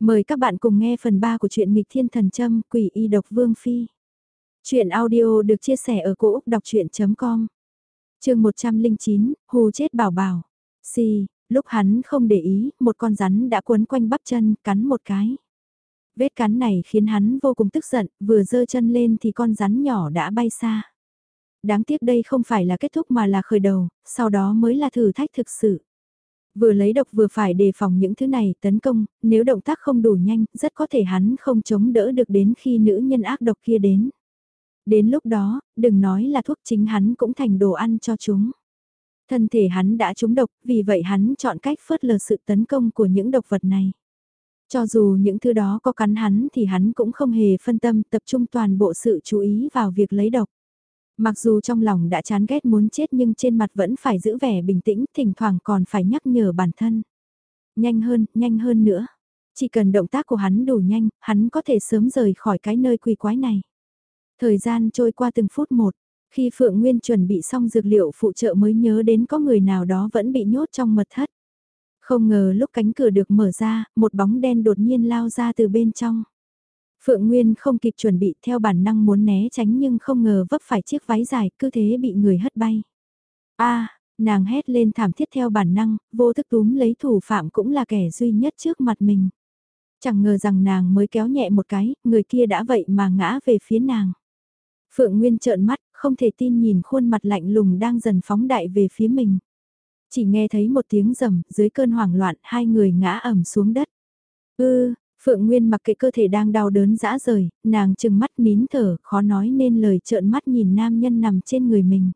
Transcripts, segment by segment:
Mời các bạn cùng nghe phần 3 của truyện nghịch thiên thần châm quỷ y độc vương phi. Chuyện audio được chia sẻ ở cỗ đọc chuyện.com Trường 109, hù chết bảo bảo. Si, lúc hắn không để ý, một con rắn đã quấn quanh bắp chân, cắn một cái. Vết cắn này khiến hắn vô cùng tức giận, vừa dơ chân lên thì con rắn nhỏ đã bay xa. Đáng tiếc đây không phải là kết thúc mà là khởi đầu, sau đó mới là thử thách thực sự. Vừa lấy độc vừa phải đề phòng những thứ này tấn công, nếu động tác không đủ nhanh, rất có thể hắn không chống đỡ được đến khi nữ nhân ác độc kia đến. Đến lúc đó, đừng nói là thuốc chính hắn cũng thành đồ ăn cho chúng. Thân thể hắn đã trúng độc, vì vậy hắn chọn cách phớt lờ sự tấn công của những độc vật này. Cho dù những thứ đó có cắn hắn thì hắn cũng không hề phân tâm tập trung toàn bộ sự chú ý vào việc lấy độc. Mặc dù trong lòng đã chán ghét muốn chết nhưng trên mặt vẫn phải giữ vẻ bình tĩnh, thỉnh thoảng còn phải nhắc nhở bản thân. Nhanh hơn, nhanh hơn nữa. Chỉ cần động tác của hắn đủ nhanh, hắn có thể sớm rời khỏi cái nơi quỷ quái này. Thời gian trôi qua từng phút một, khi Phượng Nguyên chuẩn bị xong dược liệu phụ trợ mới nhớ đến có người nào đó vẫn bị nhốt trong mật thất. Không ngờ lúc cánh cửa được mở ra, một bóng đen đột nhiên lao ra từ bên trong. Phượng Nguyên không kịp chuẩn bị theo bản năng muốn né tránh nhưng không ngờ vấp phải chiếc váy dài cứ thế bị người hất bay. a nàng hét lên thảm thiết theo bản năng, vô thức túm lấy thủ phạm cũng là kẻ duy nhất trước mặt mình. Chẳng ngờ rằng nàng mới kéo nhẹ một cái, người kia đã vậy mà ngã về phía nàng. Phượng Nguyên trợn mắt, không thể tin nhìn khuôn mặt lạnh lùng đang dần phóng đại về phía mình. Chỉ nghe thấy một tiếng rầm, dưới cơn hoảng loạn hai người ngã ẩm xuống đất. Ư, Phượng Nguyên mặc kệ cơ thể đang đau đớn dã rời, nàng chừng mắt nín thở, khó nói nên lời trợn mắt nhìn nam nhân nằm trên người mình.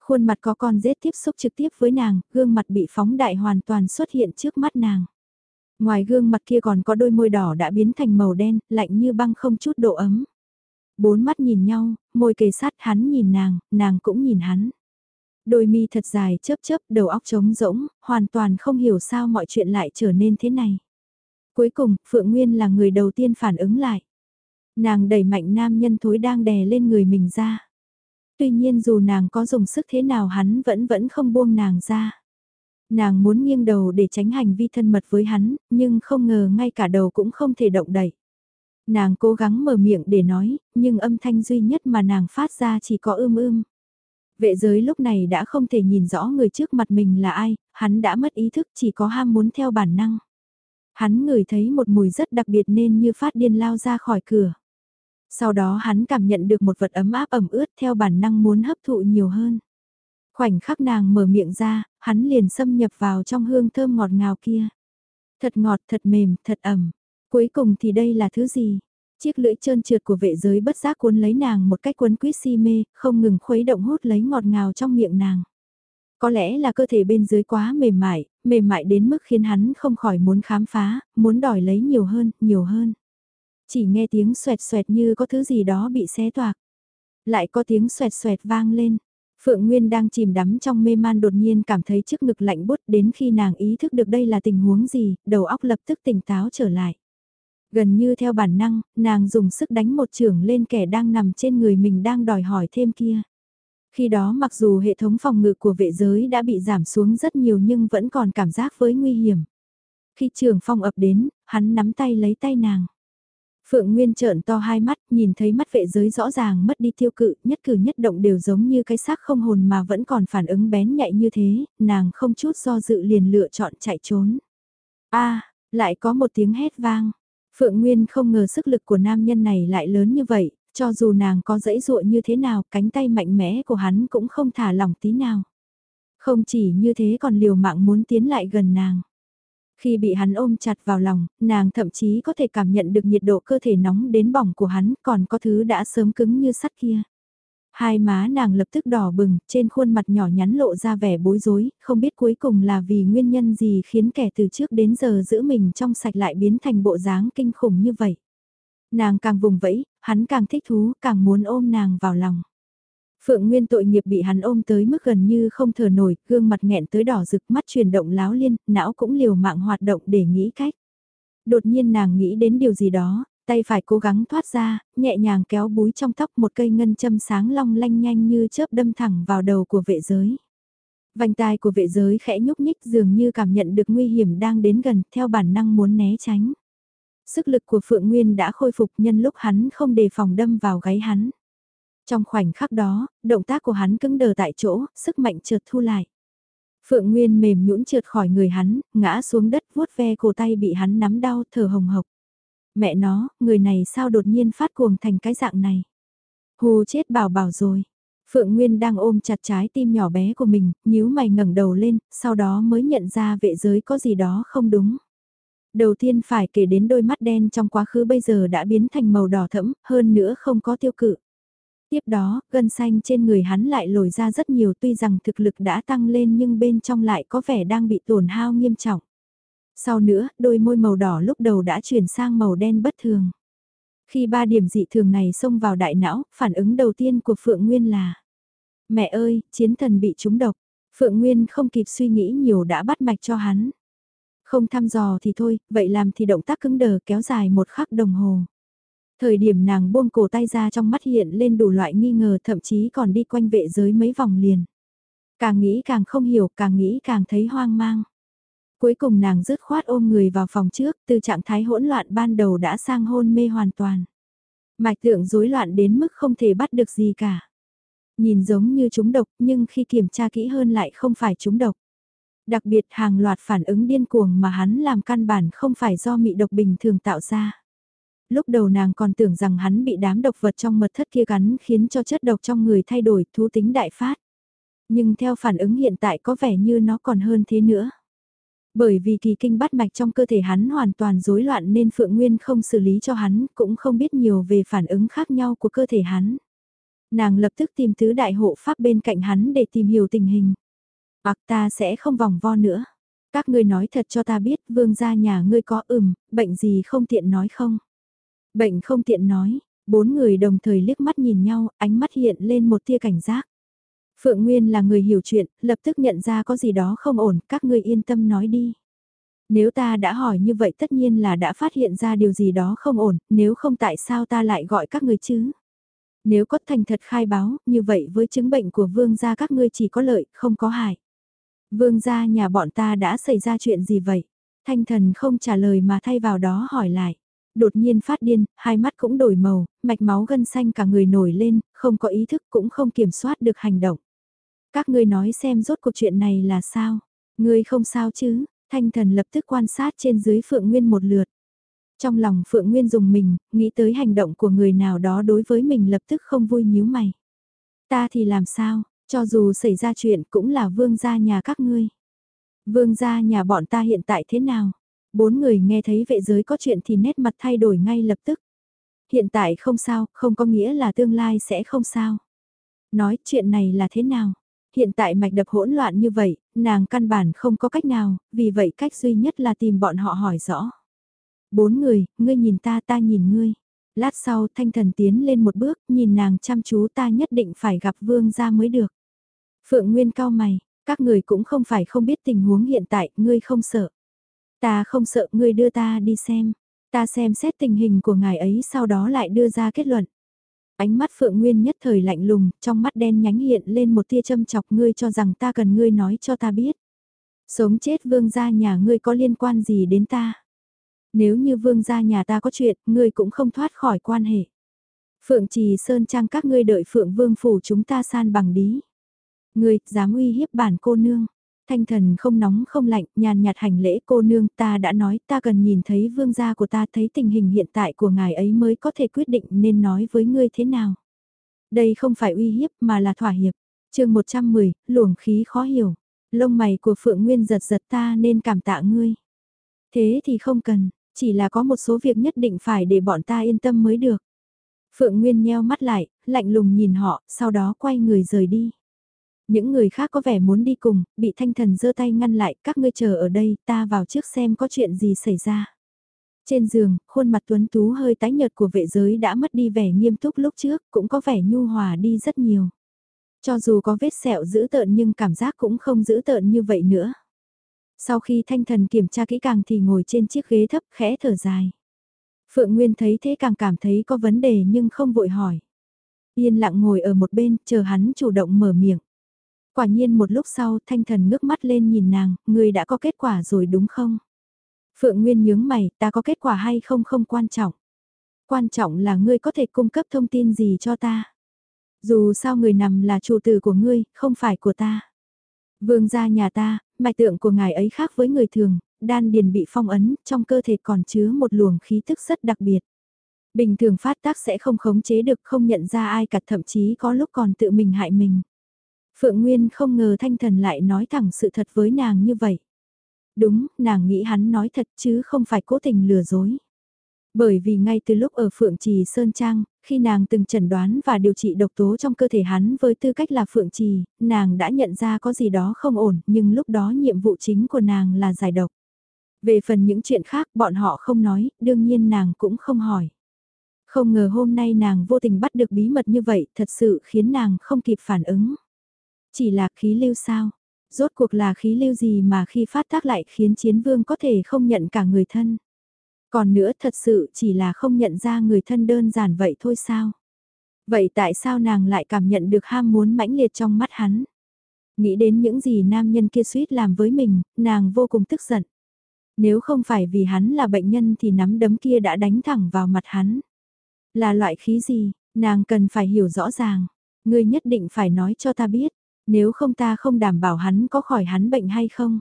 Khuôn mặt có con rết tiếp xúc trực tiếp với nàng, gương mặt bị phóng đại hoàn toàn xuất hiện trước mắt nàng. Ngoài gương mặt kia còn có đôi môi đỏ đã biến thành màu đen, lạnh như băng không chút độ ấm. Bốn mắt nhìn nhau, môi kề sát hắn nhìn nàng, nàng cũng nhìn hắn. Đôi mi thật dài chớp chớp đầu óc trống rỗng, hoàn toàn không hiểu sao mọi chuyện lại trở nên thế này. Cuối cùng, Phượng Nguyên là người đầu tiên phản ứng lại. Nàng đẩy mạnh nam nhân thối đang đè lên người mình ra. Tuy nhiên dù nàng có dùng sức thế nào hắn vẫn vẫn không buông nàng ra. Nàng muốn nghiêng đầu để tránh hành vi thân mật với hắn, nhưng không ngờ ngay cả đầu cũng không thể động đẩy. Nàng cố gắng mở miệng để nói, nhưng âm thanh duy nhất mà nàng phát ra chỉ có ưm ưm. Vệ giới lúc này đã không thể nhìn rõ người trước mặt mình là ai, hắn đã mất ý thức chỉ có ham muốn theo bản năng. Hắn ngửi thấy một mùi rất đặc biệt nên như phát điên lao ra khỏi cửa. Sau đó hắn cảm nhận được một vật ấm áp ẩm ướt theo bản năng muốn hấp thụ nhiều hơn. Khoảnh khắc nàng mở miệng ra, hắn liền xâm nhập vào trong hương thơm ngọt ngào kia. Thật ngọt, thật mềm, thật ẩm. Cuối cùng thì đây là thứ gì? Chiếc lưỡi trơn trượt của vệ giới bất giác cuốn lấy nàng một cách cuốn quýt si mê, không ngừng khuấy động hút lấy ngọt ngào trong miệng nàng. Có lẽ là cơ thể bên dưới quá mềm mại, mềm mại đến mức khiến hắn không khỏi muốn khám phá, muốn đòi lấy nhiều hơn, nhiều hơn. Chỉ nghe tiếng xoẹt xoẹt như có thứ gì đó bị xé toạc. Lại có tiếng xoẹt xoẹt vang lên. Phượng Nguyên đang chìm đắm trong mê man đột nhiên cảm thấy trước ngực lạnh bút đến khi nàng ý thức được đây là tình huống gì, đầu óc lập tức tỉnh táo trở lại. Gần như theo bản năng, nàng dùng sức đánh một trường lên kẻ đang nằm trên người mình đang đòi hỏi thêm kia. Khi đó mặc dù hệ thống phòng ngự của vệ giới đã bị giảm xuống rất nhiều nhưng vẫn còn cảm giác với nguy hiểm. Khi trường phong ập đến, hắn nắm tay lấy tay nàng. Phượng Nguyên trợn to hai mắt, nhìn thấy mắt vệ giới rõ ràng mất đi tiêu cự, nhất cử nhất động đều giống như cái xác không hồn mà vẫn còn phản ứng bén nhạy như thế, nàng không chút do dự liền lựa chọn chạy trốn. a lại có một tiếng hét vang. Phượng Nguyên không ngờ sức lực của nam nhân này lại lớn như vậy, cho dù nàng có dãy dụa như thế nào, cánh tay mạnh mẽ của hắn cũng không thả lỏng tí nào. Không chỉ như thế còn liều mạng muốn tiến lại gần nàng. Khi bị hắn ôm chặt vào lòng, nàng thậm chí có thể cảm nhận được nhiệt độ cơ thể nóng đến bỏng của hắn, còn có thứ đã sớm cứng như sắt kia. Hai má nàng lập tức đỏ bừng, trên khuôn mặt nhỏ nhắn lộ ra vẻ bối rối, không biết cuối cùng là vì nguyên nhân gì khiến kẻ từ trước đến giờ giữ mình trong sạch lại biến thành bộ dáng kinh khủng như vậy. Nàng càng vùng vẫy, hắn càng thích thú, càng muốn ôm nàng vào lòng. Phượng Nguyên tội nghiệp bị hắn ôm tới mức gần như không thở nổi, gương mặt nghẹn tới đỏ rực mắt chuyển động láo liên, não cũng liều mạng hoạt động để nghĩ cách. Đột nhiên nàng nghĩ đến điều gì đó, tay phải cố gắng thoát ra, nhẹ nhàng kéo búi trong tóc một cây ngân châm sáng long lanh nhanh như chớp đâm thẳng vào đầu của vệ giới. Vành tai của vệ giới khẽ nhúc nhích dường như cảm nhận được nguy hiểm đang đến gần theo bản năng muốn né tránh. Sức lực của Phượng Nguyên đã khôi phục nhân lúc hắn không đề phòng đâm vào gáy hắn. Trong khoảnh khắc đó, động tác của hắn cứng đờ tại chỗ, sức mạnh trượt thu lại. Phượng Nguyên mềm nhũn trượt khỏi người hắn, ngã xuống đất vuốt ve cổ tay bị hắn nắm đau thở hồng hộc. Mẹ nó, người này sao đột nhiên phát cuồng thành cái dạng này. Hù chết bảo bảo rồi. Phượng Nguyên đang ôm chặt trái tim nhỏ bé của mình, nhíu mày ngẩng đầu lên, sau đó mới nhận ra vệ giới có gì đó không đúng. Đầu tiên phải kể đến đôi mắt đen trong quá khứ bây giờ đã biến thành màu đỏ thẫm, hơn nữa không có tiêu cự. Tiếp đó, gân xanh trên người hắn lại lồi ra rất nhiều tuy rằng thực lực đã tăng lên nhưng bên trong lại có vẻ đang bị tổn hao nghiêm trọng. Sau nữa, đôi môi màu đỏ lúc đầu đã chuyển sang màu đen bất thường. Khi ba điểm dị thường này xông vào đại não, phản ứng đầu tiên của Phượng Nguyên là Mẹ ơi, chiến thần bị trúng độc. Phượng Nguyên không kịp suy nghĩ nhiều đã bắt mạch cho hắn. Không thăm dò thì thôi, vậy làm thì động tác cứng đờ kéo dài một khắc đồng hồ. Thời điểm nàng buông cổ tay ra trong mắt hiện lên đủ loại nghi ngờ thậm chí còn đi quanh vệ giới mấy vòng liền. Càng nghĩ càng không hiểu, càng nghĩ càng thấy hoang mang. Cuối cùng nàng rứt khoát ôm người vào phòng trước, từ trạng thái hỗn loạn ban đầu đã sang hôn mê hoàn toàn. Mạch tượng rối loạn đến mức không thể bắt được gì cả. Nhìn giống như chúng độc nhưng khi kiểm tra kỹ hơn lại không phải chúng độc. Đặc biệt hàng loạt phản ứng điên cuồng mà hắn làm căn bản không phải do mị độc bình thường tạo ra. Lúc đầu nàng còn tưởng rằng hắn bị đám độc vật trong mật thất kia gắn khiến cho chất độc trong người thay đổi thú tính đại phát. Nhưng theo phản ứng hiện tại có vẻ như nó còn hơn thế nữa. Bởi vì kỳ kinh bắt mạch trong cơ thể hắn hoàn toàn rối loạn nên Phượng Nguyên không xử lý cho hắn, cũng không biết nhiều về phản ứng khác nhau của cơ thể hắn. Nàng lập tức tìm tứ đại hộ pháp bên cạnh hắn để tìm hiểu tình hình. Hoặc ta sẽ không vòng vo nữa. Các ngươi nói thật cho ta biết vương gia nhà ngươi có ừm, bệnh gì không tiện nói không? Bệnh không tiện nói, bốn người đồng thời liếc mắt nhìn nhau, ánh mắt hiện lên một tia cảnh giác. Phượng Nguyên là người hiểu chuyện, lập tức nhận ra có gì đó không ổn, các ngươi yên tâm nói đi. Nếu ta đã hỏi như vậy tất nhiên là đã phát hiện ra điều gì đó không ổn, nếu không tại sao ta lại gọi các ngươi chứ? Nếu có thành thật khai báo, như vậy với chứng bệnh của vương gia các ngươi chỉ có lợi, không có hại. Vương gia nhà bọn ta đã xảy ra chuyện gì vậy? Thanh thần không trả lời mà thay vào đó hỏi lại. Đột nhiên phát điên, hai mắt cũng đổi màu, mạch máu gân xanh cả người nổi lên, không có ý thức cũng không kiểm soát được hành động. Các ngươi nói xem rốt cuộc chuyện này là sao? Ngươi không sao chứ? Thanh thần lập tức quan sát trên dưới Phượng Nguyên một lượt. Trong lòng Phượng Nguyên dùng mình, nghĩ tới hành động của người nào đó đối với mình lập tức không vui nhíu mày. Ta thì làm sao, cho dù xảy ra chuyện cũng là vương gia nhà các ngươi. Vương gia nhà bọn ta hiện tại thế nào? Bốn người nghe thấy vệ giới có chuyện thì nét mặt thay đổi ngay lập tức. Hiện tại không sao, không có nghĩa là tương lai sẽ không sao. Nói chuyện này là thế nào? Hiện tại mạch đập hỗn loạn như vậy, nàng căn bản không có cách nào, vì vậy cách duy nhất là tìm bọn họ hỏi rõ. Bốn người, ngươi nhìn ta ta nhìn ngươi. Lát sau thanh thần tiến lên một bước, nhìn nàng chăm chú ta nhất định phải gặp vương gia mới được. Phượng Nguyên cao mày, các người cũng không phải không biết tình huống hiện tại, ngươi không sợ. Ta không sợ, ngươi đưa ta đi xem. Ta xem xét tình hình của ngài ấy sau đó lại đưa ra kết luận. Ánh mắt Phượng Nguyên nhất thời lạnh lùng, trong mắt đen nhánh hiện lên một tia châm chọc ngươi cho rằng ta cần ngươi nói cho ta biết. Sống chết vương gia nhà ngươi có liên quan gì đến ta? Nếu như vương gia nhà ta có chuyện, ngươi cũng không thoát khỏi quan hệ. Phượng trì sơn trang các ngươi đợi Phượng vương phủ chúng ta san bằng đí. Ngươi, dám uy hiếp bản cô nương. Thanh thần không nóng không lạnh, nhàn nhạt hành lễ cô nương ta đã nói ta cần nhìn thấy vương gia của ta thấy tình hình hiện tại của ngài ấy mới có thể quyết định nên nói với ngươi thế nào. Đây không phải uy hiếp mà là thỏa hiệp. chương 110, luồng khí khó hiểu. Lông mày của Phượng Nguyên giật giật ta nên cảm tạ ngươi. Thế thì không cần, chỉ là có một số việc nhất định phải để bọn ta yên tâm mới được. Phượng Nguyên nheo mắt lại, lạnh lùng nhìn họ, sau đó quay người rời đi. Những người khác có vẻ muốn đi cùng, bị thanh thần giơ tay ngăn lại, các ngươi chờ ở đây, ta vào trước xem có chuyện gì xảy ra. Trên giường, khuôn mặt tuấn tú hơi tái nhợt của vệ giới đã mất đi vẻ nghiêm túc lúc trước, cũng có vẻ nhu hòa đi rất nhiều. Cho dù có vết sẹo dữ tợn nhưng cảm giác cũng không dữ tợn như vậy nữa. Sau khi thanh thần kiểm tra kỹ càng thì ngồi trên chiếc ghế thấp khẽ thở dài. Phượng Nguyên thấy thế càng cảm thấy có vấn đề nhưng không vội hỏi. Yên lặng ngồi ở một bên, chờ hắn chủ động mở miệng. Quả nhiên một lúc sau thanh thần ngước mắt lên nhìn nàng, người đã có kết quả rồi đúng không? Phượng Nguyên nhướng mày, ta có kết quả hay không không quan trọng. Quan trọng là ngươi có thể cung cấp thông tin gì cho ta. Dù sao người nằm là chủ tử của ngươi, không phải của ta. Vương gia nhà ta, mạch tượng của ngài ấy khác với người thường, đan điền bị phong ấn, trong cơ thể còn chứa một luồng khí thức rất đặc biệt. Bình thường phát tác sẽ không khống chế được không nhận ra ai cả thậm chí có lúc còn tự mình hại mình. Phượng Nguyên không ngờ thanh thần lại nói thẳng sự thật với nàng như vậy. Đúng, nàng nghĩ hắn nói thật chứ không phải cố tình lừa dối. Bởi vì ngay từ lúc ở Phượng Trì Sơn Trang, khi nàng từng chẩn đoán và điều trị độc tố trong cơ thể hắn với tư cách là Phượng Trì, nàng đã nhận ra có gì đó không ổn, nhưng lúc đó nhiệm vụ chính của nàng là giải độc. Về phần những chuyện khác bọn họ không nói, đương nhiên nàng cũng không hỏi. Không ngờ hôm nay nàng vô tình bắt được bí mật như vậy thật sự khiến nàng không kịp phản ứng. Chỉ là khí lưu sao? Rốt cuộc là khí lưu gì mà khi phát tác lại khiến chiến vương có thể không nhận cả người thân? Còn nữa thật sự chỉ là không nhận ra người thân đơn giản vậy thôi sao? Vậy tại sao nàng lại cảm nhận được ham muốn mãnh liệt trong mắt hắn? Nghĩ đến những gì nam nhân kia suýt làm với mình, nàng vô cùng tức giận. Nếu không phải vì hắn là bệnh nhân thì nắm đấm kia đã đánh thẳng vào mặt hắn. Là loại khí gì, nàng cần phải hiểu rõ ràng. Ngươi nhất định phải nói cho ta biết, nếu không ta không đảm bảo hắn có khỏi hắn bệnh hay không.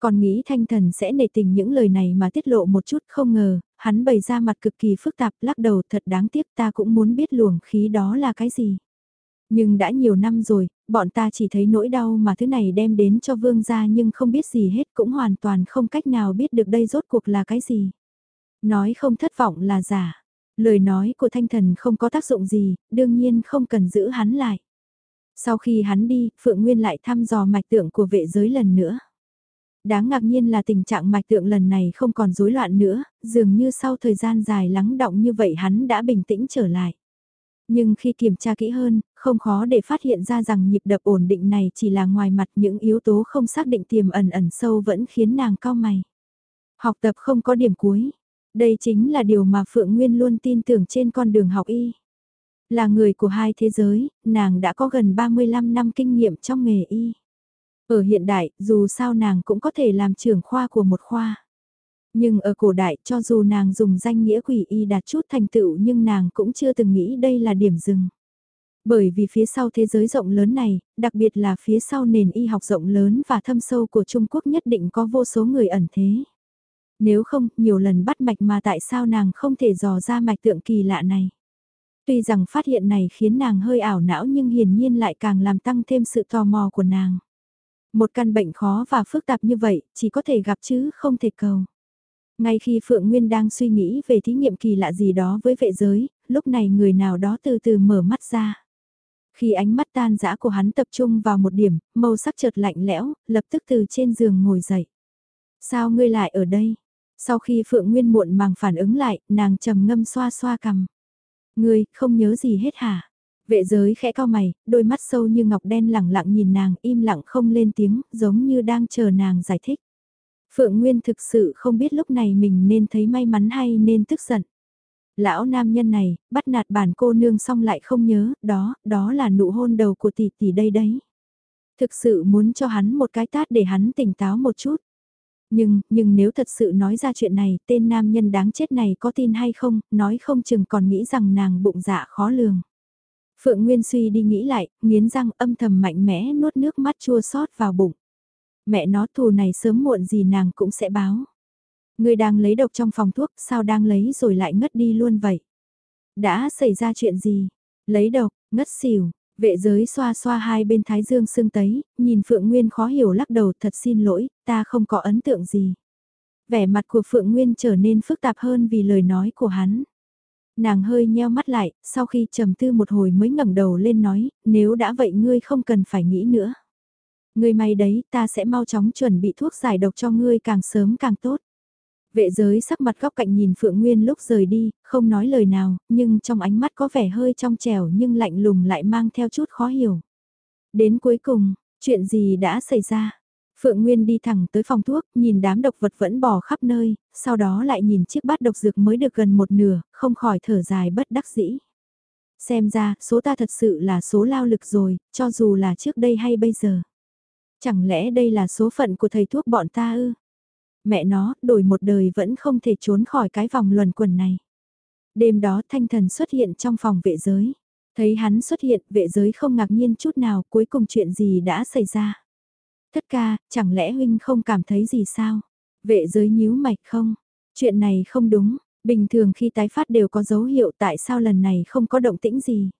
Còn nghĩ thanh thần sẽ nể tình những lời này mà tiết lộ một chút không ngờ, hắn bày ra mặt cực kỳ phức tạp lắc đầu thật đáng tiếc ta cũng muốn biết luồng khí đó là cái gì. Nhưng đã nhiều năm rồi, bọn ta chỉ thấy nỗi đau mà thứ này đem đến cho vương gia nhưng không biết gì hết cũng hoàn toàn không cách nào biết được đây rốt cuộc là cái gì. Nói không thất vọng là giả. Lời nói của thanh thần không có tác dụng gì, đương nhiên không cần giữ hắn lại. Sau khi hắn đi, Phượng Nguyên lại thăm dò mạch tượng của vệ giới lần nữa. Đáng ngạc nhiên là tình trạng mạch tượng lần này không còn rối loạn nữa, dường như sau thời gian dài lắng động như vậy hắn đã bình tĩnh trở lại. Nhưng khi kiểm tra kỹ hơn, không khó để phát hiện ra rằng nhịp đập ổn định này chỉ là ngoài mặt những yếu tố không xác định tiềm ẩn ẩn sâu vẫn khiến nàng cao mày. Học tập không có điểm cuối. Đây chính là điều mà Phượng Nguyên luôn tin tưởng trên con đường học y. Là người của hai thế giới, nàng đã có gần 35 năm kinh nghiệm trong nghề y. Ở hiện đại, dù sao nàng cũng có thể làm trưởng khoa của một khoa. Nhưng ở cổ đại, cho dù nàng dùng danh nghĩa quỷ y đạt chút thành tựu nhưng nàng cũng chưa từng nghĩ đây là điểm dừng. Bởi vì phía sau thế giới rộng lớn này, đặc biệt là phía sau nền y học rộng lớn và thâm sâu của Trung Quốc nhất định có vô số người ẩn thế. Nếu không, nhiều lần bắt mạch mà tại sao nàng không thể dò ra mạch tượng kỳ lạ này. Tuy rằng phát hiện này khiến nàng hơi ảo não nhưng hiển nhiên lại càng làm tăng thêm sự tò mò của nàng. Một căn bệnh khó và phức tạp như vậy, chỉ có thể gặp chứ không thể cầu. Ngay khi Phượng Nguyên đang suy nghĩ về thí nghiệm kỳ lạ gì đó với vệ giới, lúc này người nào đó từ từ mở mắt ra. Khi ánh mắt tan dã của hắn tập trung vào một điểm, màu sắc chợt lạnh lẽo, lập tức từ trên giường ngồi dậy. Sao ngươi lại ở đây? Sau khi Phượng Nguyên muộn màng phản ứng lại, nàng trầm ngâm xoa xoa cằm. Ngươi, không nhớ gì hết hả? Vệ giới khẽ cao mày, đôi mắt sâu như ngọc đen lẳng lặng nhìn nàng im lặng không lên tiếng, giống như đang chờ nàng giải thích. Phượng Nguyên thực sự không biết lúc này mình nên thấy may mắn hay nên tức giận. Lão nam nhân này, bắt nạt bản cô nương xong lại không nhớ, đó, đó là nụ hôn đầu của tỷ tỷ đây đấy. Thực sự muốn cho hắn một cái tát để hắn tỉnh táo một chút. Nhưng, nhưng nếu thật sự nói ra chuyện này, tên nam nhân đáng chết này có tin hay không, nói không chừng còn nghĩ rằng nàng bụng dạ khó lường. Phượng Nguyên suy đi nghĩ lại, nghiến răng âm thầm mạnh mẽ nuốt nước mắt chua xót vào bụng. Mẹ nó thù này sớm muộn gì nàng cũng sẽ báo. Người đang lấy độc trong phòng thuốc, sao đang lấy rồi lại ngất đi luôn vậy? Đã xảy ra chuyện gì? Lấy độc, ngất xỉu, vệ giới xoa xoa hai bên thái dương sưng tấy, nhìn Phượng Nguyên khó hiểu lắc đầu thật xin lỗi, ta không có ấn tượng gì. Vẻ mặt của Phượng Nguyên trở nên phức tạp hơn vì lời nói của hắn. Nàng hơi nheo mắt lại, sau khi trầm tư một hồi mới ngẩng đầu lên nói, nếu đã vậy ngươi không cần phải nghĩ nữa. Ngươi may đấy, ta sẽ mau chóng chuẩn bị thuốc giải độc cho ngươi càng sớm càng tốt. Vệ giới sắc mặt góc cạnh nhìn Phượng Nguyên lúc rời đi, không nói lời nào, nhưng trong ánh mắt có vẻ hơi trong trẻo nhưng lạnh lùng lại mang theo chút khó hiểu. Đến cuối cùng, chuyện gì đã xảy ra? Phượng Nguyên đi thẳng tới phòng thuốc, nhìn đám độc vật vẫn bò khắp nơi, sau đó lại nhìn chiếc bát độc dược mới được gần một nửa, không khỏi thở dài bất đắc dĩ. Xem ra, số ta thật sự là số lao lực rồi, cho dù là trước đây hay bây giờ. Chẳng lẽ đây là số phận của thầy thuốc bọn ta ư? Mẹ nó, đổi một đời vẫn không thể trốn khỏi cái vòng luẩn quẩn này. Đêm đó thanh thần xuất hiện trong phòng vệ giới. Thấy hắn xuất hiện, vệ giới không ngạc nhiên chút nào, cuối cùng chuyện gì đã xảy ra. Thất ca, chẳng lẽ huynh không cảm thấy gì sao? Vệ giới nhíu mạch không? Chuyện này không đúng, bình thường khi tái phát đều có dấu hiệu tại sao lần này không có động tĩnh gì.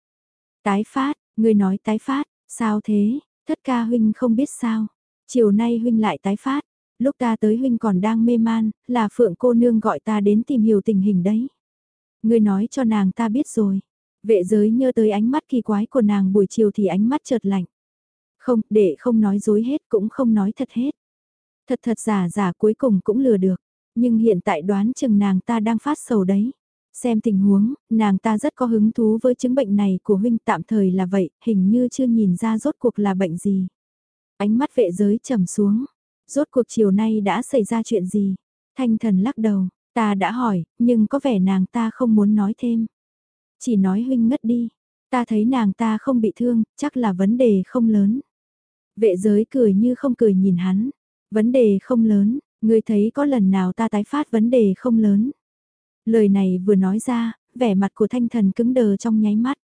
Tái phát, người nói tái phát, sao thế, thất ca huynh không biết sao. Chiều nay huynh lại tái phát, lúc ta tới huynh còn đang mê man, là phượng cô nương gọi ta đến tìm hiểu tình hình đấy. Người nói cho nàng ta biết rồi. Vệ giới nhớ tới ánh mắt kỳ quái của nàng buổi chiều thì ánh mắt chợt lạnh. Không, để không nói dối hết cũng không nói thật hết. Thật thật giả giả cuối cùng cũng lừa được. Nhưng hiện tại đoán chừng nàng ta đang phát sầu đấy. Xem tình huống, nàng ta rất có hứng thú với chứng bệnh này của huynh tạm thời là vậy, hình như chưa nhìn ra rốt cuộc là bệnh gì. Ánh mắt vệ giới trầm xuống. Rốt cuộc chiều nay đã xảy ra chuyện gì? Thanh thần lắc đầu, ta đã hỏi, nhưng có vẻ nàng ta không muốn nói thêm. Chỉ nói huynh ngất đi, ta thấy nàng ta không bị thương, chắc là vấn đề không lớn. Vệ giới cười như không cười nhìn hắn, vấn đề không lớn, ngươi thấy có lần nào ta tái phát vấn đề không lớn. Lời này vừa nói ra, vẻ mặt của thanh thần cứng đờ trong nháy mắt.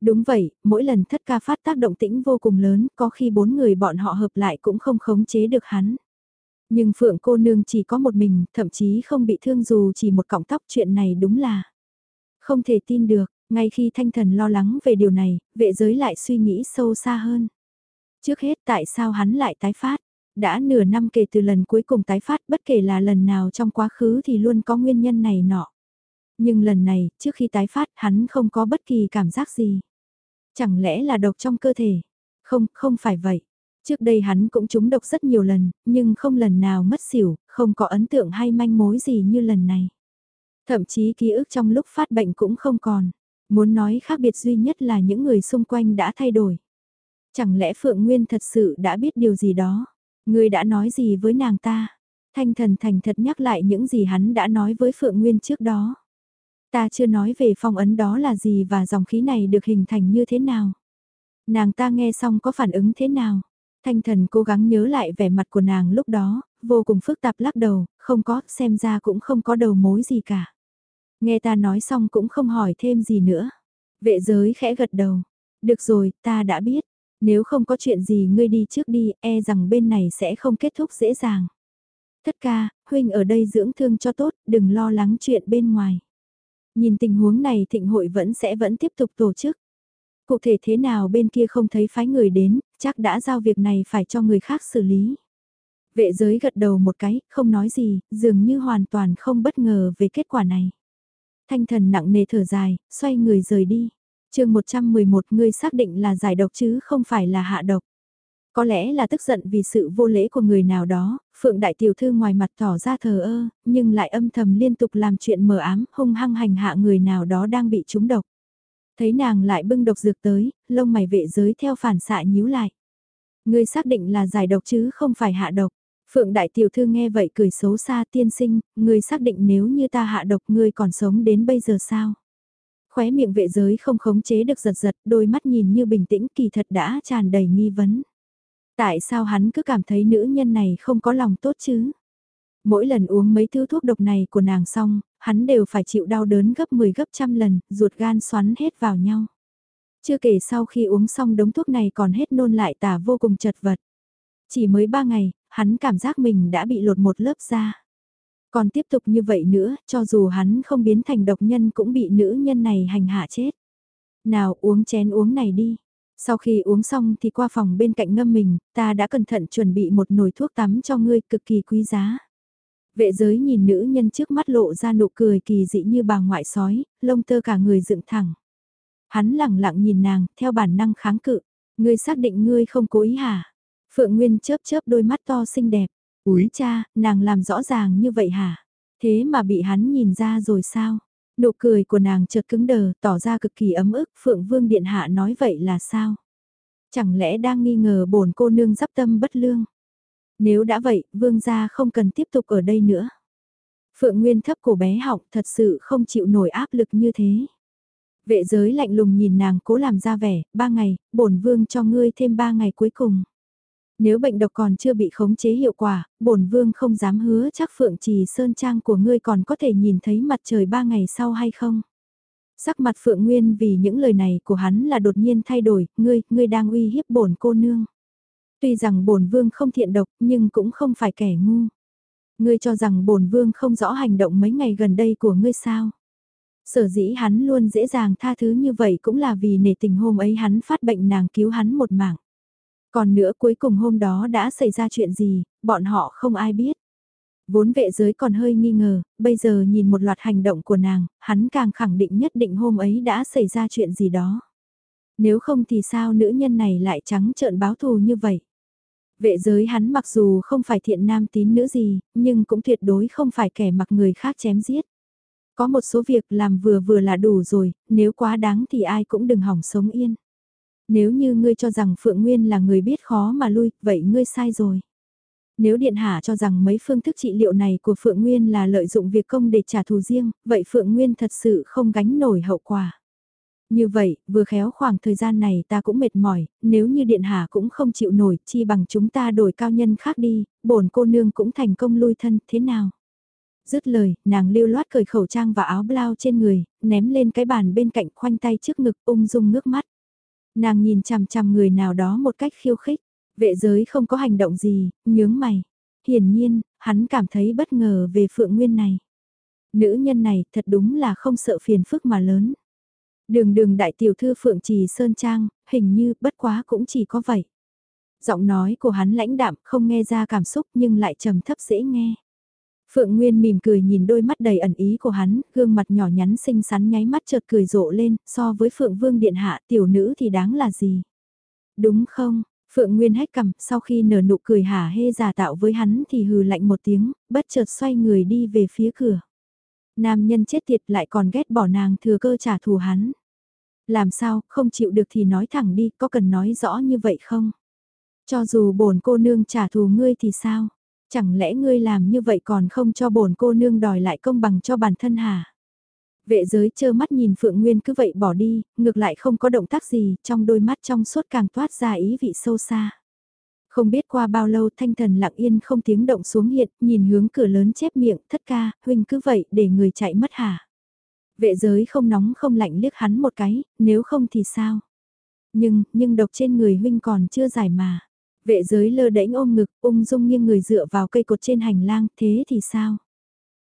Đúng vậy, mỗi lần thất ca phát tác động tĩnh vô cùng lớn, có khi bốn người bọn họ hợp lại cũng không khống chế được hắn. Nhưng Phượng cô nương chỉ có một mình, thậm chí không bị thương dù chỉ một cọng tóc chuyện này đúng là không thể tin được, ngay khi thanh thần lo lắng về điều này, vệ giới lại suy nghĩ sâu xa hơn. Trước hết tại sao hắn lại tái phát? Đã nửa năm kể từ lần cuối cùng tái phát bất kể là lần nào trong quá khứ thì luôn có nguyên nhân này nọ. Nhưng lần này, trước khi tái phát hắn không có bất kỳ cảm giác gì. Chẳng lẽ là độc trong cơ thể? Không, không phải vậy. Trước đây hắn cũng trúng độc rất nhiều lần, nhưng không lần nào mất xỉu, không có ấn tượng hay manh mối gì như lần này. Thậm chí ký ức trong lúc phát bệnh cũng không còn. Muốn nói khác biệt duy nhất là những người xung quanh đã thay đổi. Chẳng lẽ Phượng Nguyên thật sự đã biết điều gì đó? Người đã nói gì với nàng ta? Thanh thần thành thật nhắc lại những gì hắn đã nói với Phượng Nguyên trước đó. Ta chưa nói về phong ấn đó là gì và dòng khí này được hình thành như thế nào. Nàng ta nghe xong có phản ứng thế nào? Thanh thần cố gắng nhớ lại vẻ mặt của nàng lúc đó, vô cùng phức tạp lắc đầu, không có, xem ra cũng không có đầu mối gì cả. Nghe ta nói xong cũng không hỏi thêm gì nữa. Vệ giới khẽ gật đầu. Được rồi, ta đã biết. Nếu không có chuyện gì ngươi đi trước đi, e rằng bên này sẽ không kết thúc dễ dàng. Thất ca, huynh ở đây dưỡng thương cho tốt, đừng lo lắng chuyện bên ngoài. Nhìn tình huống này thịnh hội vẫn sẽ vẫn tiếp tục tổ chức. Cụ thể thế nào bên kia không thấy phái người đến, chắc đã giao việc này phải cho người khác xử lý. Vệ giới gật đầu một cái, không nói gì, dường như hoàn toàn không bất ngờ về kết quả này. Thanh thần nặng nề thở dài, xoay người rời đi. chương 111 người xác định là giải độc chứ không phải là hạ độc. Có lẽ là tức giận vì sự vô lễ của người nào đó, Phượng Đại Tiểu Thư ngoài mặt tỏ ra thờ ơ, nhưng lại âm thầm liên tục làm chuyện mờ ám, hung hăng hành hạ người nào đó đang bị trúng độc. Thấy nàng lại bưng độc dược tới, lông mày vệ giới theo phản xạ nhíu lại. Ngươi xác định là giải độc chứ không phải hạ độc. Phượng Đại Tiểu Thư nghe vậy cười xấu xa tiên sinh, ngươi xác định nếu như ta hạ độc ngươi còn sống đến bây giờ sao? Khóe miệng vệ giới không khống chế được giật giật, đôi mắt nhìn như bình tĩnh kỳ thật đã tràn đầy nghi vấn. Tại sao hắn cứ cảm thấy nữ nhân này không có lòng tốt chứ? Mỗi lần uống mấy thứ thuốc độc này của nàng xong, hắn đều phải chịu đau đớn gấp 10 gấp trăm lần, ruột gan xoắn hết vào nhau. Chưa kể sau khi uống xong đống thuốc này còn hết nôn lại tả vô cùng chật vật. Chỉ mới 3 ngày, hắn cảm giác mình đã bị lột một lớp da. Còn tiếp tục như vậy nữa, cho dù hắn không biến thành độc nhân cũng bị nữ nhân này hành hạ chết. Nào uống chén uống này đi. Sau khi uống xong thì qua phòng bên cạnh ngâm mình, ta đã cẩn thận chuẩn bị một nồi thuốc tắm cho ngươi cực kỳ quý giá. Vệ giới nhìn nữ nhân trước mắt lộ ra nụ cười kỳ dị như bà ngoại sói, lông tơ cả người dựng thẳng. Hắn lặng lặng nhìn nàng, theo bản năng kháng cự. Ngươi xác định ngươi không cố ý hả? Phượng Nguyên chớp chớp đôi mắt to xinh đẹp. Úi cha, nàng làm rõ ràng như vậy hả? Thế mà bị hắn nhìn ra rồi sao? Nụ cười của nàng chợt cứng đờ, tỏ ra cực kỳ ấm ức, Phượng Vương Điện Hạ nói vậy là sao? Chẳng lẽ đang nghi ngờ bổn cô nương dắp tâm bất lương? Nếu đã vậy, Vương gia không cần tiếp tục ở đây nữa. Phượng Nguyên thấp cổ bé họng thật sự không chịu nổi áp lực như thế. Vệ giới lạnh lùng nhìn nàng cố làm ra vẻ, ba ngày, bổn vương cho ngươi thêm ba ngày cuối cùng. Nếu bệnh độc còn chưa bị khống chế hiệu quả, bổn vương không dám hứa chắc Phượng Trì Sơn Trang của ngươi còn có thể nhìn thấy mặt trời ba ngày sau hay không. Sắc mặt Phượng Nguyên vì những lời này của hắn là đột nhiên thay đổi, ngươi, ngươi đang uy hiếp bổn cô nương. Tuy rằng bổn vương không thiện độc, nhưng cũng không phải kẻ ngu. Ngươi cho rằng bổn vương không rõ hành động mấy ngày gần đây của ngươi sao? Sở dĩ hắn luôn dễ dàng tha thứ như vậy cũng là vì nể tình hôm ấy hắn phát bệnh nàng cứu hắn một mạng. Còn nữa cuối cùng hôm đó đã xảy ra chuyện gì, bọn họ không ai biết. Vốn vệ giới còn hơi nghi ngờ, bây giờ nhìn một loạt hành động của nàng, hắn càng khẳng định nhất định hôm ấy đã xảy ra chuyện gì đó. Nếu không thì sao nữ nhân này lại trắng trợn báo thù như vậy? Vệ giới hắn mặc dù không phải thiện nam tín nữ gì, nhưng cũng tuyệt đối không phải kẻ mặc người khác chém giết. Có một số việc làm vừa vừa là đủ rồi, nếu quá đáng thì ai cũng đừng hỏng sống yên. Nếu như ngươi cho rằng Phượng Nguyên là người biết khó mà lui, vậy ngươi sai rồi. Nếu Điện Hạ cho rằng mấy phương thức trị liệu này của Phượng Nguyên là lợi dụng việc công để trả thù riêng, vậy Phượng Nguyên thật sự không gánh nổi hậu quả. Như vậy, vừa khéo khoảng thời gian này ta cũng mệt mỏi, nếu như Điện Hạ cũng không chịu nổi, chi bằng chúng ta đổi cao nhân khác đi, bổn cô nương cũng thành công lui thân, thế nào? Dứt lời, nàng lưu loát cởi khẩu trang và áo blau trên người, ném lên cái bàn bên cạnh khoanh tay trước ngực ung dung ngước mắt. Nàng nhìn chằm chằm người nào đó một cách khiêu khích, vệ giới không có hành động gì, nhướng mày. Hiển nhiên, hắn cảm thấy bất ngờ về Phượng Nguyên này. Nữ nhân này thật đúng là không sợ phiền phức mà lớn. Đường đường đại tiểu thư Phượng Trì Sơn Trang, hình như bất quá cũng chỉ có vậy. Giọng nói của hắn lãnh đạm không nghe ra cảm xúc nhưng lại trầm thấp dễ nghe. Phượng Nguyên mỉm cười nhìn đôi mắt đầy ẩn ý của hắn, gương mặt nhỏ nhắn xinh xắn nháy mắt chợt cười rộ lên, so với Phượng Vương Điện Hạ tiểu nữ thì đáng là gì? Đúng không? Phượng Nguyên hét cầm, sau khi nở nụ cười hả hê giả tạo với hắn thì hừ lạnh một tiếng, bất chợt xoay người đi về phía cửa. Nam nhân chết tiệt lại còn ghét bỏ nàng thừa cơ trả thù hắn. Làm sao, không chịu được thì nói thẳng đi, có cần nói rõ như vậy không? Cho dù bổn cô nương trả thù ngươi thì sao? Chẳng lẽ ngươi làm như vậy còn không cho bổn cô nương đòi lại công bằng cho bản thân hả? Vệ giới chơ mắt nhìn Phượng Nguyên cứ vậy bỏ đi, ngược lại không có động tác gì, trong đôi mắt trong suốt càng toát ra ý vị sâu xa. Không biết qua bao lâu thanh thần lặng yên không tiếng động xuống hiện, nhìn hướng cửa lớn chép miệng, thất ca, huynh cứ vậy để người chạy mất hả? Vệ giới không nóng không lạnh liếc hắn một cái, nếu không thì sao? Nhưng, nhưng độc trên người huynh còn chưa giải mà. Vệ giới lơ đễnh ôm ngực, ung dung nghiêng người dựa vào cây cột trên hành lang, thế thì sao?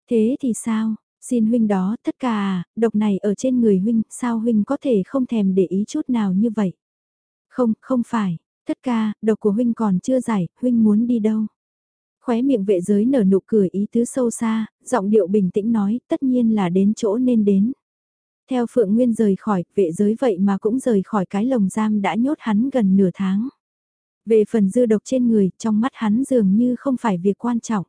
Thế thì sao? Xin huynh đó, tất cả à, độc này ở trên người huynh, sao huynh có thể không thèm để ý chút nào như vậy? Không, không phải, tất cả, độc của huynh còn chưa giải, huynh muốn đi đâu? Khóe miệng vệ giới nở nụ cười ý tứ sâu xa, giọng điệu bình tĩnh nói, tất nhiên là đến chỗ nên đến. Theo Phượng Nguyên rời khỏi, vệ giới vậy mà cũng rời khỏi cái lồng giam đã nhốt hắn gần nửa tháng. Về phần dư độc trên người, trong mắt hắn dường như không phải việc quan trọng.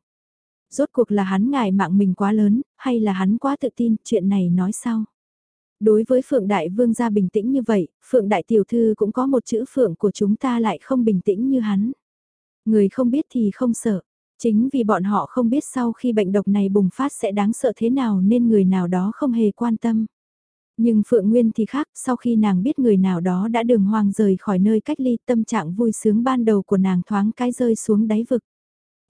Rốt cuộc là hắn ngại mạng mình quá lớn, hay là hắn quá tự tin, chuyện này nói sau. Đối với Phượng Đại Vương gia bình tĩnh như vậy, Phượng Đại Tiểu Thư cũng có một chữ Phượng của chúng ta lại không bình tĩnh như hắn. Người không biết thì không sợ. Chính vì bọn họ không biết sau khi bệnh độc này bùng phát sẽ đáng sợ thế nào nên người nào đó không hề quan tâm. Nhưng Phượng Nguyên thì khác, sau khi nàng biết người nào đó đã đường hoàng rời khỏi nơi cách ly tâm trạng vui sướng ban đầu của nàng thoáng cái rơi xuống đáy vực.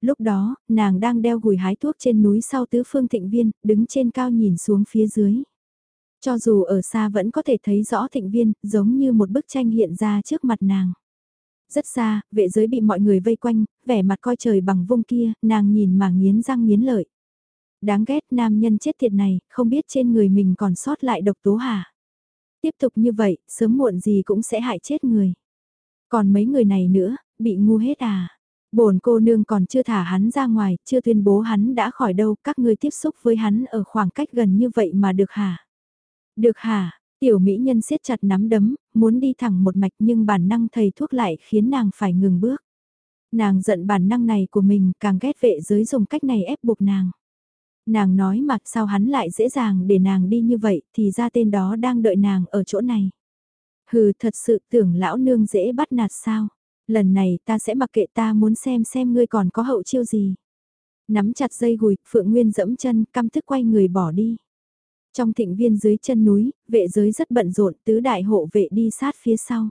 Lúc đó, nàng đang đeo gùi hái thuốc trên núi sau tứ phương thịnh viên, đứng trên cao nhìn xuống phía dưới. Cho dù ở xa vẫn có thể thấy rõ thịnh viên, giống như một bức tranh hiện ra trước mặt nàng. Rất xa, vệ giới bị mọi người vây quanh, vẻ mặt coi trời bằng vung kia, nàng nhìn mà nghiến răng nghiến lợi. Đáng ghét nam nhân chết thiệt này, không biết trên người mình còn sót lại độc tố hả? Tiếp tục như vậy, sớm muộn gì cũng sẽ hại chết người. Còn mấy người này nữa, bị ngu hết à? Bổn cô nương còn chưa thả hắn ra ngoài, chưa tuyên bố hắn đã khỏi đâu, các ngươi tiếp xúc với hắn ở khoảng cách gần như vậy mà được hả? Được hả? Tiểu mỹ nhân siết chặt nắm đấm, muốn đi thẳng một mạch nhưng bản năng thầy thuốc lại khiến nàng phải ngừng bước. Nàng giận bản năng này của mình càng ghét vệ giới dùng cách này ép buộc nàng. Nàng nói mà sao hắn lại dễ dàng để nàng đi như vậy thì ra tên đó đang đợi nàng ở chỗ này. Hừ thật sự tưởng lão nương dễ bắt nạt sao. Lần này ta sẽ mặc kệ ta muốn xem xem ngươi còn có hậu chiêu gì. Nắm chặt dây gùi, Phượng Nguyên dẫm chân, căm thức quay người bỏ đi. Trong thịnh viên dưới chân núi, vệ giới rất bận rộn, tứ đại hộ vệ đi sát phía sau.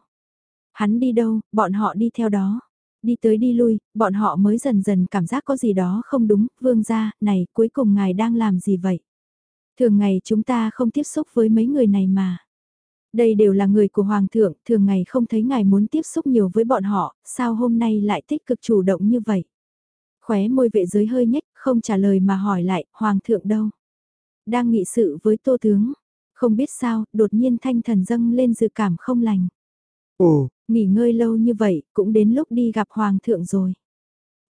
Hắn đi đâu, bọn họ đi theo đó. Đi tới đi lui, bọn họ mới dần dần cảm giác có gì đó không đúng, vương gia, này, cuối cùng ngài đang làm gì vậy? Thường ngày chúng ta không tiếp xúc với mấy người này mà. Đây đều là người của Hoàng thượng, thường ngày không thấy ngài muốn tiếp xúc nhiều với bọn họ, sao hôm nay lại tích cực chủ động như vậy? Khóe môi vệ giới hơi nhếch, không trả lời mà hỏi lại, Hoàng thượng đâu? Đang nghị sự với tô tướng, không biết sao, đột nhiên thanh thần dâng lên dự cảm không lành. Ồ, nghỉ ngơi lâu như vậy, cũng đến lúc đi gặp Hoàng thượng rồi.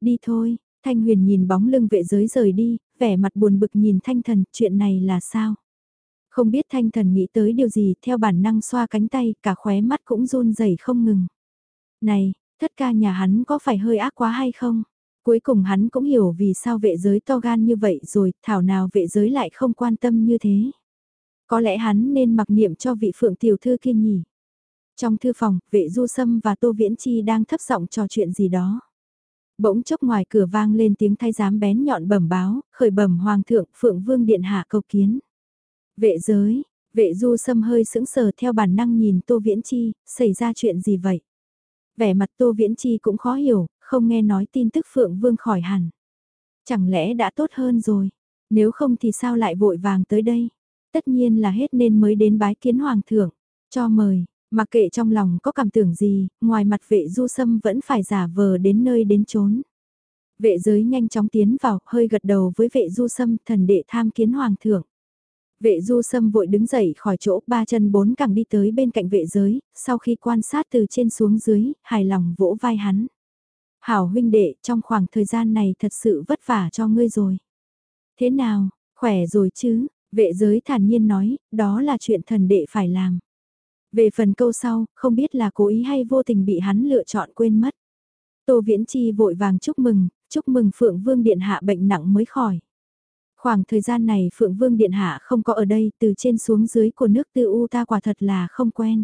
Đi thôi, Thanh Huyền nhìn bóng lưng vệ giới rời đi, vẻ mặt buồn bực nhìn Thanh Thần, chuyện này là sao? Không biết Thanh Thần nghĩ tới điều gì, theo bản năng xoa cánh tay, cả khóe mắt cũng run rẩy không ngừng. Này, thất ca nhà hắn có phải hơi ác quá hay không? Cuối cùng hắn cũng hiểu vì sao vệ giới to gan như vậy rồi, thảo nào vệ giới lại không quan tâm như thế. Có lẽ hắn nên mặc niệm cho vị phượng tiểu thư kia nhỉ. Trong thư phòng, vệ du sâm và Tô Viễn Chi đang thấp giọng trò chuyện gì đó. Bỗng chốc ngoài cửa vang lên tiếng thay giám bén nhọn bẩm báo, khởi bẩm hoàng thượng, phượng vương điện hạ cầu kiến. Vệ giới, vệ du sâm hơi sững sờ theo bản năng nhìn Tô Viễn Chi, xảy ra chuyện gì vậy? Vẻ mặt Tô Viễn Chi cũng khó hiểu, không nghe nói tin tức phượng vương khỏi hẳn. Chẳng lẽ đã tốt hơn rồi, nếu không thì sao lại vội vàng tới đây? Tất nhiên là hết nên mới đến bái kiến hoàng thượng, cho mời, Mặc kệ trong lòng có cảm tưởng gì, ngoài mặt vệ du sâm vẫn phải giả vờ đến nơi đến chốn. Vệ giới nhanh chóng tiến vào, hơi gật đầu với vệ du sâm thần đệ tham kiến hoàng thượng. Vệ du sâm vội đứng dậy khỏi chỗ ba chân bốn cẳng đi tới bên cạnh vệ giới, sau khi quan sát từ trên xuống dưới, hài lòng vỗ vai hắn. Hảo huynh đệ, trong khoảng thời gian này thật sự vất vả cho ngươi rồi. Thế nào, khỏe rồi chứ, vệ giới thản nhiên nói, đó là chuyện thần đệ phải làm. Về phần câu sau, không biết là cố ý hay vô tình bị hắn lựa chọn quên mất. Tô Viễn Chi vội vàng chúc mừng, chúc mừng Phượng Vương Điện Hạ bệnh nặng mới khỏi. Khoảng thời gian này Phượng Vương Điện Hạ không có ở đây, từ trên xuống dưới của nước tư u ta quả thật là không quen.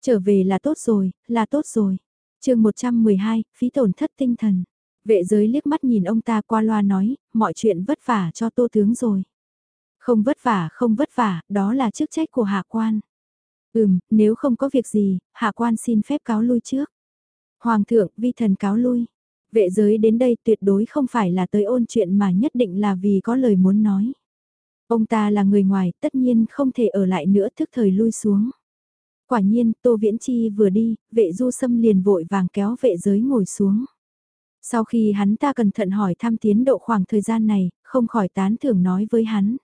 Trở về là tốt rồi, là tốt rồi. chương 112, phí tổn thất tinh thần. Vệ giới liếc mắt nhìn ông ta qua loa nói, mọi chuyện vất vả cho tô tướng rồi. Không vất vả không vất vả, đó là chức trách của hạ quan. Ừm, nếu không có việc gì, hạ quan xin phép cáo lui trước. Hoàng thượng, vi thần cáo lui. Vệ giới đến đây tuyệt đối không phải là tới ôn chuyện mà nhất định là vì có lời muốn nói. Ông ta là người ngoài, tất nhiên không thể ở lại nữa thức thời lui xuống. Quả nhiên, Tô Viễn Chi vừa đi, vệ du sâm liền vội vàng kéo vệ giới ngồi xuống. Sau khi hắn ta cẩn thận hỏi thăm tiến độ khoảng thời gian này, không khỏi tán thưởng nói với hắn.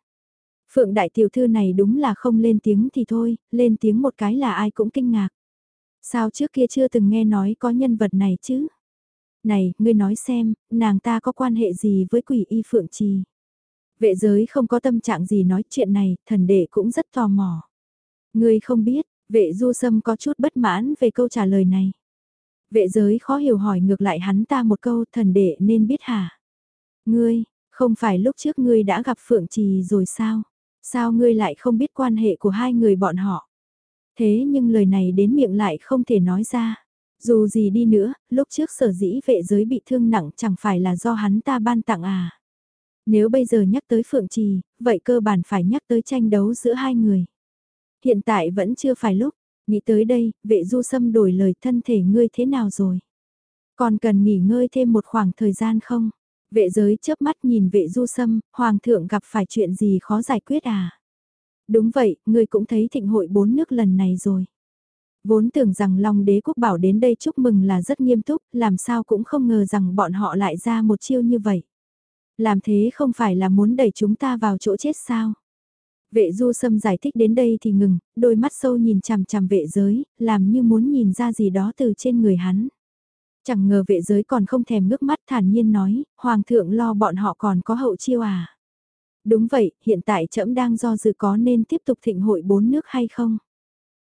Phượng đại tiểu thư này đúng là không lên tiếng thì thôi, lên tiếng một cái là ai cũng kinh ngạc. Sao trước kia chưa từng nghe nói có nhân vật này chứ? Này, ngươi nói xem, nàng ta có quan hệ gì với quỷ y Phượng Trì? Vệ giới không có tâm trạng gì nói chuyện này, thần đệ cũng rất tò mò. Ngươi không biết, vệ du sâm có chút bất mãn về câu trả lời này. Vệ giới khó hiểu hỏi ngược lại hắn ta một câu thần đệ nên biết hả? Ngươi, không phải lúc trước ngươi đã gặp Phượng Trì rồi sao? Sao ngươi lại không biết quan hệ của hai người bọn họ? Thế nhưng lời này đến miệng lại không thể nói ra. Dù gì đi nữa, lúc trước sở dĩ vệ giới bị thương nặng chẳng phải là do hắn ta ban tặng à. Nếu bây giờ nhắc tới Phượng Trì, vậy cơ bản phải nhắc tới tranh đấu giữa hai người. Hiện tại vẫn chưa phải lúc, nghĩ tới đây, vệ du sâm đổi lời thân thể ngươi thế nào rồi? Còn cần nghỉ ngơi thêm một khoảng thời gian không? Vệ giới chớp mắt nhìn vệ du sâm, hoàng thượng gặp phải chuyện gì khó giải quyết à? Đúng vậy, ngươi cũng thấy thịnh hội bốn nước lần này rồi. Vốn tưởng rằng Long đế quốc bảo đến đây chúc mừng là rất nghiêm túc, làm sao cũng không ngờ rằng bọn họ lại ra một chiêu như vậy. Làm thế không phải là muốn đẩy chúng ta vào chỗ chết sao? Vệ du sâm giải thích đến đây thì ngừng, đôi mắt sâu nhìn chằm chằm vệ giới, làm như muốn nhìn ra gì đó từ trên người hắn. Chẳng ngờ vệ giới còn không thèm ngước mắt thản nhiên nói, Hoàng thượng lo bọn họ còn có hậu chiêu à. Đúng vậy, hiện tại trẫm đang do dự có nên tiếp tục thịnh hội bốn nước hay không?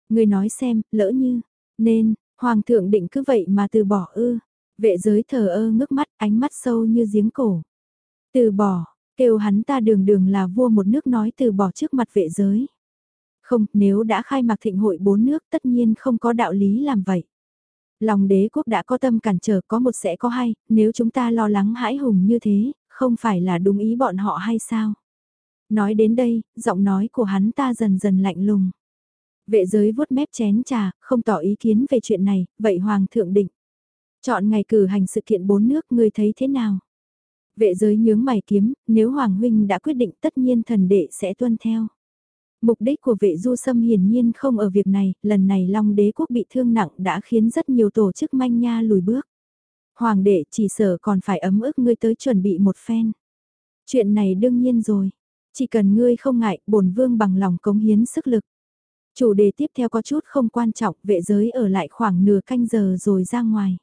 Người nói xem, lỡ như, nên, Hoàng thượng định cứ vậy mà từ bỏ ư. Vệ giới thờ ơ ngước mắt, ánh mắt sâu như giếng cổ. Từ bỏ, kêu hắn ta đường đường là vua một nước nói từ bỏ trước mặt vệ giới. Không, nếu đã khai mạc thịnh hội bốn nước tất nhiên không có đạo lý làm vậy. Lòng đế quốc đã có tâm cản trở có một sẽ có hai, nếu chúng ta lo lắng hãi hùng như thế, không phải là đúng ý bọn họ hay sao? Nói đến đây, giọng nói của hắn ta dần dần lạnh lùng. Vệ giới vuốt mép chén trà, không tỏ ý kiến về chuyện này, vậy Hoàng thượng định. Chọn ngày cử hành sự kiện bốn nước người thấy thế nào? Vệ giới nhướng mày kiếm, nếu Hoàng Huynh đã quyết định tất nhiên thần đệ sẽ tuân theo. Mục đích của vệ du sâm hiển nhiên không ở việc này, lần này Long đế quốc bị thương nặng đã khiến rất nhiều tổ chức manh nha lùi bước. Hoàng đệ chỉ sợ còn phải ấm ức ngươi tới chuẩn bị một phen. Chuyện này đương nhiên rồi, chỉ cần ngươi không ngại, bổn vương bằng lòng cống hiến sức lực. Chủ đề tiếp theo có chút không quan trọng, vệ giới ở lại khoảng nửa canh giờ rồi ra ngoài.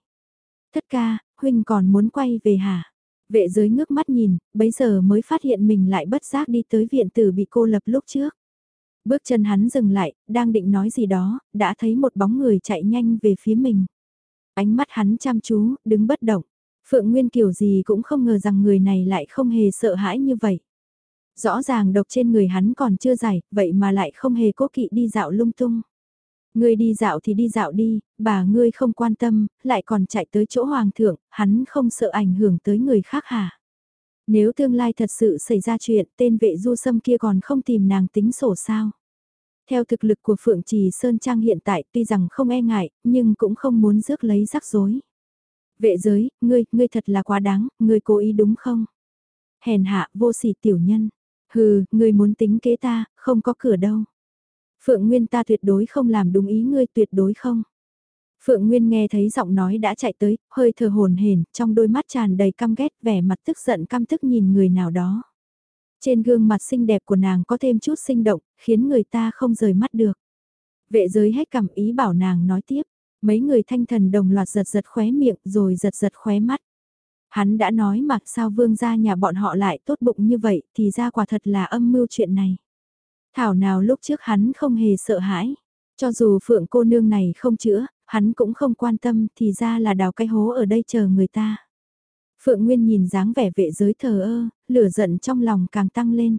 Thất ca, huynh còn muốn quay về hả? Vệ giới ngước mắt nhìn, bấy giờ mới phát hiện mình lại bất giác đi tới viện tử bị cô lập lúc trước. Bước chân hắn dừng lại, đang định nói gì đó, đã thấy một bóng người chạy nhanh về phía mình. Ánh mắt hắn chăm chú, đứng bất động. Phượng Nguyên kiểu gì cũng không ngờ rằng người này lại không hề sợ hãi như vậy. Rõ ràng độc trên người hắn còn chưa giải, vậy mà lại không hề cố kỵ đi dạo lung tung. Ngươi đi dạo thì đi dạo đi, bà ngươi không quan tâm, lại còn chạy tới chỗ hoàng thượng, hắn không sợ ảnh hưởng tới người khác hả? Nếu tương lai thật sự xảy ra chuyện, tên vệ du sâm kia còn không tìm nàng tính sổ sao? Theo thực lực của Phượng Trì Sơn Trang hiện tại tuy rằng không e ngại, nhưng cũng không muốn rước lấy rắc rối. Vệ giới, ngươi, ngươi thật là quá đáng, ngươi cố ý đúng không? Hèn hạ, vô sỉ tiểu nhân. Hừ, ngươi muốn tính kế ta, không có cửa đâu. Phượng Nguyên ta tuyệt đối không làm đúng ý ngươi tuyệt đối không. Phượng Nguyên nghe thấy giọng nói đã chạy tới, hơi thở hồn hển, trong đôi mắt tràn đầy căm ghét, vẻ mặt tức giận căm tức nhìn người nào đó. Trên gương mặt xinh đẹp của nàng có thêm chút sinh động, khiến người ta không rời mắt được. Vệ giới hết cảm ý bảo nàng nói tiếp, mấy người thanh thần đồng loạt giật giật khóe miệng rồi giật giật khóe mắt. Hắn đã nói mà sao vương gia nhà bọn họ lại tốt bụng như vậy thì ra quả thật là âm mưu chuyện này. Thảo nào lúc trước hắn không hề sợ hãi. Cho dù phượng cô nương này không chữa, hắn cũng không quan tâm thì ra là đào cái hố ở đây chờ người ta. Phượng Nguyên nhìn dáng vẻ vệ giới thờ ơ, lửa giận trong lòng càng tăng lên.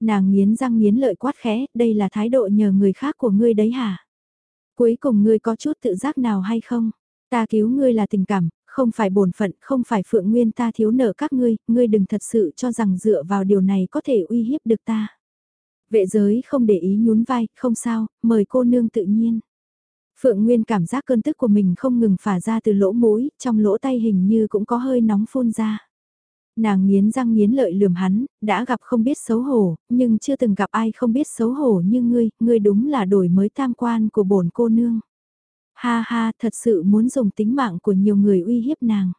Nàng nghiến răng nghiến lợi quát khẽ, đây là thái độ nhờ người khác của ngươi đấy hả? Cuối cùng ngươi có chút tự giác nào hay không? Ta cứu ngươi là tình cảm, không phải bổn phận, không phải Phượng Nguyên ta thiếu nợ các ngươi, ngươi đừng thật sự cho rằng dựa vào điều này có thể uy hiếp được ta. Vệ giới không để ý nhún vai, không sao, mời cô nương tự nhiên. Phượng Nguyên cảm giác cơn tức của mình không ngừng phả ra từ lỗ mũi, trong lỗ tay hình như cũng có hơi nóng phun ra. Nàng nghiến răng nghiến lợi lườm hắn, đã gặp không biết xấu hổ, nhưng chưa từng gặp ai không biết xấu hổ như ngươi, ngươi đúng là đổi mới tam quan của bổn cô nương. Ha ha, thật sự muốn dùng tính mạng của nhiều người uy hiếp nàng.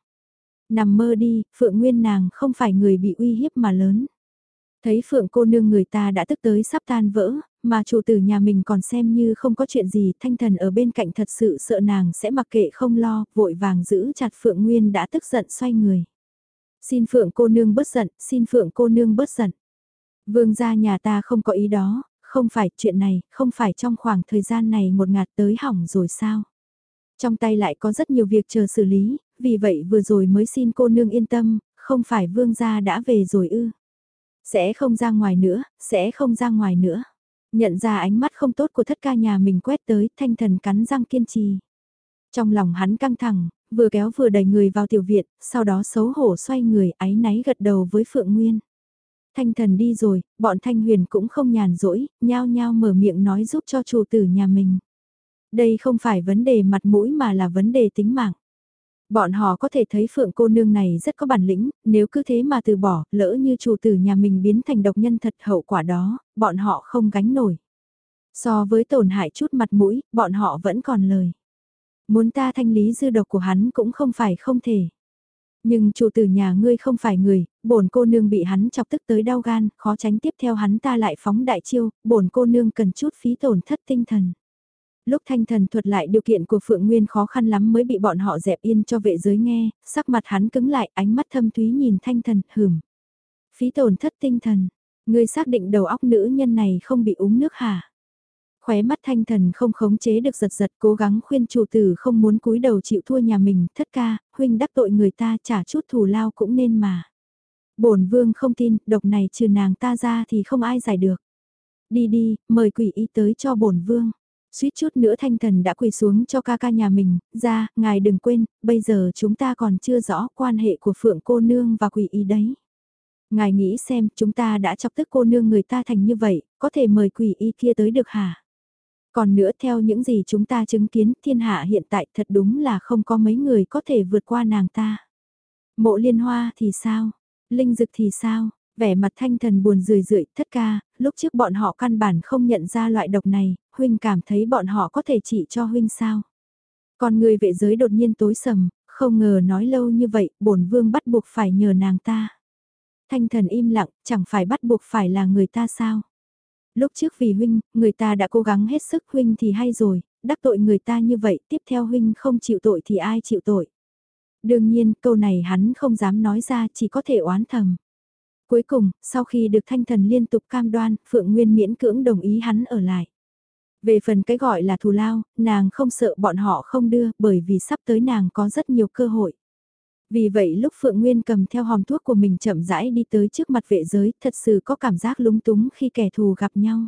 Nằm mơ đi, Phượng Nguyên nàng không phải người bị uy hiếp mà lớn. Thấy Phượng cô nương người ta đã tức tới sắp tan vỡ, mà chủ tử nhà mình còn xem như không có chuyện gì, thanh thần ở bên cạnh thật sự sợ nàng sẽ mặc kệ không lo, vội vàng giữ chặt Phượng Nguyên đã tức giận xoay người. Xin Phượng cô nương bớt giận, xin Phượng cô nương bớt giận. Vương gia nhà ta không có ý đó, không phải chuyện này, không phải trong khoảng thời gian này một ngạt tới hỏng rồi sao. Trong tay lại có rất nhiều việc chờ xử lý, vì vậy vừa rồi mới xin cô nương yên tâm, không phải vương gia đã về rồi ư. Sẽ không ra ngoài nữa, sẽ không ra ngoài nữa. Nhận ra ánh mắt không tốt của thất ca nhà mình quét tới, thanh thần cắn răng kiên trì. Trong lòng hắn căng thẳng, vừa kéo vừa đẩy người vào tiểu viện, sau đó xấu hổ xoay người áy náy gật đầu với Phượng Nguyên. Thanh thần đi rồi, bọn Thanh Huyền cũng không nhàn rỗi, nhao nhao mở miệng nói giúp cho chủ tử nhà mình. Đây không phải vấn đề mặt mũi mà là vấn đề tính mạng. Bọn họ có thể thấy Phượng cô nương này rất có bản lĩnh, nếu cứ thế mà từ bỏ, lỡ như chủ tử nhà mình biến thành độc nhân thật hậu quả đó, bọn họ không gánh nổi. So với tổn hại chút mặt mũi, bọn họ vẫn còn lời. Muốn ta thanh lý dư độc của hắn cũng không phải không thể. Nhưng chủ tử nhà ngươi không phải người, bổn cô nương bị hắn chọc tức tới đau gan, khó tránh tiếp theo hắn ta lại phóng đại chiêu, bổn cô nương cần chút phí tổn thất tinh thần lúc thanh thần thuật lại điều kiện của Phượng Nguyên khó khăn lắm mới bị bọn họ dẹp yên cho vệ giới nghe, sắc mặt hắn cứng lại, ánh mắt thâm thúy nhìn thanh thần, hửm. Phí tổn thất tinh thần, ngươi xác định đầu óc nữ nhân này không bị uống nước hả? Khóe mắt thanh thần không khống chế được giật giật cố gắng khuyên chủ tử không muốn cúi đầu chịu thua nhà mình, thất ca, huynh đắc tội người ta trả chút thù lao cũng nên mà. bổn vương không tin, độc này trừ nàng ta ra thì không ai giải được. Đi đi, mời quỷ y tới cho bổn vương suýt chút nữa thanh thần đã quỳ xuống cho ca ca nhà mình, ra, ngài đừng quên, bây giờ chúng ta còn chưa rõ quan hệ của phượng cô nương và quỷ y đấy. Ngài nghĩ xem, chúng ta đã chọc tức cô nương người ta thành như vậy, có thể mời quỷ y kia tới được hả? Còn nữa theo những gì chúng ta chứng kiến thiên hạ hiện tại thật đúng là không có mấy người có thể vượt qua nàng ta. Mộ liên hoa thì sao? Linh dực thì sao? Vẻ mặt thanh thần buồn rười rượi, thất ca, lúc trước bọn họ căn bản không nhận ra loại độc này, huynh cảm thấy bọn họ có thể trị cho huynh sao? Còn người vệ giới đột nhiên tối sầm, không ngờ nói lâu như vậy, bổn vương bắt buộc phải nhờ nàng ta. Thanh thần im lặng, chẳng phải bắt buộc phải là người ta sao? Lúc trước vì huynh, người ta đã cố gắng hết sức huynh thì hay rồi, đắc tội người ta như vậy, tiếp theo huynh không chịu tội thì ai chịu tội? Đương nhiên, câu này hắn không dám nói ra, chỉ có thể oán thầm. Cuối cùng, sau khi được thanh thần liên tục cam đoan, Phượng Nguyên miễn cưỡng đồng ý hắn ở lại. Về phần cái gọi là thù lao, nàng không sợ bọn họ không đưa, bởi vì sắp tới nàng có rất nhiều cơ hội. Vì vậy lúc Phượng Nguyên cầm theo hòm thuốc của mình chậm rãi đi tới trước mặt vệ giới, thật sự có cảm giác lúng túng khi kẻ thù gặp nhau.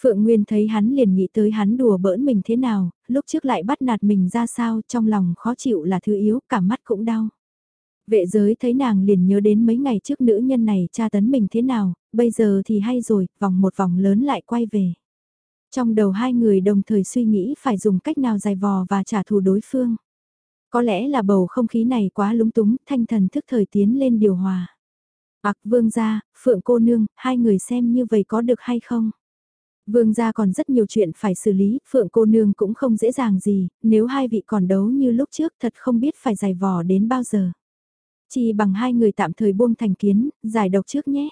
Phượng Nguyên thấy hắn liền nghĩ tới hắn đùa bỡn mình thế nào, lúc trước lại bắt nạt mình ra sao, trong lòng khó chịu là thứ yếu, cả mắt cũng đau. Vệ giới thấy nàng liền nhớ đến mấy ngày trước nữ nhân này tra tấn mình thế nào, bây giờ thì hay rồi, vòng một vòng lớn lại quay về. Trong đầu hai người đồng thời suy nghĩ phải dùng cách nào dài vò và trả thù đối phương. Có lẽ là bầu không khí này quá lúng túng, thanh thần thức thời tiến lên điều hòa. Ặc vương gia, phượng cô nương, hai người xem như vậy có được hay không? Vương gia còn rất nhiều chuyện phải xử lý, phượng cô nương cũng không dễ dàng gì, nếu hai vị còn đấu như lúc trước thật không biết phải giải vò đến bao giờ. Chỉ bằng hai người tạm thời buông thành kiến, giải độc trước nhé.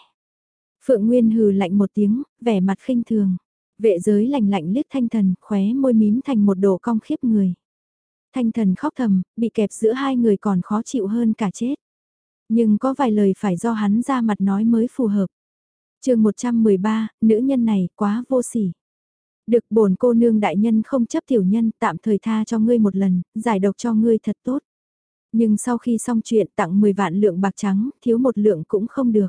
Phượng Nguyên hừ lạnh một tiếng, vẻ mặt khinh thường. Vệ giới lạnh lạnh liếc thanh thần, khóe môi mím thành một độ cong khiếp người. Thanh thần khóc thầm, bị kẹp giữa hai người còn khó chịu hơn cả chết. Nhưng có vài lời phải do hắn ra mặt nói mới phù hợp. chương 113, nữ nhân này quá vô sỉ. Được bổn cô nương đại nhân không chấp tiểu nhân tạm thời tha cho ngươi một lần, giải độc cho ngươi thật tốt. Nhưng sau khi xong chuyện tặng 10 vạn lượng bạc trắng, thiếu một lượng cũng không được.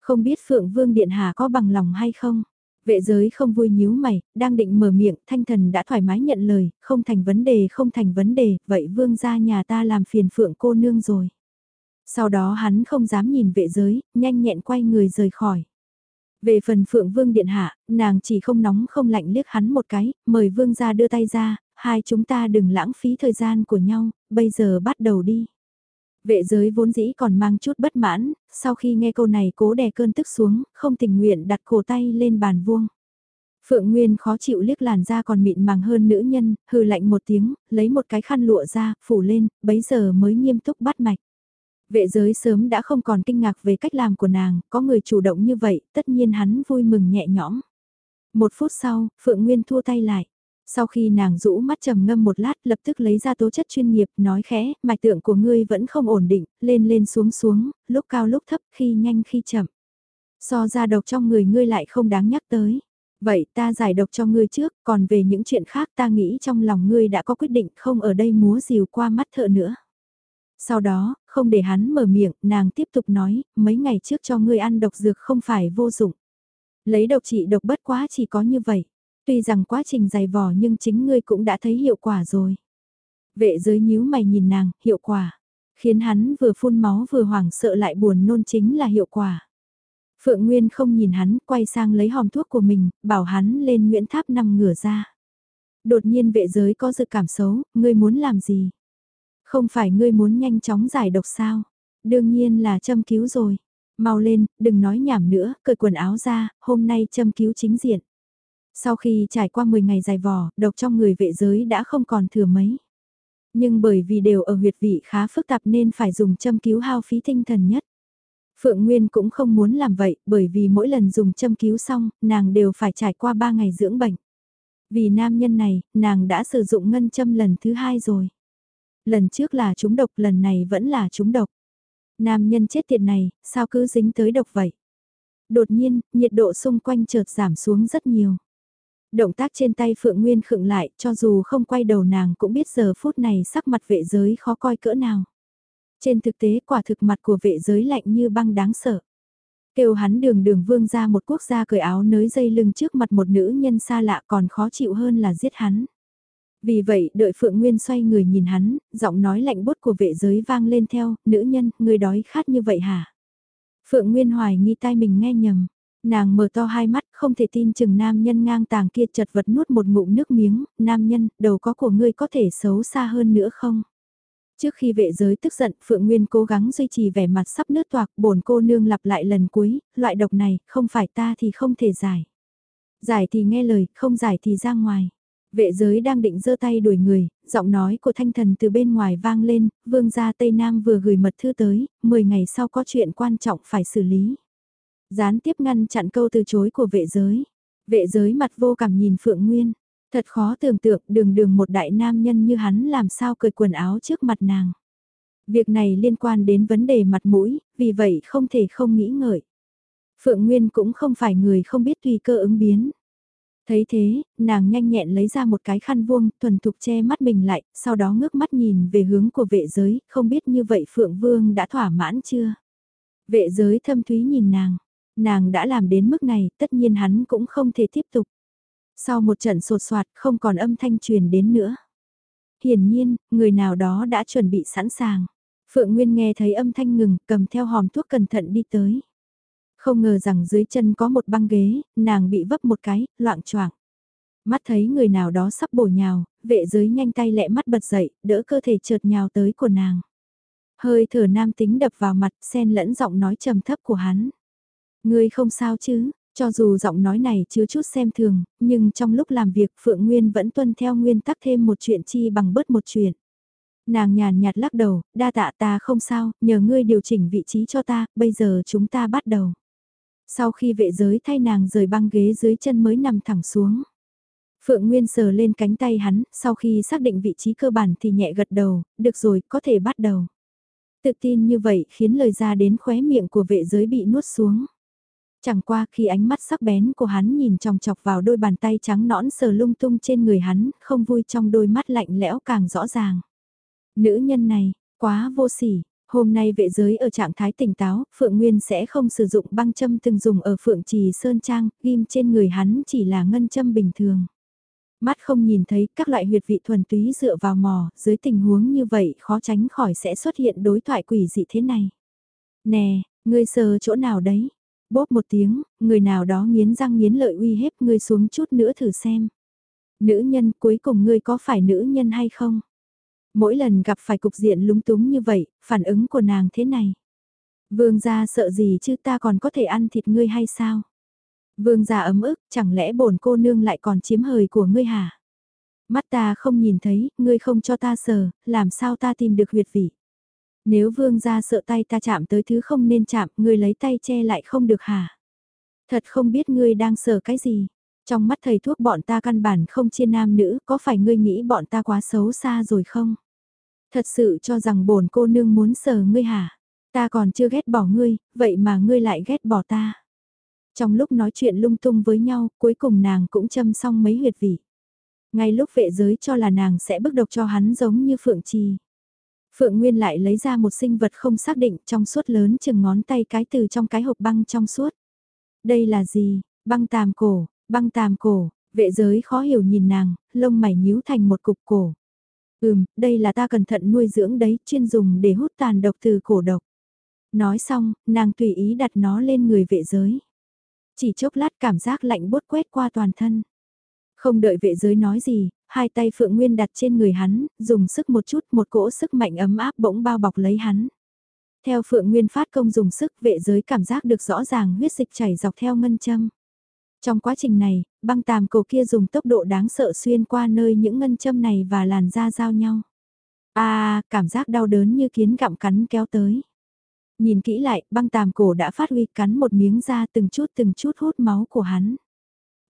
Không biết Phượng Vương Điện Hà có bằng lòng hay không? Vệ giới không vui nhíu mày, đang định mở miệng, thanh thần đã thoải mái nhận lời, không thành vấn đề không thành vấn đề, vậy vương gia nhà ta làm phiền phượng cô nương rồi. Sau đó hắn không dám nhìn vệ giới, nhanh nhẹn quay người rời khỏi. Về phần phượng vương điện hạ, nàng chỉ không nóng không lạnh liếc hắn một cái, mời vương gia đưa tay ra, hai chúng ta đừng lãng phí thời gian của nhau, bây giờ bắt đầu đi. Vệ giới vốn dĩ còn mang chút bất mãn, sau khi nghe câu này cố đè cơn tức xuống, không tình nguyện đặt cổ tay lên bàn vuông. Phượng Nguyên khó chịu liếc làn da còn mịn màng hơn nữ nhân, hừ lạnh một tiếng, lấy một cái khăn lụa ra, phủ lên, bấy giờ mới nghiêm túc bắt mạch. Vệ giới sớm đã không còn kinh ngạc về cách làm của nàng, có người chủ động như vậy, tất nhiên hắn vui mừng nhẹ nhõm. Một phút sau, Phượng Nguyên thua tay lại. Sau khi nàng rũ mắt trầm ngâm một lát lập tức lấy ra tố chất chuyên nghiệp nói khẽ, mạch tượng của ngươi vẫn không ổn định, lên lên xuống xuống, lúc cao lúc thấp, khi nhanh khi chậm. So ra độc trong người ngươi lại không đáng nhắc tới. Vậy ta giải độc cho ngươi trước, còn về những chuyện khác ta nghĩ trong lòng ngươi đã có quyết định không ở đây múa rìu qua mắt thợ nữa. Sau đó, không để hắn mở miệng, nàng tiếp tục nói, mấy ngày trước cho ngươi ăn độc dược không phải vô dụng. Lấy độc trị độc bất quá chỉ có như vậy. Tuy rằng quá trình dài vò nhưng chính ngươi cũng đã thấy hiệu quả rồi. Vệ giới nhíu mày nhìn nàng, hiệu quả. Khiến hắn vừa phun máu vừa hoảng sợ lại buồn nôn chính là hiệu quả. Phượng Nguyên không nhìn hắn, quay sang lấy hòm thuốc của mình, bảo hắn lên Nguyễn Tháp nằm ngửa ra. Đột nhiên vệ giới có dự cảm xấu, ngươi muốn làm gì? Không phải ngươi muốn nhanh chóng giải độc sao? Đương nhiên là châm cứu rồi. Mau lên, đừng nói nhảm nữa, cởi quần áo ra, hôm nay châm cứu chính diện. Sau khi trải qua 10 ngày dài vò, độc trong người vệ giới đã không còn thừa mấy. Nhưng bởi vì đều ở huyệt vị khá phức tạp nên phải dùng châm cứu hao phí tinh thần nhất. Phượng Nguyên cũng không muốn làm vậy bởi vì mỗi lần dùng châm cứu xong, nàng đều phải trải qua 3 ngày dưỡng bệnh. Vì nam nhân này, nàng đã sử dụng ngân châm lần thứ hai rồi. Lần trước là trúng độc, lần này vẫn là trúng độc. Nam nhân chết tiệt này, sao cứ dính tới độc vậy? Đột nhiên, nhiệt độ xung quanh chợt giảm xuống rất nhiều. Động tác trên tay Phượng Nguyên khựng lại, cho dù không quay đầu nàng cũng biết giờ phút này sắc mặt vệ giới khó coi cỡ nào. Trên thực tế quả thực mặt của vệ giới lạnh như băng đáng sợ. Kêu hắn đường đường vương ra một quốc gia cởi áo nới dây lưng trước mặt một nữ nhân xa lạ còn khó chịu hơn là giết hắn. Vì vậy đợi Phượng Nguyên xoay người nhìn hắn, giọng nói lạnh bút của vệ giới vang lên theo, nữ nhân, người đói khát như vậy hả? Phượng Nguyên hoài nghi tai mình nghe nhầm, Nàng mở to hai mắt, không thể tin chừng nam nhân ngang tàng kia chật vật nuốt một ngụm nước miếng, nam nhân, đầu có của ngươi có thể xấu xa hơn nữa không? Trước khi vệ giới tức giận, Phượng Nguyên cố gắng duy trì vẻ mặt sắp nước toạc, bổn cô nương lặp lại lần cuối, loại độc này, không phải ta thì không thể giải. Giải thì nghe lời, không giải thì ra ngoài. Vệ giới đang định giơ tay đuổi người, giọng nói của thanh thần từ bên ngoài vang lên, vương gia Tây Nam vừa gửi mật thư tới, 10 ngày sau có chuyện quan trọng phải xử lý. Gián tiếp ngăn chặn câu từ chối của vệ giới. Vệ giới mặt vô cảm nhìn Phượng Nguyên. Thật khó tưởng tượng đường đường một đại nam nhân như hắn làm sao cởi quần áo trước mặt nàng. Việc này liên quan đến vấn đề mặt mũi, vì vậy không thể không nghĩ ngợi. Phượng Nguyên cũng không phải người không biết tùy cơ ứng biến. Thấy thế, nàng nhanh nhẹn lấy ra một cái khăn vuông, thuần thục che mắt mình lại, sau đó ngước mắt nhìn về hướng của vệ giới, không biết như vậy Phượng Vương đã thỏa mãn chưa? Vệ giới thâm thúy nhìn nàng, nàng đã làm đến mức này, tất nhiên hắn cũng không thể tiếp tục. Sau một trận sột soạt không còn âm thanh truyền đến nữa. Hiển nhiên, người nào đó đã chuẩn bị sẵn sàng. Phượng Nguyên nghe thấy âm thanh ngừng, cầm theo hòm thuốc cẩn thận đi tới. Không ngờ rằng dưới chân có một băng ghế, nàng bị vấp một cái, loạn choạng. Mắt thấy người nào đó sắp bổ nhào, vệ giới nhanh tay lẹ mắt bật dậy, đỡ cơ thể trượt nhào tới của nàng. Hơi thở nam tính đập vào mặt, xen lẫn giọng nói trầm thấp của hắn. Ngươi không sao chứ, cho dù giọng nói này chứa chút xem thường, nhưng trong lúc làm việc Phượng Nguyên vẫn tuân theo nguyên tắc thêm một chuyện chi bằng bớt một chuyện. Nàng nhàn nhạt lắc đầu, đa tạ ta không sao, nhờ ngươi điều chỉnh vị trí cho ta, bây giờ chúng ta bắt đầu. Sau khi vệ giới thay nàng rời băng ghế dưới chân mới nằm thẳng xuống. Phượng Nguyên sờ lên cánh tay hắn, sau khi xác định vị trí cơ bản thì nhẹ gật đầu, được rồi, có thể bắt đầu. Tự tin như vậy khiến lời ra đến khóe miệng của vệ giới bị nuốt xuống. Chẳng qua khi ánh mắt sắc bén của hắn nhìn chòng chọc vào đôi bàn tay trắng nõn sờ lung tung trên người hắn, không vui trong đôi mắt lạnh lẽo càng rõ ràng. Nữ nhân này, quá vô sỉ, hôm nay vệ giới ở trạng thái tỉnh táo, Phượng Nguyên sẽ không sử dụng băng châm từng dùng ở Phượng Trì Sơn Trang, ghim trên người hắn chỉ là ngân châm bình thường. Mắt không nhìn thấy các loại huyệt vị thuần túy dựa vào mò, dưới tình huống như vậy khó tránh khỏi sẽ xuất hiện đối thoại quỷ dị thế này. Nè, ngươi sờ chỗ nào đấy? Bóp một tiếng, người nào đó nghiến răng nghiến lợi uy hiếp ngươi xuống chút nữa thử xem. Nữ nhân cuối cùng ngươi có phải nữ nhân hay không? Mỗi lần gặp phải cục diện lúng túng như vậy, phản ứng của nàng thế này. Vương gia sợ gì chứ ta còn có thể ăn thịt ngươi hay sao? Vương gia ấm ức, chẳng lẽ bổn cô nương lại còn chiếm hời của ngươi hả? Mắt ta không nhìn thấy, ngươi không cho ta sờ, làm sao ta tìm được huyệt vị? Nếu vương gia sợ tay ta chạm tới thứ không nên chạm, ngươi lấy tay che lại không được hả? Thật không biết ngươi đang sợ cái gì. Trong mắt thầy thuốc bọn ta căn bản không chia nam nữ, có phải ngươi nghĩ bọn ta quá xấu xa rồi không? Thật sự cho rằng bổn cô nương muốn sờ ngươi hả? Ta còn chưa ghét bỏ ngươi, vậy mà ngươi lại ghét bỏ ta. Trong lúc nói chuyện lung tung với nhau, cuối cùng nàng cũng châm xong mấy huyệt vị. Ngay lúc vệ giới cho là nàng sẽ bức độc cho hắn giống như Phượng Trì. Phượng Nguyên lại lấy ra một sinh vật không xác định trong suốt lớn chừng ngón tay cái từ trong cái hộp băng trong suốt. Đây là gì? Băng tàm cổ, băng tàm cổ, vệ giới khó hiểu nhìn nàng, lông mày nhíu thành một cục cổ. Ừm, đây là ta cẩn thận nuôi dưỡng đấy, chuyên dùng để hút tàn độc từ cổ độc. Nói xong, nàng tùy ý đặt nó lên người vệ giới. Chỉ chốc lát cảm giác lạnh bút quét qua toàn thân. Không đợi vệ giới nói gì, hai tay Phượng Nguyên đặt trên người hắn, dùng sức một chút một cỗ sức mạnh ấm áp bỗng bao bọc lấy hắn. Theo Phượng Nguyên phát công dùng sức vệ giới cảm giác được rõ ràng huyết dịch chảy dọc theo ngân châm. Trong quá trình này, băng tàm cổ kia dùng tốc độ đáng sợ xuyên qua nơi những ngân châm này và làn da giao nhau. À, cảm giác đau đớn như kiến gặm cắn kéo tới. Nhìn kỹ lại, băng tàm cổ đã phát huy cắn một miếng da từng chút từng chút hút máu của hắn.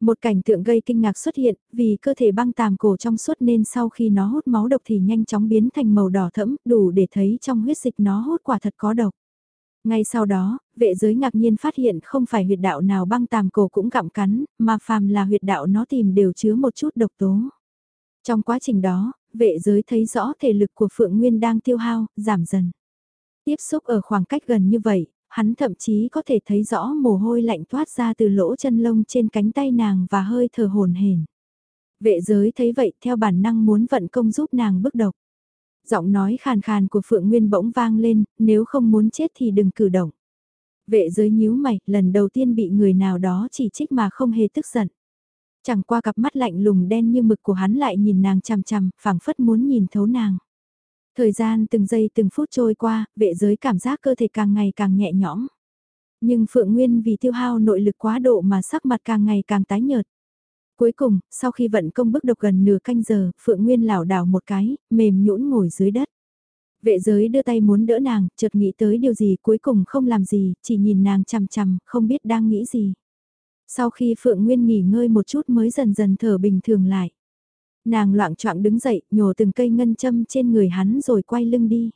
Một cảnh tượng gây kinh ngạc xuất hiện, vì cơ thể băng tàm cổ trong suốt nên sau khi nó hút máu độc thì nhanh chóng biến thành màu đỏ thẫm, đủ để thấy trong huyết dịch nó hút quả thật có độc. Ngay sau đó, vệ giới ngạc nhiên phát hiện không phải huyệt đạo nào băng tàm cổ cũng gặm cắn, mà phàm là huyệt đạo nó tìm đều chứa một chút độc tố. Trong quá trình đó, vệ giới thấy rõ thể lực của Phượng Nguyên đang tiêu hao, giảm dần. Tiếp xúc ở khoảng cách gần như vậy, hắn thậm chí có thể thấy rõ mồ hôi lạnh toát ra từ lỗ chân lông trên cánh tay nàng và hơi thở hồn hển. Vệ giới thấy vậy theo bản năng muốn vận công giúp nàng bức độc. Giọng nói khàn khàn của Phượng Nguyên bỗng vang lên, nếu không muốn chết thì đừng cử động. Vệ giới nhíu mày, lần đầu tiên bị người nào đó chỉ trích mà không hề tức giận. Chẳng qua cặp mắt lạnh lùng đen như mực của hắn lại nhìn nàng chằm chằm, phảng phất muốn nhìn thấu nàng. Thời gian từng giây từng phút trôi qua, vệ giới cảm giác cơ thể càng ngày càng nhẹ nhõm. Nhưng Phượng Nguyên vì tiêu hao nội lực quá độ mà sắc mặt càng ngày càng tái nhợt. Cuối cùng, sau khi vận công bước độc gần nửa canh giờ, Phượng Nguyên lảo đảo một cái, mềm nhũn ngồi dưới đất. Vệ giới đưa tay muốn đỡ nàng, chợt nghĩ tới điều gì cuối cùng không làm gì, chỉ nhìn nàng chằm chằm, không biết đang nghĩ gì. Sau khi Phượng Nguyên nghỉ ngơi một chút mới dần dần thở bình thường lại. Nàng loạn trọng đứng dậy, nhổ từng cây ngân châm trên người hắn rồi quay lưng đi.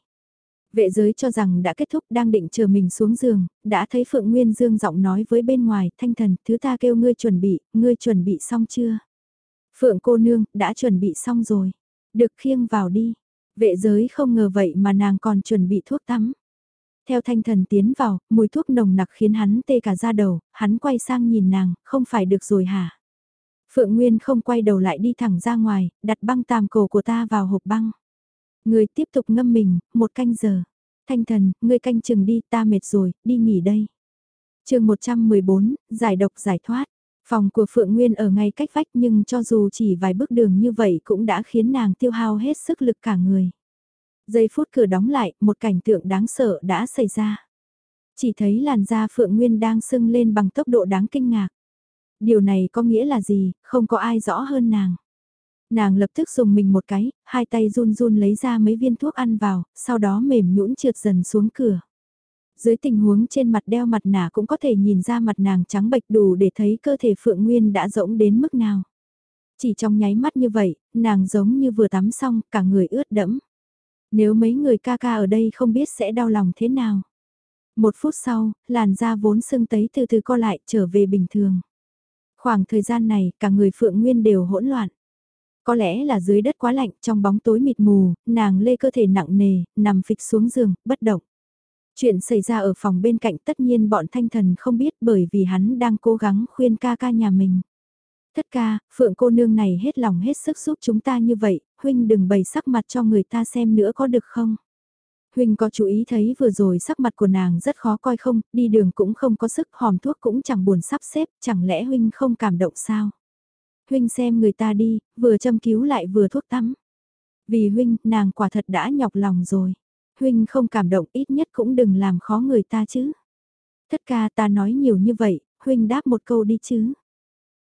Vệ giới cho rằng đã kết thúc đang định chờ mình xuống giường, đã thấy Phượng Nguyên Dương giọng nói với bên ngoài, thanh thần, thứ ta kêu ngươi chuẩn bị, ngươi chuẩn bị xong chưa? Phượng cô nương, đã chuẩn bị xong rồi. Được khiêng vào đi. Vệ giới không ngờ vậy mà nàng còn chuẩn bị thuốc tắm. Theo thanh thần tiến vào, mùi thuốc nồng nặc khiến hắn tê cả da đầu, hắn quay sang nhìn nàng, không phải được rồi hả? Phượng Nguyên không quay đầu lại đi thẳng ra ngoài, đặt băng tàm cổ của ta vào hộp băng. Người tiếp tục ngâm mình, một canh giờ. Thanh thần, ngươi canh chừng đi, ta mệt rồi, đi nghỉ đây. chương 114, giải độc giải thoát. Phòng của Phượng Nguyên ở ngay cách vách nhưng cho dù chỉ vài bước đường như vậy cũng đã khiến nàng tiêu hao hết sức lực cả người. Giây phút cửa đóng lại, một cảnh tượng đáng sợ đã xảy ra. Chỉ thấy làn da Phượng Nguyên đang sưng lên bằng tốc độ đáng kinh ngạc. Điều này có nghĩa là gì, không có ai rõ hơn nàng. Nàng lập tức dùng mình một cái, hai tay run run lấy ra mấy viên thuốc ăn vào, sau đó mềm nhũn trượt dần xuống cửa. Dưới tình huống trên mặt đeo mặt nạ cũng có thể nhìn ra mặt nàng trắng bệch đủ để thấy cơ thể Phượng Nguyên đã rỗng đến mức nào. Chỉ trong nháy mắt như vậy, nàng giống như vừa tắm xong, cả người ướt đẫm. Nếu mấy người ca ca ở đây không biết sẽ đau lòng thế nào. Một phút sau, làn da vốn sưng tấy từ từ co lại trở về bình thường. Khoảng thời gian này, cả người Phượng Nguyên đều hỗn loạn. Có lẽ là dưới đất quá lạnh, trong bóng tối mịt mù, nàng lê cơ thể nặng nề, nằm phịch xuống giường, bất động. Chuyện xảy ra ở phòng bên cạnh tất nhiên bọn thanh thần không biết bởi vì hắn đang cố gắng khuyên ca ca nhà mình. Thất ca, phượng cô nương này hết lòng hết sức giúp chúng ta như vậy, huynh đừng bày sắc mặt cho người ta xem nữa có được không? Huynh có chú ý thấy vừa rồi sắc mặt của nàng rất khó coi không, đi đường cũng không có sức, hòm thuốc cũng chẳng buồn sắp xếp, chẳng lẽ Huynh không cảm động sao? Huynh xem người ta đi, vừa châm cứu lại vừa thuốc tắm. Vì Huynh, nàng quả thật đã nhọc lòng rồi. Huynh không cảm động ít nhất cũng đừng làm khó người ta chứ. Thất ca ta nói nhiều như vậy, Huynh đáp một câu đi chứ.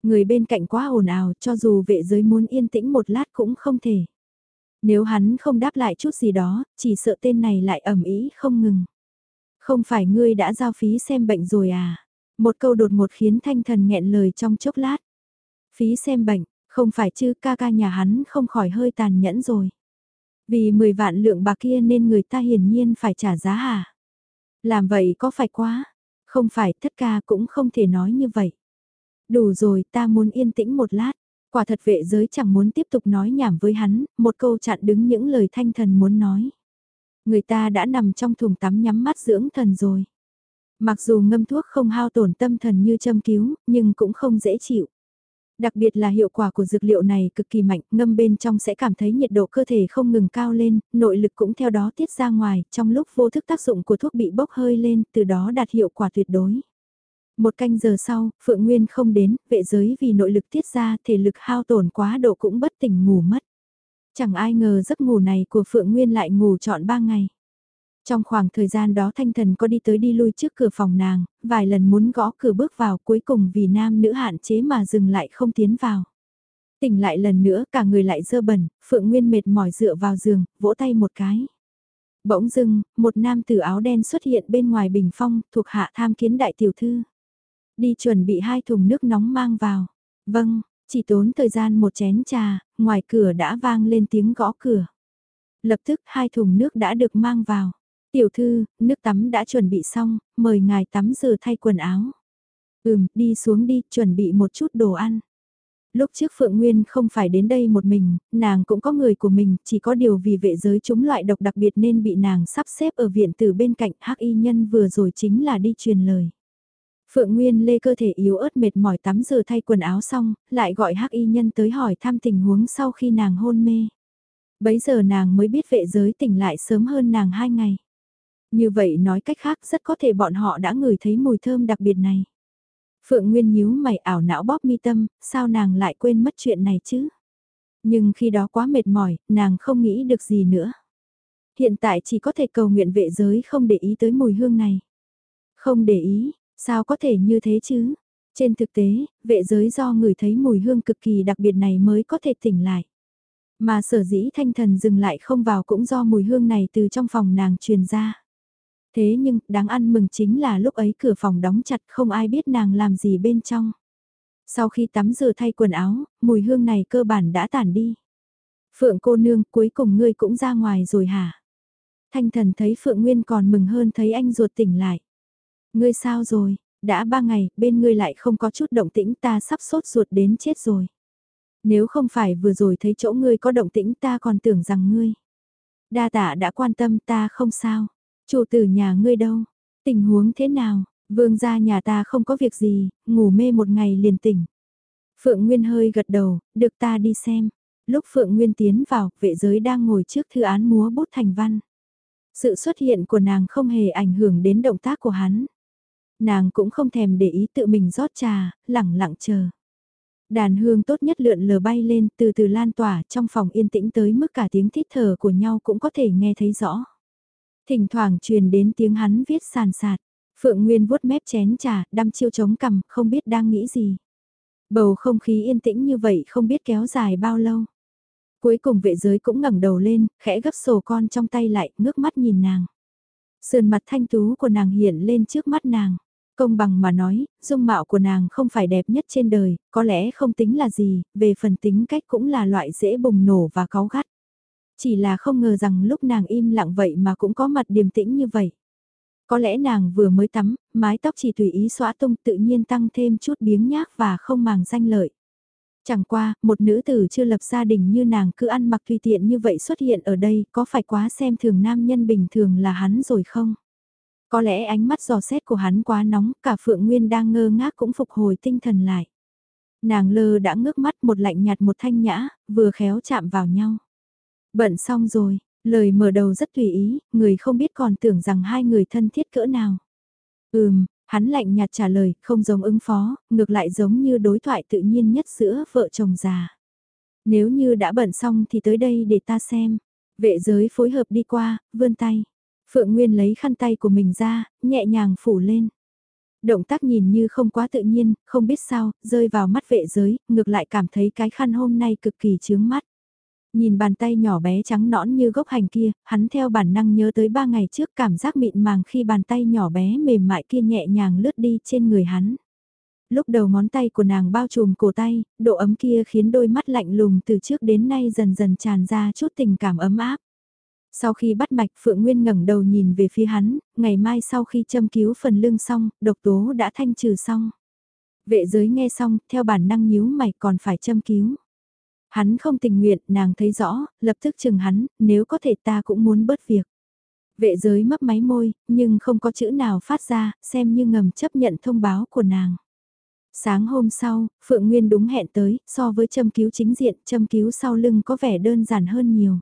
Người bên cạnh quá ồn ào cho dù vệ giới muốn yên tĩnh một lát cũng không thể. Nếu hắn không đáp lại chút gì đó, chỉ sợ tên này lại ẩm ý không ngừng. Không phải ngươi đã giao phí xem bệnh rồi à? Một câu đột ngột khiến thanh thần nghẹn lời trong chốc lát. Phí xem bệnh, không phải chứ ca ca nhà hắn không khỏi hơi tàn nhẫn rồi. Vì 10 vạn lượng bạc kia nên người ta hiển nhiên phải trả giá hả? Làm vậy có phải quá? Không phải tất ca cũng không thể nói như vậy. Đủ rồi ta muốn yên tĩnh một lát. Quả thật vệ giới chẳng muốn tiếp tục nói nhảm với hắn, một câu chặn đứng những lời thanh thần muốn nói. Người ta đã nằm trong thùng tắm nhắm mắt dưỡng thần rồi. Mặc dù ngâm thuốc không hao tổn tâm thần như châm cứu, nhưng cũng không dễ chịu. Đặc biệt là hiệu quả của dược liệu này cực kỳ mạnh, ngâm bên trong sẽ cảm thấy nhiệt độ cơ thể không ngừng cao lên, nội lực cũng theo đó tiết ra ngoài, trong lúc vô thức tác dụng của thuốc bị bốc hơi lên, từ đó đạt hiệu quả tuyệt đối. Một canh giờ sau, Phượng Nguyên không đến, vệ giới vì nội lực tiết ra, thể lực hao tổn quá độ cũng bất tỉnh ngủ mất. Chẳng ai ngờ giấc ngủ này của Phượng Nguyên lại ngủ trọn ba ngày. Trong khoảng thời gian đó thanh thần có đi tới đi lui trước cửa phòng nàng, vài lần muốn gõ cửa bước vào cuối cùng vì nam nữ hạn chế mà dừng lại không tiến vào. Tỉnh lại lần nữa cả người lại dơ bẩn, Phượng Nguyên mệt mỏi dựa vào giường, vỗ tay một cái. Bỗng dưng, một nam tử áo đen xuất hiện bên ngoài bình phong, thuộc hạ tham kiến đại tiểu thư. Đi chuẩn bị hai thùng nước nóng mang vào. Vâng, chỉ tốn thời gian một chén trà, ngoài cửa đã vang lên tiếng gõ cửa. Lập tức hai thùng nước đã được mang vào. Tiểu thư, nước tắm đã chuẩn bị xong, mời ngài tắm rửa thay quần áo. Ừm, đi xuống đi, chuẩn bị một chút đồ ăn. Lúc trước Phượng Nguyên không phải đến đây một mình, nàng cũng có người của mình, chỉ có điều vì vệ giới chúng loại độc đặc biệt nên bị nàng sắp xếp ở viện từ bên cạnh hắc y nhân vừa rồi chính là đi truyền lời. Phượng Nguyên lê cơ thể yếu ớt mệt mỏi tắm rửa thay quần áo xong, lại gọi hắc y nhân tới hỏi thăm tình huống sau khi nàng hôn mê. Bấy giờ nàng mới biết vệ giới tỉnh lại sớm hơn nàng hai ngày. Như vậy nói cách khác rất có thể bọn họ đã ngửi thấy mùi thơm đặc biệt này. Phượng Nguyên nhíu mày ảo não bóp mi tâm, sao nàng lại quên mất chuyện này chứ? Nhưng khi đó quá mệt mỏi, nàng không nghĩ được gì nữa. Hiện tại chỉ có thể cầu nguyện vệ giới không để ý tới mùi hương này. Không để ý, sao có thể như thế chứ? Trên thực tế, vệ giới do người thấy mùi hương cực kỳ đặc biệt này mới có thể tỉnh lại. Mà sở dĩ thanh thần dừng lại không vào cũng do mùi hương này từ trong phòng nàng truyền ra. Thế nhưng, đáng ăn mừng chính là lúc ấy cửa phòng đóng chặt không ai biết nàng làm gì bên trong. Sau khi tắm rửa thay quần áo, mùi hương này cơ bản đã tản đi. Phượng cô nương, cuối cùng ngươi cũng ra ngoài rồi hả? Thanh thần thấy Phượng Nguyên còn mừng hơn thấy anh ruột tỉnh lại. Ngươi sao rồi, đã ba ngày, bên ngươi lại không có chút động tĩnh ta sắp sốt ruột đến chết rồi. Nếu không phải vừa rồi thấy chỗ ngươi có động tĩnh ta còn tưởng rằng ngươi. Đa tạ đã quan tâm ta không sao. Chủ tử nhà ngươi đâu? Tình huống thế nào? Vương gia nhà ta không có việc gì, ngủ mê một ngày liền tỉnh. Phượng Nguyên hơi gật đầu, được ta đi xem. Lúc Phượng Nguyên tiến vào, vệ giới đang ngồi trước thư án múa bút thành văn. Sự xuất hiện của nàng không hề ảnh hưởng đến động tác của hắn. Nàng cũng không thèm để ý tự mình rót trà, lẳng lặng chờ. Đàn hương tốt nhất lượn lờ bay lên từ từ lan tỏa trong phòng yên tĩnh tới mức cả tiếng thít thở của nhau cũng có thể nghe thấy rõ. Thỉnh thoảng truyền đến tiếng hắn viết sàn sạt. Phượng Nguyên vuốt mép chén trà, đăm chiêu chống cằm, không biết đang nghĩ gì. Bầu không khí yên tĩnh như vậy không biết kéo dài bao lâu. Cuối cùng vệ giới cũng ngẩng đầu lên, khẽ gấp sổ con trong tay lại, ngước mắt nhìn nàng. Sườn mặt thanh tú của nàng hiện lên trước mắt nàng. Công bằng mà nói, dung mạo của nàng không phải đẹp nhất trên đời, có lẽ không tính là gì, về phần tính cách cũng là loại dễ bùng nổ và cáu gắt. Chỉ là không ngờ rằng lúc nàng im lặng vậy mà cũng có mặt điềm tĩnh như vậy. Có lẽ nàng vừa mới tắm, mái tóc chỉ tùy ý xóa tung tự nhiên tăng thêm chút biếng nhác và không màng danh lợi. Chẳng qua, một nữ tử chưa lập gia đình như nàng cứ ăn mặc tùy tiện như vậy xuất hiện ở đây có phải quá xem thường nam nhân bình thường là hắn rồi không? Có lẽ ánh mắt giò xét của hắn quá nóng, cả Phượng Nguyên đang ngơ ngác cũng phục hồi tinh thần lại. Nàng lơ đã ngước mắt một lạnh nhạt một thanh nhã, vừa khéo chạm vào nhau. Bận xong rồi, lời mở đầu rất tùy ý, người không biết còn tưởng rằng hai người thân thiết cỡ nào. Ừm, hắn lạnh nhạt trả lời, không giống ứng phó, ngược lại giống như đối thoại tự nhiên nhất giữa vợ chồng già. Nếu như đã bận xong thì tới đây để ta xem. Vệ giới phối hợp đi qua, vươn tay. Phượng Nguyên lấy khăn tay của mình ra, nhẹ nhàng phủ lên. Động tác nhìn như không quá tự nhiên, không biết sao, rơi vào mắt vệ giới, ngược lại cảm thấy cái khăn hôm nay cực kỳ chướng mắt. Nhìn bàn tay nhỏ bé trắng nõn như gốc hành kia, hắn theo bản năng nhớ tới ba ngày trước cảm giác mịn màng khi bàn tay nhỏ bé mềm mại kia nhẹ nhàng lướt đi trên người hắn. Lúc đầu ngón tay của nàng bao trùm cổ tay, độ ấm kia khiến đôi mắt lạnh lùng từ trước đến nay dần dần tràn ra chút tình cảm ấm áp. Sau khi bắt mạch Phượng Nguyên ngẩng đầu nhìn về phía hắn, ngày mai sau khi châm cứu phần lưng xong, độc tố đã thanh trừ xong. Vệ giới nghe xong, theo bản năng nhíu mày còn phải châm cứu. Hắn không tình nguyện, nàng thấy rõ, lập tức chừng hắn, nếu có thể ta cũng muốn bớt việc. Vệ giới mấp máy môi, nhưng không có chữ nào phát ra, xem như ngầm chấp nhận thông báo của nàng. Sáng hôm sau, Phượng Nguyên đúng hẹn tới, so với châm cứu chính diện, châm cứu sau lưng có vẻ đơn giản hơn nhiều.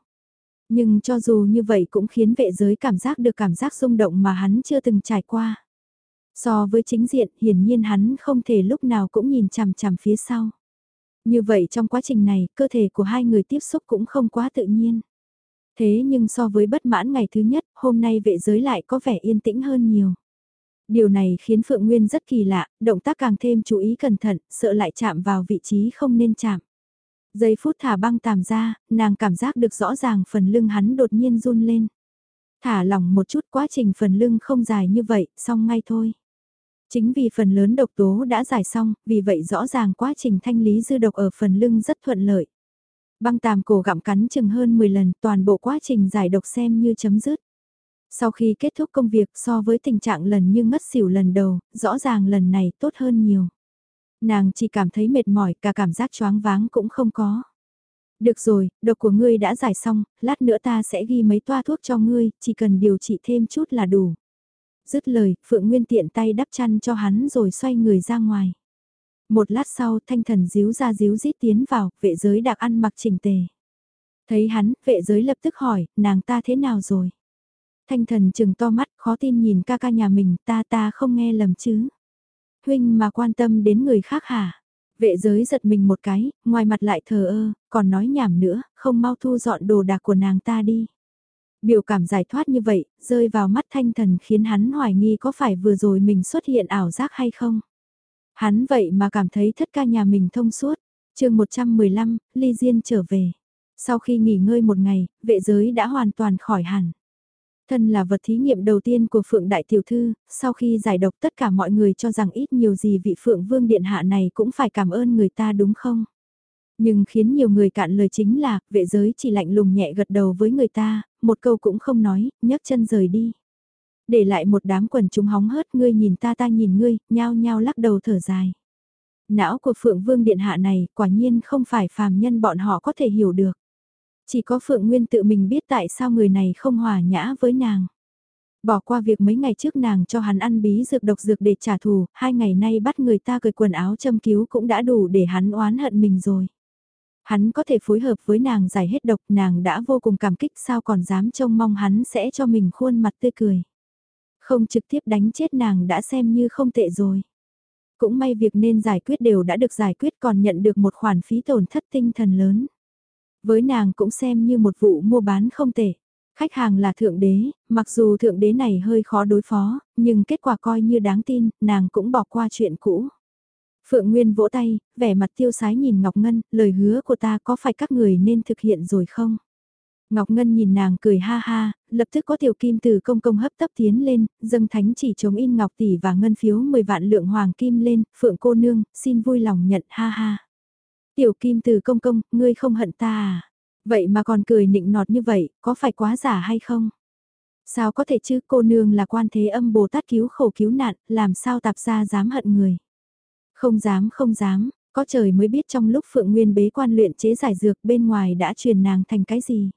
Nhưng cho dù như vậy cũng khiến vệ giới cảm giác được cảm giác rung động mà hắn chưa từng trải qua. So với chính diện, hiển nhiên hắn không thể lúc nào cũng nhìn chằm chằm phía sau. Như vậy trong quá trình này, cơ thể của hai người tiếp xúc cũng không quá tự nhiên. Thế nhưng so với bất mãn ngày thứ nhất, hôm nay vệ giới lại có vẻ yên tĩnh hơn nhiều. Điều này khiến Phượng Nguyên rất kỳ lạ, động tác càng thêm chú ý cẩn thận, sợ lại chạm vào vị trí không nên chạm. Giây phút thả băng tàm ra, nàng cảm giác được rõ ràng phần lưng hắn đột nhiên run lên. Thả lỏng một chút quá trình phần lưng không dài như vậy, xong ngay thôi. Chính vì phần lớn độc tố đã giải xong, vì vậy rõ ràng quá trình thanh lý dư độc ở phần lưng rất thuận lợi. Băng tàm cổ gặm cắn chừng hơn 10 lần toàn bộ quá trình giải độc xem như chấm dứt. Sau khi kết thúc công việc so với tình trạng lần như ngất xỉu lần đầu, rõ ràng lần này tốt hơn nhiều. Nàng chỉ cảm thấy mệt mỏi, cả cảm giác choáng váng cũng không có. Được rồi, độc của ngươi đã giải xong, lát nữa ta sẽ ghi mấy toa thuốc cho ngươi, chỉ cần điều trị thêm chút là đủ. Dứt lời, Phượng Nguyên tiện tay đắp chăn cho hắn rồi xoay người ra ngoài. Một lát sau, thanh thần díu ra díu rít tiến vào, vệ giới đặc ăn mặc chỉnh tề. Thấy hắn, vệ giới lập tức hỏi, nàng ta thế nào rồi? Thanh thần chừng to mắt, khó tin nhìn ca ca nhà mình, ta ta không nghe lầm chứ. Huynh mà quan tâm đến người khác hả? Vệ giới giật mình một cái, ngoài mặt lại thờ ơ, còn nói nhảm nữa, không mau thu dọn đồ đạc của nàng ta đi. Biểu cảm giải thoát như vậy, rơi vào mắt thanh thần khiến hắn hoài nghi có phải vừa rồi mình xuất hiện ảo giác hay không. Hắn vậy mà cảm thấy thất ca nhà mình thông suốt. chương 115, Ly Diên trở về. Sau khi nghỉ ngơi một ngày, vệ giới đã hoàn toàn khỏi hẳn. Thân là vật thí nghiệm đầu tiên của Phượng Đại Tiểu Thư, sau khi giải độc tất cả mọi người cho rằng ít nhiều gì vị Phượng Vương Điện Hạ này cũng phải cảm ơn người ta đúng không? Nhưng khiến nhiều người cạn lời chính là, vệ giới chỉ lạnh lùng nhẹ gật đầu với người ta, một câu cũng không nói, nhấc chân rời đi. Để lại một đám quần chúng hóng hớt ngươi nhìn ta ta nhìn ngươi, nhao nhao lắc đầu thở dài. Não của Phượng Vương Điện Hạ này quả nhiên không phải phàm nhân bọn họ có thể hiểu được. Chỉ có Phượng Nguyên tự mình biết tại sao người này không hòa nhã với nàng. Bỏ qua việc mấy ngày trước nàng cho hắn ăn bí dược độc dược để trả thù, hai ngày nay bắt người ta cởi quần áo châm cứu cũng đã đủ để hắn oán hận mình rồi. Hắn có thể phối hợp với nàng giải hết độc, nàng đã vô cùng cảm kích sao còn dám trông mong hắn sẽ cho mình khuôn mặt tươi cười. Không trực tiếp đánh chết nàng đã xem như không tệ rồi. Cũng may việc nên giải quyết đều đã được giải quyết còn nhận được một khoản phí tổn thất tinh thần lớn. Với nàng cũng xem như một vụ mua bán không tệ. Khách hàng là thượng đế, mặc dù thượng đế này hơi khó đối phó, nhưng kết quả coi như đáng tin, nàng cũng bỏ qua chuyện cũ. Phượng Nguyên vỗ tay, vẻ mặt tiêu sái nhìn Ngọc Ngân, lời hứa của ta có phải các người nên thực hiện rồi không? Ngọc Ngân nhìn nàng cười ha ha, lập tức có tiểu kim từ công công hấp tấp tiến lên, dâng thánh chỉ chống in Ngọc tỷ và ngân phiếu 10 vạn lượng hoàng kim lên, Phượng cô nương, xin vui lòng nhận ha ha. Tiểu kim từ công công, ngươi không hận ta à? Vậy mà còn cười nịnh nọt như vậy, có phải quá giả hay không? Sao có thể chứ cô nương là quan thế âm Bồ Tát cứu khổ cứu nạn, làm sao tạp gia dám hận người? Không dám không dám, có trời mới biết trong lúc Phượng Nguyên bế quan luyện chế giải dược bên ngoài đã truyền nàng thành cái gì.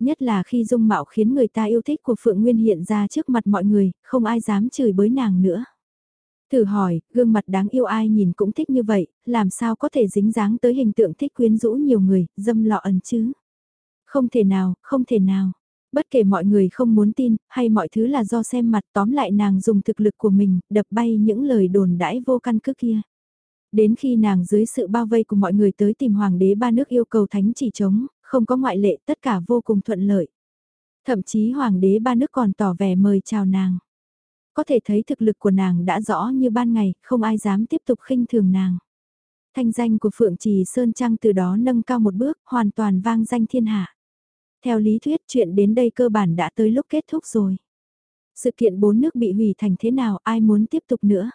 Nhất là khi dung mạo khiến người ta yêu thích của Phượng Nguyên hiện ra trước mặt mọi người, không ai dám chửi bới nàng nữa. Thử hỏi, gương mặt đáng yêu ai nhìn cũng thích như vậy, làm sao có thể dính dáng tới hình tượng thích quyến rũ nhiều người, dâm lọ ẩn chứ? Không thể nào, không thể nào. Bất kể mọi người không muốn tin, hay mọi thứ là do xem mặt tóm lại nàng dùng thực lực của mình, đập bay những lời đồn đãi vô căn cứ kia. Đến khi nàng dưới sự bao vây của mọi người tới tìm hoàng đế ba nước yêu cầu thánh chỉ chống, không có ngoại lệ tất cả vô cùng thuận lợi. Thậm chí hoàng đế ba nước còn tỏ vẻ mời chào nàng. Có thể thấy thực lực của nàng đã rõ như ban ngày, không ai dám tiếp tục khinh thường nàng. Thanh danh của Phượng Trì Sơn Trăng từ đó nâng cao một bước, hoàn toàn vang danh thiên hạ. Theo lý thuyết chuyện đến đây cơ bản đã tới lúc kết thúc rồi. Sự kiện bốn nước bị hủy thành thế nào ai muốn tiếp tục nữa.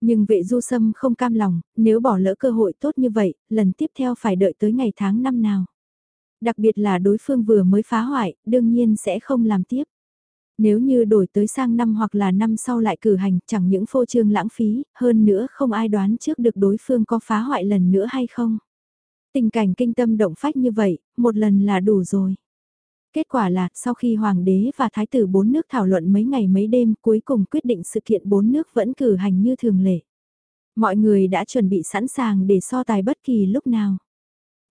Nhưng vệ du sâm không cam lòng, nếu bỏ lỡ cơ hội tốt như vậy, lần tiếp theo phải đợi tới ngày tháng năm nào. Đặc biệt là đối phương vừa mới phá hoại, đương nhiên sẽ không làm tiếp. Nếu như đổi tới sang năm hoặc là năm sau lại cử hành, chẳng những phô trương lãng phí, hơn nữa không ai đoán trước được đối phương có phá hoại lần nữa hay không. Tình cảnh kinh tâm động phách như vậy, một lần là đủ rồi. Kết quả là, sau khi Hoàng đế và Thái tử bốn nước thảo luận mấy ngày mấy đêm cuối cùng quyết định sự kiện bốn nước vẫn cử hành như thường lệ. Mọi người đã chuẩn bị sẵn sàng để so tài bất kỳ lúc nào.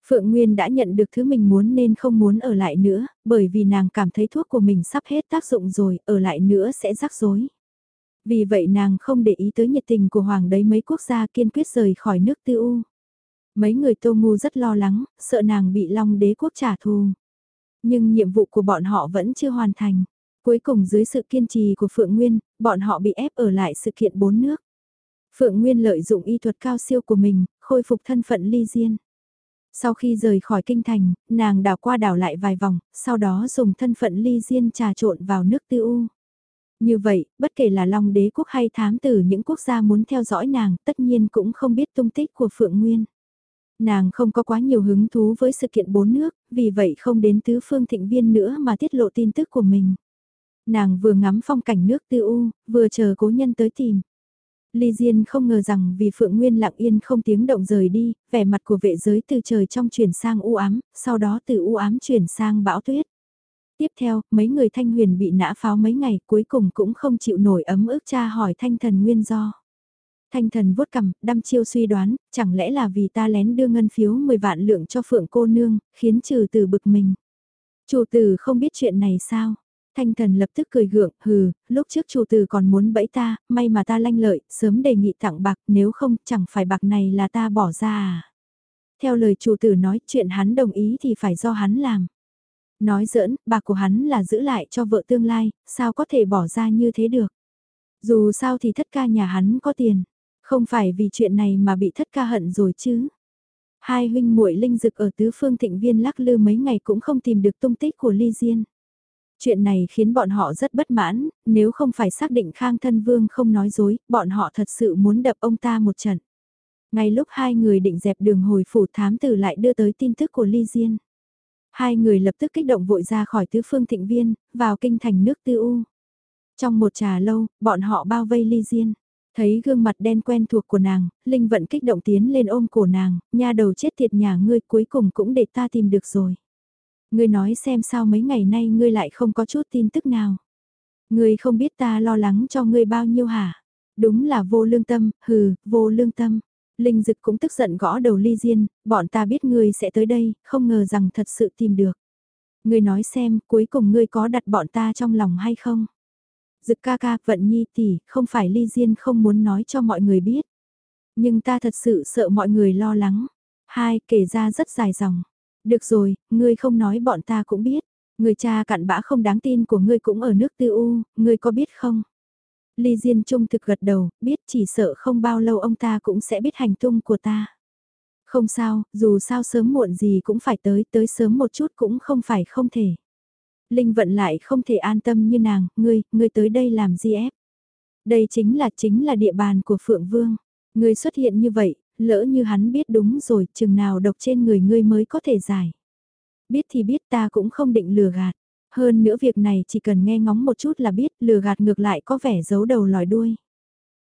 Phượng Nguyên đã nhận được thứ mình muốn nên không muốn ở lại nữa, bởi vì nàng cảm thấy thuốc của mình sắp hết tác dụng rồi, ở lại nữa sẽ rắc rối. Vì vậy nàng không để ý tới nhiệt tình của hoàng đấy mấy quốc gia kiên quyết rời khỏi nước tư u. Mấy người tô ngu rất lo lắng, sợ nàng bị long đế quốc trả thù. Nhưng nhiệm vụ của bọn họ vẫn chưa hoàn thành. Cuối cùng dưới sự kiên trì của Phượng Nguyên, bọn họ bị ép ở lại sự kiện bốn nước. Phượng Nguyên lợi dụng y thuật cao siêu của mình, khôi phục thân phận ly diên. Sau khi rời khỏi kinh thành, nàng đảo qua đảo lại vài vòng, sau đó dùng thân phận ly diên trà trộn vào nước tư u. Như vậy, bất kể là Long đế quốc hay thám tử những quốc gia muốn theo dõi nàng, tất nhiên cũng không biết tung tích của Phượng Nguyên. Nàng không có quá nhiều hứng thú với sự kiện bốn nước, vì vậy không đến tứ phương thịnh viên nữa mà tiết lộ tin tức của mình. Nàng vừa ngắm phong cảnh nước tư u, vừa chờ cố nhân tới tìm. Ly Diên không ngờ rằng vì Phượng Nguyên lặng yên không tiếng động rời đi, vẻ mặt của vệ giới từ trời trong chuyển sang u ám, sau đó từ u ám chuyển sang bão tuyết. Tiếp theo, mấy người thanh huyền bị nã pháo mấy ngày cuối cùng cũng không chịu nổi ấm ức cha hỏi thanh thần nguyên do. Thanh thần vuốt cằm, đăm chiêu suy đoán, chẳng lẽ là vì ta lén đưa ngân phiếu 10 vạn lượng cho phượng cô nương, khiến trừ từ bực mình. Chủ tử không biết chuyện này sao? Thanh thần lập tức cười gượng, hừ, lúc trước chủ tử còn muốn bẫy ta, may mà ta lanh lợi, sớm đề nghị tặng bạc, nếu không chẳng phải bạc này là ta bỏ ra à. Theo lời chủ tử nói chuyện hắn đồng ý thì phải do hắn làm. Nói giỡn, bạc của hắn là giữ lại cho vợ tương lai, sao có thể bỏ ra như thế được. Dù sao thì thất ca nhà hắn có tiền, không phải vì chuyện này mà bị thất ca hận rồi chứ. Hai huynh muội linh dực ở tứ phương thịnh viên lắc lư mấy ngày cũng không tìm được tung tích của ly diên. Chuyện này khiến bọn họ rất bất mãn, nếu không phải xác định Khang Thân Vương không nói dối, bọn họ thật sự muốn đập ông ta một trận. Ngay lúc hai người định dẹp đường hồi phủ thám tử lại đưa tới tin tức của Ly Diên. Hai người lập tức kích động vội ra khỏi tứ phương thịnh viên, vào kinh thành nước tư u. Trong một trà lâu, bọn họ bao vây Ly Diên. Thấy gương mặt đen quen thuộc của nàng, Linh vận kích động tiến lên ôm cổ nàng, nha đầu chết tiệt nhà ngươi cuối cùng cũng để ta tìm được rồi. Ngươi nói xem sao mấy ngày nay ngươi lại không có chút tin tức nào. Ngươi không biết ta lo lắng cho ngươi bao nhiêu hả? Đúng là vô lương tâm, hừ, vô lương tâm. Linh Dực cũng tức giận gõ đầu Ly Diên, bọn ta biết ngươi sẽ tới đây, không ngờ rằng thật sự tìm được. Ngươi nói xem, cuối cùng ngươi có đặt bọn ta trong lòng hay không? Dực ca ca, vận nhi tỷ, không phải Ly Diên không muốn nói cho mọi người biết. Nhưng ta thật sự sợ mọi người lo lắng. Hai, kể ra rất dài dòng. Được rồi, ngươi không nói bọn ta cũng biết. Người cha cặn bã không đáng tin của ngươi cũng ở nước tư u, ngươi có biết không? Ly Diên Trung thực gật đầu, biết chỉ sợ không bao lâu ông ta cũng sẽ biết hành tung của ta. Không sao, dù sao sớm muộn gì cũng phải tới, tới sớm một chút cũng không phải không thể. Linh vận lại không thể an tâm như nàng, ngươi, ngươi tới đây làm gì ép? Đây chính là chính là địa bàn của Phượng Vương. Ngươi xuất hiện như vậy, lỡ như hắn biết đúng rồi, chừng nào độc trên người ngươi mới có thể giải. Biết thì biết ta cũng không định lừa gạt. Hơn nữa việc này chỉ cần nghe ngóng một chút là biết lừa gạt ngược lại có vẻ giấu đầu lòi đuôi.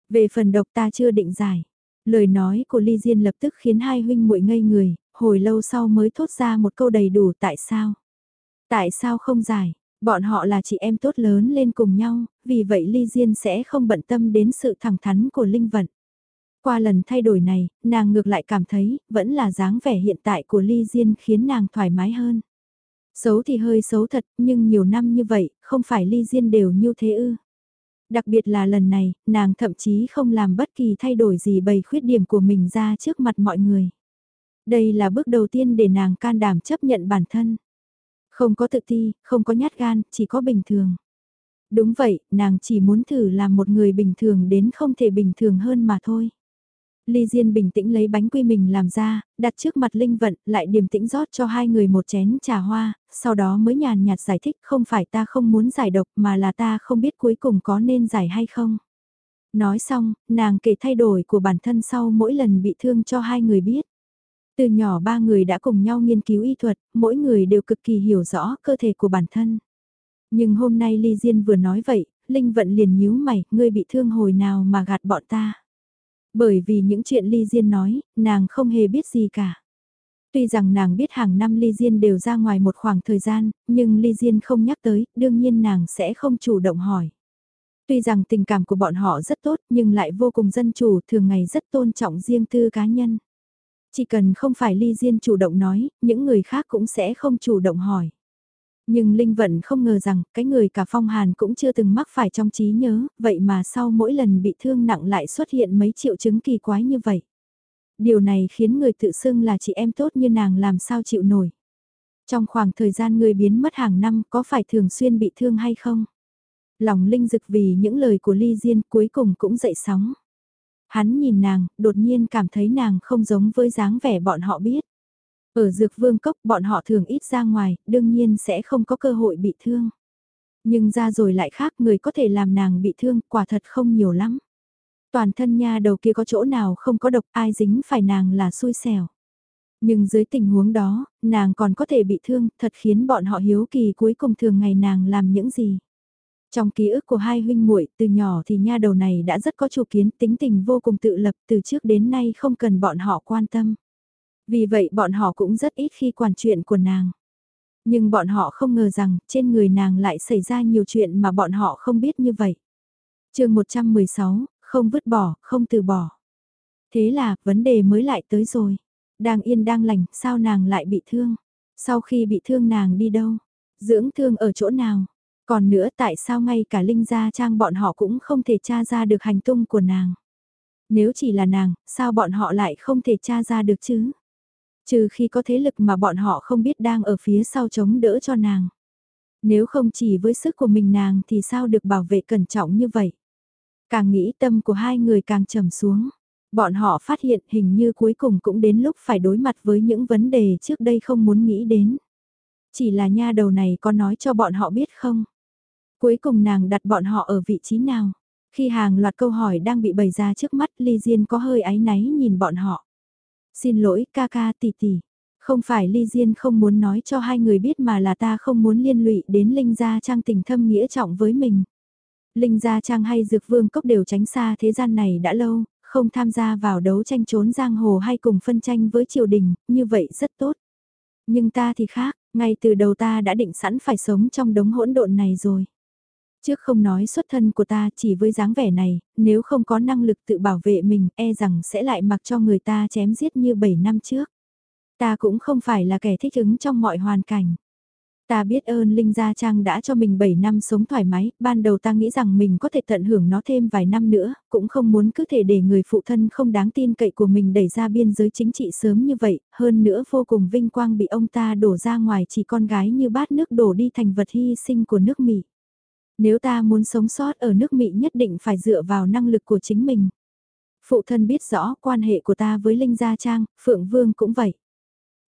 Về phần độc ta chưa định giải. Lời nói của Ly Diên lập tức khiến hai huynh muội ngây người, hồi lâu sau mới thốt ra một câu đầy đủ tại sao. Tại sao không giải, bọn họ là chị em tốt lớn lên cùng nhau, vì vậy Ly Diên sẽ không bận tâm đến sự thẳng thắn của Linh Vận. Qua lần thay đổi này, nàng ngược lại cảm thấy, vẫn là dáng vẻ hiện tại của Ly Diên khiến nàng thoải mái hơn. Xấu thì hơi xấu thật, nhưng nhiều năm như vậy, không phải Ly Diên đều như thế ư. Đặc biệt là lần này, nàng thậm chí không làm bất kỳ thay đổi gì bày khuyết điểm của mình ra trước mặt mọi người. Đây là bước đầu tiên để nàng can đảm chấp nhận bản thân. Không có tự ti, không có nhát gan, chỉ có bình thường. Đúng vậy, nàng chỉ muốn thử làm một người bình thường đến không thể bình thường hơn mà thôi. Ly Diên bình tĩnh lấy bánh quy mình làm ra, đặt trước mặt Linh Vận, lại điềm tĩnh rót cho hai người một chén trà hoa, sau đó mới nhàn nhạt giải thích không phải ta không muốn giải độc mà là ta không biết cuối cùng có nên giải hay không. Nói xong, nàng kể thay đổi của bản thân sau mỗi lần bị thương cho hai người biết. Từ nhỏ ba người đã cùng nhau nghiên cứu y thuật, mỗi người đều cực kỳ hiểu rõ cơ thể của bản thân. Nhưng hôm nay Ly Diên vừa nói vậy, Linh Vận liền nhíu mày, ngươi bị thương hồi nào mà gạt bọn ta. Bởi vì những chuyện Ly Diên nói, nàng không hề biết gì cả. Tuy rằng nàng biết hàng năm Ly Diên đều ra ngoài một khoảng thời gian, nhưng Ly Diên không nhắc tới, đương nhiên nàng sẽ không chủ động hỏi. Tuy rằng tình cảm của bọn họ rất tốt nhưng lại vô cùng dân chủ thường ngày rất tôn trọng riêng tư cá nhân. Chỉ cần không phải Ly Diên chủ động nói, những người khác cũng sẽ không chủ động hỏi. Nhưng Linh Vận không ngờ rằng cái người cả phong hàn cũng chưa từng mắc phải trong trí nhớ, vậy mà sau mỗi lần bị thương nặng lại xuất hiện mấy triệu chứng kỳ quái như vậy. Điều này khiến người tự xưng là chị em tốt như nàng làm sao chịu nổi. Trong khoảng thời gian người biến mất hàng năm có phải thường xuyên bị thương hay không? Lòng Linh Dực vì những lời của Ly Diên cuối cùng cũng dậy sóng. Hắn nhìn nàng, đột nhiên cảm thấy nàng không giống với dáng vẻ bọn họ biết. Ở dược vương cốc bọn họ thường ít ra ngoài, đương nhiên sẽ không có cơ hội bị thương. Nhưng ra rồi lại khác người có thể làm nàng bị thương quả thật không nhiều lắm. Toàn thân nha đầu kia có chỗ nào không có độc ai dính phải nàng là xui xẻo. Nhưng dưới tình huống đó, nàng còn có thể bị thương, thật khiến bọn họ hiếu kỳ cuối cùng thường ngày nàng làm những gì. Trong ký ức của hai huynh muội từ nhỏ thì nha đầu này đã rất có chủ kiến tính tình vô cùng tự lập từ trước đến nay không cần bọn họ quan tâm. Vì vậy bọn họ cũng rất ít khi quản chuyện của nàng. Nhưng bọn họ không ngờ rằng trên người nàng lại xảy ra nhiều chuyện mà bọn họ không biết như vậy. chương 116, không vứt bỏ, không từ bỏ. Thế là, vấn đề mới lại tới rồi. Đang yên đang lành, sao nàng lại bị thương? Sau khi bị thương nàng đi đâu? Dưỡng thương ở chỗ nào? Còn nữa tại sao ngay cả Linh Gia Trang bọn họ cũng không thể tra ra được hành tung của nàng? Nếu chỉ là nàng, sao bọn họ lại không thể tra ra được chứ? Trừ khi có thế lực mà bọn họ không biết đang ở phía sau chống đỡ cho nàng. Nếu không chỉ với sức của mình nàng thì sao được bảo vệ cẩn trọng như vậy? Càng nghĩ tâm của hai người càng trầm xuống. Bọn họ phát hiện hình như cuối cùng cũng đến lúc phải đối mặt với những vấn đề trước đây không muốn nghĩ đến. Chỉ là nha đầu này có nói cho bọn họ biết không? Cuối cùng nàng đặt bọn họ ở vị trí nào? Khi hàng loạt câu hỏi đang bị bày ra trước mắt, Ly Diên có hơi áy náy nhìn bọn họ. Xin lỗi ca ca tỷ tỷ. Không phải Ly Diên không muốn nói cho hai người biết mà là ta không muốn liên lụy đến Linh Gia Trang tình thâm nghĩa trọng với mình. Linh Gia Trang hay Dược Vương Cốc đều tránh xa thế gian này đã lâu, không tham gia vào đấu tranh trốn giang hồ hay cùng phân tranh với triều đình, như vậy rất tốt. Nhưng ta thì khác, ngay từ đầu ta đã định sẵn phải sống trong đống hỗn độn này rồi. Trước không nói xuất thân của ta chỉ với dáng vẻ này, nếu không có năng lực tự bảo vệ mình e rằng sẽ lại mặc cho người ta chém giết như 7 năm trước. Ta cũng không phải là kẻ thích ứng trong mọi hoàn cảnh. Ta biết ơn Linh Gia Trang đã cho mình 7 năm sống thoải mái, ban đầu ta nghĩ rằng mình có thể tận hưởng nó thêm vài năm nữa, cũng không muốn cứ thể để người phụ thân không đáng tin cậy của mình đẩy ra biên giới chính trị sớm như vậy, hơn nữa vô cùng vinh quang bị ông ta đổ ra ngoài chỉ con gái như bát nước đổ đi thành vật hy sinh của nước Mỹ. Nếu ta muốn sống sót ở nước Mỹ nhất định phải dựa vào năng lực của chính mình. Phụ thân biết rõ quan hệ của ta với Linh Gia Trang, Phượng Vương cũng vậy.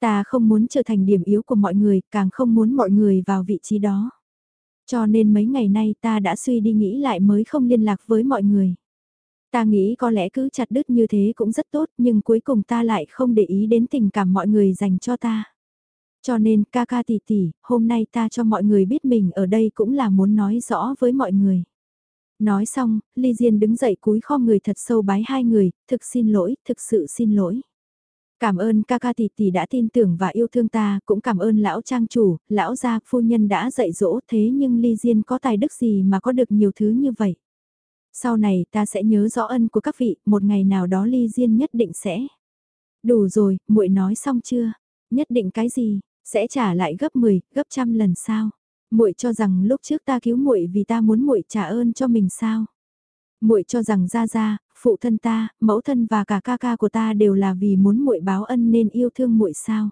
Ta không muốn trở thành điểm yếu của mọi người, càng không muốn mọi người vào vị trí đó. Cho nên mấy ngày nay ta đã suy đi nghĩ lại mới không liên lạc với mọi người. Ta nghĩ có lẽ cứ chặt đứt như thế cũng rất tốt nhưng cuối cùng ta lại không để ý đến tình cảm mọi người dành cho ta. Cho nên ca ca tỷ tỷ, hôm nay ta cho mọi người biết mình ở đây cũng là muốn nói rõ với mọi người. Nói xong, Ly Diên đứng dậy cúi kho người thật sâu bái hai người, thực xin lỗi, thực sự xin lỗi. Cảm ơn ca ca tỷ tỷ đã tin tưởng và yêu thương ta, cũng cảm ơn lão trang chủ, lão gia, phu nhân đã dạy dỗ thế nhưng Ly Diên có tài đức gì mà có được nhiều thứ như vậy. Sau này ta sẽ nhớ rõ ân của các vị, một ngày nào đó Ly Diên nhất định sẽ. Đủ rồi, muội nói xong chưa? Nhất định cái gì? Sẽ trả lại gấp 10, gấp trăm lần sao? Muội cho rằng lúc trước ta cứu muội vì ta muốn muội trả ơn cho mình sao? Muội cho rằng ra ra, phụ thân ta, mẫu thân và cả ca ca của ta đều là vì muốn muội báo ân nên yêu thương muội sao?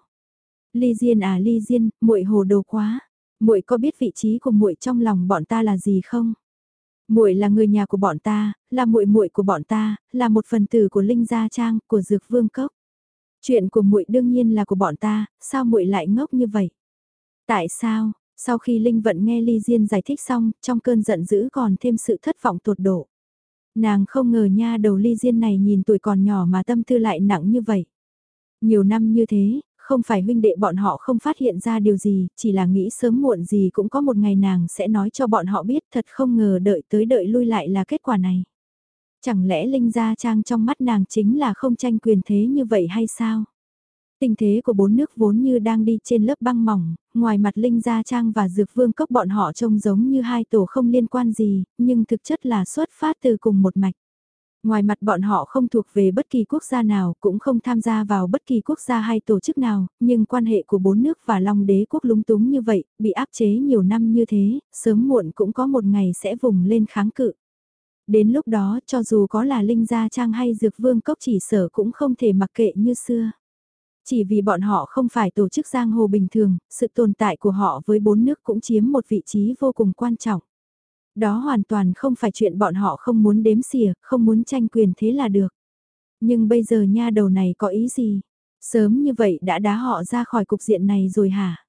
Ly Diên à Ly Diên, muội hồ đồ quá. Muội có biết vị trí của muội trong lòng bọn ta là gì không? Muội là người nhà của bọn ta, là muội muội của bọn ta, là một phần tử của Linh Gia Trang, của Dược Vương Cốc. Chuyện của muội đương nhiên là của bọn ta, sao muội lại ngốc như vậy? Tại sao? Sau khi Linh Vận nghe Ly Diên giải thích xong, trong cơn giận dữ còn thêm sự thất vọng tột độ. Nàng không ngờ nha đầu ly diên này nhìn tuổi còn nhỏ mà tâm tư lại nặng như vậy. Nhiều năm như thế, không phải huynh đệ bọn họ không phát hiện ra điều gì, chỉ là nghĩ sớm muộn gì cũng có một ngày nàng sẽ nói cho bọn họ biết thật không ngờ đợi tới đợi lui lại là kết quả này. Chẳng lẽ Linh Gia Trang trong mắt nàng chính là không tranh quyền thế như vậy hay sao? Tình thế của bốn nước vốn như đang đi trên lớp băng mỏng, ngoài mặt Linh Gia Trang và Dược Vương Cốc bọn họ trông giống như hai tổ không liên quan gì, nhưng thực chất là xuất phát từ cùng một mạch. Ngoài mặt bọn họ không thuộc về bất kỳ quốc gia nào, cũng không tham gia vào bất kỳ quốc gia hay tổ chức nào, nhưng quan hệ của bốn nước và Long đế quốc lúng túng như vậy, bị áp chế nhiều năm như thế, sớm muộn cũng có một ngày sẽ vùng lên kháng cự. Đến lúc đó, cho dù có là Linh Gia Trang hay Dược Vương Cốc chỉ sở cũng không thể mặc kệ như xưa. Chỉ vì bọn họ không phải tổ chức giang hồ bình thường, sự tồn tại của họ với bốn nước cũng chiếm một vị trí vô cùng quan trọng. Đó hoàn toàn không phải chuyện bọn họ không muốn đếm xỉa, không muốn tranh quyền thế là được. Nhưng bây giờ nha đầu này có ý gì? Sớm như vậy đã đá họ ra khỏi cục diện này rồi hả?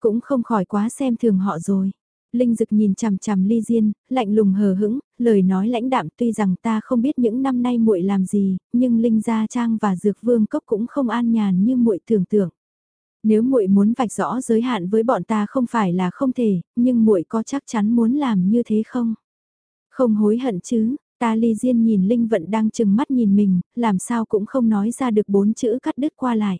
Cũng không khỏi quá xem thường họ rồi. Linh Dực nhìn chằm chằm Ly Diên, lạnh lùng hờ hững, lời nói lãnh đạm tuy rằng ta không biết những năm nay muội làm gì, nhưng Linh Gia Trang và Dược Vương Cốc cũng không an nhàn như muội tưởng tượng. Nếu muội muốn vạch rõ giới hạn với bọn ta không phải là không thể, nhưng muội có chắc chắn muốn làm như thế không? Không hối hận chứ, ta Ly Diên nhìn Linh Vận đang chừng mắt nhìn mình, làm sao cũng không nói ra được bốn chữ cắt đứt qua lại.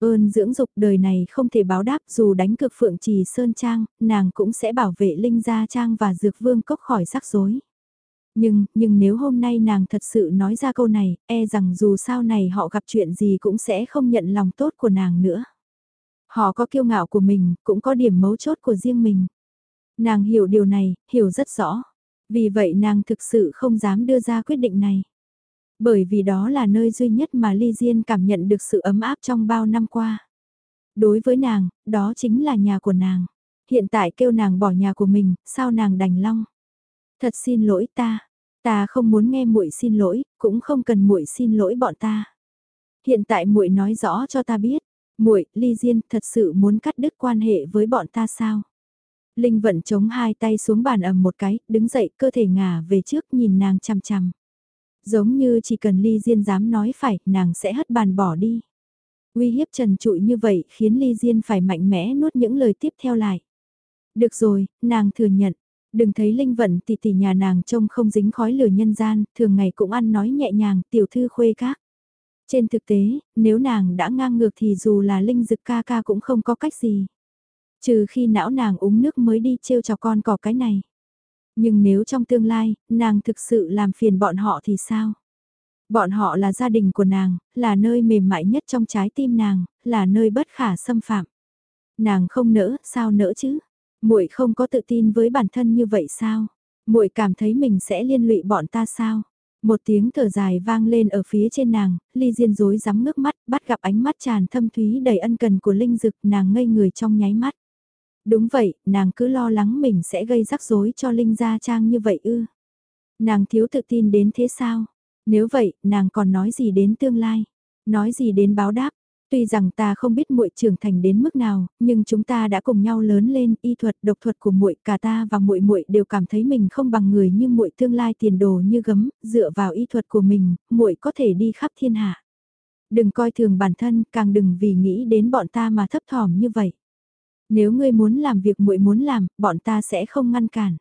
Ơn dưỡng dục đời này không thể báo đáp dù đánh cực phượng trì sơn trang, nàng cũng sẽ bảo vệ Linh Gia Trang và Dược Vương Cốc khỏi rắc rối. Nhưng, nhưng nếu hôm nay nàng thật sự nói ra câu này, e rằng dù sau này họ gặp chuyện gì cũng sẽ không nhận lòng tốt của nàng nữa. Họ có kiêu ngạo của mình, cũng có điểm mấu chốt của riêng mình. Nàng hiểu điều này, hiểu rất rõ. Vì vậy nàng thực sự không dám đưa ra quyết định này. Bởi vì đó là nơi duy nhất mà Ly Diên cảm nhận được sự ấm áp trong bao năm qua. Đối với nàng, đó chính là nhà của nàng. Hiện tại kêu nàng bỏ nhà của mình, sao nàng đành long. Thật xin lỗi ta, ta không muốn nghe muội xin lỗi, cũng không cần muội xin lỗi bọn ta. Hiện tại muội nói rõ cho ta biết, muội, Ly Diên thật sự muốn cắt đứt quan hệ với bọn ta sao? Linh vận chống hai tay xuống bàn ầm một cái, đứng dậy, cơ thể ngả về trước nhìn nàng chằm chằm. Giống như chỉ cần Ly Diên dám nói phải, nàng sẽ hất bàn bỏ đi. Uy hiếp trần trụi như vậy khiến Ly Diên phải mạnh mẽ nuốt những lời tiếp theo lại. Được rồi, nàng thừa nhận. Đừng thấy Linh Vận tỷ tỷ nhà nàng trông không dính khói lửa nhân gian, thường ngày cũng ăn nói nhẹ nhàng, tiểu thư khuê các. Trên thực tế, nếu nàng đã ngang ngược thì dù là Linh Dực ca ca cũng không có cách gì. Trừ khi não nàng uống nước mới đi trêu cho con cỏ cái này. Nhưng nếu trong tương lai, nàng thực sự làm phiền bọn họ thì sao? Bọn họ là gia đình của nàng, là nơi mềm mại nhất trong trái tim nàng, là nơi bất khả xâm phạm. Nàng không nỡ, sao nỡ chứ? Muội không có tự tin với bản thân như vậy sao? Muội cảm thấy mình sẽ liên lụy bọn ta sao? Một tiếng thở dài vang lên ở phía trên nàng, ly diên rối rắm ngước mắt, bắt gặp ánh mắt tràn thâm thúy đầy ân cần của linh dực, nàng ngây người trong nháy mắt. Đúng vậy, nàng cứ lo lắng mình sẽ gây rắc rối cho linh gia trang như vậy ư. Nàng thiếu tự tin đến thế sao? Nếu vậy, nàng còn nói gì đến tương lai? Nói gì đến báo đáp? Tuy rằng ta không biết muội trưởng thành đến mức nào, nhưng chúng ta đã cùng nhau lớn lên, y thuật, độc thuật của muội, cả ta và muội muội đều cảm thấy mình không bằng người như muội tương lai tiền đồ như gấm, dựa vào y thuật của mình, muội có thể đi khắp thiên hạ. Đừng coi thường bản thân, càng đừng vì nghĩ đến bọn ta mà thấp thỏm như vậy. Nếu ngươi muốn làm việc muội muốn làm, bọn ta sẽ không ngăn cản.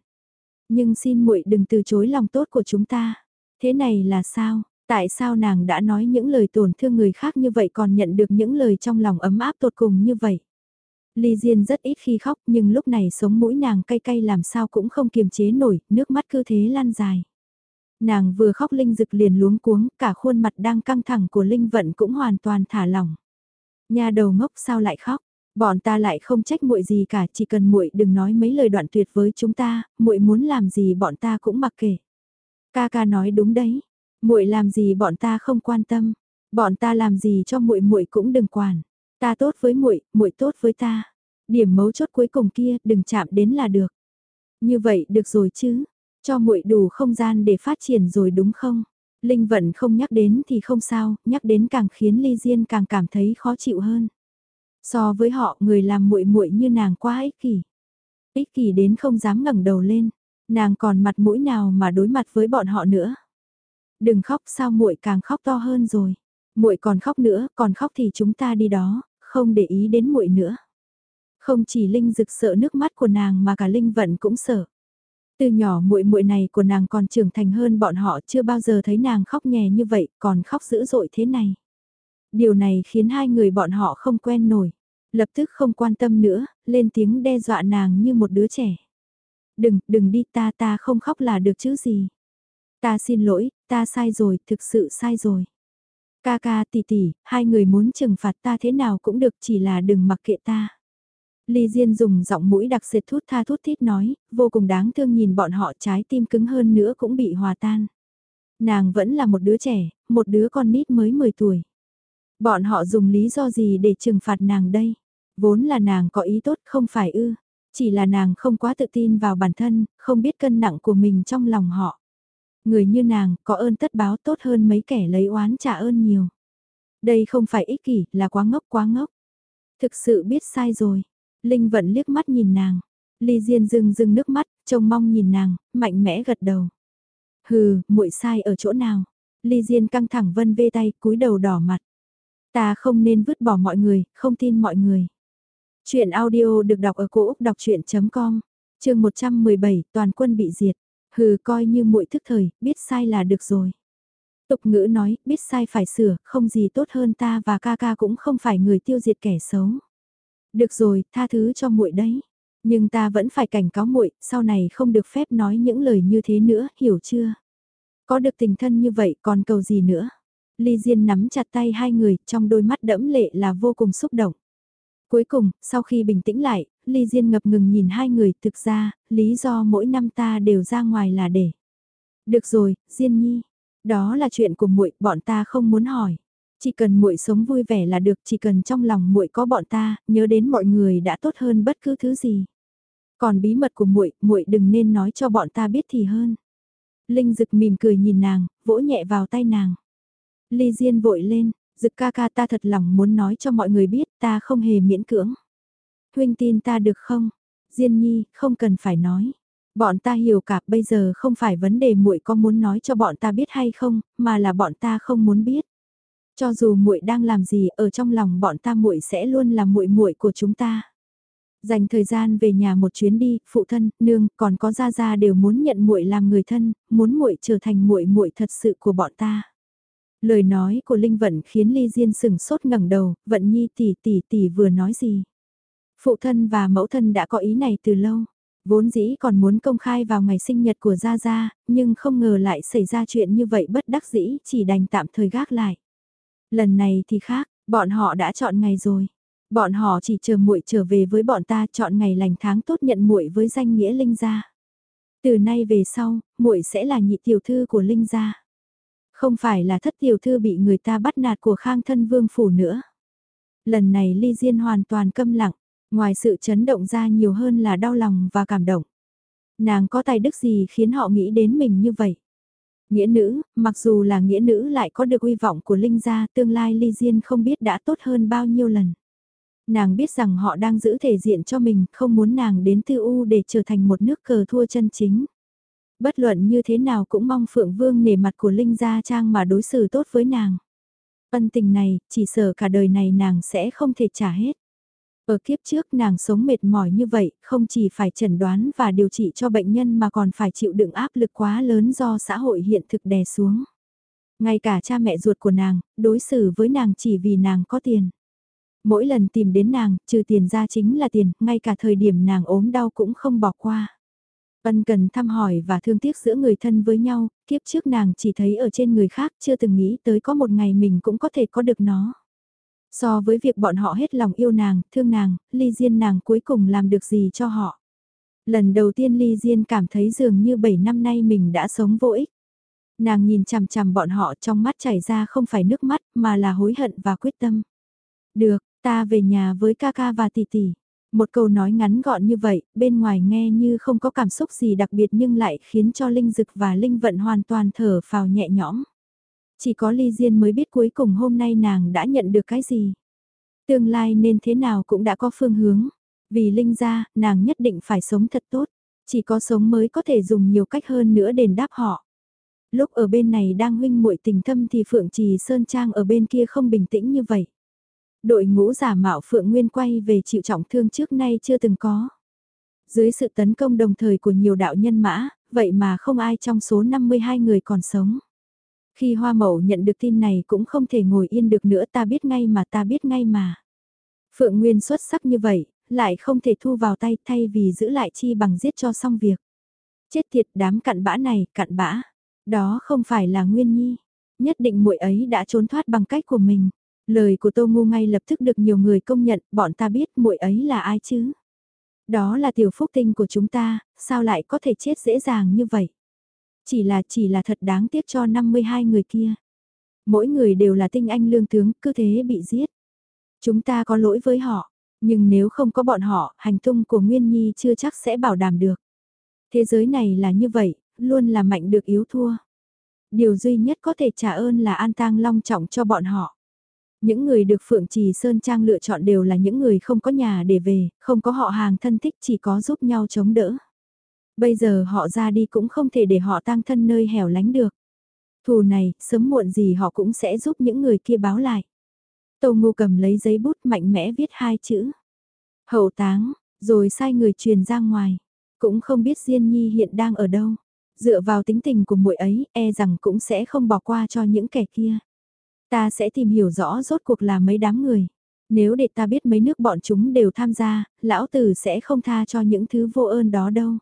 Nhưng xin muội đừng từ chối lòng tốt của chúng ta. Thế này là sao? Tại sao nàng đã nói những lời tổn thương người khác như vậy còn nhận được những lời trong lòng ấm áp tột cùng như vậy? Ly Diên rất ít khi khóc nhưng lúc này sống mũi nàng cay cay làm sao cũng không kiềm chế nổi, nước mắt cứ thế lan dài. Nàng vừa khóc Linh Dực liền luống cuống, cả khuôn mặt đang căng thẳng của Linh Vận cũng hoàn toàn thả lỏng. Nhà đầu ngốc sao lại khóc? Bọn ta lại không trách muội gì cả, chỉ cần muội đừng nói mấy lời đoạn tuyệt với chúng ta, muội muốn làm gì bọn ta cũng mặc kệ. Ca ca nói đúng đấy, muội làm gì bọn ta không quan tâm, bọn ta làm gì cho muội muội cũng đừng quản. Ta tốt với muội, muội tốt với ta. Điểm mấu chốt cuối cùng kia, đừng chạm đến là được. Như vậy được rồi chứ, cho muội đủ không gian để phát triển rồi đúng không? Linh vận không nhắc đến thì không sao, nhắc đến càng khiến Ly Diên càng cảm thấy khó chịu hơn. So với họ, người làm muội muội như nàng quá ích kỷ. Ích kỷ đến không dám ngẩng đầu lên, nàng còn mặt mũi nào mà đối mặt với bọn họ nữa. Đừng khóc sao muội càng khóc to hơn rồi. Muội còn khóc nữa, còn khóc thì chúng ta đi đó, không để ý đến muội nữa. Không chỉ Linh Dực sợ nước mắt của nàng mà cả Linh Vận cũng sợ. Từ nhỏ muội muội này của nàng còn trưởng thành hơn bọn họ chưa bao giờ thấy nàng khóc nhè như vậy, còn khóc dữ dội thế này. Điều này khiến hai người bọn họ không quen nổi. Lập tức không quan tâm nữa, lên tiếng đe dọa nàng như một đứa trẻ. Đừng, đừng đi ta ta không khóc là được chứ gì. Ta xin lỗi, ta sai rồi, thực sự sai rồi. Ca ca tỷ tỷ, hai người muốn trừng phạt ta thế nào cũng được chỉ là đừng mặc kệ ta. Ly Diên dùng giọng mũi đặc sệt thút tha thút thít nói, vô cùng đáng thương nhìn bọn họ trái tim cứng hơn nữa cũng bị hòa tan. Nàng vẫn là một đứa trẻ, một đứa con nít mới 10 tuổi. Bọn họ dùng lý do gì để trừng phạt nàng đây? Vốn là nàng có ý tốt không phải ư, chỉ là nàng không quá tự tin vào bản thân, không biết cân nặng của mình trong lòng họ. Người như nàng có ơn tất báo tốt hơn mấy kẻ lấy oán trả ơn nhiều. Đây không phải ích kỷ, là quá ngốc quá ngốc. Thực sự biết sai rồi. Linh vẫn liếc mắt nhìn nàng. Ly Diên dưng dưng nước mắt, trông mong nhìn nàng, mạnh mẽ gật đầu. Hừ, muội sai ở chỗ nào? Ly Diên căng thẳng vân vê tay, cúi đầu đỏ mặt. Ta không nên vứt bỏ mọi người, không tin mọi người. Chuyện audio được đọc ở cổ Úc đọc chuyện.com, chương 117, toàn quân bị diệt. Hừ coi như muội thức thời, biết sai là được rồi. Tục ngữ nói, biết sai phải sửa, không gì tốt hơn ta và ca ca cũng không phải người tiêu diệt kẻ xấu. Được rồi, tha thứ cho muội đấy. Nhưng ta vẫn phải cảnh cáo muội, sau này không được phép nói những lời như thế nữa, hiểu chưa? Có được tình thân như vậy còn cầu gì nữa? Ly Diên nắm chặt tay hai người, trong đôi mắt đẫm lệ là vô cùng xúc động. Cuối cùng, sau khi bình tĩnh lại, Ly Diên ngập ngừng nhìn hai người, thực ra, lý do mỗi năm ta đều ra ngoài là để. Được rồi, Diên Nhi, đó là chuyện của muội, bọn ta không muốn hỏi. Chỉ cần muội sống vui vẻ là được, chỉ cần trong lòng muội có bọn ta, nhớ đến mọi người đã tốt hơn bất cứ thứ gì. Còn bí mật của muội, muội đừng nên nói cho bọn ta biết thì hơn. Linh Dực mỉm cười nhìn nàng, vỗ nhẹ vào tay nàng. Ly Diên vội lên, Dực ca ca ta thật lòng muốn nói cho mọi người biết ta không hề miễn cưỡng. Huynh tin ta được không? Diên Nhi, không cần phải nói. Bọn ta hiểu cả bây giờ không phải vấn đề muội có muốn nói cho bọn ta biết hay không, mà là bọn ta không muốn biết. Cho dù muội đang làm gì ở trong lòng bọn ta muội sẽ luôn là muội muội của chúng ta. Dành thời gian về nhà một chuyến đi, phụ thân, nương, còn có gia gia đều muốn nhận muội làm người thân, muốn muội trở thành muội muội thật sự của bọn ta. Lời nói của Linh Vận khiến Ly Diên sừng sốt ngẩng đầu, Vận Nhi tỷ tỷ tỷ vừa nói gì? Phụ thân và mẫu thân đã có ý này từ lâu, vốn dĩ còn muốn công khai vào ngày sinh nhật của Gia Gia, nhưng không ngờ lại xảy ra chuyện như vậy bất đắc dĩ chỉ đành tạm thời gác lại. Lần này thì khác, bọn họ đã chọn ngày rồi. Bọn họ chỉ chờ muội trở về với bọn ta chọn ngày lành tháng tốt nhận muội với danh nghĩa Linh gia. Từ nay về sau, muội sẽ là nhị tiểu thư của Linh gia. Không phải là thất tiểu thư bị người ta bắt nạt của Khang thân vương phủ nữa. Lần này Ly Diên hoàn toàn câm lặng, ngoài sự chấn động ra nhiều hơn là đau lòng và cảm động. Nàng có tài đức gì khiến họ nghĩ đến mình như vậy? Nghĩa nữ, mặc dù là nghĩa nữ lại có được uy vọng của Linh gia tương lai Ly Diên không biết đã tốt hơn bao nhiêu lần. Nàng biết rằng họ đang giữ thể diện cho mình, không muốn nàng đến tư u để trở thành một nước cờ thua chân chính. Bất luận như thế nào cũng mong Phượng Vương nể mặt của Linh Gia Trang mà đối xử tốt với nàng. Ân tình này, chỉ sợ cả đời này nàng sẽ không thể trả hết. Ở kiếp trước nàng sống mệt mỏi như vậy, không chỉ phải chẩn đoán và điều trị cho bệnh nhân mà còn phải chịu đựng áp lực quá lớn do xã hội hiện thực đè xuống. Ngay cả cha mẹ ruột của nàng, đối xử với nàng chỉ vì nàng có tiền. Mỗi lần tìm đến nàng, trừ tiền ra chính là tiền, ngay cả thời điểm nàng ốm đau cũng không bỏ qua. Ân cần thăm hỏi và thương tiếc giữa người thân với nhau, kiếp trước nàng chỉ thấy ở trên người khác chưa từng nghĩ tới có một ngày mình cũng có thể có được nó. So với việc bọn họ hết lòng yêu nàng, thương nàng, ly diên nàng cuối cùng làm được gì cho họ. Lần đầu tiên ly diên cảm thấy dường như 7 năm nay mình đã sống vô ích. Nàng nhìn chằm chằm bọn họ trong mắt chảy ra không phải nước mắt mà là hối hận và quyết tâm. Được, ta về nhà với ca ca và tỷ tỷ. Một câu nói ngắn gọn như vậy, bên ngoài nghe như không có cảm xúc gì đặc biệt nhưng lại khiến cho Linh Dực và Linh Vận hoàn toàn thở phào nhẹ nhõm. Chỉ có Ly Diên mới biết cuối cùng hôm nay nàng đã nhận được cái gì. Tương lai nên thế nào cũng đã có phương hướng. Vì Linh ra, nàng nhất định phải sống thật tốt. Chỉ có sống mới có thể dùng nhiều cách hơn nữa đền đáp họ. Lúc ở bên này đang huynh muội tình thâm thì Phượng Trì Sơn Trang ở bên kia không bình tĩnh như vậy. Đội ngũ giả mạo Phượng Nguyên quay về chịu trọng thương trước nay chưa từng có. Dưới sự tấn công đồng thời của nhiều đạo nhân mã, vậy mà không ai trong số 52 người còn sống. Khi Hoa Mậu nhận được tin này cũng không thể ngồi yên được nữa ta biết ngay mà ta biết ngay mà. Phượng Nguyên xuất sắc như vậy, lại không thể thu vào tay thay vì giữ lại chi bằng giết cho xong việc. Chết thiệt đám cặn bã này, cặn bã. Đó không phải là Nguyên Nhi. Nhất định muội ấy đã trốn thoát bằng cách của mình. Lời của Tô Ngu ngay lập tức được nhiều người công nhận, bọn ta biết muội ấy là ai chứ? Đó là tiểu phúc tinh của chúng ta, sao lại có thể chết dễ dàng như vậy? Chỉ là chỉ là thật đáng tiếc cho 52 người kia. Mỗi người đều là tinh anh lương tướng, cứ thế bị giết. Chúng ta có lỗi với họ, nhưng nếu không có bọn họ, hành tung của Nguyên Nhi chưa chắc sẽ bảo đảm được. Thế giới này là như vậy, luôn là mạnh được yếu thua. Điều duy nhất có thể trả ơn là an tang long trọng cho bọn họ. Những người được Phượng Trì Sơn Trang lựa chọn đều là những người không có nhà để về, không có họ hàng thân thích chỉ có giúp nhau chống đỡ. Bây giờ họ ra đi cũng không thể để họ tang thân nơi hẻo lánh được. Thù này, sớm muộn gì họ cũng sẽ giúp những người kia báo lại. Tô Ngô cầm lấy giấy bút mạnh mẽ viết hai chữ. Hậu táng, rồi sai người truyền ra ngoài. Cũng không biết Diên Nhi hiện đang ở đâu. Dựa vào tính tình của muội ấy, e rằng cũng sẽ không bỏ qua cho những kẻ kia. Ta sẽ tìm hiểu rõ rốt cuộc là mấy đám người. Nếu để ta biết mấy nước bọn chúng đều tham gia, lão tử sẽ không tha cho những thứ vô ơn đó đâu.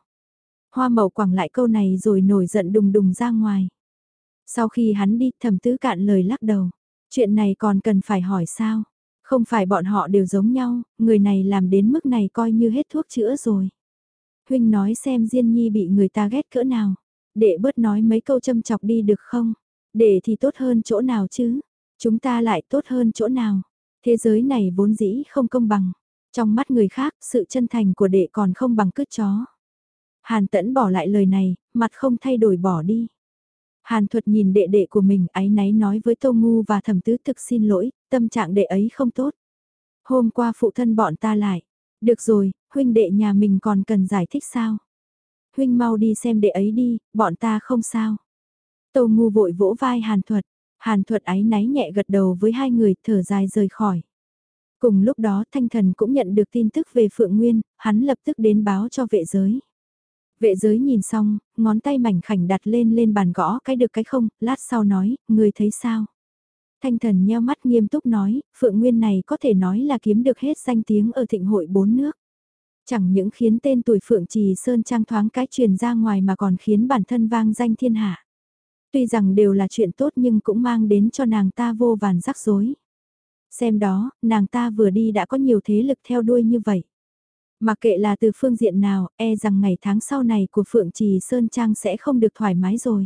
Hoa mậu quẳng lại câu này rồi nổi giận đùng đùng ra ngoài. Sau khi hắn đi thầm tứ cạn lời lắc đầu. Chuyện này còn cần phải hỏi sao? Không phải bọn họ đều giống nhau, người này làm đến mức này coi như hết thuốc chữa rồi. Huynh nói xem Diên Nhi bị người ta ghét cỡ nào. Đệ bớt nói mấy câu châm chọc đi được không? Đệ thì tốt hơn chỗ nào chứ? Chúng ta lại tốt hơn chỗ nào? Thế giới này vốn dĩ không công bằng. Trong mắt người khác, sự chân thành của đệ còn không bằng cứt chó. Hàn tẫn bỏ lại lời này, mặt không thay đổi bỏ đi. Hàn thuật nhìn đệ đệ của mình áy náy nói với Tô Ngu và thẩm tứ thực xin lỗi, tâm trạng đệ ấy không tốt. Hôm qua phụ thân bọn ta lại. Được rồi, huynh đệ nhà mình còn cần giải thích sao? Huynh mau đi xem đệ ấy đi, bọn ta không sao. Tô Ngu vội vỗ vai Hàn thuật. Hàn thuật áy náy nhẹ gật đầu với hai người thở dài rời khỏi. Cùng lúc đó Thanh Thần cũng nhận được tin tức về Phượng Nguyên, hắn lập tức đến báo cho vệ giới. Vệ giới nhìn xong, ngón tay mảnh khảnh đặt lên lên bàn gõ cái được cái không, lát sau nói, người thấy sao? Thanh thần nheo mắt nghiêm túc nói, Phượng Nguyên này có thể nói là kiếm được hết danh tiếng ở thịnh hội bốn nước. Chẳng những khiến tên tuổi Phượng Trì Sơn Trang thoáng cái truyền ra ngoài mà còn khiến bản thân vang danh thiên hạ. Tuy rằng đều là chuyện tốt nhưng cũng mang đến cho nàng ta vô vàn rắc rối. Xem đó, nàng ta vừa đi đã có nhiều thế lực theo đuôi như vậy. Mà kệ là từ phương diện nào, e rằng ngày tháng sau này của Phượng Trì Sơn Trang sẽ không được thoải mái rồi.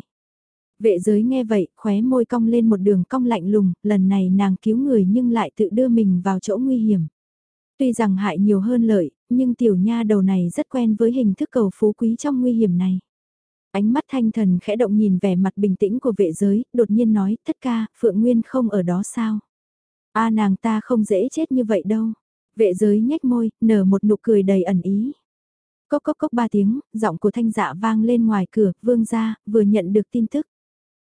Vệ giới nghe vậy, khóe môi cong lên một đường cong lạnh lùng, lần này nàng cứu người nhưng lại tự đưa mình vào chỗ nguy hiểm. Tuy rằng hại nhiều hơn lợi, nhưng tiểu nha đầu này rất quen với hình thức cầu phú quý trong nguy hiểm này. Ánh mắt thanh thần khẽ động nhìn vẻ mặt bình tĩnh của vệ giới, đột nhiên nói, "Thất ca, Phượng Nguyên không ở đó sao? a nàng ta không dễ chết như vậy đâu. Vệ giới nhếch môi, nở một nụ cười đầy ẩn ý. Cốc cốc cốc ba tiếng, giọng của thanh dạ vang lên ngoài cửa, vương ra, vừa nhận được tin tức.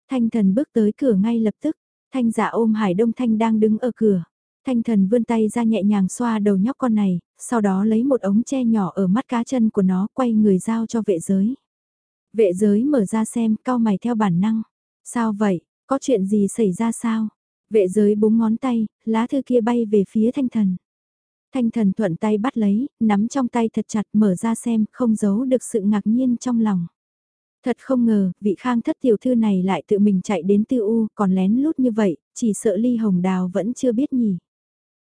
Thanh thần bước tới cửa ngay lập tức, thanh dạ ôm Hải Đông Thanh đang đứng ở cửa. Thanh thần vươn tay ra nhẹ nhàng xoa đầu nhóc con này, sau đó lấy một ống tre nhỏ ở mắt cá chân của nó quay người giao cho vệ giới. Vệ giới mở ra xem, cao mày theo bản năng. Sao vậy, có chuyện gì xảy ra sao? Vệ giới búng ngón tay, lá thư kia bay về phía thanh thần. Thanh thần thuận tay bắt lấy, nắm trong tay thật chặt mở ra xem, không giấu được sự ngạc nhiên trong lòng. Thật không ngờ, vị khang thất tiểu thư này lại tự mình chạy đến tư u, còn lén lút như vậy, chỉ sợ ly hồng đào vẫn chưa biết nhỉ.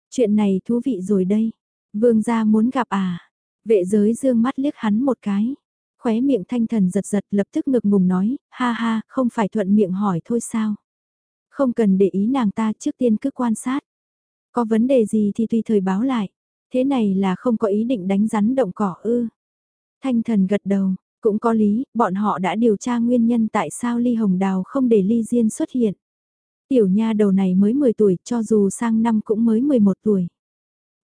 Chuyện này thú vị rồi đây. Vương gia muốn gặp à? Vệ giới dương mắt liếc hắn một cái. Khóe miệng thanh thần giật giật lập tức ngực ngùng nói, ha ha, không phải thuận miệng hỏi thôi sao? Không cần để ý nàng ta trước tiên cứ quan sát. Có vấn đề gì thì tùy thời báo lại. Thế này là không có ý định đánh rắn động cỏ ư. Thanh thần gật đầu, cũng có lý, bọn họ đã điều tra nguyên nhân tại sao Ly Hồng Đào không để Ly Diên xuất hiện. Tiểu nha đầu này mới 10 tuổi, cho dù sang năm cũng mới 11 tuổi.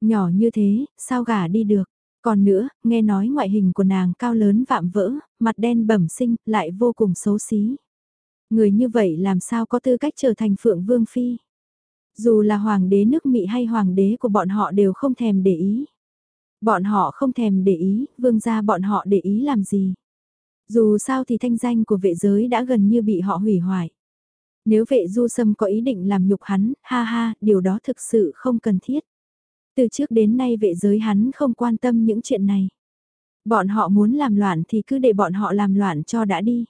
Nhỏ như thế, sao gả đi được? Còn nữa, nghe nói ngoại hình của nàng cao lớn vạm vỡ, mặt đen bẩm sinh, lại vô cùng xấu xí. Người như vậy làm sao có tư cách trở thành Phượng Vương Phi? Dù là hoàng đế nước Mỹ hay hoàng đế của bọn họ đều không thèm để ý. Bọn họ không thèm để ý, vương gia bọn họ để ý làm gì. Dù sao thì thanh danh của vệ giới đã gần như bị họ hủy hoại. Nếu vệ du sâm có ý định làm nhục hắn, ha ha, điều đó thực sự không cần thiết. Từ trước đến nay vệ giới hắn không quan tâm những chuyện này. Bọn họ muốn làm loạn thì cứ để bọn họ làm loạn cho đã đi.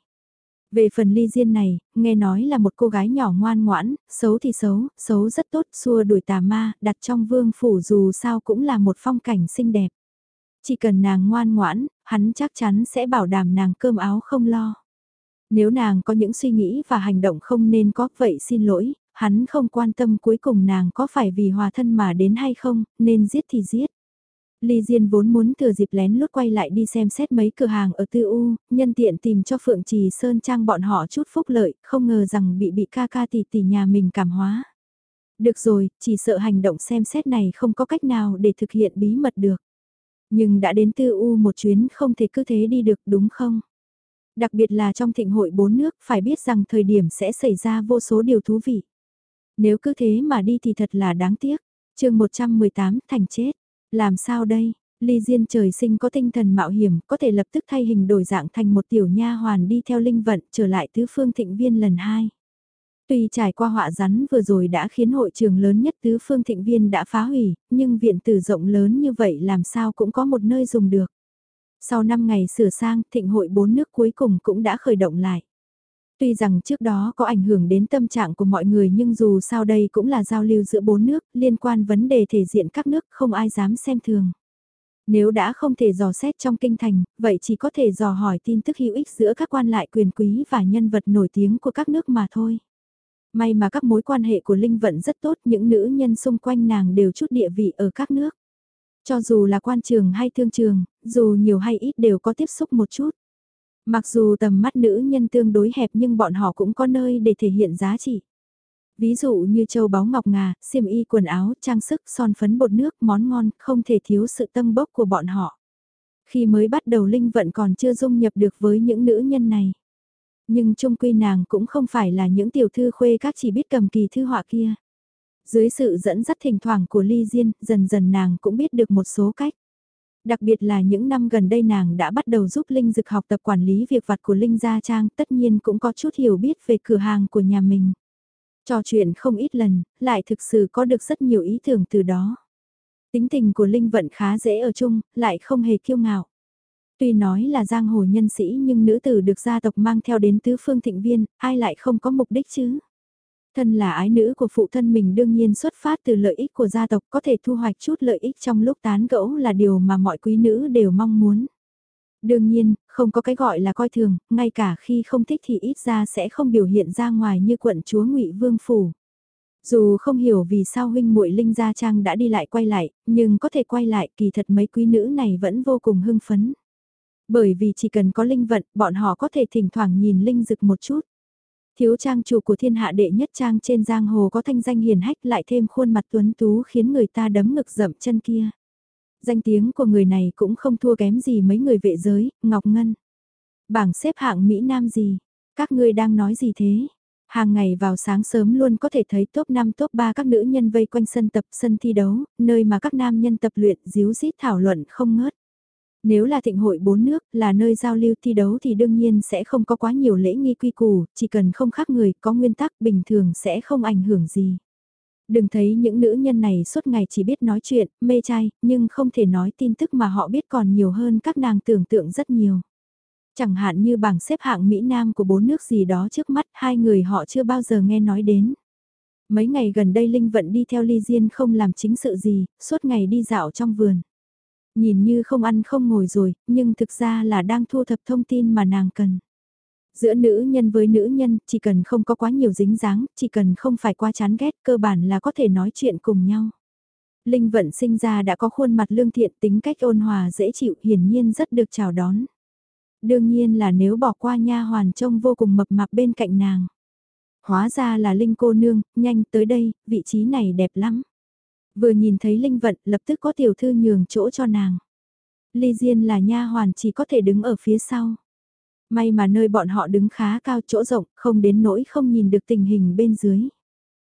Về phần ly diên này, nghe nói là một cô gái nhỏ ngoan ngoãn, xấu thì xấu, xấu rất tốt, xua đuổi tà ma, đặt trong vương phủ dù sao cũng là một phong cảnh xinh đẹp. Chỉ cần nàng ngoan ngoãn, hắn chắc chắn sẽ bảo đảm nàng cơm áo không lo. Nếu nàng có những suy nghĩ và hành động không nên có vậy xin lỗi, hắn không quan tâm cuối cùng nàng có phải vì hòa thân mà đến hay không, nên giết thì giết. Ly Diên vốn muốn thừa dịp lén lút quay lại đi xem xét mấy cửa hàng ở Tư U, nhân tiện tìm cho Phượng Trì Sơn Trang bọn họ chút phúc lợi, không ngờ rằng bị bị ca ca tỷ tỷ nhà mình cảm hóa. Được rồi, chỉ sợ hành động xem xét này không có cách nào để thực hiện bí mật được. Nhưng đã đến Tư U một chuyến không thể cứ thế đi được đúng không? Đặc biệt là trong thịnh hội bốn nước phải biết rằng thời điểm sẽ xảy ra vô số điều thú vị. Nếu cứ thế mà đi thì thật là đáng tiếc. chương 118 thành chết. Làm sao đây? Ly Diên trời sinh có tinh thần mạo hiểm, có thể lập tức thay hình đổi dạng thành một tiểu nha hoàn đi theo linh vận trở lại tứ phương thịnh viên lần hai. Tuy trải qua họa rắn vừa rồi đã khiến hội trường lớn nhất tứ phương thịnh viên đã phá hủy, nhưng viện tử rộng lớn như vậy làm sao cũng có một nơi dùng được. Sau 5 ngày sửa sang, thịnh hội bốn nước cuối cùng cũng đã khởi động lại. Tuy rằng trước đó có ảnh hưởng đến tâm trạng của mọi người nhưng dù sao đây cũng là giao lưu giữa bốn nước, liên quan vấn đề thể diện các nước không ai dám xem thường. Nếu đã không thể dò xét trong kinh thành, vậy chỉ có thể dò hỏi tin tức hữu ích giữa các quan lại quyền quý và nhân vật nổi tiếng của các nước mà thôi. May mà các mối quan hệ của Linh Vận rất tốt, những nữ nhân xung quanh nàng đều chút địa vị ở các nước. Cho dù là quan trường hay thương trường, dù nhiều hay ít đều có tiếp xúc một chút. Mặc dù tầm mắt nữ nhân tương đối hẹp nhưng bọn họ cũng có nơi để thể hiện giá trị. Ví dụ như châu báu ngọc ngà, xiêm y quần áo, trang sức, son phấn bột nước, món ngon, không thể thiếu sự tâm bốc của bọn họ. Khi mới bắt đầu Linh Vận còn chưa dung nhập được với những nữ nhân này. Nhưng trung quy nàng cũng không phải là những tiểu thư khuê các chỉ biết cầm kỳ thư họa kia. Dưới sự dẫn dắt thỉnh thoảng của Ly Diên, dần dần nàng cũng biết được một số cách. Đặc biệt là những năm gần đây nàng đã bắt đầu giúp Linh Dực học tập quản lý việc vặt của Linh Gia Trang, tất nhiên cũng có chút hiểu biết về cửa hàng của nhà mình. Trò chuyện không ít lần, lại thực sự có được rất nhiều ý tưởng từ đó. Tính tình của Linh Vận khá dễ ở chung, lại không hề kiêu ngạo. Tuy nói là giang hồ nhân sĩ nhưng nữ tử được gia tộc mang theo đến tứ phương thịnh viên, ai lại không có mục đích chứ? Thân là ái nữ của phụ thân mình đương nhiên xuất phát từ lợi ích của gia tộc có thể thu hoạch chút lợi ích trong lúc tán gẫu là điều mà mọi quý nữ đều mong muốn. Đương nhiên, không có cái gọi là coi thường, ngay cả khi không thích thì ít ra sẽ không biểu hiện ra ngoài như quận chúa ngụy Vương Phủ. Dù không hiểu vì sao huynh muội Linh Gia Trang đã đi lại quay lại, nhưng có thể quay lại kỳ thật mấy quý nữ này vẫn vô cùng hưng phấn. Bởi vì chỉ cần có linh vận, bọn họ có thể thỉnh thoảng nhìn linh dực một chút. Thiếu trang chủ của thiên hạ đệ nhất trang trên giang hồ có thanh danh hiền hách lại thêm khuôn mặt tuấn tú khiến người ta đấm ngực dậm chân kia. Danh tiếng của người này cũng không thua kém gì mấy người vệ giới, Ngọc Ngân. Bảng xếp hạng Mỹ Nam gì? Các ngươi đang nói gì thế? Hàng ngày vào sáng sớm luôn có thể thấy top 5 top 3 các nữ nhân vây quanh sân tập sân thi đấu, nơi mà các nam nhân tập luyện díu dít thảo luận không ngớt. Nếu là thịnh hội bốn nước, là nơi giao lưu thi đấu thì đương nhiên sẽ không có quá nhiều lễ nghi quy củ, chỉ cần không khác người, có nguyên tắc bình thường sẽ không ảnh hưởng gì. Đừng thấy những nữ nhân này suốt ngày chỉ biết nói chuyện, mê trai, nhưng không thể nói tin tức mà họ biết còn nhiều hơn các nàng tưởng tượng rất nhiều. Chẳng hạn như bảng xếp hạng Mỹ Nam của bốn nước gì đó trước mắt hai người họ chưa bao giờ nghe nói đến. Mấy ngày gần đây Linh Vận đi theo Ly Diên không làm chính sự gì, suốt ngày đi dạo trong vườn. Nhìn như không ăn không ngồi rồi, nhưng thực ra là đang thu thập thông tin mà nàng cần. Giữa nữ nhân với nữ nhân, chỉ cần không có quá nhiều dính dáng, chỉ cần không phải quá chán ghét, cơ bản là có thể nói chuyện cùng nhau. Linh vận sinh ra đã có khuôn mặt lương thiện tính cách ôn hòa dễ chịu hiển nhiên rất được chào đón. Đương nhiên là nếu bỏ qua nha hoàn trông vô cùng mập mạp bên cạnh nàng. Hóa ra là Linh cô nương, nhanh tới đây, vị trí này đẹp lắm. Vừa nhìn thấy Linh vận lập tức có tiểu thư nhường chỗ cho nàng. Ly Diên là nha hoàn chỉ có thể đứng ở phía sau. May mà nơi bọn họ đứng khá cao chỗ rộng, không đến nỗi không nhìn được tình hình bên dưới.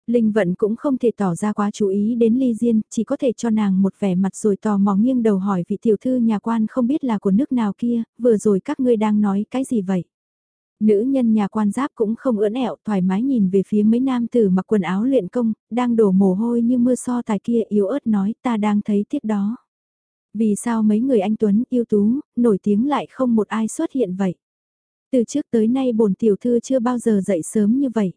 Linh Vận cũng không thể tỏ ra quá chú ý đến Ly Diên, chỉ có thể cho nàng một vẻ mặt rồi tò mò nghiêng đầu hỏi vị tiểu thư nhà quan không biết là của nước nào kia, vừa rồi các ngươi đang nói cái gì vậy? Nữ nhân nhà quan giáp cũng không ưỡn ẹo thoải mái nhìn về phía mấy nam tử mặc quần áo luyện công, đang đổ mồ hôi như mưa so tài kia yếu ớt nói ta đang thấy tiếc đó. Vì sao mấy người anh Tuấn yêu tú, nổi tiếng lại không một ai xuất hiện vậy? Từ trước tới nay bổn tiểu thư chưa bao giờ dậy sớm như vậy.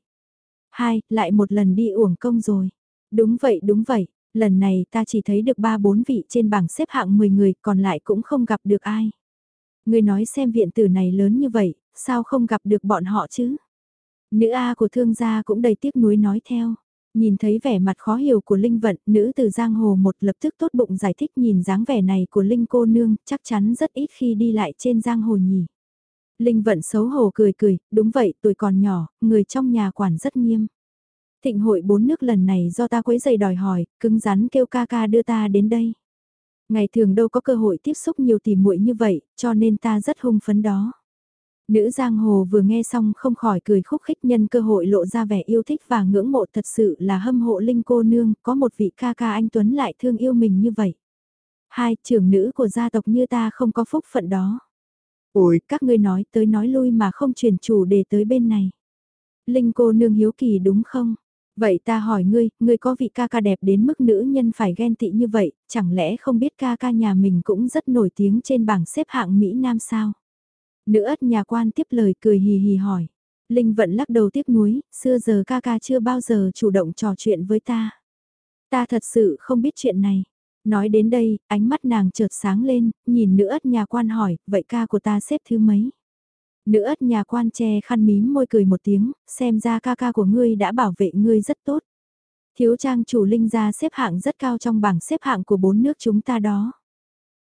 Hai, lại một lần đi uổng công rồi. Đúng vậy, đúng vậy, lần này ta chỉ thấy được ba bốn vị trên bảng xếp hạng 10 người, còn lại cũng không gặp được ai. Người nói xem viện tử này lớn như vậy, sao không gặp được bọn họ chứ? Nữ A của thương gia cũng đầy tiếc nuối nói theo. Nhìn thấy vẻ mặt khó hiểu của Linh Vận, nữ từ Giang Hồ một lập tức tốt bụng giải thích nhìn dáng vẻ này của Linh cô nương, chắc chắn rất ít khi đi lại trên Giang Hồ nhỉ. Linh Vận xấu hổ cười cười, đúng vậy, tuổi còn nhỏ, người trong nhà quản rất nghiêm. Thịnh hội bốn nước lần này do ta quấy giày đòi hỏi, cứng rắn kêu ca ca đưa ta đến đây. Ngày thường đâu có cơ hội tiếp xúc nhiều tỉ muội như vậy, cho nên ta rất hung phấn đó. Nữ giang hồ vừa nghe xong không khỏi cười khúc khích nhân cơ hội lộ ra vẻ yêu thích và ngưỡng mộ thật sự là hâm hộ linh cô nương, có một vị ca ca anh Tuấn lại thương yêu mình như vậy. Hai, trưởng nữ của gia tộc như ta không có phúc phận đó. Ôi, các ngươi nói tới nói lui mà không chuyển chủ đề tới bên này. Linh cô nương hiếu kỳ đúng không? Vậy ta hỏi ngươi, ngươi có vị ca ca đẹp đến mức nữ nhân phải ghen tị như vậy, chẳng lẽ không biết ca ca nhà mình cũng rất nổi tiếng trên bảng xếp hạng Mỹ Nam sao? Nữ ất nhà quan tiếp lời cười hì hì hỏi. Linh vận lắc đầu tiếc nuối, xưa giờ ca ca chưa bao giờ chủ động trò chuyện với ta. Ta thật sự không biết chuyện này. Nói đến đây, ánh mắt nàng chợt sáng lên, nhìn nữ ất nhà quan hỏi, vậy ca của ta xếp thứ mấy? Nữ ất nhà quan che khăn mím môi cười một tiếng, xem ra ca ca của ngươi đã bảo vệ ngươi rất tốt. Thiếu trang chủ Linh gia xếp hạng rất cao trong bảng xếp hạng của bốn nước chúng ta đó.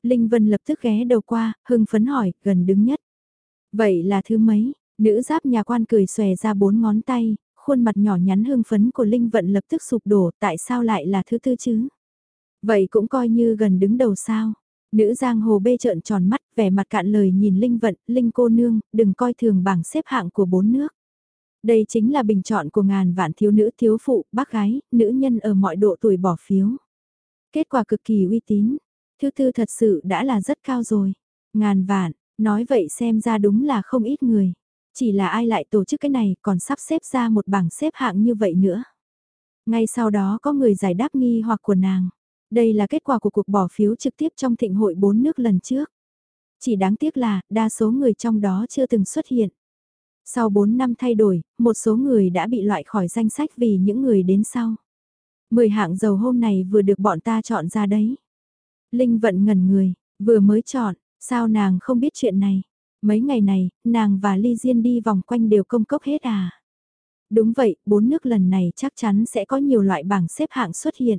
Linh Vân lập tức ghé đầu qua, hưng phấn hỏi, gần đứng nhất. Vậy là thứ mấy? Nữ giáp nhà quan cười xòe ra bốn ngón tay, khuôn mặt nhỏ nhắn hương phấn của Linh Vận lập tức sụp đổ, tại sao lại là thứ tư chứ? Vậy cũng coi như gần đứng đầu sao? Nữ giang hồ bê trợn tròn mắt, vẻ mặt cạn lời nhìn Linh Vận, Linh cô nương, đừng coi thường bảng xếp hạng của bốn nước. Đây chính là bình chọn của ngàn vạn thiếu nữ thiếu phụ, bác gái, nữ nhân ở mọi độ tuổi bỏ phiếu. Kết quả cực kỳ uy tín. Thứ tư thật sự đã là rất cao rồi. Ngàn vạn, nói vậy xem ra đúng là không ít người. Chỉ là ai lại tổ chức cái này còn sắp xếp ra một bảng xếp hạng như vậy nữa. Ngay sau đó có người giải đáp nghi hoặc của nàng. Đây là kết quả của cuộc bỏ phiếu trực tiếp trong thịnh hội bốn nước lần trước. Chỉ đáng tiếc là, đa số người trong đó chưa từng xuất hiện. Sau 4 năm thay đổi, một số người đã bị loại khỏi danh sách vì những người đến sau. Mười hạng dầu hôm này vừa được bọn ta chọn ra đấy. Linh vận ngẩn người, vừa mới chọn, sao nàng không biết chuyện này? Mấy ngày này, nàng và Ly Diên đi vòng quanh đều công cốc hết à? Đúng vậy, bốn nước lần này chắc chắn sẽ có nhiều loại bảng xếp hạng xuất hiện.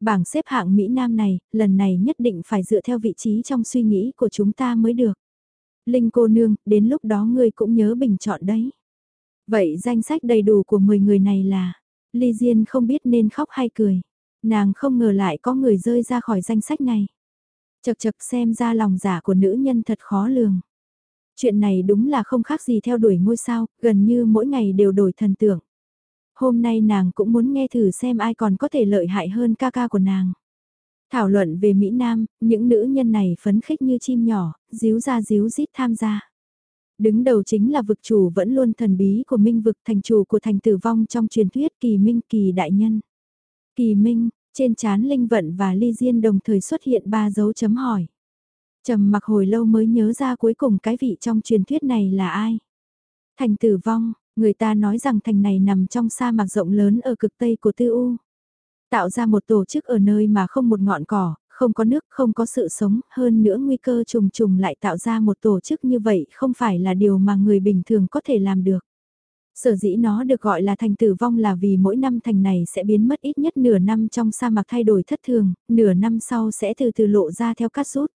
Bảng xếp hạng Mỹ Nam này, lần này nhất định phải dựa theo vị trí trong suy nghĩ của chúng ta mới được. Linh cô nương, đến lúc đó ngươi cũng nhớ bình chọn đấy. Vậy danh sách đầy đủ của 10 người này là, Ly Diên không biết nên khóc hay cười. Nàng không ngờ lại có người rơi ra khỏi danh sách này. Chật chật xem ra lòng giả của nữ nhân thật khó lường. Chuyện này đúng là không khác gì theo đuổi ngôi sao, gần như mỗi ngày đều đổi thần tượng. Hôm nay nàng cũng muốn nghe thử xem ai còn có thể lợi hại hơn ca ca của nàng. Thảo luận về Mỹ Nam, những nữ nhân này phấn khích như chim nhỏ, díu ra díu dít tham gia. Đứng đầu chính là vực chủ vẫn luôn thần bí của minh vực thành chủ của thành tử vong trong truyền thuyết kỳ minh kỳ đại nhân. Kỳ minh, trên chán Linh Vận và Ly Diên đồng thời xuất hiện ba dấu chấm hỏi. trầm mặc hồi lâu mới nhớ ra cuối cùng cái vị trong truyền thuyết này là ai. Thành tử vong, người ta nói rằng thành này nằm trong sa mạc rộng lớn ở cực tây của tư u. Tạo ra một tổ chức ở nơi mà không một ngọn cỏ, không có nước, không có sự sống, hơn nữa nguy cơ trùng trùng lại tạo ra một tổ chức như vậy không phải là điều mà người bình thường có thể làm được. Sở dĩ nó được gọi là thành tử vong là vì mỗi năm thành này sẽ biến mất ít nhất nửa năm trong sa mạc thay đổi thất thường, nửa năm sau sẽ từ từ lộ ra theo cắt rút.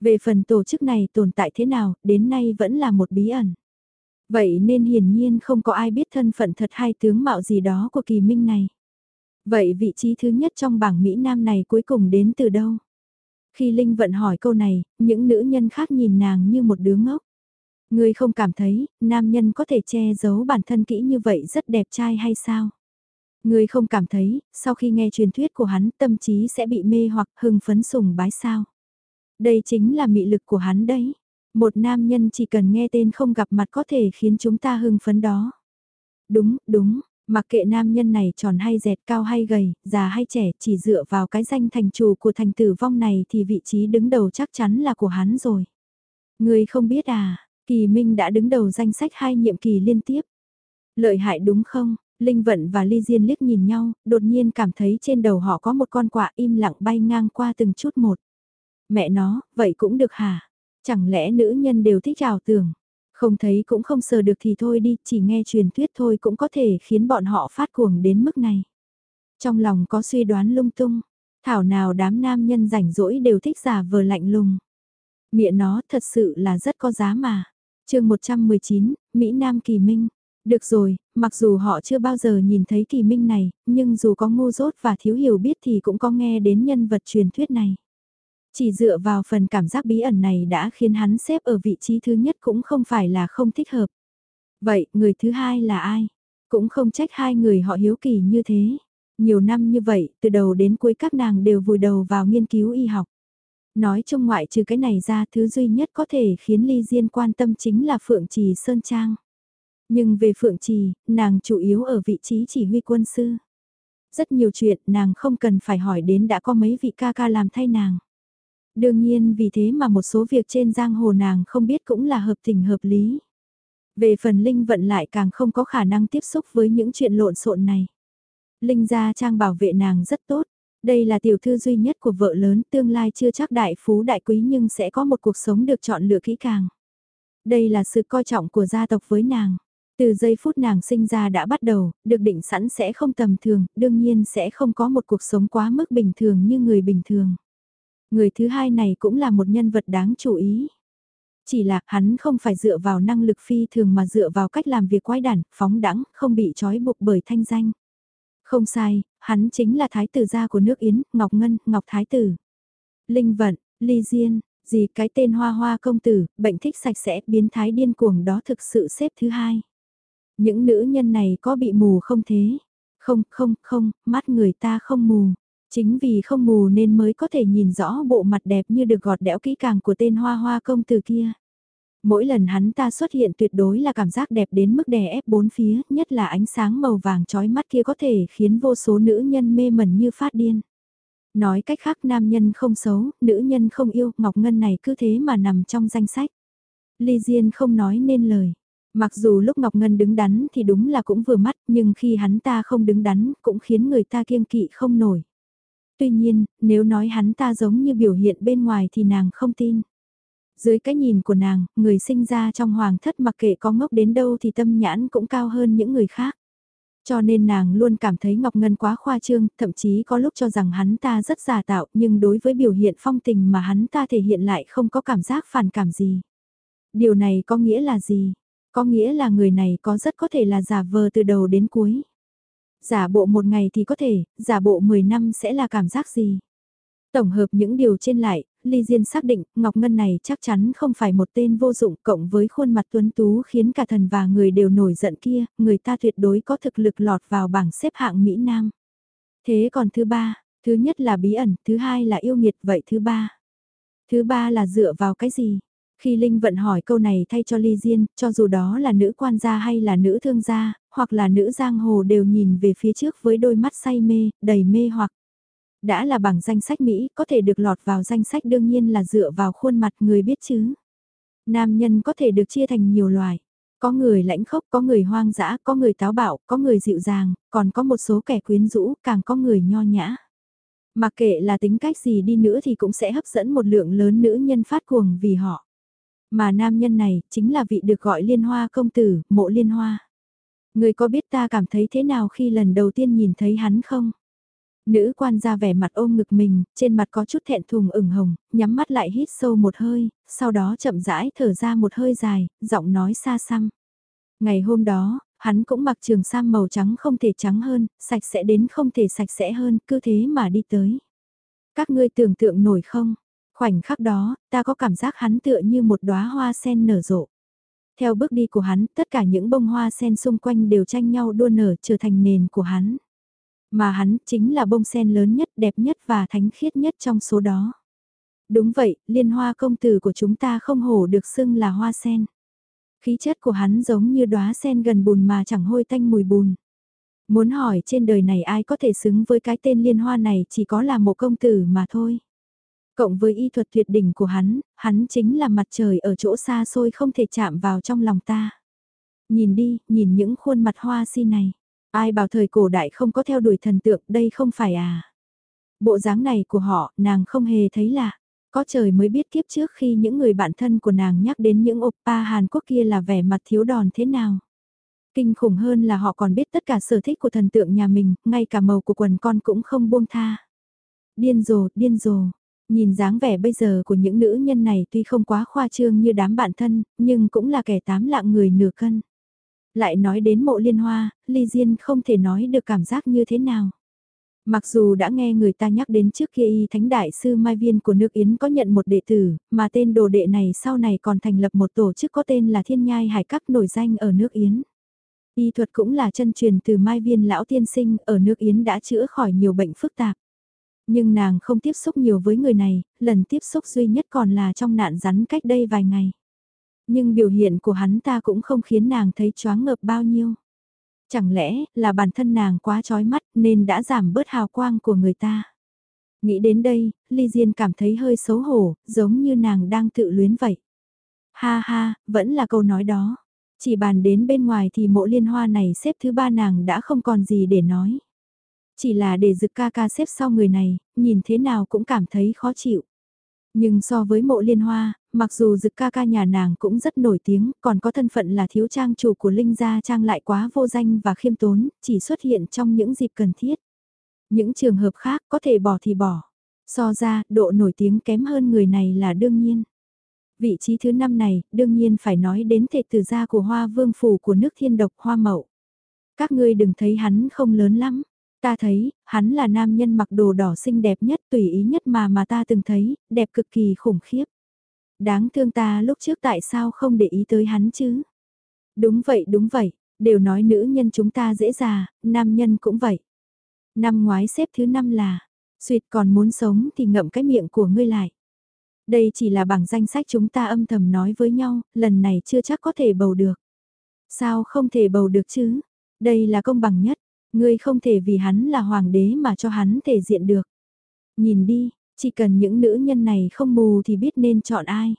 Về phần tổ chức này tồn tại thế nào, đến nay vẫn là một bí ẩn. Vậy nên hiển nhiên không có ai biết thân phận thật hay tướng mạo gì đó của kỳ minh này. Vậy vị trí thứ nhất trong bảng Mỹ Nam này cuối cùng đến từ đâu? Khi Linh vận hỏi câu này, những nữ nhân khác nhìn nàng như một đứa ngốc ngươi không cảm thấy, nam nhân có thể che giấu bản thân kỹ như vậy rất đẹp trai hay sao? ngươi không cảm thấy, sau khi nghe truyền thuyết của hắn tâm trí sẽ bị mê hoặc hưng phấn sùng bái sao? Đây chính là mị lực của hắn đấy. Một nam nhân chỉ cần nghe tên không gặp mặt có thể khiến chúng ta hưng phấn đó. Đúng, đúng, Mặc kệ nam nhân này tròn hay dẹt cao hay gầy, già hay trẻ, chỉ dựa vào cái danh thành chủ của thành tử vong này thì vị trí đứng đầu chắc chắn là của hắn rồi. Người không biết à, Kỳ Minh đã đứng đầu danh sách hai nhiệm kỳ liên tiếp. Lợi hại đúng không? Linh Vận và Ly Diên liếc nhìn nhau, đột nhiên cảm thấy trên đầu họ có một con quạ im lặng bay ngang qua từng chút một. Mẹ nó, vậy cũng được hả? Chẳng lẽ nữ nhân đều thích ảo tưởng? Không thấy cũng không sờ được thì thôi đi, chỉ nghe truyền thuyết thôi cũng có thể khiến bọn họ phát cuồng đến mức này. Trong lòng có suy đoán lung tung, thảo nào đám nam nhân rảnh rỗi đều thích giả vờ lạnh lùng. Miệng nó thật sự là rất có giá mà chương 119, Mỹ Nam Kỳ Minh. Được rồi, mặc dù họ chưa bao giờ nhìn thấy kỳ minh này, nhưng dù có ngu dốt và thiếu hiểu biết thì cũng có nghe đến nhân vật truyền thuyết này. Chỉ dựa vào phần cảm giác bí ẩn này đã khiến hắn xếp ở vị trí thứ nhất cũng không phải là không thích hợp. Vậy, người thứ hai là ai? Cũng không trách hai người họ hiếu kỳ như thế. Nhiều năm như vậy, từ đầu đến cuối các nàng đều vùi đầu vào nghiên cứu y học. Nói chung ngoại trừ cái này ra thứ duy nhất có thể khiến Ly Diên quan tâm chính là Phượng Trì Sơn Trang. Nhưng về Phượng Trì, nàng chủ yếu ở vị trí chỉ huy quân sư. Rất nhiều chuyện nàng không cần phải hỏi đến đã có mấy vị ca ca làm thay nàng. Đương nhiên vì thế mà một số việc trên giang hồ nàng không biết cũng là hợp tình hợp lý. Về phần Linh vận lại càng không có khả năng tiếp xúc với những chuyện lộn xộn này. Linh gia trang bảo vệ nàng rất tốt. Đây là tiểu thư duy nhất của vợ lớn tương lai chưa chắc đại phú đại quý nhưng sẽ có một cuộc sống được chọn lựa kỹ càng. Đây là sự coi trọng của gia tộc với nàng. Từ giây phút nàng sinh ra đã bắt đầu, được định sẵn sẽ không tầm thường, đương nhiên sẽ không có một cuộc sống quá mức bình thường như người bình thường. Người thứ hai này cũng là một nhân vật đáng chú ý. Chỉ là hắn không phải dựa vào năng lực phi thường mà dựa vào cách làm việc quái đản, phóng đẳng, không bị trói buộc bởi thanh danh. Không sai, hắn chính là thái tử gia của nước Yến, Ngọc Ngân, Ngọc Thái Tử. Linh Vận, Ly Diên, gì cái tên hoa hoa công tử, bệnh thích sạch sẽ, biến thái điên cuồng đó thực sự xếp thứ hai. Những nữ nhân này có bị mù không thế? Không, không, không, mắt người ta không mù. Chính vì không mù nên mới có thể nhìn rõ bộ mặt đẹp như được gọt đẽo kỹ càng của tên hoa hoa công tử kia. Mỗi lần hắn ta xuất hiện tuyệt đối là cảm giác đẹp đến mức đè ép bốn phía, nhất là ánh sáng màu vàng trói mắt kia có thể khiến vô số nữ nhân mê mẩn như phát điên. Nói cách khác nam nhân không xấu, nữ nhân không yêu, Ngọc Ngân này cứ thế mà nằm trong danh sách. Ly Diên không nói nên lời. Mặc dù lúc Ngọc Ngân đứng đắn thì đúng là cũng vừa mắt, nhưng khi hắn ta không đứng đắn cũng khiến người ta kiêng kỵ không nổi. Tuy nhiên, nếu nói hắn ta giống như biểu hiện bên ngoài thì nàng không tin. Dưới cái nhìn của nàng, người sinh ra trong hoàng thất mặc kệ có ngốc đến đâu thì tâm nhãn cũng cao hơn những người khác. Cho nên nàng luôn cảm thấy Ngọc Ngân quá khoa trương, thậm chí có lúc cho rằng hắn ta rất giả tạo, nhưng đối với biểu hiện phong tình mà hắn ta thể hiện lại không có cảm giác phản cảm gì. Điều này có nghĩa là gì? Có nghĩa là người này có rất có thể là giả vờ từ đầu đến cuối. Giả bộ một ngày thì có thể, giả bộ 10 năm sẽ là cảm giác gì? Tổng hợp những điều trên lại, Ly Diên xác định Ngọc Ngân này chắc chắn không phải một tên vô dụng cộng với khuôn mặt tuấn tú khiến cả thần và người đều nổi giận kia, người ta tuyệt đối có thực lực lọt vào bảng xếp hạng Mỹ Nam. Thế còn thứ ba, thứ nhất là bí ẩn, thứ hai là yêu nghiệt vậy thứ ba. Thứ ba là dựa vào cái gì? Khi Linh vận hỏi câu này thay cho Ly Diên, cho dù đó là nữ quan gia hay là nữ thương gia, hoặc là nữ giang hồ đều nhìn về phía trước với đôi mắt say mê, đầy mê hoặc. Đã là bảng danh sách Mỹ, có thể được lọt vào danh sách đương nhiên là dựa vào khuôn mặt người biết chứ. Nam nhân có thể được chia thành nhiều loài. Có người lãnh khốc, có người hoang dã, có người táo bạo, có người dịu dàng, còn có một số kẻ quyến rũ, càng có người nho nhã. Mà kệ là tính cách gì đi nữa thì cũng sẽ hấp dẫn một lượng lớn nữ nhân phát cuồng vì họ. Mà nam nhân này, chính là vị được gọi liên hoa công tử, mộ liên hoa. Người có biết ta cảm thấy thế nào khi lần đầu tiên nhìn thấy hắn không? Nữ quan ra vẻ mặt ôm ngực mình, trên mặt có chút thẹn thùng ửng hồng, nhắm mắt lại hít sâu một hơi, sau đó chậm rãi thở ra một hơi dài, giọng nói xa xăm. Ngày hôm đó, hắn cũng mặc trường sam màu trắng không thể trắng hơn, sạch sẽ đến không thể sạch sẽ hơn, cứ thế mà đi tới. Các ngươi tưởng tượng nổi không? Khoảnh khắc đó, ta có cảm giác hắn tựa như một đóa hoa sen nở rộ. Theo bước đi của hắn, tất cả những bông hoa sen xung quanh đều tranh nhau đua nở trở thành nền của hắn. Mà hắn chính là bông sen lớn nhất, đẹp nhất và thánh khiết nhất trong số đó. Đúng vậy, liên hoa công tử của chúng ta không hổ được xưng là hoa sen. Khí chất của hắn giống như đóa sen gần bùn mà chẳng hôi tanh mùi bùn. Muốn hỏi trên đời này ai có thể xứng với cái tên liên hoa này chỉ có là một công tử mà thôi. Cộng với y thuật tuyệt đỉnh của hắn, hắn chính là mặt trời ở chỗ xa xôi không thể chạm vào trong lòng ta. Nhìn đi, nhìn những khuôn mặt hoa si này. Ai bảo thời cổ đại không có theo đuổi thần tượng, đây không phải à. Bộ dáng này của họ, nàng không hề thấy lạ. Có trời mới biết kiếp trước khi những người bạn thân của nàng nhắc đến những oppa Hàn Quốc kia là vẻ mặt thiếu đòn thế nào. Kinh khủng hơn là họ còn biết tất cả sở thích của thần tượng nhà mình, ngay cả màu của quần con cũng không buông tha. Điên rồ, điên rồ. Nhìn dáng vẻ bây giờ của những nữ nhân này tuy không quá khoa trương như đám bạn thân, nhưng cũng là kẻ tám lạng người nửa cân. Lại nói đến mộ liên hoa, Ly Diên không thể nói được cảm giác như thế nào. Mặc dù đã nghe người ta nhắc đến trước kia y thánh đại sư Mai Viên của nước Yến có nhận một đệ tử, mà tên đồ đệ này sau này còn thành lập một tổ chức có tên là Thiên Nhai Hải Các nổi danh ở nước Yến. Y thuật cũng là chân truyền từ Mai Viên lão tiên sinh ở nước Yến đã chữa khỏi nhiều bệnh phức tạp. Nhưng nàng không tiếp xúc nhiều với người này, lần tiếp xúc duy nhất còn là trong nạn rắn cách đây vài ngày. Nhưng biểu hiện của hắn ta cũng không khiến nàng thấy choáng ngợp bao nhiêu. Chẳng lẽ là bản thân nàng quá trói mắt nên đã giảm bớt hào quang của người ta. Nghĩ đến đây, Ly Diên cảm thấy hơi xấu hổ, giống như nàng đang tự luyến vậy. Ha ha, vẫn là câu nói đó. Chỉ bàn đến bên ngoài thì mộ liên hoa này xếp thứ ba nàng đã không còn gì để nói. Chỉ là để dực ca ca xếp sau người này, nhìn thế nào cũng cảm thấy khó chịu. Nhưng so với mộ liên hoa, mặc dù dực ca ca nhà nàng cũng rất nổi tiếng, còn có thân phận là thiếu trang chủ của Linh Gia trang lại quá vô danh và khiêm tốn, chỉ xuất hiện trong những dịp cần thiết. Những trường hợp khác có thể bỏ thì bỏ. So ra, độ nổi tiếng kém hơn người này là đương nhiên. Vị trí thứ năm này, đương nhiên phải nói đến thể tử gia của hoa vương phủ của nước thiên độc hoa mậu. Các ngươi đừng thấy hắn không lớn lắm. Ta thấy, hắn là nam nhân mặc đồ đỏ xinh đẹp nhất tùy ý nhất mà mà ta từng thấy, đẹp cực kỳ khủng khiếp. Đáng thương ta lúc trước tại sao không để ý tới hắn chứ? Đúng vậy đúng vậy, đều nói nữ nhân chúng ta dễ già, nam nhân cũng vậy. Năm ngoái xếp thứ năm là, suyệt còn muốn sống thì ngậm cái miệng của ngươi lại. Đây chỉ là bảng danh sách chúng ta âm thầm nói với nhau, lần này chưa chắc có thể bầu được. Sao không thể bầu được chứ? Đây là công bằng nhất, ngươi không thể vì hắn là hoàng đế mà cho hắn thể diện được. Nhìn đi, chỉ cần những nữ nhân này không mù thì biết nên chọn ai.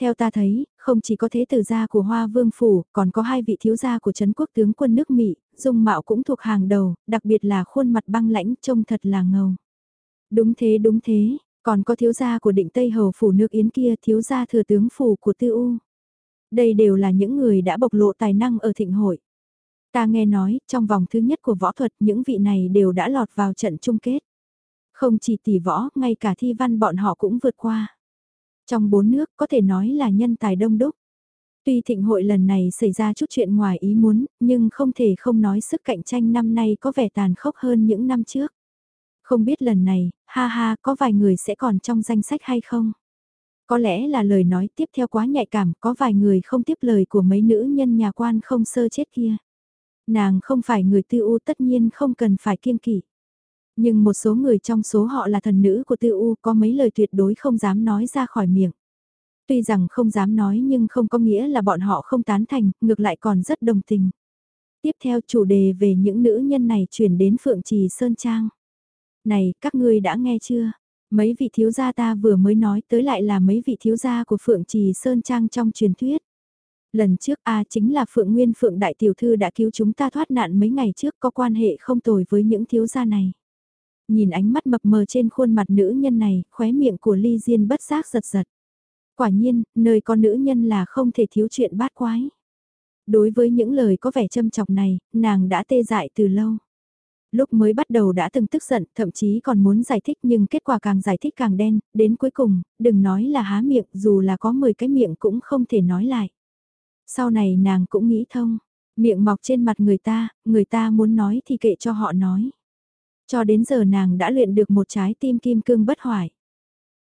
Theo ta thấy, không chỉ có thế tử gia của Hoa Vương Phủ, còn có hai vị thiếu gia của Trấn Quốc tướng quân nước Mỹ, dung mạo cũng thuộc hàng đầu, đặc biệt là khuôn mặt băng lãnh trông thật là ngầu. Đúng thế đúng thế, còn có thiếu gia của định Tây Hầu Phủ nước Yến kia thiếu gia thừa tướng Phủ của Tư U. Đây đều là những người đã bộc lộ tài năng ở thịnh hội. Ta nghe nói, trong vòng thứ nhất của võ thuật những vị này đều đã lọt vào trận chung kết. Không chỉ tỷ võ, ngay cả thi văn bọn họ cũng vượt qua. Trong bốn nước có thể nói là nhân tài đông đúc. Tuy thịnh hội lần này xảy ra chút chuyện ngoài ý muốn, nhưng không thể không nói sức cạnh tranh năm nay có vẻ tàn khốc hơn những năm trước. Không biết lần này, ha ha, có vài người sẽ còn trong danh sách hay không? Có lẽ là lời nói tiếp theo quá nhạy cảm, có vài người không tiếp lời của mấy nữ nhân nhà quan không sơ chết kia. Nàng không phải người tư u tất nhiên không cần phải kiêng kỵ. Nhưng một số người trong số họ là thần nữ của tư u có mấy lời tuyệt đối không dám nói ra khỏi miệng. Tuy rằng không dám nói nhưng không có nghĩa là bọn họ không tán thành, ngược lại còn rất đồng tình. Tiếp theo chủ đề về những nữ nhân này chuyển đến Phượng Trì Sơn Trang. Này, các ngươi đã nghe chưa? Mấy vị thiếu gia ta vừa mới nói tới lại là mấy vị thiếu gia của Phượng Trì Sơn Trang trong truyền thuyết. Lần trước A chính là Phượng Nguyên Phượng Đại Tiểu Thư đã cứu chúng ta thoát nạn mấy ngày trước có quan hệ không tồi với những thiếu gia này. Nhìn ánh mắt mập mờ trên khuôn mặt nữ nhân này, khóe miệng của Ly Diên bất giác giật giật. Quả nhiên, nơi có nữ nhân là không thể thiếu chuyện bát quái. Đối với những lời có vẻ châm chọc này, nàng đã tê dại từ lâu. Lúc mới bắt đầu đã từng tức giận, thậm chí còn muốn giải thích nhưng kết quả càng giải thích càng đen, đến cuối cùng, đừng nói là há miệng, dù là có 10 cái miệng cũng không thể nói lại. Sau này nàng cũng nghĩ thông, miệng mọc trên mặt người ta, người ta muốn nói thì kệ cho họ nói. Cho đến giờ nàng đã luyện được một trái tim kim cương bất hoại.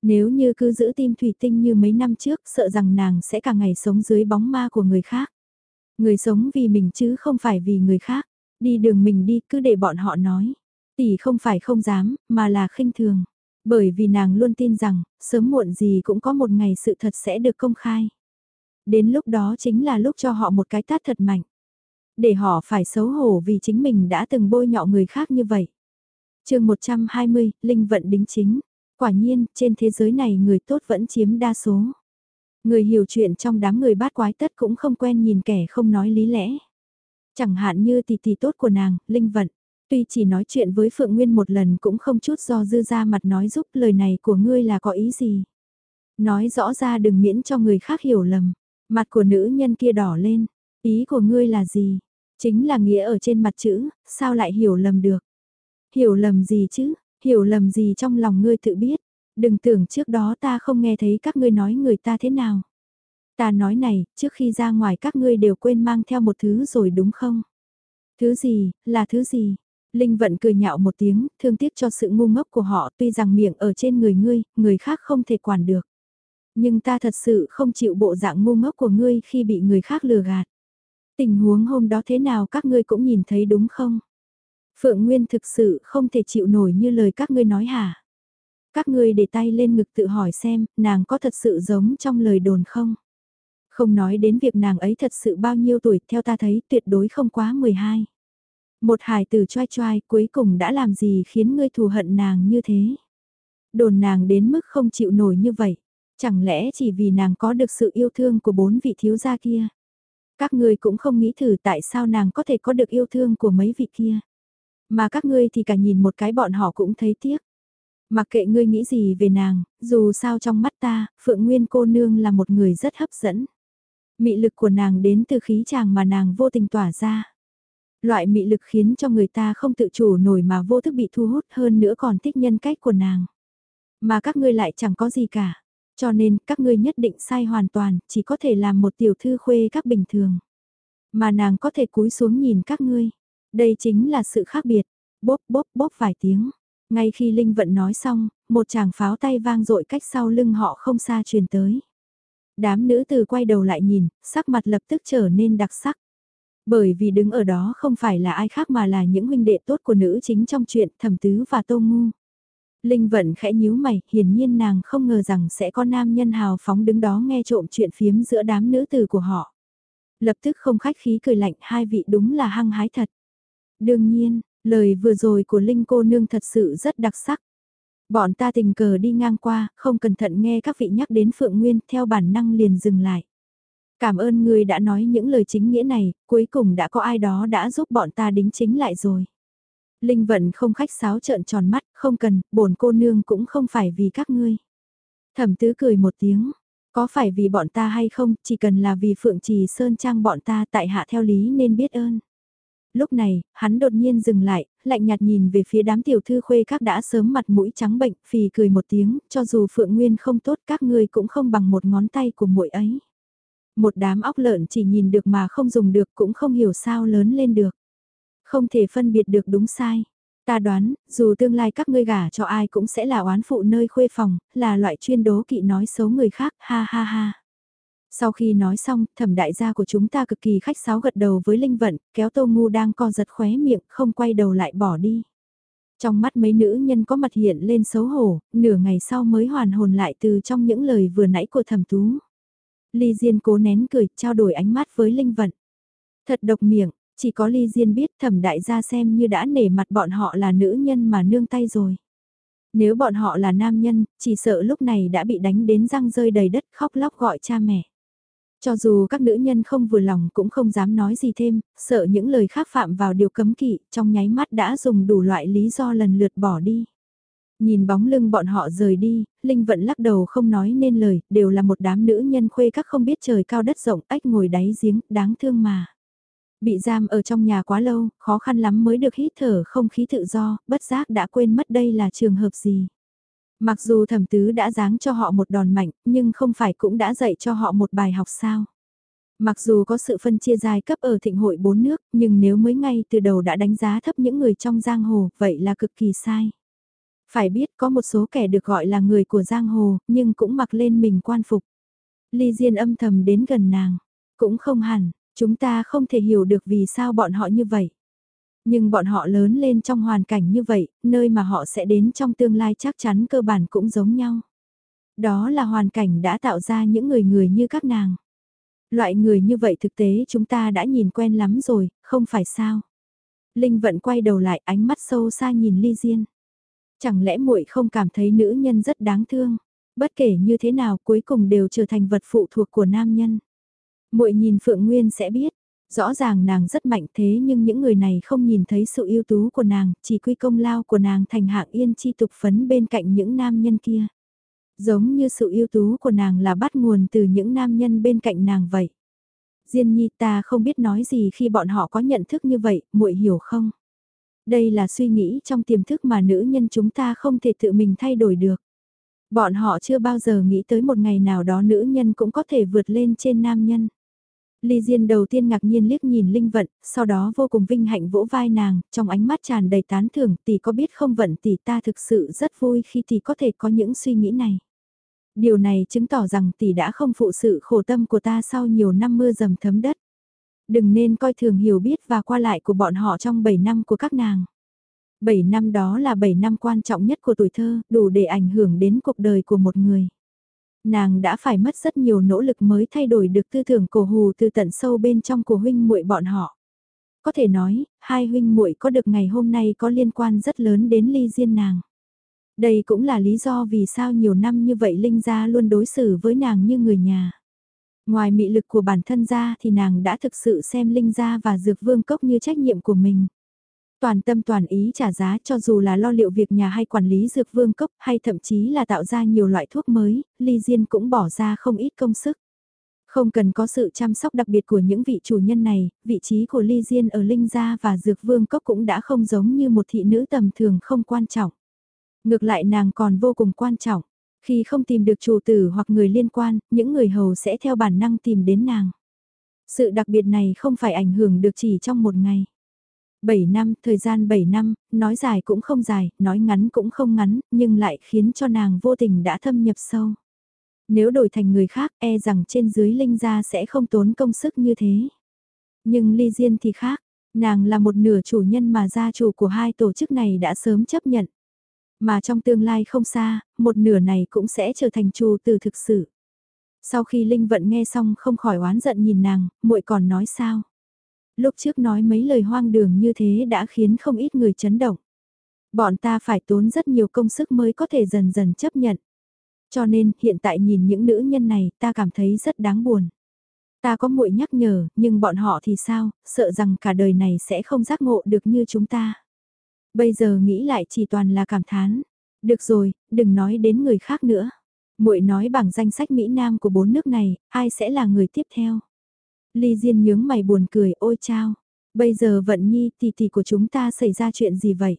Nếu như cứ giữ tim thủy tinh như mấy năm trước, sợ rằng nàng sẽ cả ngày sống dưới bóng ma của người khác. Người sống vì mình chứ không phải vì người khác. Đi đường mình đi cứ để bọn họ nói. Tỷ không phải không dám, mà là khinh thường. Bởi vì nàng luôn tin rằng, sớm muộn gì cũng có một ngày sự thật sẽ được công khai. Đến lúc đó chính là lúc cho họ một cái tát thật mạnh. Để họ phải xấu hổ vì chính mình đã từng bôi nhọ người khác như vậy chương 120, Linh vận đính chính. Quả nhiên, trên thế giới này người tốt vẫn chiếm đa số. Người hiểu chuyện trong đám người bát quái tất cũng không quen nhìn kẻ không nói lý lẽ. Chẳng hạn như tỷ tỷ tốt của nàng, Linh Vận. Tuy chỉ nói chuyện với Phượng Nguyên một lần cũng không chút do dư ra mặt nói giúp lời này của ngươi là có ý gì. Nói rõ ra đừng miễn cho người khác hiểu lầm. Mặt của nữ nhân kia đỏ lên. Ý của ngươi là gì? Chính là nghĩa ở trên mặt chữ, sao lại hiểu lầm được? Hiểu lầm gì chứ? Hiểu lầm gì trong lòng ngươi tự biết? Đừng tưởng trước đó ta không nghe thấy các ngươi nói người ta thế nào. Ta nói này, trước khi ra ngoài các ngươi đều quên mang theo một thứ rồi đúng không? Thứ gì, là thứ gì? Linh vận cười nhạo một tiếng, thương tiếc cho sự ngu ngốc của họ tuy rằng miệng ở trên người ngươi, người khác không thể quản được. Nhưng ta thật sự không chịu bộ dạng ngu ngốc của ngươi khi bị người khác lừa gạt. Tình huống hôm đó thế nào các ngươi cũng nhìn thấy đúng không? Phượng Nguyên thực sự không thể chịu nổi như lời các ngươi nói hả? Các ngươi để tay lên ngực tự hỏi xem, nàng có thật sự giống trong lời đồn không? Không nói đến việc nàng ấy thật sự bao nhiêu tuổi, theo ta thấy tuyệt đối không quá 12. Một hài tử choai choai cuối cùng đã làm gì khiến ngươi thù hận nàng như thế? Đồn nàng đến mức không chịu nổi như vậy. Chẳng lẽ chỉ vì nàng có được sự yêu thương của bốn vị thiếu gia kia? Các ngươi cũng không nghĩ thử tại sao nàng có thể có được yêu thương của mấy vị kia. Mà các ngươi thì cả nhìn một cái bọn họ cũng thấy tiếc. Mặc kệ ngươi nghĩ gì về nàng, dù sao trong mắt ta, Phượng Nguyên cô nương là một người rất hấp dẫn. Mị lực của nàng đến từ khí chàng mà nàng vô tình tỏa ra. Loại mị lực khiến cho người ta không tự chủ nổi mà vô thức bị thu hút hơn nữa còn thích nhân cách của nàng. Mà các ngươi lại chẳng có gì cả. Cho nên các ngươi nhất định sai hoàn toàn, chỉ có thể làm một tiểu thư khuê các bình thường. Mà nàng có thể cúi xuống nhìn các ngươi. Đây chính là sự khác biệt. Bốp bốp bốp vài tiếng. Ngay khi Linh Vận nói xong, một chàng pháo tay vang dội cách sau lưng họ không xa truyền tới. Đám nữ từ quay đầu lại nhìn, sắc mặt lập tức trở nên đặc sắc. Bởi vì đứng ở đó không phải là ai khác mà là những huynh đệ tốt của nữ chính trong chuyện thẩm tứ và tô ngu. Linh vận khẽ nhíu mày, hiển nhiên nàng không ngờ rằng sẽ có nam nhân hào phóng đứng đó nghe trộm chuyện phiếm giữa đám nữ tử của họ. Lập tức không khách khí cười lạnh hai vị đúng là hăng hái thật. Đương nhiên, lời vừa rồi của Linh cô nương thật sự rất đặc sắc. Bọn ta tình cờ đi ngang qua, không cẩn thận nghe các vị nhắc đến Phượng Nguyên, theo bản năng liền dừng lại. Cảm ơn người đã nói những lời chính nghĩa này, cuối cùng đã có ai đó đã giúp bọn ta đính chính lại rồi. Linh vận không khách sáo trợn tròn mắt, không cần, bổn cô nương cũng không phải vì các ngươi. Thẩm tứ cười một tiếng, có phải vì bọn ta hay không, chỉ cần là vì Phượng Trì Sơn Trang bọn ta tại hạ theo lý nên biết ơn. Lúc này, hắn đột nhiên dừng lại, lạnh nhạt nhìn về phía đám tiểu thư khuê các đã sớm mặt mũi trắng bệnh, phì cười một tiếng, cho dù Phượng Nguyên không tốt các ngươi cũng không bằng một ngón tay của muội ấy. Một đám óc lợn chỉ nhìn được mà không dùng được cũng không hiểu sao lớn lên được. Không thể phân biệt được đúng sai. Ta đoán, dù tương lai các ngươi gả cho ai cũng sẽ là oán phụ nơi khuê phòng, là loại chuyên đố kỵ nói xấu người khác, ha ha ha. Sau khi nói xong, thẩm đại gia của chúng ta cực kỳ khách sáo gật đầu với Linh Vận, kéo Tô Ngu đang co giật khóe miệng, không quay đầu lại bỏ đi. Trong mắt mấy nữ nhân có mặt hiện lên xấu hổ, nửa ngày sau mới hoàn hồn lại từ trong những lời vừa nãy của thẩm tú. Ly Diên cố nén cười, trao đổi ánh mắt với Linh Vận. Thật độc miệng, chỉ có Ly Diên biết thẩm đại gia xem như đã nể mặt bọn họ là nữ nhân mà nương tay rồi. Nếu bọn họ là nam nhân, chỉ sợ lúc này đã bị đánh đến răng rơi đầy đất khóc lóc gọi cha mẹ. Cho dù các nữ nhân không vừa lòng cũng không dám nói gì thêm, sợ những lời khác phạm vào điều cấm kỵ, trong nháy mắt đã dùng đủ loại lý do lần lượt bỏ đi. Nhìn bóng lưng bọn họ rời đi, Linh vẫn lắc đầu không nói nên lời, đều là một đám nữ nhân khuê các không biết trời cao đất rộng, ách ngồi đáy giếng, đáng thương mà. Bị giam ở trong nhà quá lâu, khó khăn lắm mới được hít thở không khí tự do, bất giác đã quên mất đây là trường hợp gì. Mặc dù thẩm tứ đã giáng cho họ một đòn mạnh, nhưng không phải cũng đã dạy cho họ một bài học sao. Mặc dù có sự phân chia giai cấp ở thịnh hội bốn nước, nhưng nếu mới ngay từ đầu đã đánh giá thấp những người trong giang hồ, vậy là cực kỳ sai. Phải biết có một số kẻ được gọi là người của giang hồ, nhưng cũng mặc lên mình quan phục. Ly Diên âm thầm đến gần nàng. Cũng không hẳn, chúng ta không thể hiểu được vì sao bọn họ như vậy. Nhưng bọn họ lớn lên trong hoàn cảnh như vậy, nơi mà họ sẽ đến trong tương lai chắc chắn cơ bản cũng giống nhau. Đó là hoàn cảnh đã tạo ra những người người như các nàng. Loại người như vậy thực tế chúng ta đã nhìn quen lắm rồi, không phải sao. Linh vận quay đầu lại ánh mắt sâu xa nhìn Ly Diên. Chẳng lẽ muội không cảm thấy nữ nhân rất đáng thương? Bất kể như thế nào cuối cùng đều trở thành vật phụ thuộc của nam nhân. Muội nhìn Phượng Nguyên sẽ biết, rõ ràng nàng rất mạnh thế nhưng những người này không nhìn thấy sự ưu tú của nàng, chỉ quy công lao của nàng thành hạng yên chi tục phấn bên cạnh những nam nhân kia. Giống như sự ưu tú của nàng là bắt nguồn từ những nam nhân bên cạnh nàng vậy. Diên nhi ta không biết nói gì khi bọn họ có nhận thức như vậy, muội hiểu không? Đây là suy nghĩ trong tiềm thức mà nữ nhân chúng ta không thể tự mình thay đổi được. Bọn họ chưa bao giờ nghĩ tới một ngày nào đó nữ nhân cũng có thể vượt lên trên nam nhân. Ly Diên đầu tiên ngạc nhiên liếc nhìn Linh Vận, sau đó vô cùng vinh hạnh vỗ vai nàng, trong ánh mắt tràn đầy tán thưởng, tỷ có biết không Vận tỷ ta thực sự rất vui khi tỷ có thể có những suy nghĩ này. Điều này chứng tỏ rằng tỷ đã không phụ sự khổ tâm của ta sau nhiều năm mưa dầm thấm đất. Đừng nên coi thường hiểu biết và qua lại của bọn họ trong 7 năm của các nàng. 7 năm đó là 7 năm quan trọng nhất của tuổi thơ, đủ để ảnh hưởng đến cuộc đời của một người. Nàng đã phải mất rất nhiều nỗ lực mới thay đổi được tư tưởng cổ hù từ tận sâu bên trong của huynh muội bọn họ. Có thể nói, hai huynh muội có được ngày hôm nay có liên quan rất lớn đến ly diên nàng. Đây cũng là lý do vì sao nhiều năm như vậy Linh gia luôn đối xử với nàng như người nhà. Ngoài mị lực của bản thân ra thì nàng đã thực sự xem Linh Gia và Dược Vương Cốc như trách nhiệm của mình. Toàn tâm toàn ý trả giá cho dù là lo liệu việc nhà hay quản lý Dược Vương Cốc hay thậm chí là tạo ra nhiều loại thuốc mới, Ly Diên cũng bỏ ra không ít công sức. Không cần có sự chăm sóc đặc biệt của những vị chủ nhân này, vị trí của Ly Diên ở Linh Gia và Dược Vương Cốc cũng đã không giống như một thị nữ tầm thường không quan trọng. Ngược lại nàng còn vô cùng quan trọng. Khi không tìm được chủ tử hoặc người liên quan, những người hầu sẽ theo bản năng tìm đến nàng. Sự đặc biệt này không phải ảnh hưởng được chỉ trong một ngày. 7 năm, thời gian 7 năm, nói dài cũng không dài, nói ngắn cũng không ngắn, nhưng lại khiến cho nàng vô tình đã thâm nhập sâu. Nếu đổi thành người khác e rằng trên dưới linh gia sẽ không tốn công sức như thế. Nhưng ly diên thì khác, nàng là một nửa chủ nhân mà gia chủ của hai tổ chức này đã sớm chấp nhận. Mà trong tương lai không xa, một nửa này cũng sẽ trở thành chủ từ thực sự. Sau khi Linh Vận nghe xong không khỏi oán giận nhìn nàng, muội còn nói sao? Lúc trước nói mấy lời hoang đường như thế đã khiến không ít người chấn động. Bọn ta phải tốn rất nhiều công sức mới có thể dần dần chấp nhận. Cho nên hiện tại nhìn những nữ nhân này ta cảm thấy rất đáng buồn. Ta có muội nhắc nhở, nhưng bọn họ thì sao, sợ rằng cả đời này sẽ không giác ngộ được như chúng ta. Bây giờ nghĩ lại chỉ toàn là cảm thán. Được rồi, đừng nói đến người khác nữa. Muội nói bằng danh sách Mỹ Nam của bốn nước này, ai sẽ là người tiếp theo? Ly Diên nhướng mày buồn cười, ôi chao. Bây giờ vận nhi tỷ tỷ của chúng ta xảy ra chuyện gì vậy?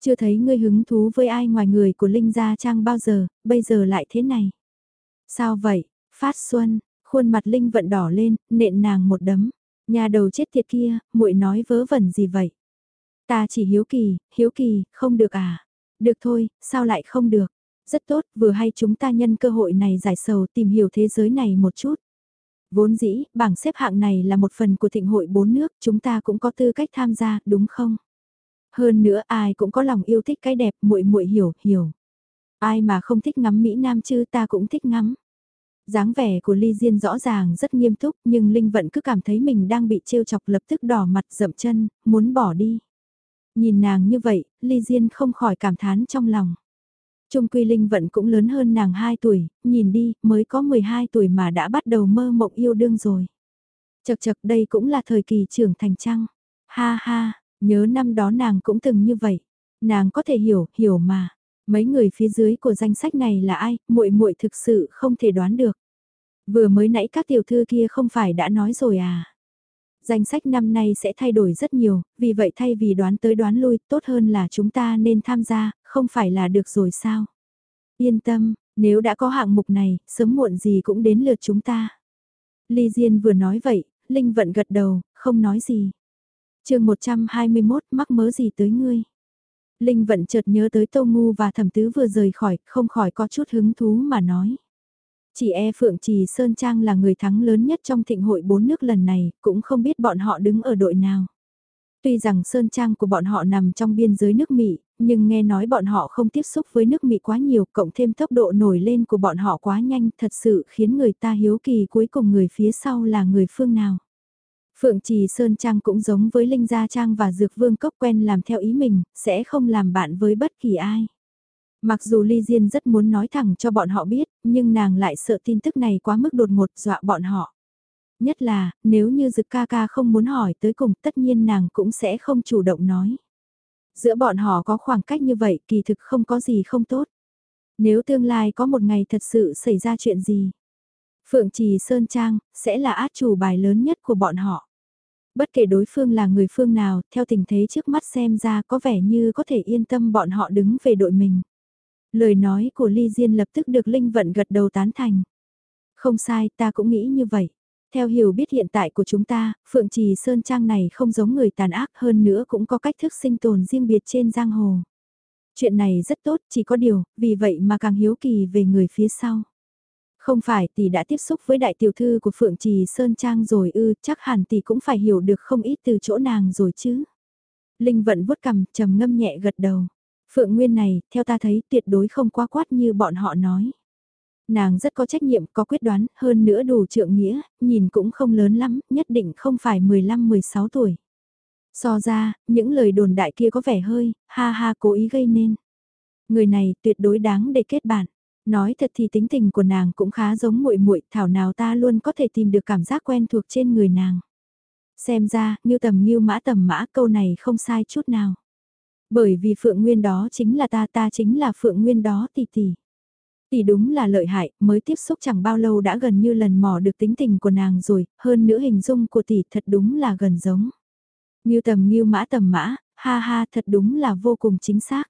Chưa thấy ngươi hứng thú với ai ngoài người của Linh Gia Trang bao giờ, bây giờ lại thế này. Sao vậy? Phát Xuân, khuôn mặt Linh vận đỏ lên, nện nàng một đấm. Nhà đầu chết thiệt kia, muội nói vớ vẩn gì vậy? Ta chỉ hiếu kỳ, hiếu kỳ, không được à? Được thôi, sao lại không được? Rất tốt, vừa hay chúng ta nhân cơ hội này giải sầu tìm hiểu thế giới này một chút. Vốn dĩ, bảng xếp hạng này là một phần của thịnh hội bốn nước, chúng ta cũng có tư cách tham gia, đúng không? Hơn nữa ai cũng có lòng yêu thích cái đẹp, muội muội hiểu, hiểu. Ai mà không thích ngắm Mỹ Nam chứ ta cũng thích ngắm. dáng vẻ của Ly Diên rõ ràng rất nghiêm túc nhưng Linh vẫn cứ cảm thấy mình đang bị trêu chọc lập tức đỏ mặt dậm chân, muốn bỏ đi. Nhìn nàng như vậy, Ly Diên không khỏi cảm thán trong lòng. Trung Quy Linh Vận cũng lớn hơn nàng 2 tuổi, nhìn đi, mới có 12 tuổi mà đã bắt đầu mơ mộng yêu đương rồi. Chật chật đây cũng là thời kỳ trưởng thành trăng. Ha ha, nhớ năm đó nàng cũng từng như vậy. Nàng có thể hiểu, hiểu mà. Mấy người phía dưới của danh sách này là ai, muội muội thực sự không thể đoán được. Vừa mới nãy các tiểu thư kia không phải đã nói rồi à. Danh sách năm nay sẽ thay đổi rất nhiều, vì vậy thay vì đoán tới đoán lui, tốt hơn là chúng ta nên tham gia, không phải là được rồi sao? Yên tâm, nếu đã có hạng mục này, sớm muộn gì cũng đến lượt chúng ta. Ly Diên vừa nói vậy, Linh Vận gật đầu, không nói gì. chương 121 mắc mớ gì tới ngươi? Linh Vận chợt nhớ tới Tô Ngu và Thẩm Tứ vừa rời khỏi, không khỏi có chút hứng thú mà nói. Chỉ e Phượng Trì Sơn Trang là người thắng lớn nhất trong thịnh hội bốn nước lần này, cũng không biết bọn họ đứng ở đội nào. Tuy rằng Sơn Trang của bọn họ nằm trong biên giới nước Mỹ, nhưng nghe nói bọn họ không tiếp xúc với nước Mỹ quá nhiều, cộng thêm tốc độ nổi lên của bọn họ quá nhanh, thật sự khiến người ta hiếu kỳ cuối cùng người phía sau là người phương nào. Phượng Trì Sơn Trang cũng giống với Linh Gia Trang và Dược Vương Cốc quen làm theo ý mình, sẽ không làm bạn với bất kỳ ai. Mặc dù Ly Diên rất muốn nói thẳng cho bọn họ biết, nhưng nàng lại sợ tin tức này quá mức đột ngột dọa bọn họ. Nhất là, nếu như Dực ca ca không muốn hỏi tới cùng tất nhiên nàng cũng sẽ không chủ động nói. Giữa bọn họ có khoảng cách như vậy kỳ thực không có gì không tốt. Nếu tương lai có một ngày thật sự xảy ra chuyện gì, Phượng Trì Sơn Trang sẽ là át chủ bài lớn nhất của bọn họ. Bất kể đối phương là người phương nào, theo tình thế trước mắt xem ra có vẻ như có thể yên tâm bọn họ đứng về đội mình. Lời nói của Ly Diên lập tức được Linh Vận gật đầu tán thành. Không sai, ta cũng nghĩ như vậy. Theo hiểu biết hiện tại của chúng ta, Phượng Trì Sơn Trang này không giống người tàn ác hơn nữa cũng có cách thức sinh tồn riêng biệt trên giang hồ. Chuyện này rất tốt, chỉ có điều, vì vậy mà càng hiếu kỳ về người phía sau. Không phải tỷ đã tiếp xúc với đại tiểu thư của Phượng Trì Sơn Trang rồi ư, chắc hẳn tỷ cũng phải hiểu được không ít từ chỗ nàng rồi chứ. Linh vận vuốt cầm, trầm ngâm nhẹ gật đầu. Phượng Nguyên này, theo ta thấy tuyệt đối không quá quát như bọn họ nói. Nàng rất có trách nhiệm, có quyết đoán, hơn nữa đủ trượng nghĩa, nhìn cũng không lớn lắm, nhất định không phải 15-16 tuổi. So ra, những lời đồn đại kia có vẻ hơi, ha ha cố ý gây nên. Người này tuyệt đối đáng để kết bạn. Nói thật thì tính tình của nàng cũng khá giống muội muội, thảo nào ta luôn có thể tìm được cảm giác quen thuộc trên người nàng. Xem ra, như tầm như mã tầm mã câu này không sai chút nào. Bởi vì Phượng Nguyên đó chính là ta, ta chính là Phượng Nguyên đó tỷ tỷ. Tỷ đúng là lợi hại, mới tiếp xúc chẳng bao lâu đã gần như lần mò được tính tình của nàng rồi, hơn nữa hình dung của tỷ thật đúng là gần giống. Như tầm như mã tầm mã, ha ha thật đúng là vô cùng chính xác.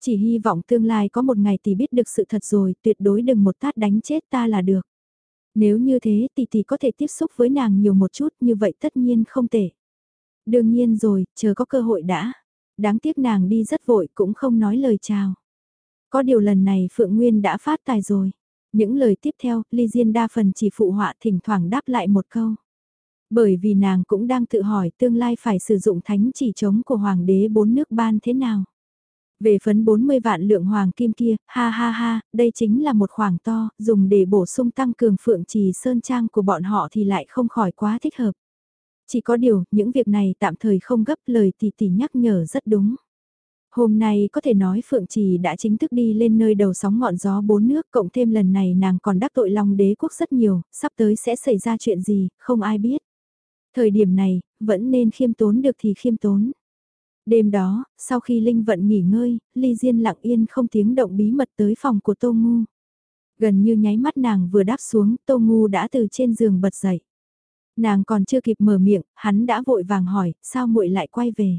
Chỉ hy vọng tương lai có một ngày tỷ biết được sự thật rồi, tuyệt đối đừng một tát đánh chết ta là được. Nếu như thế tỷ tỷ có thể tiếp xúc với nàng nhiều một chút như vậy tất nhiên không thể Đương nhiên rồi, chờ có cơ hội đã. Đáng tiếc nàng đi rất vội cũng không nói lời chào. Có điều lần này Phượng Nguyên đã phát tài rồi. Những lời tiếp theo, Ly Diên đa phần chỉ phụ họa thỉnh thoảng đáp lại một câu. Bởi vì nàng cũng đang tự hỏi tương lai phải sử dụng thánh chỉ chống của Hoàng đế bốn nước ban thế nào. Về phấn 40 vạn lượng hoàng kim kia, ha ha ha, đây chính là một khoảng to, dùng để bổ sung tăng cường phượng trì sơn trang của bọn họ thì lại không khỏi quá thích hợp. Chỉ có điều, những việc này tạm thời không gấp lời tỷ tỷ nhắc nhở rất đúng. Hôm nay có thể nói Phượng Trì đã chính thức đi lên nơi đầu sóng ngọn gió bốn nước, cộng thêm lần này nàng còn đắc tội lòng đế quốc rất nhiều, sắp tới sẽ xảy ra chuyện gì, không ai biết. Thời điểm này, vẫn nên khiêm tốn được thì khiêm tốn. Đêm đó, sau khi Linh Vận nghỉ ngơi, Ly Diên lặng yên không tiếng động bí mật tới phòng của Tô Ngu. Gần như nháy mắt nàng vừa đáp xuống, Tô Ngu đã từ trên giường bật dậy. Nàng còn chưa kịp mở miệng, hắn đã vội vàng hỏi, sao muội lại quay về.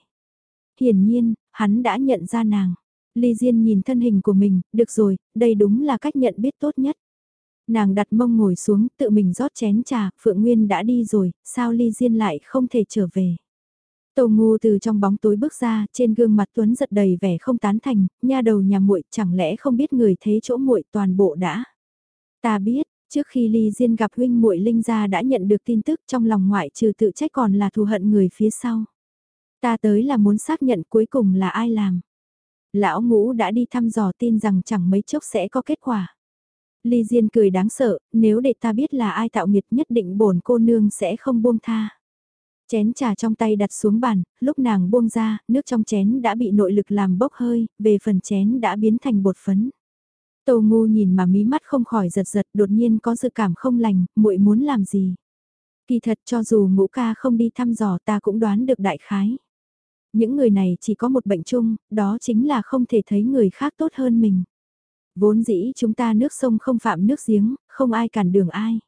Hiển nhiên, hắn đã nhận ra nàng. Ly Diên nhìn thân hình của mình, được rồi, đây đúng là cách nhận biết tốt nhất. Nàng đặt mông ngồi xuống, tự mình rót chén trà, Phượng Nguyên đã đi rồi, sao Ly Diên lại không thể trở về. Tô Ngu từ trong bóng tối bước ra, trên gương mặt Tuấn giật đầy vẻ không tán thành, nha đầu nhà muội chẳng lẽ không biết người thế chỗ muội toàn bộ đã. Ta biết, trước khi Ly Diên gặp huynh muội Linh gia đã nhận được tin tức trong lòng ngoại trừ tự trách còn là thù hận người phía sau. Ta tới là muốn xác nhận cuối cùng là ai làm. Lão ngũ đã đi thăm dò tin rằng chẳng mấy chốc sẽ có kết quả. Ly Diên cười đáng sợ, nếu để ta biết là ai tạo nghiệt nhất định bổn cô nương sẽ không buông tha. Chén trà trong tay đặt xuống bàn, lúc nàng buông ra, nước trong chén đã bị nội lực làm bốc hơi, về phần chén đã biến thành bột phấn. Tô ngu nhìn mà mí mắt không khỏi giật giật, đột nhiên có dự cảm không lành, muội muốn làm gì. Kỳ thật cho dù ngũ ca không đi thăm dò ta cũng đoán được đại khái. Những người này chỉ có một bệnh chung, đó chính là không thể thấy người khác tốt hơn mình. Vốn dĩ chúng ta nước sông không phạm nước giếng, không ai cản đường ai.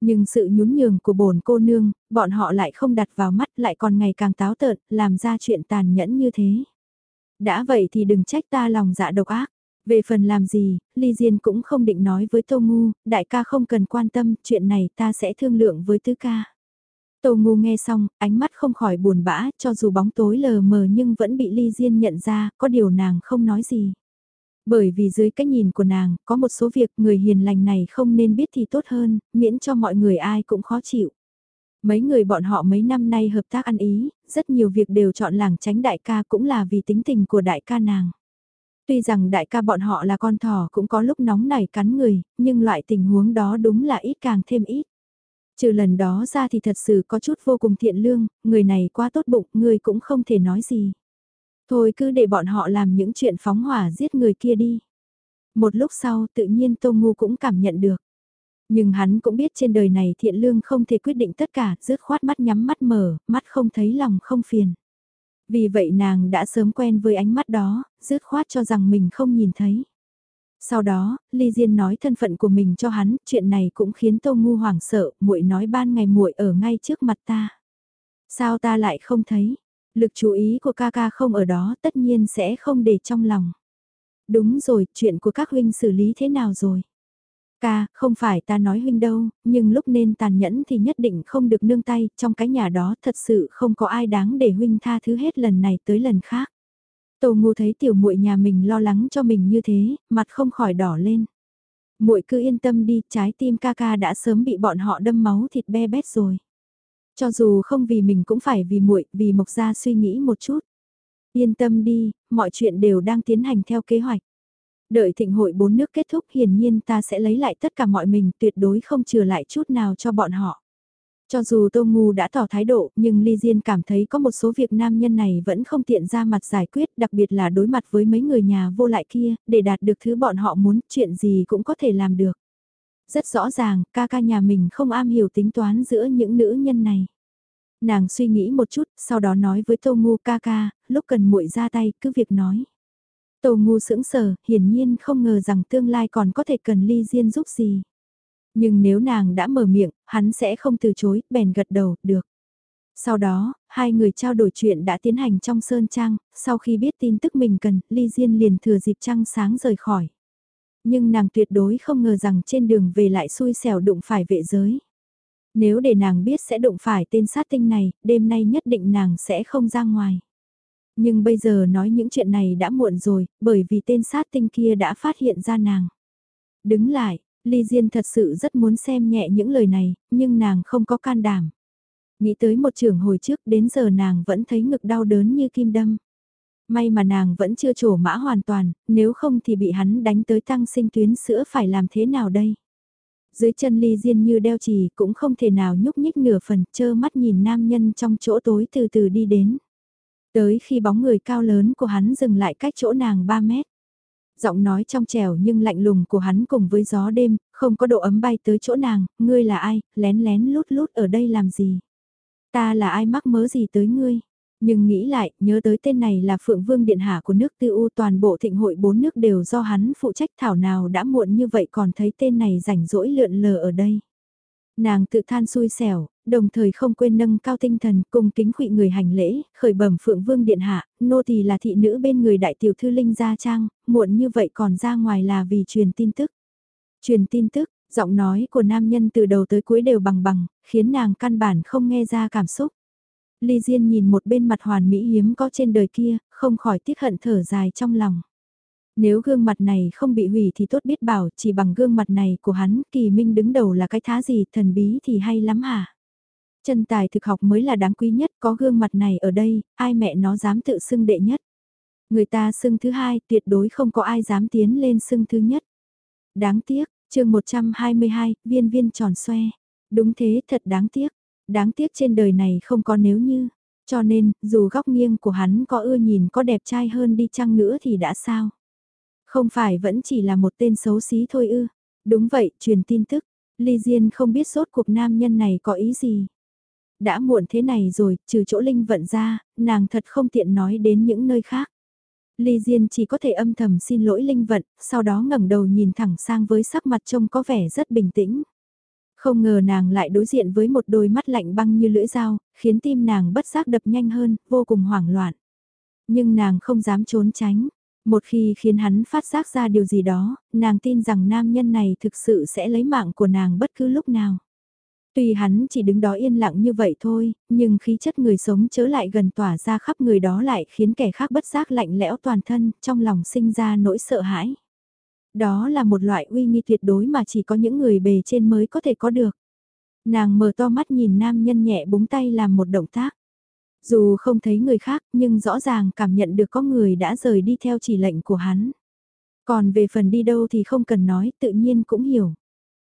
Nhưng sự nhún nhường của bổn cô nương, bọn họ lại không đặt vào mắt lại còn ngày càng táo tợn, làm ra chuyện tàn nhẫn như thế. Đã vậy thì đừng trách ta lòng dạ độc ác. Về phần làm gì, Ly Diên cũng không định nói với Tô Ngu, đại ca không cần quan tâm, chuyện này ta sẽ thương lượng với tứ ca. Tô Ngu nghe xong, ánh mắt không khỏi buồn bã, cho dù bóng tối lờ mờ nhưng vẫn bị Ly Diên nhận ra, có điều nàng không nói gì. Bởi vì dưới cái nhìn của nàng, có một số việc người hiền lành này không nên biết thì tốt hơn, miễn cho mọi người ai cũng khó chịu. Mấy người bọn họ mấy năm nay hợp tác ăn ý, rất nhiều việc đều chọn làng tránh đại ca cũng là vì tính tình của đại ca nàng. Tuy rằng đại ca bọn họ là con thỏ cũng có lúc nóng nảy cắn người, nhưng loại tình huống đó đúng là ít càng thêm ít. Trừ lần đó ra thì thật sự có chút vô cùng thiện lương, người này quá tốt bụng, người cũng không thể nói gì. Thôi cứ để bọn họ làm những chuyện phóng hỏa giết người kia đi. Một lúc sau tự nhiên Tô Ngu cũng cảm nhận được. Nhưng hắn cũng biết trên đời này thiện lương không thể quyết định tất cả, rứt khoát mắt nhắm mắt mở, mắt không thấy lòng không phiền. Vì vậy nàng đã sớm quen với ánh mắt đó, rứt khoát cho rằng mình không nhìn thấy. Sau đó, Ly Diên nói thân phận của mình cho hắn, chuyện này cũng khiến Tô Ngu hoảng sợ, muội nói ban ngày muội ở ngay trước mặt ta. Sao ta lại không thấy? Lực chú ý của ca ca không ở đó tất nhiên sẽ không để trong lòng. Đúng rồi, chuyện của các huynh xử lý thế nào rồi? Ca, không phải ta nói huynh đâu, nhưng lúc nên tàn nhẫn thì nhất định không được nương tay, trong cái nhà đó thật sự không có ai đáng để huynh tha thứ hết lần này tới lần khác. Tô Ngu thấy tiểu muội nhà mình lo lắng cho mình như thế, mặt không khỏi đỏ lên. Muội cứ yên tâm đi, trái tim ca ca đã sớm bị bọn họ đâm máu thịt be bét rồi. Cho dù không vì mình cũng phải vì muội, vì Mộc gia suy nghĩ một chút. Yên tâm đi, mọi chuyện đều đang tiến hành theo kế hoạch. Đợi thịnh hội bốn nước kết thúc hiển nhiên ta sẽ lấy lại tất cả mọi mình tuyệt đối không trừ lại chút nào cho bọn họ. Cho dù Tô Ngu đã tỏ thái độ, nhưng Ly Diên cảm thấy có một số việc nam nhân này vẫn không tiện ra mặt giải quyết, đặc biệt là đối mặt với mấy người nhà vô lại kia, để đạt được thứ bọn họ muốn, chuyện gì cũng có thể làm được. Rất rõ ràng, ca ca nhà mình không am hiểu tính toán giữa những nữ nhân này. Nàng suy nghĩ một chút, sau đó nói với Tô Ngu ca ca, lúc cần muội ra tay, cứ việc nói. Tô Ngu sững sờ, hiển nhiên không ngờ rằng tương lai còn có thể cần Ly Diên giúp gì. Nhưng nếu nàng đã mở miệng, hắn sẽ không từ chối, bèn gật đầu, được. Sau đó, hai người trao đổi chuyện đã tiến hành trong Sơn Trang, sau khi biết tin tức mình cần, Ly Diên liền thừa dịp trăng sáng rời khỏi. Nhưng nàng tuyệt đối không ngờ rằng trên đường về lại xui xẻo đụng phải vệ giới. Nếu để nàng biết sẽ đụng phải tên sát tinh này, đêm nay nhất định nàng sẽ không ra ngoài. Nhưng bây giờ nói những chuyện này đã muộn rồi, bởi vì tên sát tinh kia đã phát hiện ra nàng. Đứng lại, Ly Diên thật sự rất muốn xem nhẹ những lời này, nhưng nàng không có can đảm. Nghĩ tới một trường hồi trước đến giờ nàng vẫn thấy ngực đau đớn như kim đâm. May mà nàng vẫn chưa trổ mã hoàn toàn, nếu không thì bị hắn đánh tới tăng sinh tuyến sữa phải làm thế nào đây? Dưới chân ly diên như đeo chì cũng không thể nào nhúc nhích nửa phần, chơ mắt nhìn nam nhân trong chỗ tối từ từ đi đến. Tới khi bóng người cao lớn của hắn dừng lại cách chỗ nàng 3 mét. Giọng nói trong trẻo nhưng lạnh lùng của hắn cùng với gió đêm, không có độ ấm bay tới chỗ nàng, ngươi là ai, lén lén lút lút ở đây làm gì? Ta là ai mắc mớ gì tới ngươi? Nhưng nghĩ lại, nhớ tới tên này là Phượng Vương Điện Hạ của nước tư u toàn bộ thịnh hội bốn nước đều do hắn phụ trách thảo nào đã muộn như vậy còn thấy tên này rảnh rỗi lượn lờ ở đây. Nàng tự than xui xẻo, đồng thời không quên nâng cao tinh thần cùng kính khụy người hành lễ, khởi bẩm Phượng Vương Điện Hạ, nô tỳ là thị nữ bên người đại tiểu thư Linh Gia Trang, muộn như vậy còn ra ngoài là vì truyền tin tức. Truyền tin tức, giọng nói của nam nhân từ đầu tới cuối đều bằng bằng, khiến nàng căn bản không nghe ra cảm xúc. Ly Diên nhìn một bên mặt hoàn mỹ hiếm có trên đời kia, không khỏi tiếc hận thở dài trong lòng. Nếu gương mặt này không bị hủy thì tốt biết bảo, chỉ bằng gương mặt này của hắn, kỳ minh đứng đầu là cái thá gì, thần bí thì hay lắm hả? Chân tài thực học mới là đáng quý nhất, có gương mặt này ở đây, ai mẹ nó dám tự xưng đệ nhất. Người ta xưng thứ hai, tuyệt đối không có ai dám tiến lên xưng thứ nhất. Đáng tiếc, chương 122, viên viên tròn xoe. Đúng thế, thật đáng tiếc đáng tiếc trên đời này không có nếu như. Cho nên, dù góc nghiêng của hắn có ưa nhìn có đẹp trai hơn đi chăng nữa thì đã sao? Không phải vẫn chỉ là một tên xấu xí thôi ư. Đúng vậy, truyền tin tức. Ly Diên không biết sốt cuộc nam nhân này có ý gì. Đã muộn thế này rồi, trừ chỗ Linh vận ra, nàng thật không tiện nói đến những nơi khác. Ly Diên chỉ có thể âm thầm xin lỗi Linh vận, sau đó ngẩng đầu nhìn thẳng sang với sắc mặt trông có vẻ rất bình tĩnh. Không ngờ nàng lại đối diện với một đôi mắt lạnh băng như lưỡi dao, khiến tim nàng bất giác đập nhanh hơn, vô cùng hoảng loạn. Nhưng nàng không dám trốn tránh. Một khi khiến hắn phát giác ra điều gì đó, nàng tin rằng nam nhân này thực sự sẽ lấy mạng của nàng bất cứ lúc nào. Tuy hắn chỉ đứng đó yên lặng như vậy thôi, nhưng khí chất người sống chớ lại gần tỏa ra khắp người đó lại khiến kẻ khác bất giác lạnh lẽo toàn thân, trong lòng sinh ra nỗi sợ hãi. Đó là một loại uy nghi tuyệt đối mà chỉ có những người bề trên mới có thể có được. Nàng mở to mắt nhìn nam nhân nhẹ búng tay làm một động tác. Dù không thấy người khác nhưng rõ ràng cảm nhận được có người đã rời đi theo chỉ lệnh của hắn. Còn về phần đi đâu thì không cần nói, tự nhiên cũng hiểu.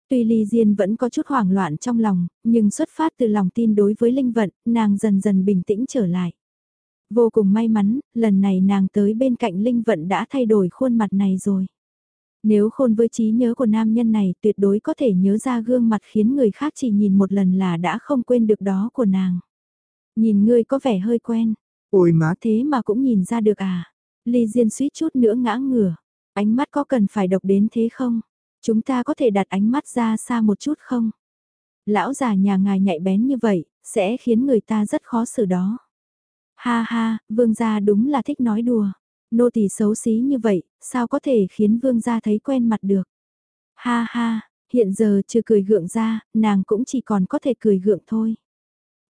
Tuy Ly Diên vẫn có chút hoảng loạn trong lòng, nhưng xuất phát từ lòng tin đối với linh vận, nàng dần dần bình tĩnh trở lại. Vô cùng may mắn, lần này nàng tới bên cạnh linh vận đã thay đổi khuôn mặt này rồi. Nếu khôn với trí nhớ của nam nhân này tuyệt đối có thể nhớ ra gương mặt khiến người khác chỉ nhìn một lần là đã không quên được đó của nàng. Nhìn ngươi có vẻ hơi quen. Ôi má thế mà cũng nhìn ra được à. Ly Diên suýt chút nữa ngã ngửa. Ánh mắt có cần phải độc đến thế không? Chúng ta có thể đặt ánh mắt ra xa một chút không? Lão già nhà ngài nhạy bén như vậy, sẽ khiến người ta rất khó xử đó. Ha ha, vương gia đúng là thích nói đùa. Nô tỳ xấu xí như vậy, sao có thể khiến vương gia thấy quen mặt được. Ha ha, hiện giờ chưa cười gượng ra, nàng cũng chỉ còn có thể cười gượng thôi.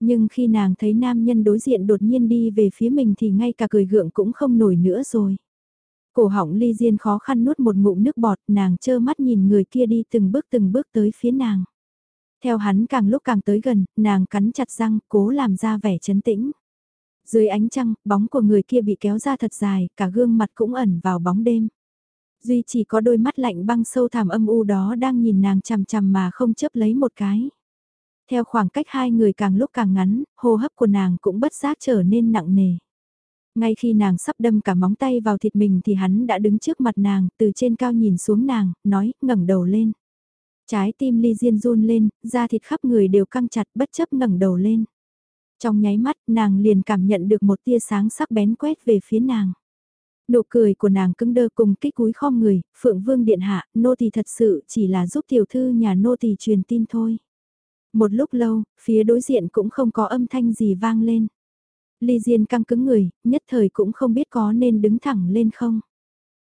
Nhưng khi nàng thấy nam nhân đối diện đột nhiên đi về phía mình thì ngay cả cười gượng cũng không nổi nữa rồi. Cổ họng ly diên khó khăn nuốt một ngụm nước bọt, nàng chơ mắt nhìn người kia đi từng bước từng bước tới phía nàng. Theo hắn càng lúc càng tới gần, nàng cắn chặt răng, cố làm ra vẻ chấn tĩnh. Dưới ánh trăng, bóng của người kia bị kéo ra thật dài, cả gương mặt cũng ẩn vào bóng đêm. Duy chỉ có đôi mắt lạnh băng sâu thẳm âm u đó đang nhìn nàng chằm chằm mà không chấp lấy một cái. Theo khoảng cách hai người càng lúc càng ngắn, hô hấp của nàng cũng bất giác trở nên nặng nề. Ngay khi nàng sắp đâm cả móng tay vào thịt mình thì hắn đã đứng trước mặt nàng, từ trên cao nhìn xuống nàng, nói, ngẩng đầu lên. Trái tim ly diên run lên, da thịt khắp người đều căng chặt bất chấp ngẩng đầu lên. Trong nháy mắt, nàng liền cảm nhận được một tia sáng sắc bén quét về phía nàng. Nụ cười của nàng cứng đơ cùng kích cúi khom người, Phượng Vương Điện Hạ, nô tỳ thật sự chỉ là giúp tiểu thư nhà nô tỳ truyền tin thôi. Một lúc lâu, phía đối diện cũng không có âm thanh gì vang lên. Ly Diên căng cứng người, nhất thời cũng không biết có nên đứng thẳng lên không.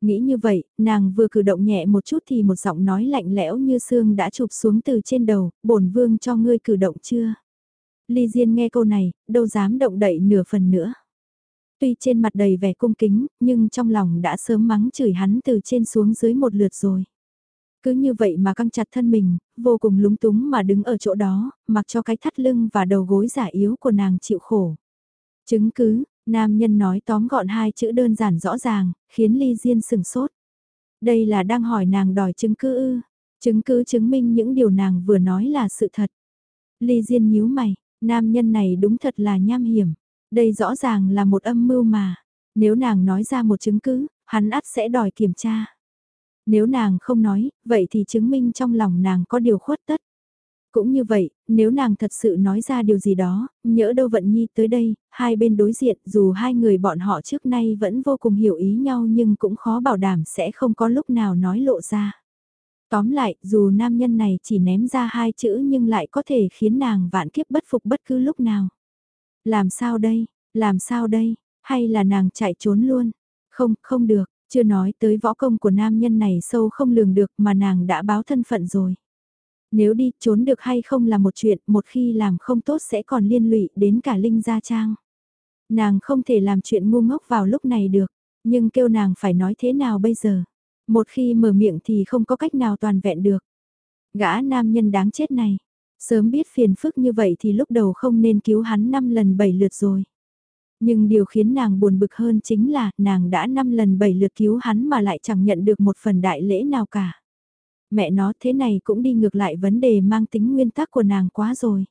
Nghĩ như vậy, nàng vừa cử động nhẹ một chút thì một giọng nói lạnh lẽo như xương đã chụp xuống từ trên đầu, bổn vương cho ngươi cử động chưa? Ly Diên nghe câu này, đâu dám động đậy nửa phần nữa. Tuy trên mặt đầy vẻ cung kính, nhưng trong lòng đã sớm mắng chửi hắn từ trên xuống dưới một lượt rồi. Cứ như vậy mà căng chặt thân mình, vô cùng lúng túng mà đứng ở chỗ đó, mặc cho cái thắt lưng và đầu gối giả yếu của nàng chịu khổ. Chứng cứ, nam nhân nói tóm gọn hai chữ đơn giản rõ ràng, khiến Ly Diên sừng sốt. Đây là đang hỏi nàng đòi chứng cứ ư, chứng cứ chứng minh những điều nàng vừa nói là sự thật. Ly Diên nhíu mày, nam nhân này đúng thật là nham hiểm. Đây rõ ràng là một âm mưu mà. Nếu nàng nói ra một chứng cứ, hắn ắt sẽ đòi kiểm tra. Nếu nàng không nói, vậy thì chứng minh trong lòng nàng có điều khuất tất. Cũng như vậy, nếu nàng thật sự nói ra điều gì đó, nhỡ đâu vận nhi tới đây, hai bên đối diện dù hai người bọn họ trước nay vẫn vô cùng hiểu ý nhau nhưng cũng khó bảo đảm sẽ không có lúc nào nói lộ ra. Tóm lại, dù nam nhân này chỉ ném ra hai chữ nhưng lại có thể khiến nàng vạn kiếp bất phục bất cứ lúc nào. Làm sao đây, làm sao đây, hay là nàng chạy trốn luôn? Không, không được, chưa nói tới võ công của nam nhân này sâu không lường được mà nàng đã báo thân phận rồi. Nếu đi trốn được hay không là một chuyện, một khi làm không tốt sẽ còn liên lụy đến cả Linh Gia Trang. Nàng không thể làm chuyện ngu ngốc vào lúc này được, nhưng kêu nàng phải nói thế nào bây giờ. Một khi mở miệng thì không có cách nào toàn vẹn được. Gã nam nhân đáng chết này, sớm biết phiền phức như vậy thì lúc đầu không nên cứu hắn 5 lần 7 lượt rồi. Nhưng điều khiến nàng buồn bực hơn chính là nàng đã 5 lần 7 lượt cứu hắn mà lại chẳng nhận được một phần đại lễ nào cả mẹ nó thế này cũng đi ngược lại vấn đề mang tính nguyên tắc của nàng quá rồi.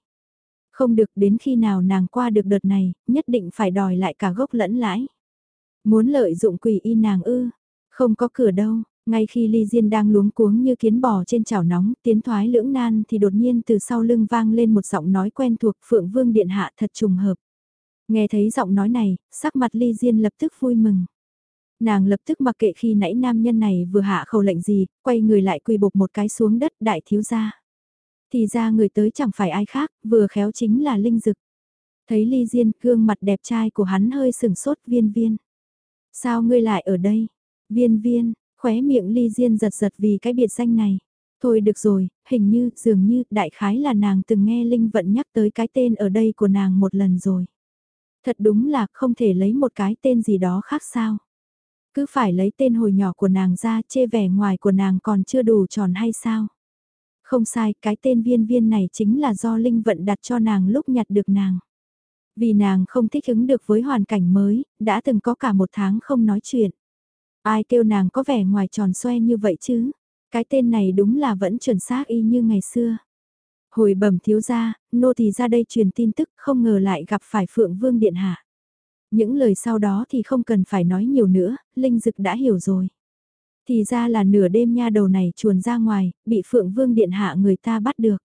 Không được đến khi nào nàng qua được đợt này, nhất định phải đòi lại cả gốc lẫn lãi. Muốn lợi dụng quỷ y nàng ư, không có cửa đâu, ngay khi Ly Diên đang luống cuống như kiến bò trên chảo nóng, tiến thoái lưỡng nan thì đột nhiên từ sau lưng vang lên một giọng nói quen thuộc Phượng Vương Điện Hạ thật trùng hợp. Nghe thấy giọng nói này, sắc mặt Ly Diên lập tức vui mừng. Nàng lập tức mặc kệ khi nãy nam nhân này vừa hạ khẩu lệnh gì, quay người lại quỳ bục một cái xuống đất đại thiếu gia. Thì ra người tới chẳng phải ai khác, vừa khéo chính là Linh Dực. Thấy Ly Diên, gương mặt đẹp trai của hắn hơi sừng sốt viên viên. Sao ngươi lại ở đây? Viên viên, khóe miệng Ly Diên giật giật vì cái biệt danh này. Thôi được rồi, hình như, dường như, đại khái là nàng từng nghe Linh Vận nhắc tới cái tên ở đây của nàng một lần rồi. Thật đúng là không thể lấy một cái tên gì đó khác sao. Cứ phải lấy tên hồi nhỏ của nàng ra chê vẻ ngoài của nàng còn chưa đủ tròn hay sao? Không sai, cái tên viên viên này chính là do Linh Vận đặt cho nàng lúc nhặt được nàng. Vì nàng không thích ứng được với hoàn cảnh mới, đã từng có cả một tháng không nói chuyện. Ai kêu nàng có vẻ ngoài tròn xoe như vậy chứ? Cái tên này đúng là vẫn chuẩn xác y như ngày xưa. Hồi bẩm thiếu gia, nô thì ra đây truyền tin tức không ngờ lại gặp phải Phượng Vương Điện Hạ. Những lời sau đó thì không cần phải nói nhiều nữa, Linh Dực đã hiểu rồi. Thì ra là nửa đêm nha đầu này chuồn ra ngoài, bị Phượng Vương Điện Hạ người ta bắt được.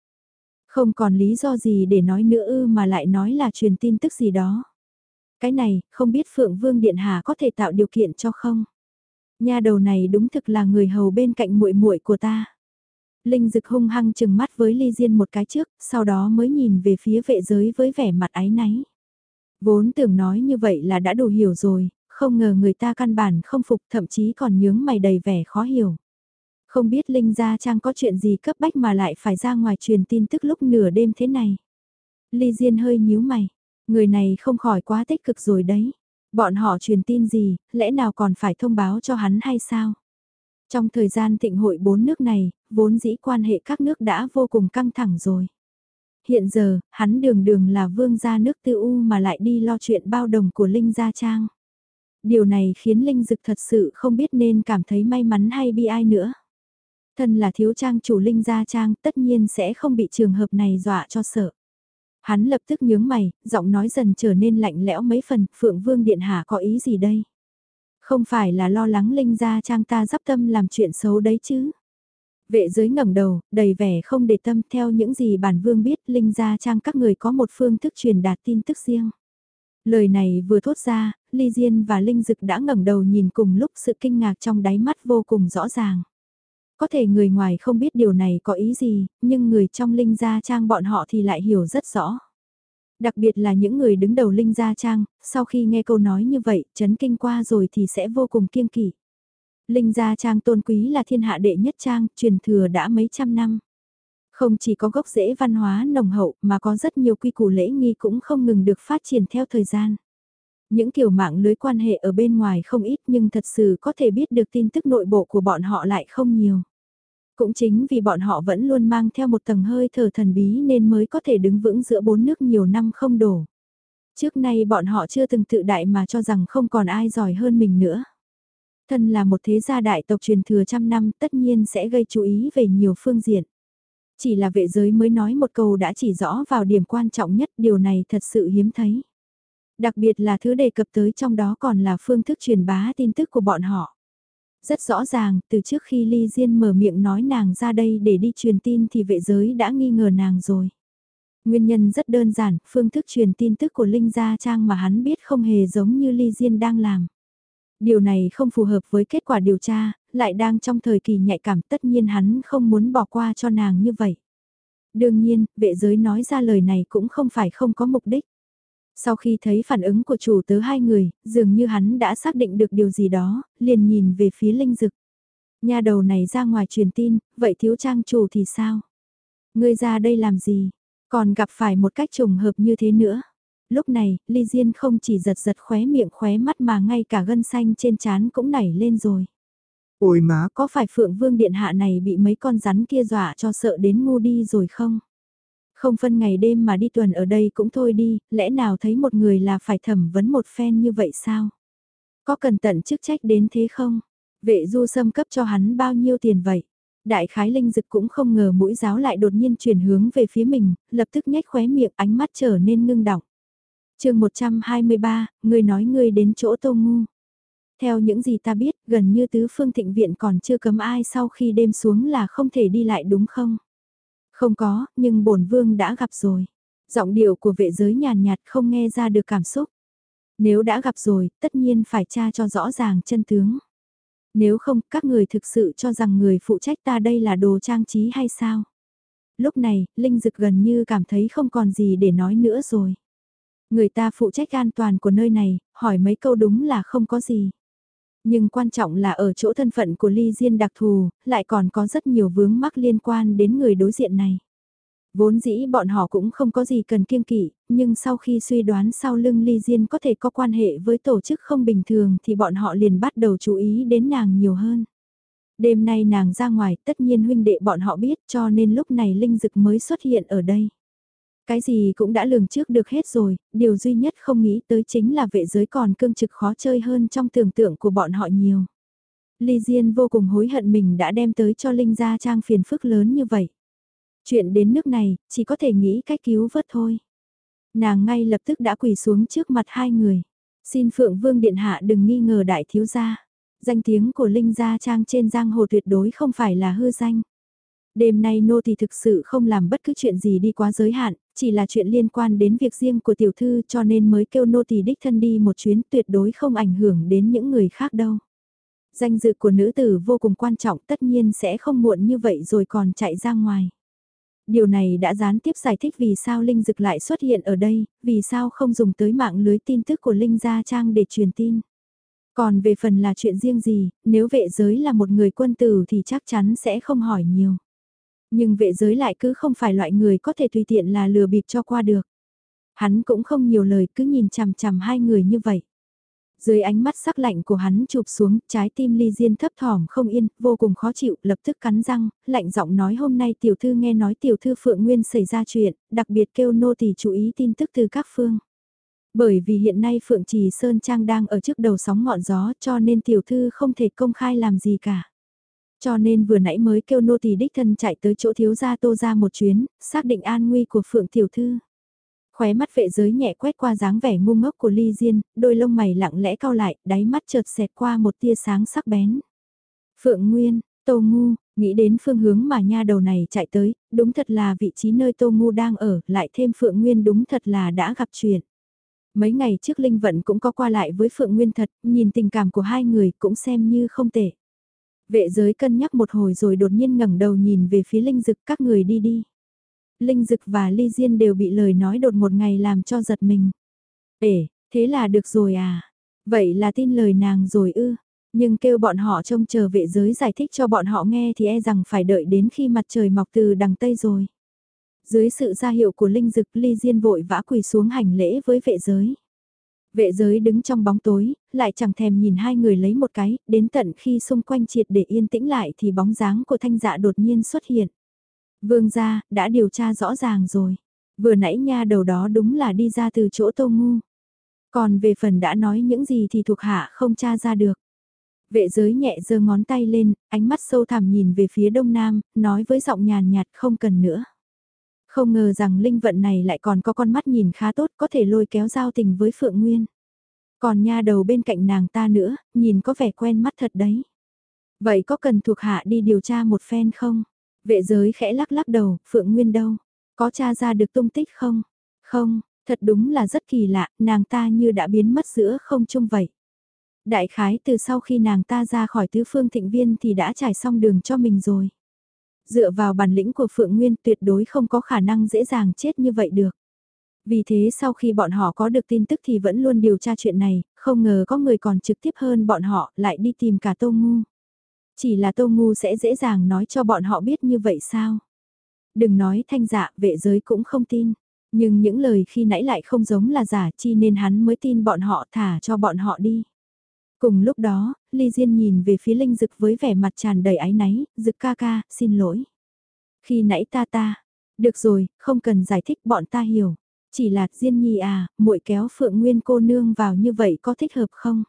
Không còn lý do gì để nói nữa ư mà lại nói là truyền tin tức gì đó. Cái này, không biết Phượng Vương Điện Hạ có thể tạo điều kiện cho không? Nha đầu này đúng thực là người hầu bên cạnh muội muội của ta. Linh Dực hung hăng chừng mắt với Ly Diên một cái trước, sau đó mới nhìn về phía vệ giới với vẻ mặt áy náy. Vốn tưởng nói như vậy là đã đủ hiểu rồi, không ngờ người ta căn bản không phục thậm chí còn nhướng mày đầy vẻ khó hiểu. Không biết Linh Gia Trang có chuyện gì cấp bách mà lại phải ra ngoài truyền tin tức lúc nửa đêm thế này. Ly Diên hơi nhíu mày, người này không khỏi quá tích cực rồi đấy. Bọn họ truyền tin gì, lẽ nào còn phải thông báo cho hắn hay sao? Trong thời gian thịnh hội bốn nước này, vốn dĩ quan hệ các nước đã vô cùng căng thẳng rồi hiện giờ, hắn đường đường là vương gia nước tư u mà lại đi lo chuyện bao đồng của Linh Gia Trang. Điều này khiến Linh Dực thật sự không biết nên cảm thấy may mắn hay bi ai nữa. Thân là thiếu trang chủ Linh Gia Trang tất nhiên sẽ không bị trường hợp này dọa cho sợ. Hắn lập tức nhướng mày, giọng nói dần trở nên lạnh lẽo mấy phần, Phượng Vương Điện Hạ có ý gì đây? Không phải là lo lắng Linh Gia Trang ta dắp tâm làm chuyện xấu đấy chứ? Vệ giới ngẩng đầu, đầy vẻ không để tâm theo những gì bản vương biết Linh Gia Trang các người có một phương thức truyền đạt tin tức riêng. Lời này vừa thốt ra, Ly Diên và Linh Dực đã ngẩng đầu nhìn cùng lúc sự kinh ngạc trong đáy mắt vô cùng rõ ràng. Có thể người ngoài không biết điều này có ý gì, nhưng người trong Linh Gia Trang bọn họ thì lại hiểu rất rõ. Đặc biệt là những người đứng đầu Linh Gia Trang, sau khi nghe câu nói như vậy, chấn kinh qua rồi thì sẽ vô cùng kiêng kỵ. Linh Gia Trang tôn quý là thiên hạ đệ nhất trang, truyền thừa đã mấy trăm năm. Không chỉ có gốc rễ văn hóa nồng hậu mà có rất nhiều quy củ lễ nghi cũng không ngừng được phát triển theo thời gian. Những kiểu mạng lưới quan hệ ở bên ngoài không ít nhưng thật sự có thể biết được tin tức nội bộ của bọn họ lại không nhiều. Cũng chính vì bọn họ vẫn luôn mang theo một tầng hơi thở thần bí nên mới có thể đứng vững giữa bốn nước nhiều năm không đổ. Trước nay bọn họ chưa từng tự đại mà cho rằng không còn ai giỏi hơn mình nữa. Thân là một thế gia đại tộc truyền thừa trăm năm tất nhiên sẽ gây chú ý về nhiều phương diện. Chỉ là vệ giới mới nói một câu đã chỉ rõ vào điểm quan trọng nhất, điều này thật sự hiếm thấy. Đặc biệt là thứ đề cập tới trong đó còn là phương thức truyền bá tin tức của bọn họ. Rất rõ ràng, từ trước khi Ly Diên mở miệng nói nàng ra đây để đi truyền tin thì vệ giới đã nghi ngờ nàng rồi. Nguyên nhân rất đơn giản, phương thức truyền tin tức của Linh Gia Trang mà hắn biết không hề giống như Ly Diên đang làm. Điều này không phù hợp với kết quả điều tra, lại đang trong thời kỳ nhạy cảm tất nhiên hắn không muốn bỏ qua cho nàng như vậy. Đương nhiên, vệ giới nói ra lời này cũng không phải không có mục đích. Sau khi thấy phản ứng của chủ tớ hai người, dường như hắn đã xác định được điều gì đó, liền nhìn về phía linh dực. Nhà đầu này ra ngoài truyền tin, vậy thiếu trang chủ thì sao? Ngươi ra đây làm gì? Còn gặp phải một cách trùng hợp như thế nữa. Lúc này, Ly Diên không chỉ giật giật khóe miệng khóe mắt mà ngay cả gân xanh trên trán cũng nảy lên rồi. Ôi má, có phải Phượng Vương Điện Hạ này bị mấy con rắn kia dọa cho sợ đến ngu đi rồi không? Không phân ngày đêm mà đi tuần ở đây cũng thôi đi, lẽ nào thấy một người là phải thẩm vấn một phen như vậy sao? Có cần tận chức trách đến thế không? Vệ du xâm cấp cho hắn bao nhiêu tiền vậy? Đại khái linh dực cũng không ngờ mũi giáo lại đột nhiên chuyển hướng về phía mình, lập tức nhếch khóe miệng ánh mắt trở nên ngưng đọng. chương 123, người nói người đến chỗ tô ngu. Theo những gì ta biết, gần như tứ phương thịnh viện còn chưa cấm ai sau khi đêm xuống là không thể đi lại đúng không? Không có, nhưng bổn vương đã gặp rồi. Giọng điệu của vệ giới nhàn nhạt không nghe ra được cảm xúc. Nếu đã gặp rồi, tất nhiên phải tra cho rõ ràng chân tướng. Nếu không, các người thực sự cho rằng người phụ trách ta đây là đồ trang trí hay sao? Lúc này, Linh Dực gần như cảm thấy không còn gì để nói nữa rồi. Người ta phụ trách an toàn của nơi này, hỏi mấy câu đúng là không có gì. Nhưng quan trọng là ở chỗ thân phận của Ly Diên đặc thù, lại còn có rất nhiều vướng mắc liên quan đến người đối diện này. Vốn dĩ bọn họ cũng không có gì cần kiêng kỵ, nhưng sau khi suy đoán sau lưng Ly Diên có thể có quan hệ với tổ chức không bình thường thì bọn họ liền bắt đầu chú ý đến nàng nhiều hơn. Đêm nay nàng ra ngoài tất nhiên huynh đệ bọn họ biết cho nên lúc này Linh Dực mới xuất hiện ở đây. Cái gì cũng đã lường trước được hết rồi, điều duy nhất không nghĩ tới chính là vệ giới còn cương trực khó chơi hơn trong tưởng tượng của bọn họ nhiều. Ly Diên vô cùng hối hận mình đã đem tới cho Linh Gia Trang phiền phức lớn như vậy. Chuyện đến nước này, chỉ có thể nghĩ cách cứu vớt thôi. Nàng ngay lập tức đã quỳ xuống trước mặt hai người. Xin Phượng Vương Điện Hạ đừng nghi ngờ đại thiếu gia. Danh tiếng của Linh Gia Trang trên giang hồ tuyệt đối không phải là hư danh. Đêm nay nô thì thực sự không làm bất cứ chuyện gì đi quá giới hạn, chỉ là chuyện liên quan đến việc riêng của tiểu thư cho nên mới kêu nô tỳ đích thân đi một chuyến tuyệt đối không ảnh hưởng đến những người khác đâu. Danh dự của nữ tử vô cùng quan trọng tất nhiên sẽ không muộn như vậy rồi còn chạy ra ngoài. Điều này đã gián tiếp giải thích vì sao Linh Dực lại xuất hiện ở đây, vì sao không dùng tới mạng lưới tin tức của Linh Gia Trang để truyền tin. Còn về phần là chuyện riêng gì, nếu vệ giới là một người quân tử thì chắc chắn sẽ không hỏi nhiều. Nhưng vệ giới lại cứ không phải loại người có thể tùy tiện là lừa bịp cho qua được. Hắn cũng không nhiều lời cứ nhìn chằm chằm hai người như vậy. Dưới ánh mắt sắc lạnh của hắn chụp xuống, trái tim ly diên thấp thỏm không yên, vô cùng khó chịu, lập tức cắn răng, lạnh giọng nói hôm nay tiểu thư nghe nói tiểu thư Phượng Nguyên xảy ra chuyện, đặc biệt kêu nô tỳ chú ý tin tức từ các phương. Bởi vì hiện nay Phượng Trì Sơn Trang đang ở trước đầu sóng ngọn gió cho nên tiểu thư không thể công khai làm gì cả. Cho nên vừa nãy mới kêu nô tỳ đích thân chạy tới chỗ thiếu gia tô ra một chuyến, xác định an nguy của Phượng Tiểu Thư. Khóe mắt vệ giới nhẹ quét qua dáng vẻ ngu ngốc của Ly Diên, đôi lông mày lặng lẽ cau lại, đáy mắt chợt xẹt qua một tia sáng sắc bén. Phượng Nguyên, Tô Ngu, nghĩ đến phương hướng mà nha đầu này chạy tới, đúng thật là vị trí nơi Tô Ngu đang ở, lại thêm Phượng Nguyên đúng thật là đã gặp chuyện. Mấy ngày trước Linh Vận cũng có qua lại với Phượng Nguyên thật, nhìn tình cảm của hai người cũng xem như không tệ. Vệ giới cân nhắc một hồi rồi đột nhiên ngẩng đầu nhìn về phía Linh Dực các người đi đi. Linh Dực và Ly Diên đều bị lời nói đột một ngày làm cho giật mình. Ể, thế là được rồi à? Vậy là tin lời nàng rồi ư? Nhưng kêu bọn họ trông chờ vệ giới giải thích cho bọn họ nghe thì e rằng phải đợi đến khi mặt trời mọc từ đằng Tây rồi. Dưới sự ra hiệu của Linh Dực Ly Diên vội vã quỳ xuống hành lễ với vệ giới. Vệ giới đứng trong bóng tối, lại chẳng thèm nhìn hai người lấy một cái, đến tận khi xung quanh triệt để yên tĩnh lại thì bóng dáng của thanh dạ đột nhiên xuất hiện. Vương gia, đã điều tra rõ ràng rồi. Vừa nãy nha đầu đó đúng là đi ra từ chỗ tô ngu. Còn về phần đã nói những gì thì thuộc hạ không tra ra được. Vệ giới nhẹ giơ ngón tay lên, ánh mắt sâu thẳm nhìn về phía đông nam, nói với giọng nhàn nhạt không cần nữa. Không ngờ rằng linh vận này lại còn có con mắt nhìn khá tốt có thể lôi kéo giao tình với Phượng Nguyên. Còn nha đầu bên cạnh nàng ta nữa, nhìn có vẻ quen mắt thật đấy. Vậy có cần thuộc hạ đi điều tra một phen không? Vệ giới khẽ lắc lắc đầu, Phượng Nguyên đâu? Có tra ra được tung tích không? Không, thật đúng là rất kỳ lạ, nàng ta như đã biến mất giữa không trung vậy. Đại khái từ sau khi nàng ta ra khỏi tứ phương thịnh viên thì đã trải xong đường cho mình rồi. Dựa vào bản lĩnh của Phượng Nguyên tuyệt đối không có khả năng dễ dàng chết như vậy được. Vì thế sau khi bọn họ có được tin tức thì vẫn luôn điều tra chuyện này, không ngờ có người còn trực tiếp hơn bọn họ lại đi tìm cả Tô Ngu. Chỉ là Tô Ngu sẽ dễ dàng nói cho bọn họ biết như vậy sao? Đừng nói thanh dạ, vệ giới cũng không tin. Nhưng những lời khi nãy lại không giống là giả chi nên hắn mới tin bọn họ thả cho bọn họ đi. Cùng lúc đó, Ly Diên nhìn về phía Linh Dực với vẻ mặt tràn đầy áy náy, Dực ca ca, xin lỗi. Khi nãy ta ta, được rồi, không cần giải thích bọn ta hiểu. Chỉ là Diên Nhi à, muội kéo Phượng Nguyên cô nương vào như vậy có thích hợp không?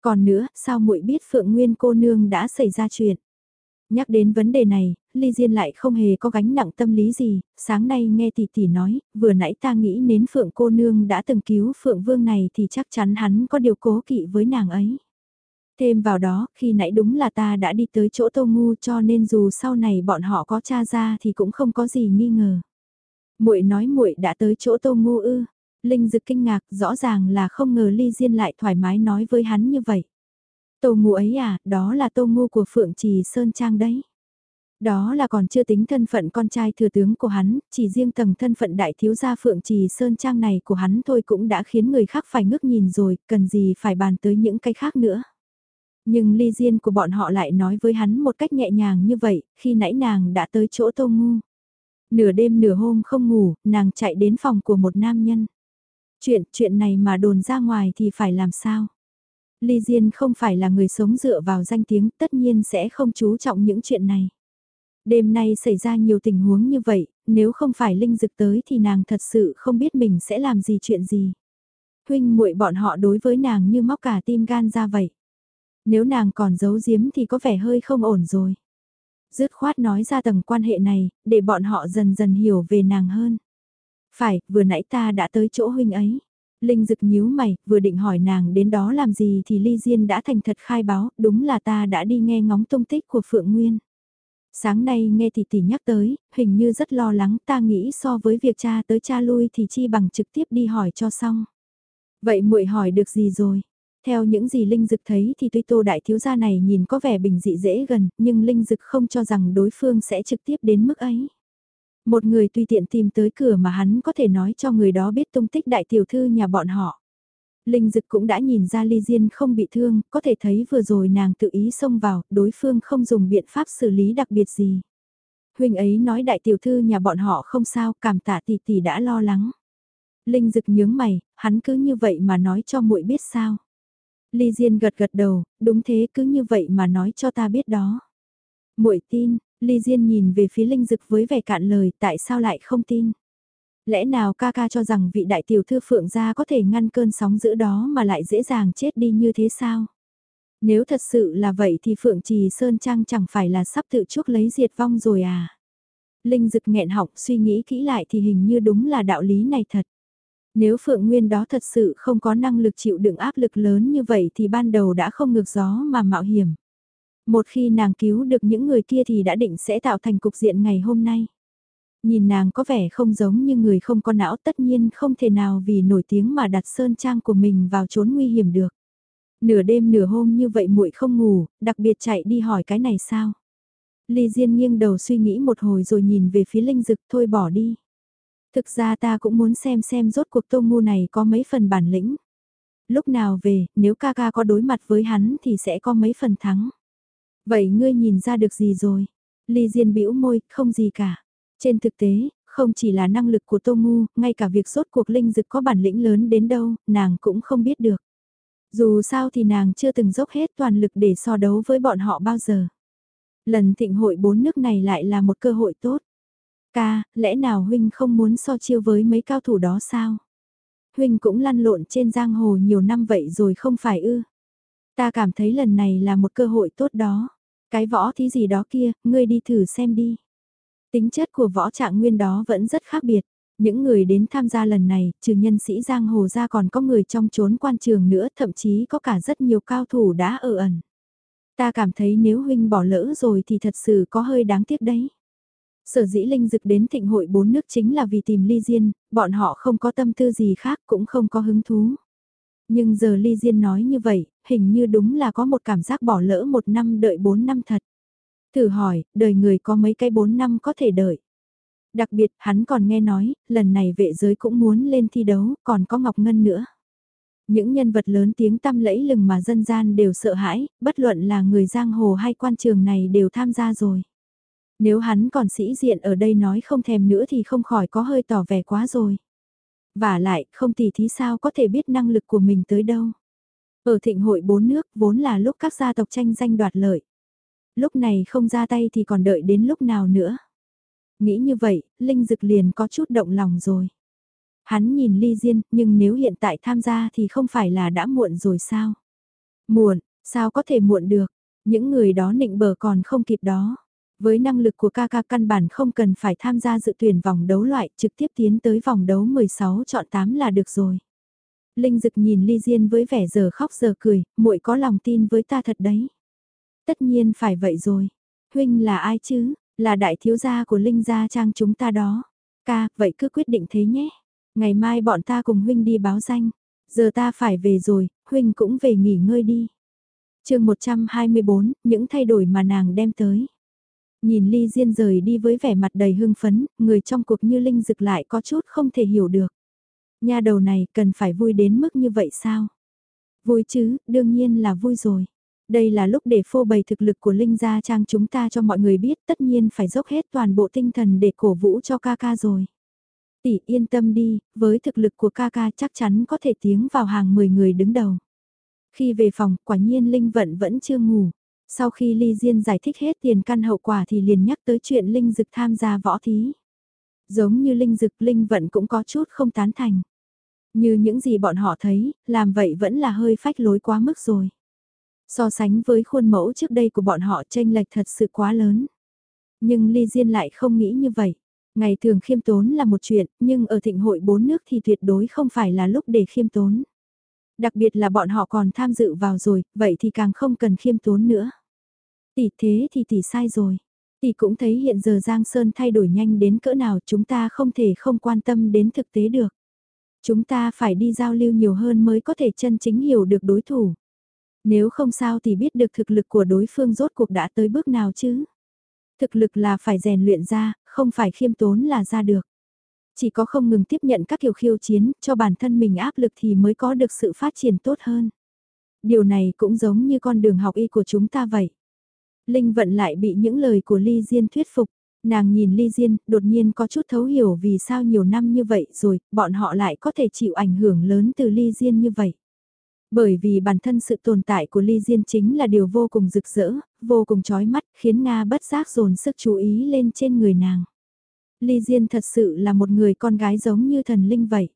Còn nữa, sao muội biết Phượng Nguyên cô nương đã xảy ra chuyện? Nhắc đến vấn đề này, Ly Diên lại không hề có gánh nặng tâm lý gì, sáng nay nghe tỷ tỷ nói, vừa nãy ta nghĩ đến Phượng cô nương đã từng cứu Phượng Vương này thì chắc chắn hắn có điều cố kỵ với nàng ấy. Thêm vào đó, khi nãy đúng là ta đã đi tới chỗ Tô Ngu cho nên dù sau này bọn họ có tra ra thì cũng không có gì nghi ngờ. Muội nói muội đã tới chỗ Tô Ngu ư? Linh Dực kinh ngạc, rõ ràng là không ngờ Ly Diên lại thoải mái nói với hắn như vậy. Tô Ngu ấy à, đó là Tô Ngu của Phượng Trì Sơn Trang đấy. Đó là còn chưa tính thân phận con trai thừa tướng của hắn, chỉ riêng tầng thân phận đại thiếu gia Phượng Trì Sơn Trang này của hắn thôi cũng đã khiến người khác phải ngước nhìn rồi, cần gì phải bàn tới những cái khác nữa. Nhưng ly diên của bọn họ lại nói với hắn một cách nhẹ nhàng như vậy, khi nãy nàng đã tới chỗ Tô Ngu. Nửa đêm nửa hôm không ngủ, nàng chạy đến phòng của một nam nhân. Chuyện, chuyện này mà đồn ra ngoài thì phải làm sao? Ly Diên không phải là người sống dựa vào danh tiếng, tất nhiên sẽ không chú trọng những chuyện này. Đêm nay xảy ra nhiều tình huống như vậy, nếu không phải Linh Dực tới thì nàng thật sự không biết mình sẽ làm gì chuyện gì. Huynh muội bọn họ đối với nàng như móc cả tim gan ra vậy. Nếu nàng còn giấu giếm thì có vẻ hơi không ổn rồi. Dứt khoát nói ra tầng quan hệ này, để bọn họ dần dần hiểu về nàng hơn. Phải, vừa nãy ta đã tới chỗ huynh ấy. Linh Dực nhíu mày, vừa định hỏi nàng đến đó làm gì thì Ly Diên đã thành thật khai báo, đúng là ta đã đi nghe ngóng tung tích của Phượng Nguyên. Sáng nay nghe tỷ tỷ nhắc tới, hình như rất lo lắng ta nghĩ so với việc cha tới cha lui thì chi bằng trực tiếp đi hỏi cho xong. Vậy muội hỏi được gì rồi? Theo những gì Linh Dực thấy thì tuy tô đại thiếu gia này nhìn có vẻ bình dị dễ gần, nhưng Linh Dực không cho rằng đối phương sẽ trực tiếp đến mức ấy. Một người tùy tiện tìm tới cửa mà hắn có thể nói cho người đó biết tung tích đại tiểu thư nhà bọn họ. Linh Dực cũng đã nhìn ra Ly Diên không bị thương, có thể thấy vừa rồi nàng tự ý xông vào, đối phương không dùng biện pháp xử lý đặc biệt gì. Huynh ấy nói đại tiểu thư nhà bọn họ không sao, cảm tạ tỷ tỷ đã lo lắng. Linh Dực nhướng mày, hắn cứ như vậy mà nói cho muội biết sao. Ly Diên gật gật đầu, đúng thế cứ như vậy mà nói cho ta biết đó. Muội tin, Ly Diên nhìn về phía Linh Dực với vẻ cạn lời, tại sao lại không tin? Lẽ nào ca ca cho rằng vị đại tiểu thư phượng gia có thể ngăn cơn sóng dữ đó mà lại dễ dàng chết đi như thế sao? Nếu thật sự là vậy thì Phượng Trì Sơn Trang chẳng phải là sắp tự chuốc lấy diệt vong rồi à? Linh Dực nghẹn họng suy nghĩ kỹ lại thì hình như đúng là đạo lý này thật. Nếu Phượng Nguyên đó thật sự không có năng lực chịu đựng áp lực lớn như vậy thì ban đầu đã không ngược gió mà mạo hiểm. Một khi nàng cứu được những người kia thì đã định sẽ tạo thành cục diện ngày hôm nay. Nhìn nàng có vẻ không giống như người không có não tất nhiên không thể nào vì nổi tiếng mà đặt sơn trang của mình vào chốn nguy hiểm được. Nửa đêm nửa hôm như vậy muội không ngủ, đặc biệt chạy đi hỏi cái này sao? Ly Diên nghiêng đầu suy nghĩ một hồi rồi nhìn về phía Linh Dực thôi bỏ đi. Thực ra ta cũng muốn xem xem rốt cuộc tô ngu này có mấy phần bản lĩnh. Lúc nào về, nếu ca ca có đối mặt với hắn thì sẽ có mấy phần thắng. Vậy ngươi nhìn ra được gì rồi? Ly Diên bĩu môi, không gì cả. Trên thực tế, không chỉ là năng lực của Tô Ngu, ngay cả việc rốt cuộc linh dực có bản lĩnh lớn đến đâu, nàng cũng không biết được. Dù sao thì nàng chưa từng dốc hết toàn lực để so đấu với bọn họ bao giờ. Lần thịnh hội bốn nước này lại là một cơ hội tốt. Ca, lẽ nào huynh không muốn so chiêu với mấy cao thủ đó sao? Huynh cũng lăn lộn trên giang hồ nhiều năm vậy rồi không phải ư? Ta cảm thấy lần này là một cơ hội tốt đó. Cái võ thí gì đó kia, ngươi đi thử xem đi. Tính chất của võ trạng nguyên đó vẫn rất khác biệt. Những người đến tham gia lần này, trừ nhân sĩ giang hồ ra còn có người trong chốn quan trường nữa, thậm chí có cả rất nhiều cao thủ đã ở ẩn. Ta cảm thấy nếu huynh bỏ lỡ rồi thì thật sự có hơi đáng tiếc đấy. Sở dĩ Linh Dực đến thịnh hội bốn nước chính là vì tìm Ly Diên, bọn họ không có tâm tư gì khác cũng không có hứng thú. Nhưng giờ Ly Diên nói như vậy, hình như đúng là có một cảm giác bỏ lỡ một năm đợi bốn năm thật. Thử hỏi, đời người có mấy cái bốn năm có thể đợi. Đặc biệt, hắn còn nghe nói, lần này vệ giới cũng muốn lên thi đấu, còn có Ngọc Ngân nữa. Những nhân vật lớn tiếng tăm lẫy lừng mà dân gian đều sợ hãi, bất luận là người giang hồ hay quan trường này đều tham gia rồi. Nếu hắn còn sĩ diện ở đây nói không thèm nữa thì không khỏi có hơi tỏ vẻ quá rồi. Và lại, không tỷ thí sao có thể biết năng lực của mình tới đâu. Ở thịnh hội bốn nước vốn là lúc các gia tộc tranh danh đoạt lợi. Lúc này không ra tay thì còn đợi đến lúc nào nữa. Nghĩ như vậy, Linh Dực liền có chút động lòng rồi. Hắn nhìn Ly Diên, nhưng nếu hiện tại tham gia thì không phải là đã muộn rồi sao? Muộn, sao có thể muộn được? Những người đó nịnh bờ còn không kịp đó. Với năng lực của kaka căn bản không cần phải tham gia dự tuyển vòng đấu loại, trực tiếp tiến tới vòng đấu 16 chọn 8 là được rồi. Linh Dực nhìn Ly Diên với vẻ giờ khóc giờ cười, muội có lòng tin với ta thật đấy. Tất nhiên phải vậy rồi. Huynh là ai chứ? Là đại thiếu gia của Linh gia trang chúng ta đó. Ca, vậy cứ quyết định thế nhé. Ngày mai bọn ta cùng Huynh đi báo danh. Giờ ta phải về rồi, Huynh cũng về nghỉ ngơi đi. chương 124, những thay đổi mà nàng đem tới. Nhìn Ly Diên rời đi với vẻ mặt đầy hưng phấn, người trong cuộc như Linh rực lại có chút không thể hiểu được. Nhà đầu này cần phải vui đến mức như vậy sao? Vui chứ, đương nhiên là vui rồi. Đây là lúc để phô bày thực lực của Linh Gia Trang chúng ta cho mọi người biết tất nhiên phải dốc hết toàn bộ tinh thần để cổ vũ cho ca ca rồi. Tỷ yên tâm đi, với thực lực của ca ca chắc chắn có thể tiếng vào hàng 10 người đứng đầu. Khi về phòng, quả nhiên Linh Vận vẫn chưa ngủ. Sau khi Ly Diên giải thích hết tiền căn hậu quả thì liền nhắc tới chuyện Linh Dực tham gia võ thí. Giống như Linh Dực Linh Vận cũng có chút không tán thành. Như những gì bọn họ thấy, làm vậy vẫn là hơi phách lối quá mức rồi. So sánh với khuôn mẫu trước đây của bọn họ tranh lệch thật sự quá lớn. Nhưng Ly Diên lại không nghĩ như vậy. Ngày thường khiêm tốn là một chuyện, nhưng ở thịnh hội bốn nước thì tuyệt đối không phải là lúc để khiêm tốn. Đặc biệt là bọn họ còn tham dự vào rồi, vậy thì càng không cần khiêm tốn nữa. Tỷ thế thì tỷ sai rồi. Tỷ cũng thấy hiện giờ Giang Sơn thay đổi nhanh đến cỡ nào chúng ta không thể không quan tâm đến thực tế được. Chúng ta phải đi giao lưu nhiều hơn mới có thể chân chính hiểu được đối thủ. Nếu không sao thì biết được thực lực của đối phương rốt cuộc đã tới bước nào chứ. Thực lực là phải rèn luyện ra, không phải khiêm tốn là ra được. Chỉ có không ngừng tiếp nhận các kiểu khiêu chiến, cho bản thân mình áp lực thì mới có được sự phát triển tốt hơn. Điều này cũng giống như con đường học y của chúng ta vậy. Linh vận lại bị những lời của Ly Diên thuyết phục. Nàng nhìn Ly Diên, đột nhiên có chút thấu hiểu vì sao nhiều năm như vậy rồi, bọn họ lại có thể chịu ảnh hưởng lớn từ Ly Diên như vậy. Bởi vì bản thân sự tồn tại của Ly Diên chính là điều vô cùng rực rỡ, vô cùng chói mắt, khiến Nga bất giác dồn sức chú ý lên trên người nàng. Ly Diên thật sự là một người con gái giống như thần linh vậy.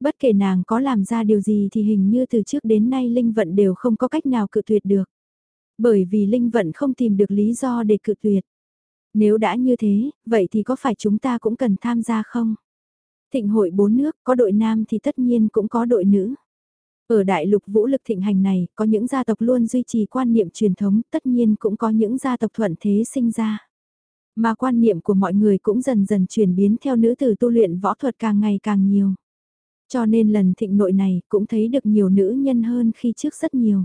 Bất kể nàng có làm ra điều gì thì hình như từ trước đến nay Linh Vận đều không có cách nào cự tuyệt được. Bởi vì Linh Vận không tìm được lý do để cự tuyệt. Nếu đã như thế, vậy thì có phải chúng ta cũng cần tham gia không? Thịnh hội bốn nước, có đội nam thì tất nhiên cũng có đội nữ. Ở đại lục vũ lực thịnh hành này, có những gia tộc luôn duy trì quan niệm truyền thống, tất nhiên cũng có những gia tộc thuận thế sinh ra. Mà quan niệm của mọi người cũng dần dần chuyển biến theo nữ tử tu luyện võ thuật càng ngày càng nhiều. Cho nên lần thịnh nội này cũng thấy được nhiều nữ nhân hơn khi trước rất nhiều.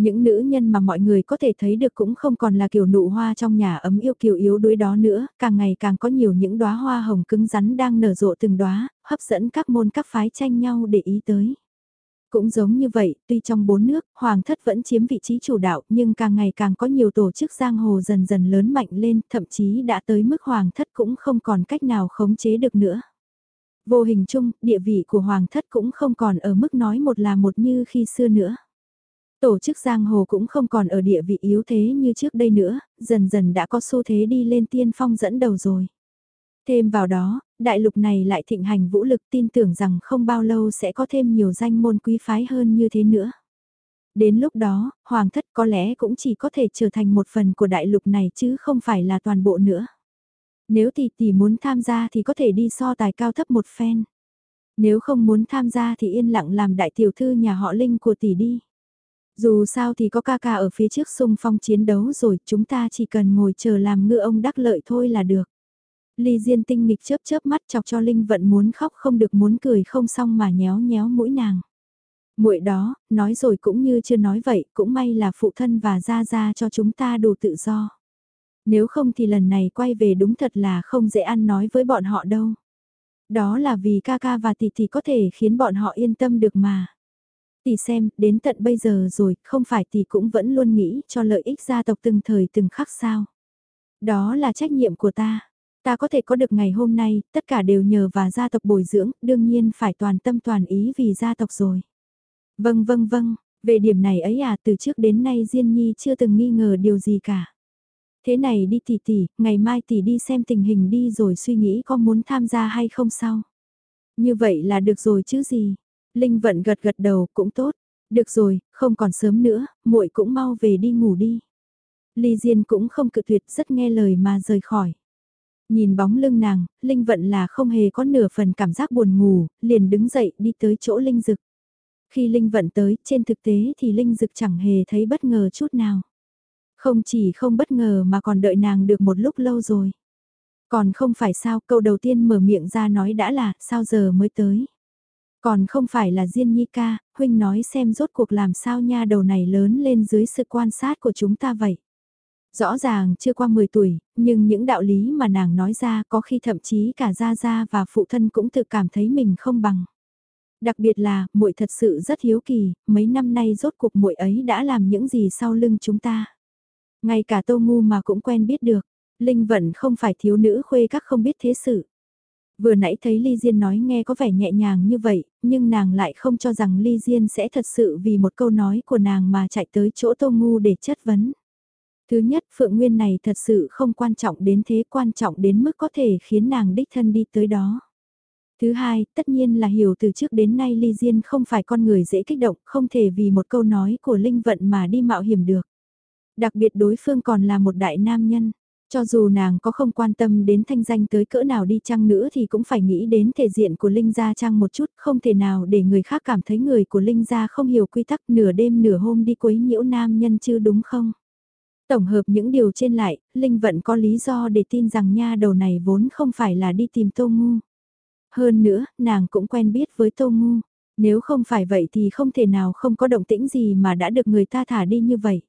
Những nữ nhân mà mọi người có thể thấy được cũng không còn là kiểu nụ hoa trong nhà ấm yêu kiều yếu đuối đó nữa, càng ngày càng có nhiều những đóa hoa hồng cứng rắn đang nở rộ từng đóa, hấp dẫn các môn các phái tranh nhau để ý tới. Cũng giống như vậy, tuy trong bốn nước, Hoàng thất vẫn chiếm vị trí chủ đạo nhưng càng ngày càng có nhiều tổ chức giang hồ dần dần lớn mạnh lên, thậm chí đã tới mức Hoàng thất cũng không còn cách nào khống chế được nữa. Vô hình chung, địa vị của Hoàng thất cũng không còn ở mức nói một là một như khi xưa nữa. Tổ chức giang hồ cũng không còn ở địa vị yếu thế như trước đây nữa, dần dần đã có xu thế đi lên tiên phong dẫn đầu rồi. Thêm vào đó, đại lục này lại thịnh hành vũ lực tin tưởng rằng không bao lâu sẽ có thêm nhiều danh môn quý phái hơn như thế nữa. Đến lúc đó, hoàng thất có lẽ cũng chỉ có thể trở thành một phần của đại lục này chứ không phải là toàn bộ nữa. Nếu tỷ tỷ muốn tham gia thì có thể đi so tài cao thấp một phen. Nếu không muốn tham gia thì yên lặng làm đại tiểu thư nhà họ Linh của tỷ đi. Dù sao thì có ca ca ở phía trước sung phong chiến đấu rồi, chúng ta chỉ cần ngồi chờ làm ngựa ông đắc lợi thôi là được. Ly Diên tinh nghịch chớp chớp mắt chọc cho Linh vận muốn khóc không được muốn cười không xong mà nhéo nhéo mũi nàng. muội đó, nói rồi cũng như chưa nói vậy, cũng may là phụ thân và gia gia cho chúng ta đủ tự do. Nếu không thì lần này quay về đúng thật là không dễ ăn nói với bọn họ đâu. Đó là vì ca ca và tỷ tỷ có thể khiến bọn họ yên tâm được mà. Tỷ xem, đến tận bây giờ rồi, không phải tỷ cũng vẫn luôn nghĩ cho lợi ích gia tộc từng thời từng khắc sao. Đó là trách nhiệm của ta. Ta có thể có được ngày hôm nay, tất cả đều nhờ và gia tộc bồi dưỡng, đương nhiên phải toàn tâm toàn ý vì gia tộc rồi. Vâng vâng vâng, về điểm này ấy à, từ trước đến nay Diên Nhi chưa từng nghi ngờ điều gì cả. Thế này đi tỷ tỷ, ngày mai tỷ đi xem tình hình đi rồi suy nghĩ có muốn tham gia hay không sao. Như vậy là được rồi chứ gì. Linh vận gật gật đầu cũng tốt. Được rồi, không còn sớm nữa, muội cũng mau về đi ngủ đi. Ly Diên cũng không cự tuyệt rất nghe lời mà rời khỏi. Nhìn bóng lưng nàng, Linh vận là không hề có nửa phần cảm giác buồn ngủ, liền đứng dậy đi tới chỗ Linh Dực. Khi Linh vận tới, trên thực tế thì Linh Dực chẳng hề thấy bất ngờ chút nào. Không chỉ không bất ngờ mà còn đợi nàng được một lúc lâu rồi. Còn không phải sao câu đầu tiên mở miệng ra nói đã là sao giờ mới tới. Còn không phải là Diên Nhi ca, huynh nói xem rốt cuộc làm sao nha đầu này lớn lên dưới sự quan sát của chúng ta vậy. Rõ ràng chưa qua 10 tuổi, nhưng những đạo lý mà nàng nói ra có khi thậm chí cả Gia Gia và phụ thân cũng tự cảm thấy mình không bằng. Đặc biệt là, muội thật sự rất hiếu kỳ, mấy năm nay rốt cuộc muội ấy đã làm những gì sau lưng chúng ta. Ngay cả Tô Ngu mà cũng quen biết được, Linh Vận không phải thiếu nữ khuê các không biết thế sự. Vừa nãy thấy Ly Diên nói nghe có vẻ nhẹ nhàng như vậy, nhưng nàng lại không cho rằng Ly Diên sẽ thật sự vì một câu nói của nàng mà chạy tới chỗ Tô Ngu để chất vấn. Thứ nhất, Phượng Nguyên này thật sự không quan trọng đến thế quan trọng đến mức có thể khiến nàng đích thân đi tới đó. Thứ hai, tất nhiên là hiểu từ trước đến nay Ly Diên không phải con người dễ kích động, không thể vì một câu nói của Linh Vận mà đi mạo hiểm được. Đặc biệt đối phương còn là một đại nam nhân. Cho dù nàng có không quan tâm đến thanh danh tới cỡ nào đi chăng nữa thì cũng phải nghĩ đến thể diện của Linh Gia Trang một chút, không thể nào để người khác cảm thấy người của Linh Gia không hiểu quy tắc nửa đêm nửa hôm đi quấy nhiễu nam nhân chứ đúng không? Tổng hợp những điều trên lại, Linh vẫn có lý do để tin rằng nha đầu này vốn không phải là đi tìm Tô Ngu. Hơn nữa, nàng cũng quen biết với Tô Ngu. Nếu không phải vậy thì không thể nào không có động tĩnh gì mà đã được người ta thả đi như vậy.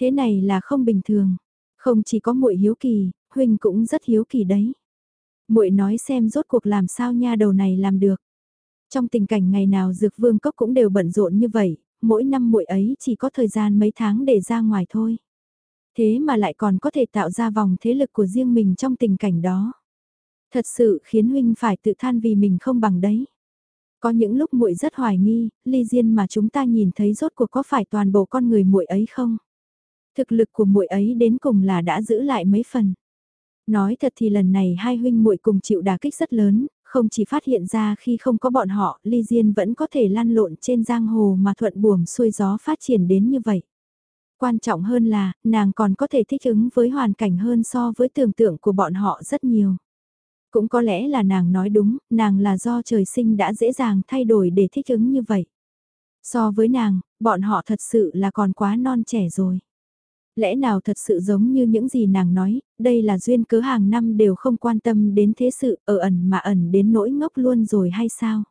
Thế này là không bình thường. Không chỉ có muội hiếu kỳ, huynh cũng rất hiếu kỳ đấy. Muội nói xem rốt cuộc làm sao nha đầu này làm được. Trong tình cảnh ngày nào Dược Vương Cốc cũng đều bận rộn như vậy, mỗi năm muội ấy chỉ có thời gian mấy tháng để ra ngoài thôi. Thế mà lại còn có thể tạo ra vòng thế lực của riêng mình trong tình cảnh đó. Thật sự khiến huynh phải tự than vì mình không bằng đấy. Có những lúc muội rất hoài nghi, ly diên mà chúng ta nhìn thấy rốt cuộc có phải toàn bộ con người muội ấy không? Thực lực của muội ấy đến cùng là đã giữ lại mấy phần. Nói thật thì lần này hai huynh muội cùng chịu đả kích rất lớn, không chỉ phát hiện ra khi không có bọn họ, Ly Diên vẫn có thể lan lộn trên giang hồ mà thuận buồm xuôi gió phát triển đến như vậy. Quan trọng hơn là, nàng còn có thể thích ứng với hoàn cảnh hơn so với tưởng tượng của bọn họ rất nhiều. Cũng có lẽ là nàng nói đúng, nàng là do trời sinh đã dễ dàng thay đổi để thích ứng như vậy. So với nàng, bọn họ thật sự là còn quá non trẻ rồi. Lẽ nào thật sự giống như những gì nàng nói, đây là duyên cớ hàng năm đều không quan tâm đến thế sự, ở ẩn mà ẩn đến nỗi ngốc luôn rồi hay sao?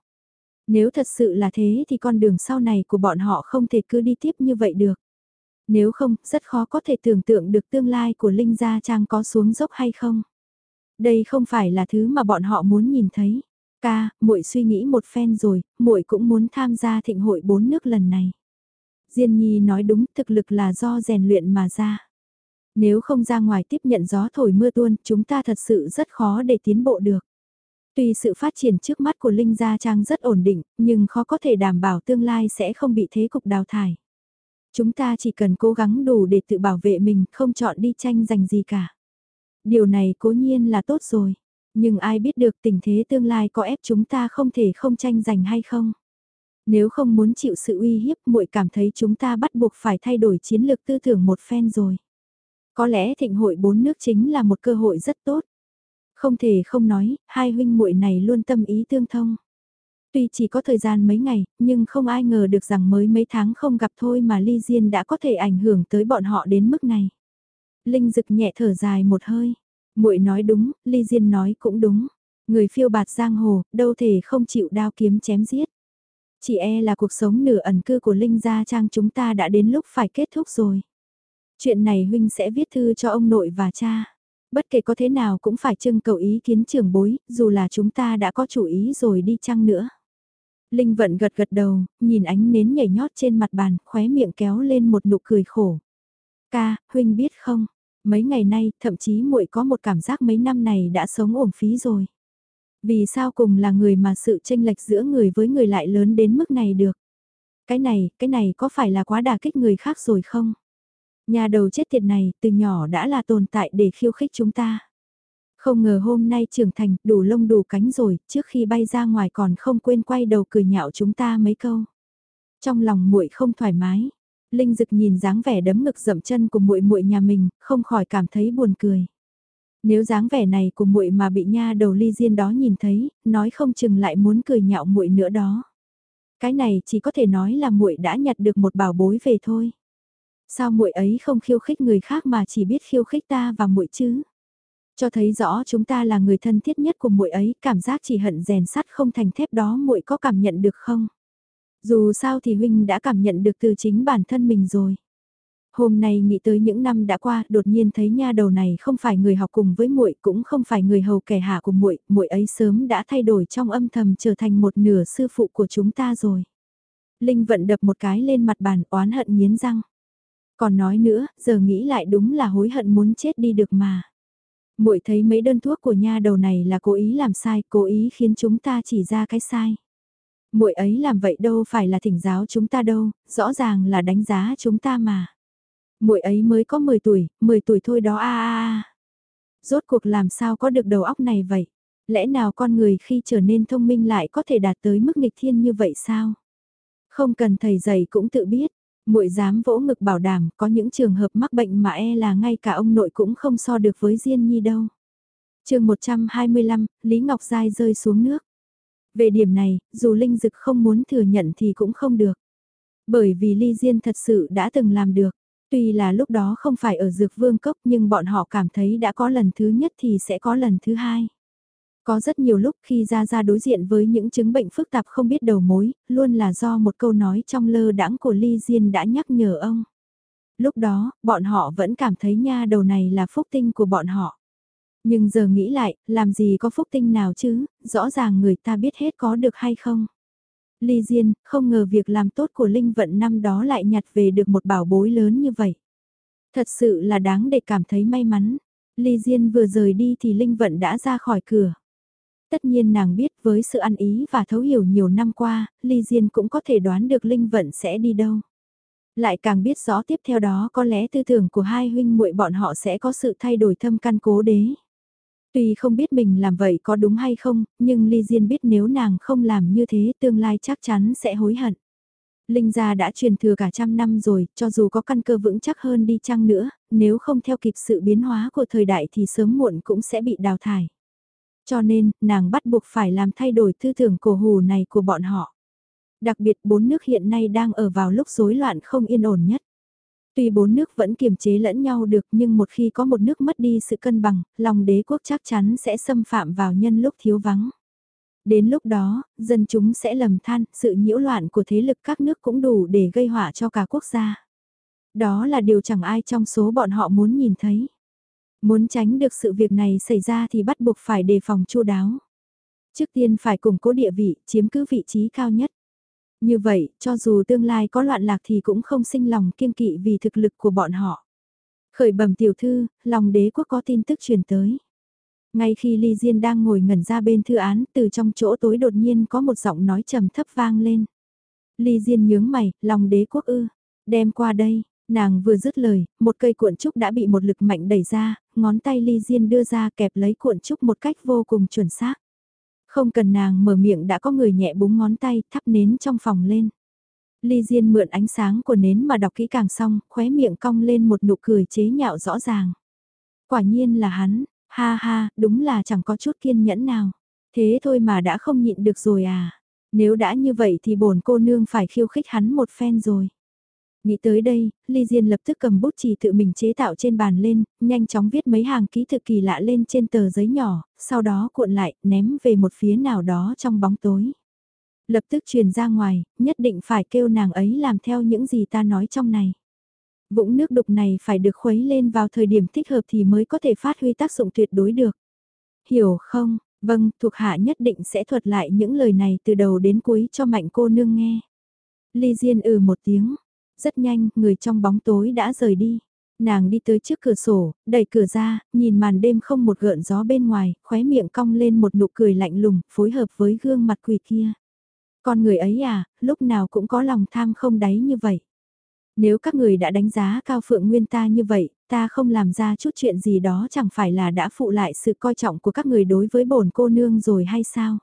Nếu thật sự là thế thì con đường sau này của bọn họ không thể cứ đi tiếp như vậy được. Nếu không, rất khó có thể tưởng tượng được tương lai của Linh Gia Trang có xuống dốc hay không. Đây không phải là thứ mà bọn họ muốn nhìn thấy. Ca, muội suy nghĩ một phen rồi, muội cũng muốn tham gia thịnh hội bốn nước lần này. Diên Nhi nói đúng, thực lực là do rèn luyện mà ra. Nếu không ra ngoài tiếp nhận gió thổi mưa tuôn, chúng ta thật sự rất khó để tiến bộ được. Tuy sự phát triển trước mắt của Linh Gia Trang rất ổn định, nhưng khó có thể đảm bảo tương lai sẽ không bị thế cục đào thải. Chúng ta chỉ cần cố gắng đủ để tự bảo vệ mình, không chọn đi tranh giành gì cả. Điều này cố nhiên là tốt rồi, nhưng ai biết được tình thế tương lai có ép chúng ta không thể không tranh giành hay không. Nếu không muốn chịu sự uy hiếp muội cảm thấy chúng ta bắt buộc phải thay đổi chiến lược tư tưởng một phen rồi. Có lẽ thịnh hội bốn nước chính là một cơ hội rất tốt. Không thể không nói, hai huynh muội này luôn tâm ý tương thông. Tuy chỉ có thời gian mấy ngày, nhưng không ai ngờ được rằng mới mấy tháng không gặp thôi mà Ly Diên đã có thể ảnh hưởng tới bọn họ đến mức này. Linh Dực nhẹ thở dài một hơi. Muội nói đúng, Ly Diên nói cũng đúng. Người phiêu bạt giang hồ, đâu thể không chịu đao kiếm chém giết. Chỉ e là cuộc sống nửa ẩn cư của Linh Gia Trang chúng ta đã đến lúc phải kết thúc rồi. Chuyện này huynh sẽ viết thư cho ông nội và cha. Bất kể có thế nào cũng phải trưng cầu ý kiến trưởng bối, dù là chúng ta đã có chủ ý rồi đi chăng nữa. Linh vận gật gật đầu, nhìn ánh nến nhảy nhót trên mặt bàn, khóe miệng kéo lên một nụ cười khổ. Ca, huynh biết không, mấy ngày nay, thậm chí muội có một cảm giác mấy năm này đã sống ổn phí rồi. Vì sao cùng là người mà sự tranh lệch giữa người với người lại lớn đến mức này được? Cái này, cái này có phải là quá đà kích người khác rồi không? Nhà đầu chết tiệt này, từ nhỏ đã là tồn tại để khiêu khích chúng ta. Không ngờ hôm nay trưởng thành, đủ lông đủ cánh rồi, trước khi bay ra ngoài còn không quên quay đầu cười nhạo chúng ta mấy câu. Trong lòng muội không thoải mái, Linh Dực nhìn dáng vẻ đấm ngực dậm chân của muội muội nhà mình, không khỏi cảm thấy buồn cười. Nếu dáng vẻ này của muội mà bị nha đầu ly diên đó nhìn thấy, nói không chừng lại muốn cười nhạo muội nữa đó. Cái này chỉ có thể nói là muội đã nhặt được một bảo bối về thôi. Sao muội ấy không khiêu khích người khác mà chỉ biết khiêu khích ta và muội chứ? Cho thấy rõ chúng ta là người thân thiết nhất của muội ấy, cảm giác chỉ hận rèn sắt không thành thép đó muội có cảm nhận được không? Dù sao thì huynh đã cảm nhận được từ chính bản thân mình rồi. Hôm nay nghĩ tới những năm đã qua, đột nhiên thấy nha đầu này không phải người học cùng với muội, cũng không phải người hầu kẻ hạ của muội, muội ấy sớm đã thay đổi trong âm thầm trở thành một nửa sư phụ của chúng ta rồi. Linh vận đập một cái lên mặt bàn oán hận nghiến răng. Còn nói nữa, giờ nghĩ lại đúng là hối hận muốn chết đi được mà. Muội thấy mấy đơn thuốc của nha đầu này là cố ý làm sai, cố ý khiến chúng ta chỉ ra cái sai. Muội ấy làm vậy đâu phải là thỉnh giáo chúng ta đâu, rõ ràng là đánh giá chúng ta mà muội ấy mới có 10 tuổi, 10 tuổi thôi đó a a a. Rốt cuộc làm sao có được đầu óc này vậy? Lẽ nào con người khi trở nên thông minh lại có thể đạt tới mức nghịch thiên như vậy sao? Không cần thầy dạy cũng tự biết, muội dám vỗ ngực bảo đảm có những trường hợp mắc bệnh mà e là ngay cả ông nội cũng không so được với Diên Nhi đâu. chương 125, Lý Ngọc Giai rơi xuống nước. Về điểm này, dù Linh Dực không muốn thừa nhận thì cũng không được. Bởi vì Ly Diên thật sự đã từng làm được. Tuy là lúc đó không phải ở dược vương cốc nhưng bọn họ cảm thấy đã có lần thứ nhất thì sẽ có lần thứ hai. Có rất nhiều lúc khi ra ra đối diện với những chứng bệnh phức tạp không biết đầu mối, luôn là do một câu nói trong lơ đãng của Ly Diên đã nhắc nhở ông. Lúc đó, bọn họ vẫn cảm thấy nha đầu này là phúc tinh của bọn họ. Nhưng giờ nghĩ lại, làm gì có phúc tinh nào chứ, rõ ràng người ta biết hết có được hay không. Ly Diên, không ngờ việc làm tốt của Linh Vận năm đó lại nhặt về được một bảo bối lớn như vậy. Thật sự là đáng để cảm thấy may mắn. Ly Diên vừa rời đi thì Linh Vận đã ra khỏi cửa. Tất nhiên nàng biết với sự ăn ý và thấu hiểu nhiều năm qua, Ly Diên cũng có thể đoán được Linh Vận sẽ đi đâu. Lại càng biết rõ tiếp theo đó có lẽ tư tưởng của hai huynh muội bọn họ sẽ có sự thay đổi thâm căn cố đế. Tuy không biết mình làm vậy có đúng hay không, nhưng Ly Diên biết nếu nàng không làm như thế tương lai chắc chắn sẽ hối hận. Linh gia đã truyền thừa cả trăm năm rồi, cho dù có căn cơ vững chắc hơn đi chăng nữa, nếu không theo kịp sự biến hóa của thời đại thì sớm muộn cũng sẽ bị đào thải. Cho nên, nàng bắt buộc phải làm thay đổi tư tưởng cổ hủ này của bọn họ. Đặc biệt bốn nước hiện nay đang ở vào lúc rối loạn không yên ổn nhất. Tuy bốn nước vẫn kiềm chế lẫn nhau được nhưng một khi có một nước mất đi sự cân bằng, lòng đế quốc chắc chắn sẽ xâm phạm vào nhân lúc thiếu vắng. Đến lúc đó, dân chúng sẽ lầm than, sự nhiễu loạn của thế lực các nước cũng đủ để gây họa cho cả quốc gia. Đó là điều chẳng ai trong số bọn họ muốn nhìn thấy. Muốn tránh được sự việc này xảy ra thì bắt buộc phải đề phòng chu đáo. Trước tiên phải củng cố địa vị, chiếm cứ vị trí cao nhất. Như vậy, cho dù tương lai có loạn lạc thì cũng không sinh lòng kiên kỵ vì thực lực của bọn họ. Khởi bẩm tiểu thư, lòng đế quốc có tin tức truyền tới. Ngay khi Ly Diên đang ngồi ngẩn ra bên thư án, từ trong chỗ tối đột nhiên có một giọng nói trầm thấp vang lên. Ly Diên nhướng mày, lòng đế quốc ư, đem qua đây, nàng vừa dứt lời, một cây cuộn trúc đã bị một lực mạnh đẩy ra, ngón tay Ly Diên đưa ra kẹp lấy cuộn trúc một cách vô cùng chuẩn xác. Không cần nàng mở miệng đã có người nhẹ búng ngón tay thắp nến trong phòng lên. Ly Diên mượn ánh sáng của nến mà đọc kỹ càng xong, khóe miệng cong lên một nụ cười chế nhạo rõ ràng. Quả nhiên là hắn, ha ha, đúng là chẳng có chút kiên nhẫn nào. Thế thôi mà đã không nhịn được rồi à. Nếu đã như vậy thì bổn cô nương phải khiêu khích hắn một phen rồi. Nghĩ tới đây, Ly Diên lập tức cầm bút chỉ tự mình chế tạo trên bàn lên, nhanh chóng viết mấy hàng ký tự kỳ lạ lên trên tờ giấy nhỏ, sau đó cuộn lại, ném về một phía nào đó trong bóng tối. Lập tức truyền ra ngoài, nhất định phải kêu nàng ấy làm theo những gì ta nói trong này. Vũng nước đục này phải được khuấy lên vào thời điểm thích hợp thì mới có thể phát huy tác dụng tuyệt đối được. Hiểu không? Vâng, thuộc hạ nhất định sẽ thuật lại những lời này từ đầu đến cuối cho mạnh cô nương nghe. Ly Diên ừ một tiếng, rất nhanh, người trong bóng tối đã rời đi. Nàng đi tới trước cửa sổ, đẩy cửa ra, nhìn màn đêm không một gợn gió bên ngoài, khóe miệng cong lên một nụ cười lạnh lùng, phối hợp với gương mặt quỷ kia. Con người ấy à, lúc nào cũng có lòng tham không đáy như vậy. Nếu các người đã đánh giá cao phượng nguyên ta như vậy, ta không làm ra chút chuyện gì đó chẳng phải là đã phụ lại sự coi trọng của các người đối với bổn cô nương rồi hay sao?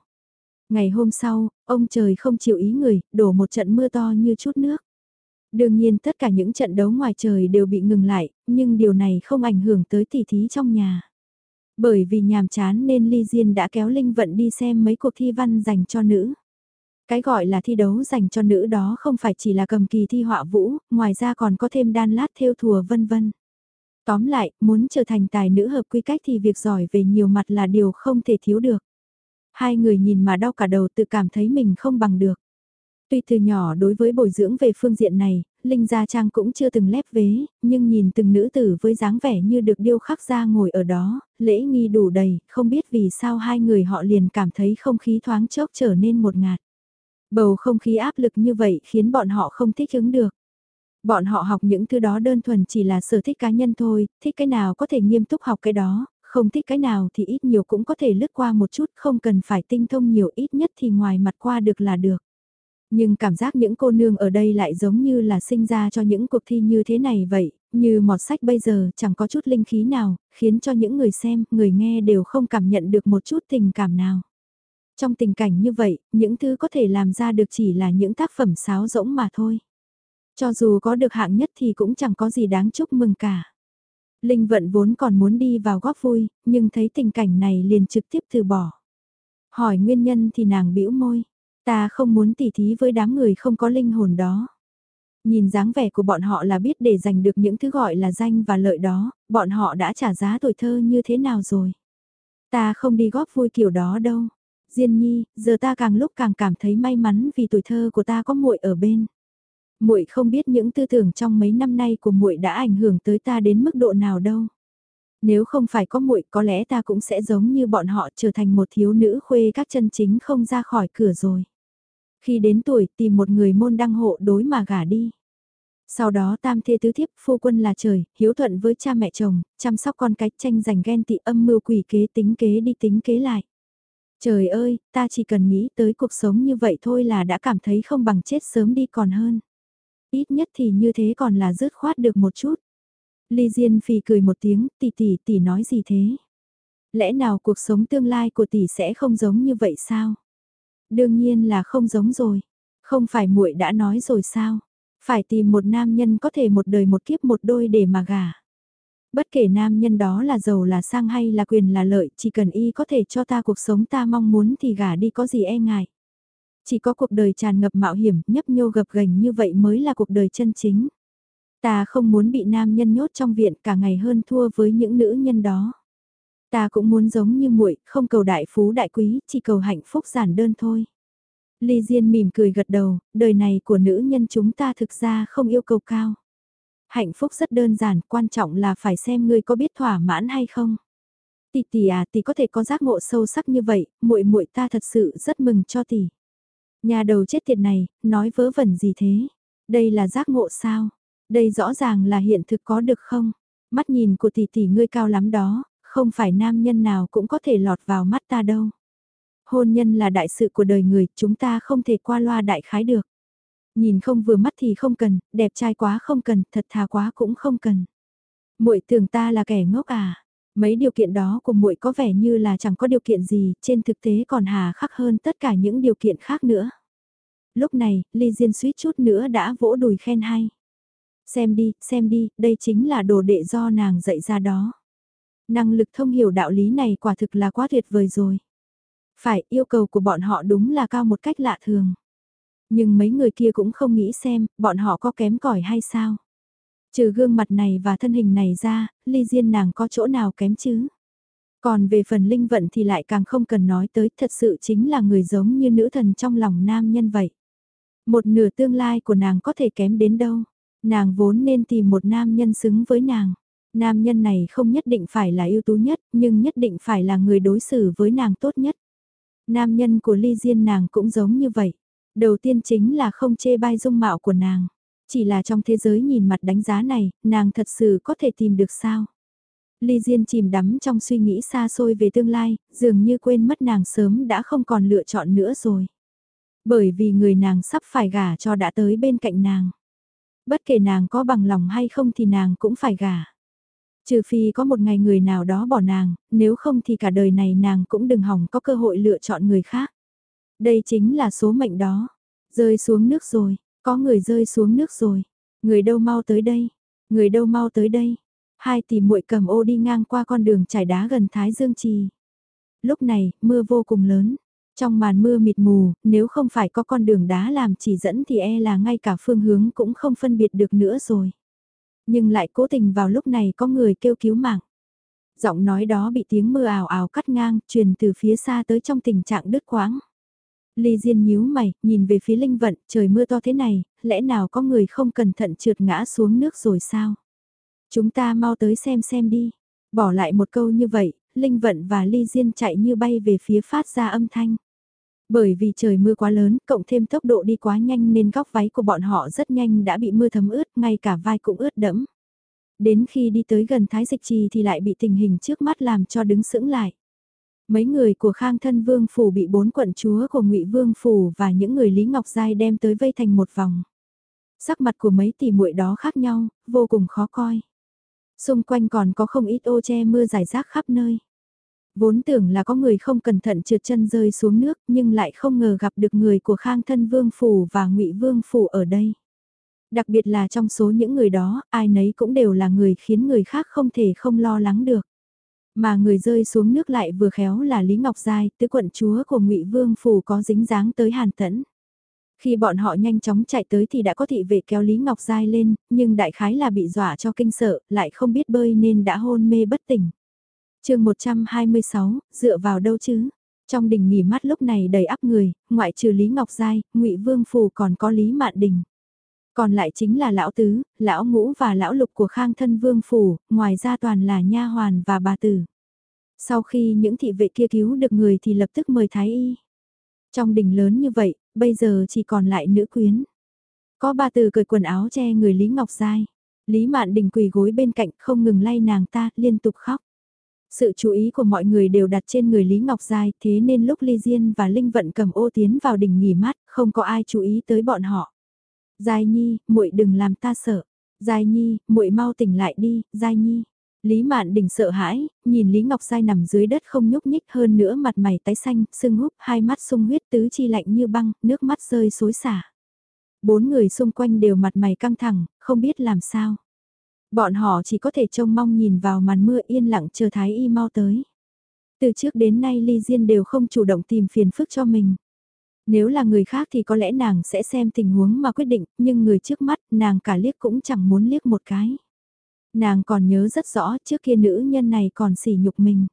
Ngày hôm sau, ông trời không chịu ý người, đổ một trận mưa to như chút nước. Đương nhiên tất cả những trận đấu ngoài trời đều bị ngừng lại, nhưng điều này không ảnh hưởng tới tỷ thí trong nhà. Bởi vì nhàm chán nên Ly Diên đã kéo Linh Vận đi xem mấy cuộc thi văn dành cho nữ. Cái gọi là thi đấu dành cho nữ đó không phải chỉ là cầm kỳ thi họa vũ, ngoài ra còn có thêm đan lát theo thùa vân vân. Tóm lại, muốn trở thành tài nữ hợp quy cách thì việc giỏi về nhiều mặt là điều không thể thiếu được. Hai người nhìn mà đau cả đầu tự cảm thấy mình không bằng được. Tuy từ nhỏ đối với bồi dưỡng về phương diện này, Linh Gia Trang cũng chưa từng lép vế, nhưng nhìn từng nữ tử với dáng vẻ như được điêu khắc ra ngồi ở đó, lễ nghi đủ đầy, không biết vì sao hai người họ liền cảm thấy không khí thoáng chốc trở nên một ngạt. Bầu không khí áp lực như vậy khiến bọn họ không thích ứng được. Bọn họ học những thứ đó đơn thuần chỉ là sở thích cá nhân thôi, thích cái nào có thể nghiêm túc học cái đó, không thích cái nào thì ít nhiều cũng có thể lướt qua một chút, không cần phải tinh thông nhiều ít nhất thì ngoài mặt qua được là được. Nhưng cảm giác những cô nương ở đây lại giống như là sinh ra cho những cuộc thi như thế này vậy, như mọt sách bây giờ chẳng có chút linh khí nào, khiến cho những người xem, người nghe đều không cảm nhận được một chút tình cảm nào. Trong tình cảnh như vậy, những thứ có thể làm ra được chỉ là những tác phẩm sáo rỗng mà thôi. Cho dù có được hạng nhất thì cũng chẳng có gì đáng chúc mừng cả. Linh vận vốn còn muốn đi vào góp vui, nhưng thấy tình cảnh này liền trực tiếp từ bỏ. Hỏi nguyên nhân thì nàng bĩu môi. Ta không muốn tỉ thí với đám người không có linh hồn đó. Nhìn dáng vẻ của bọn họ là biết để giành được những thứ gọi là danh và lợi đó, bọn họ đã trả giá tuổi thơ như thế nào rồi. Ta không đi góp vui kiểu đó đâu. Diên nhi, giờ ta càng lúc càng cảm thấy may mắn vì tuổi thơ của ta có muội ở bên. Muội không biết những tư tưởng trong mấy năm nay của muội đã ảnh hưởng tới ta đến mức độ nào đâu. Nếu không phải có muội có lẽ ta cũng sẽ giống như bọn họ trở thành một thiếu nữ khuê các chân chính không ra khỏi cửa rồi. Khi đến tuổi tìm một người môn đăng hộ đối mà gả đi. Sau đó tam thê tứ thiếp phu quân là trời, hiếu thuận với cha mẹ chồng, chăm sóc con cái tranh giành ghen tị âm mưu quỷ kế tính kế đi tính kế lại. Trời ơi, ta chỉ cần nghĩ tới cuộc sống như vậy thôi là đã cảm thấy không bằng chết sớm đi còn hơn. Ít nhất thì như thế còn là dứt khoát được một chút. Ly Diên phì cười một tiếng, tỷ tỷ tỷ nói gì thế? Lẽ nào cuộc sống tương lai của tỷ sẽ không giống như vậy sao? Đương nhiên là không giống rồi. Không phải muội đã nói rồi sao? Phải tìm một nam nhân có thể một đời một kiếp một đôi để mà gả. Bất kể nam nhân đó là giàu là sang hay là quyền là lợi, chỉ cần y có thể cho ta cuộc sống ta mong muốn thì gả đi có gì e ngại. Chỉ có cuộc đời tràn ngập mạo hiểm, nhấp nhô gập ghềnh như vậy mới là cuộc đời chân chính. Ta không muốn bị nam nhân nhốt trong viện cả ngày hơn thua với những nữ nhân đó. Ta cũng muốn giống như muội, không cầu đại phú đại quý, chỉ cầu hạnh phúc giản đơn thôi. Ly Diên mỉm cười gật đầu, đời này của nữ nhân chúng ta thực ra không yêu cầu cao. Hạnh phúc rất đơn giản, quan trọng là phải xem ngươi có biết thỏa mãn hay không. Tỷ tỷ à, tỷ có thể có giác ngộ sâu sắc như vậy, muội muội ta thật sự rất mừng cho tỷ. Nhà đầu chết tiệt này, nói vớ vẩn gì thế? Đây là giác ngộ sao? Đây rõ ràng là hiện thực có được không? Mắt nhìn của tỷ tỷ ngươi cao lắm đó, không phải nam nhân nào cũng có thể lọt vào mắt ta đâu. Hôn nhân là đại sự của đời người, chúng ta không thể qua loa đại khái được. Nhìn không vừa mắt thì không cần, đẹp trai quá không cần, thật thà quá cũng không cần. Muội tưởng ta là kẻ ngốc à? Mấy điều kiện đó của muội có vẻ như là chẳng có điều kiện gì, trên thực tế còn hà khắc hơn tất cả những điều kiện khác nữa. Lúc này, Ly Diên suýt chút nữa đã vỗ đùi khen hay. Xem đi, xem đi, đây chính là đồ đệ do nàng dạy ra đó. Năng lực thông hiểu đạo lý này quả thực là quá tuyệt vời rồi. Phải, yêu cầu của bọn họ đúng là cao một cách lạ thường. Nhưng mấy người kia cũng không nghĩ xem, bọn họ có kém cỏi hay sao. Trừ gương mặt này và thân hình này ra, ly diên nàng có chỗ nào kém chứ? Còn về phần linh vận thì lại càng không cần nói tới, thật sự chính là người giống như nữ thần trong lòng nam nhân vậy. Một nửa tương lai của nàng có thể kém đến đâu? Nàng vốn nên tìm một nam nhân xứng với nàng. Nam nhân này không nhất định phải là ưu tú nhất, nhưng nhất định phải là người đối xử với nàng tốt nhất. Nam nhân của Ly Diên nàng cũng giống như vậy. Đầu tiên chính là không chê bai dung mạo của nàng. Chỉ là trong thế giới nhìn mặt đánh giá này, nàng thật sự có thể tìm được sao? Ly Diên chìm đắm trong suy nghĩ xa xôi về tương lai, dường như quên mất nàng sớm đã không còn lựa chọn nữa rồi. Bởi vì người nàng sắp phải gả cho đã tới bên cạnh nàng. Bất kể nàng có bằng lòng hay không thì nàng cũng phải gả. Trừ phi có một ngày người nào đó bỏ nàng, nếu không thì cả đời này nàng cũng đừng hỏng có cơ hội lựa chọn người khác. Đây chính là số mệnh đó. Rơi xuống nước rồi, có người rơi xuống nước rồi. Người đâu mau tới đây, người đâu mau tới đây. Hai tỷ muội cầm ô đi ngang qua con đường trải đá gần Thái Dương Trì. Lúc này, mưa vô cùng lớn. Trong màn mưa mịt mù, nếu không phải có con đường đá làm chỉ dẫn thì e là ngay cả phương hướng cũng không phân biệt được nữa rồi. Nhưng lại cố tình vào lúc này có người kêu cứu mạng. Giọng nói đó bị tiếng mưa ảo ảo cắt ngang, truyền từ phía xa tới trong tình trạng đứt quãng. Ly Diên nhíu mày, nhìn về phía Linh Vận, trời mưa to thế này, lẽ nào có người không cẩn thận trượt ngã xuống nước rồi sao? Chúng ta mau tới xem xem đi. Bỏ lại một câu như vậy, Linh Vận và Ly Diên chạy như bay về phía phát ra âm thanh. Bởi vì trời mưa quá lớn, cộng thêm tốc độ đi quá nhanh nên góc váy của bọn họ rất nhanh đã bị mưa thấm ướt, ngay cả vai cũng ướt đẫm. Đến khi đi tới gần Thái Dịch Trì thì lại bị tình hình trước mắt làm cho đứng sững lại. Mấy người của Khang Thân Vương Phủ bị bốn quận chúa của ngụy Vương Phủ và những người Lý Ngọc Giai đem tới vây thành một vòng. Sắc mặt của mấy tỷ muội đó khác nhau, vô cùng khó coi. Xung quanh còn có không ít ô che mưa rải rác khắp nơi. Vốn tưởng là có người không cẩn thận trượt chân rơi xuống nước nhưng lại không ngờ gặp được người của Khang Thân Vương Phủ và ngụy Vương Phủ ở đây. Đặc biệt là trong số những người đó, ai nấy cũng đều là người khiến người khác không thể không lo lắng được. Mà người rơi xuống nước lại vừa khéo là Lý Ngọc Giai, tứ quận chúa của ngụy Vương Phủ có dính dáng tới Hàn Tẫn. Khi bọn họ nhanh chóng chạy tới thì đã có thị vệ kéo Lý Ngọc Giai lên, nhưng đại khái là bị dọa cho kinh sợ, lại không biết bơi nên đã hôn mê bất tỉnh chương 126, dựa vào đâu chứ? Trong đình nghỉ mắt lúc này đầy áp người, ngoại trừ Lý Ngọc Giai, ngụy Vương Phủ còn có Lý Mạn Đình. Còn lại chính là lão tứ, lão ngũ và lão lục của khang thân vương phủ, ngoài ra toàn là nha hoàn và bà tử. Sau khi những thị vệ kia cứu được người thì lập tức mời thái y. Trong đình lớn như vậy, bây giờ chỉ còn lại nữ quyến. Có bà tử cởi quần áo che người Lý Ngọc Giai. Lý Mạn Đình quỳ gối bên cạnh không ngừng lay nàng ta, liên tục khóc. Sự chú ý của mọi người đều đặt trên người Lý Ngọc Giai, thế nên lúc Ly Diên và Linh Vận cầm ô tiến vào đỉnh nghỉ mát, không có ai chú ý tới bọn họ. Giai Nhi, muội đừng làm ta sợ. Giai Nhi, muội mau tỉnh lại đi, Giai Nhi. Lý Mạn Đình sợ hãi, nhìn Lý Ngọc Giai nằm dưới đất không nhúc nhích hơn nữa mặt mày tái xanh, sưng húp, hai mắt sung huyết tứ chi lạnh như băng, nước mắt rơi xối xả. Bốn người xung quanh đều mặt mày căng thẳng, không biết làm sao. Bọn họ chỉ có thể trông mong nhìn vào màn mưa yên lặng chờ Thái Y mau tới. Từ trước đến nay Ly Diên đều không chủ động tìm phiền phức cho mình. Nếu là người khác thì có lẽ nàng sẽ xem tình huống mà quyết định, nhưng người trước mắt nàng cả liếc cũng chẳng muốn liếc một cái. Nàng còn nhớ rất rõ trước kia nữ nhân này còn sỉ nhục mình.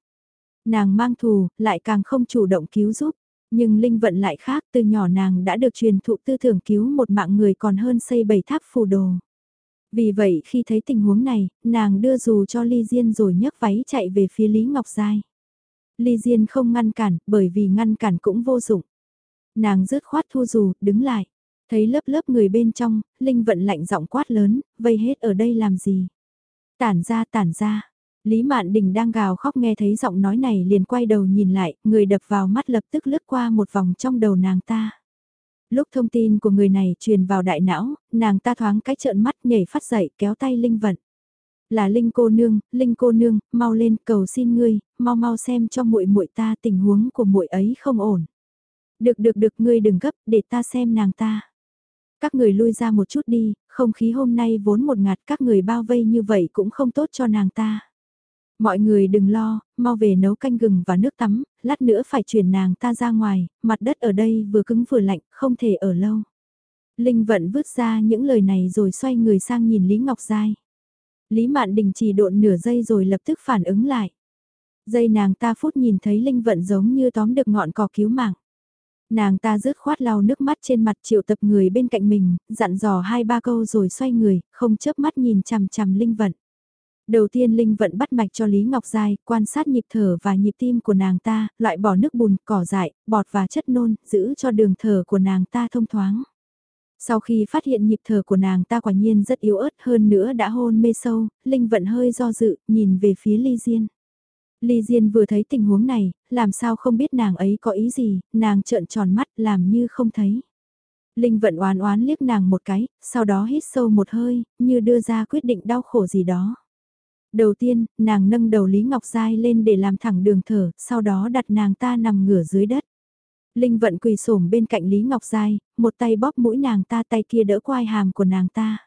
Nàng mang thù, lại càng không chủ động cứu giúp. Nhưng linh vận lại khác từ nhỏ nàng đã được truyền thụ tư tưởng cứu một mạng người còn hơn xây bảy tháp phù đồ. Vì vậy khi thấy tình huống này, nàng đưa dù cho Ly Diên rồi nhấc váy chạy về phía Lý Ngọc Giai. Ly Diên không ngăn cản, bởi vì ngăn cản cũng vô dụng. Nàng rứt khoát thu dù, đứng lại. Thấy lớp lớp người bên trong, Linh vận lạnh giọng quát lớn, vây hết ở đây làm gì? Tản ra tản ra. Lý Mạn Đình đang gào khóc nghe thấy giọng nói này liền quay đầu nhìn lại, người đập vào mắt lập tức lướt qua một vòng trong đầu nàng ta. Lúc thông tin của người này truyền vào đại não, nàng ta thoáng cái trợn mắt nhảy phát dậy kéo tay Linh vận. Là Linh cô nương, Linh cô nương, mau lên cầu xin ngươi, mau mau xem cho muội muội ta tình huống của muội ấy không ổn. Được được được ngươi đừng gấp để ta xem nàng ta. Các người lui ra một chút đi, không khí hôm nay vốn một ngạt các người bao vây như vậy cũng không tốt cho nàng ta. Mọi người đừng lo, mau về nấu canh gừng và nước tắm, lát nữa phải chuyển nàng ta ra ngoài, mặt đất ở đây vừa cứng vừa lạnh, không thể ở lâu. Linh vận vứt ra những lời này rồi xoay người sang nhìn Lý Ngọc Giai. Lý Mạn Đình chỉ độn nửa giây rồi lập tức phản ứng lại. Dây nàng ta phút nhìn thấy Linh vận giống như tóm được ngọn cỏ cứu mạng. Nàng ta rớt khoát lau nước mắt trên mặt triệu tập người bên cạnh mình, dặn dò hai ba câu rồi xoay người, không chớp mắt nhìn chằm chằm Linh Vận. Đầu tiên Linh Vận bắt mạch cho Lý Ngọc Giai, quan sát nhịp thở và nhịp tim của nàng ta, loại bỏ nước bùn, cỏ dại, bọt và chất nôn, giữ cho đường thở của nàng ta thông thoáng. Sau khi phát hiện nhịp thở của nàng ta quả nhiên rất yếu ớt hơn nữa đã hôn mê sâu, Linh Vận hơi do dự, nhìn về phía Ly Diên. Ly Diên vừa thấy tình huống này, làm sao không biết nàng ấy có ý gì, nàng trợn tròn mắt làm như không thấy. Linh vận oán oán liếc nàng một cái, sau đó hít sâu một hơi, như đưa ra quyết định đau khổ gì đó. Đầu tiên, nàng nâng đầu Lý Ngọc Giai lên để làm thẳng đường thở, sau đó đặt nàng ta nằm ngửa dưới đất. Linh vận quỳ xổm bên cạnh Lý Ngọc Giai, một tay bóp mũi nàng ta tay kia đỡ quai hàm của nàng ta.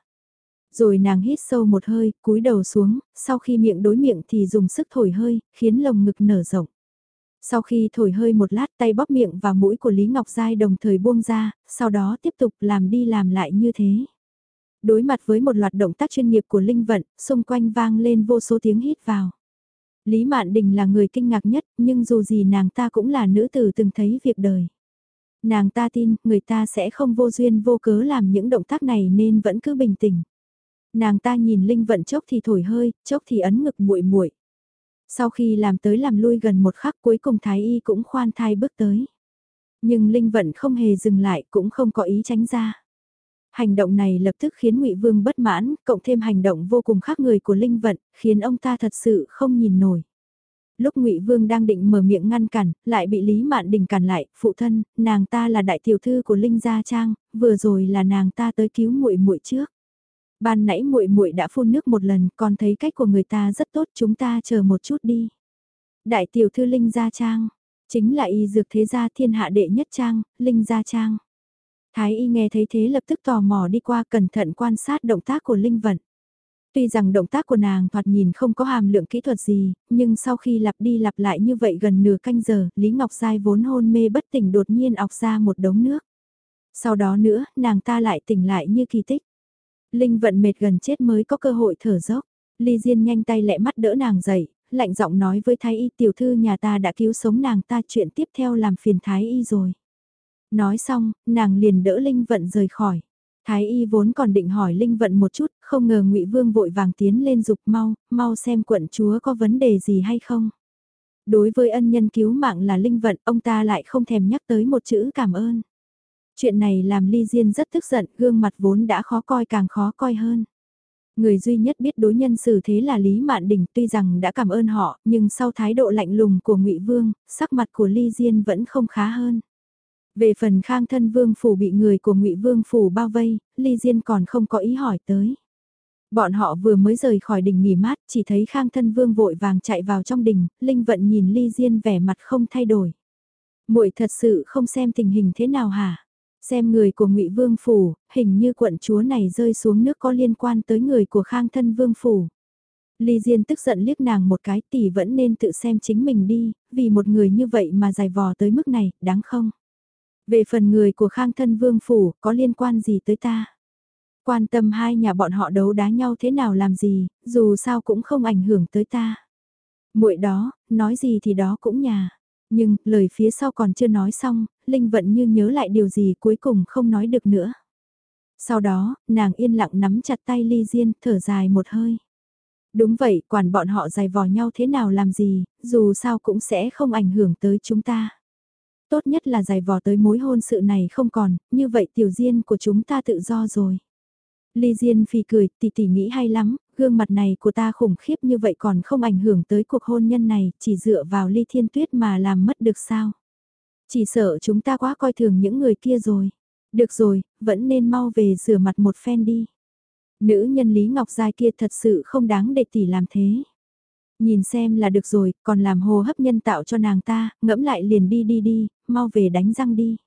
Rồi nàng hít sâu một hơi, cúi đầu xuống, sau khi miệng đối miệng thì dùng sức thổi hơi, khiến lồng ngực nở rộng. Sau khi thổi hơi một lát tay bóp miệng và mũi của Lý Ngọc Giai đồng thời buông ra, sau đó tiếp tục làm đi làm lại như thế. Đối mặt với một loạt động tác chuyên nghiệp của Linh Vận, xung quanh vang lên vô số tiếng hít vào. Lý Mạn Đình là người kinh ngạc nhất, nhưng dù gì nàng ta cũng là nữ tử từng thấy việc đời. Nàng ta tin, người ta sẽ không vô duyên vô cớ làm những động tác này nên vẫn cứ bình tĩnh. Nàng ta nhìn Linh Vận chốc thì thổi hơi, chốc thì ấn ngực muội muội. Sau khi làm tới làm lui gần một khắc cuối cùng Thái Y cũng khoan thai bước tới. Nhưng Linh Vận không hề dừng lại cũng không có ý tránh ra. Hành động này lập tức khiến Ngụy Vương bất mãn, cộng thêm hành động vô cùng khác người của Linh Vận, khiến ông ta thật sự không nhìn nổi. Lúc Ngụy Vương đang định mở miệng ngăn cản, lại bị Lý Mạn Đình cản lại, "Phụ thân, nàng ta là đại tiểu thư của Linh gia trang, vừa rồi là nàng ta tới cứu muội muội trước." Ban nãy muội muội đã phun nước một lần, còn thấy cách của người ta rất tốt, chúng ta chờ một chút đi. Đại tiểu thư Linh Gia Trang, chính là y dược thế gia thiên hạ đệ nhất trang, Linh Gia Trang. Thái y nghe thấy thế lập tức tò mò đi qua cẩn thận quan sát động tác của Linh Vận. Tuy rằng động tác của nàng thoạt nhìn không có hàm lượng kỹ thuật gì, nhưng sau khi lặp đi lặp lại như vậy gần nửa canh giờ, Lý Ngọc Giai vốn hôn mê bất tỉnh đột nhiên ọc ra một đống nước. Sau đó nữa, nàng ta lại tỉnh lại như kỳ tích. Linh vận mệt gần chết mới có cơ hội thở dốc. Ly Diên nhanh tay lẹ mắt đỡ nàng dậy, lạnh giọng nói với Thái Y tiểu thư nhà ta đã cứu sống nàng ta chuyện tiếp theo làm phiền Thái Y rồi. Nói xong, nàng liền đỡ Linh vận rời khỏi. Thái Y vốn còn định hỏi Linh vận một chút, không ngờ ngụy Vương vội vàng tiến lên dục mau, mau xem quận chúa có vấn đề gì hay không. Đối với ân nhân cứu mạng là Linh vận, ông ta lại không thèm nhắc tới một chữ cảm ơn. Chuyện này làm Ly Diên rất tức giận, gương mặt vốn đã khó coi càng khó coi hơn. Người duy nhất biết đối nhân xử thế là Lý Mạn Đình tuy rằng đã cảm ơn họ, nhưng sau thái độ lạnh lùng của ngụy Vương, sắc mặt của Ly Diên vẫn không khá hơn. Về phần khang thân Vương Phủ bị người của ngụy Vương Phủ bao vây, Ly Diên còn không có ý hỏi tới. Bọn họ vừa mới rời khỏi đỉnh nghỉ mát, chỉ thấy Khang Thân Vương vội vàng chạy vào trong đình Linh Vận nhìn Ly Diên vẻ mặt không thay đổi. Muội thật sự không xem tình hình thế nào hả? Xem người của Ngụy Vương phủ, hình như quận chúa này rơi xuống nước có liên quan tới người của Khang Thân Vương phủ. Ly Diên tức giận liếc nàng một cái tỷ vẫn nên tự xem chính mình đi, vì một người như vậy mà dài vò tới mức này, đáng không? Về phần người của Khang Thân Vương phủ, có liên quan gì tới ta? Quan tâm hai nhà bọn họ đấu đá nhau thế nào làm gì, dù sao cũng không ảnh hưởng tới ta. muội đó, nói gì thì đó cũng nhà. Nhưng, lời phía sau còn chưa nói xong, Linh Vận như nhớ lại điều gì cuối cùng không nói được nữa. Sau đó, nàng yên lặng nắm chặt tay Ly Diên, thở dài một hơi. Đúng vậy, quản bọn họ dài vò nhau thế nào làm gì, dù sao cũng sẽ không ảnh hưởng tới chúng ta. Tốt nhất là giải vò tới mối hôn sự này không còn, như vậy tiểu diên của chúng ta tự do rồi. Ly Diên Phi cười, tỷ tỷ nghĩ hay lắm, gương mặt này của ta khủng khiếp như vậy còn không ảnh hưởng tới cuộc hôn nhân này, chỉ dựa vào Ly Thiên Tuyết mà làm mất được sao. Chỉ sợ chúng ta quá coi thường những người kia rồi. Được rồi, vẫn nên mau về rửa mặt một phen đi. Nữ nhân Lý Ngọc Giai kia thật sự không đáng để tỷ làm thế. Nhìn xem là được rồi, còn làm hồ hấp nhân tạo cho nàng ta, ngẫm lại liền đi đi đi, mau về đánh răng đi.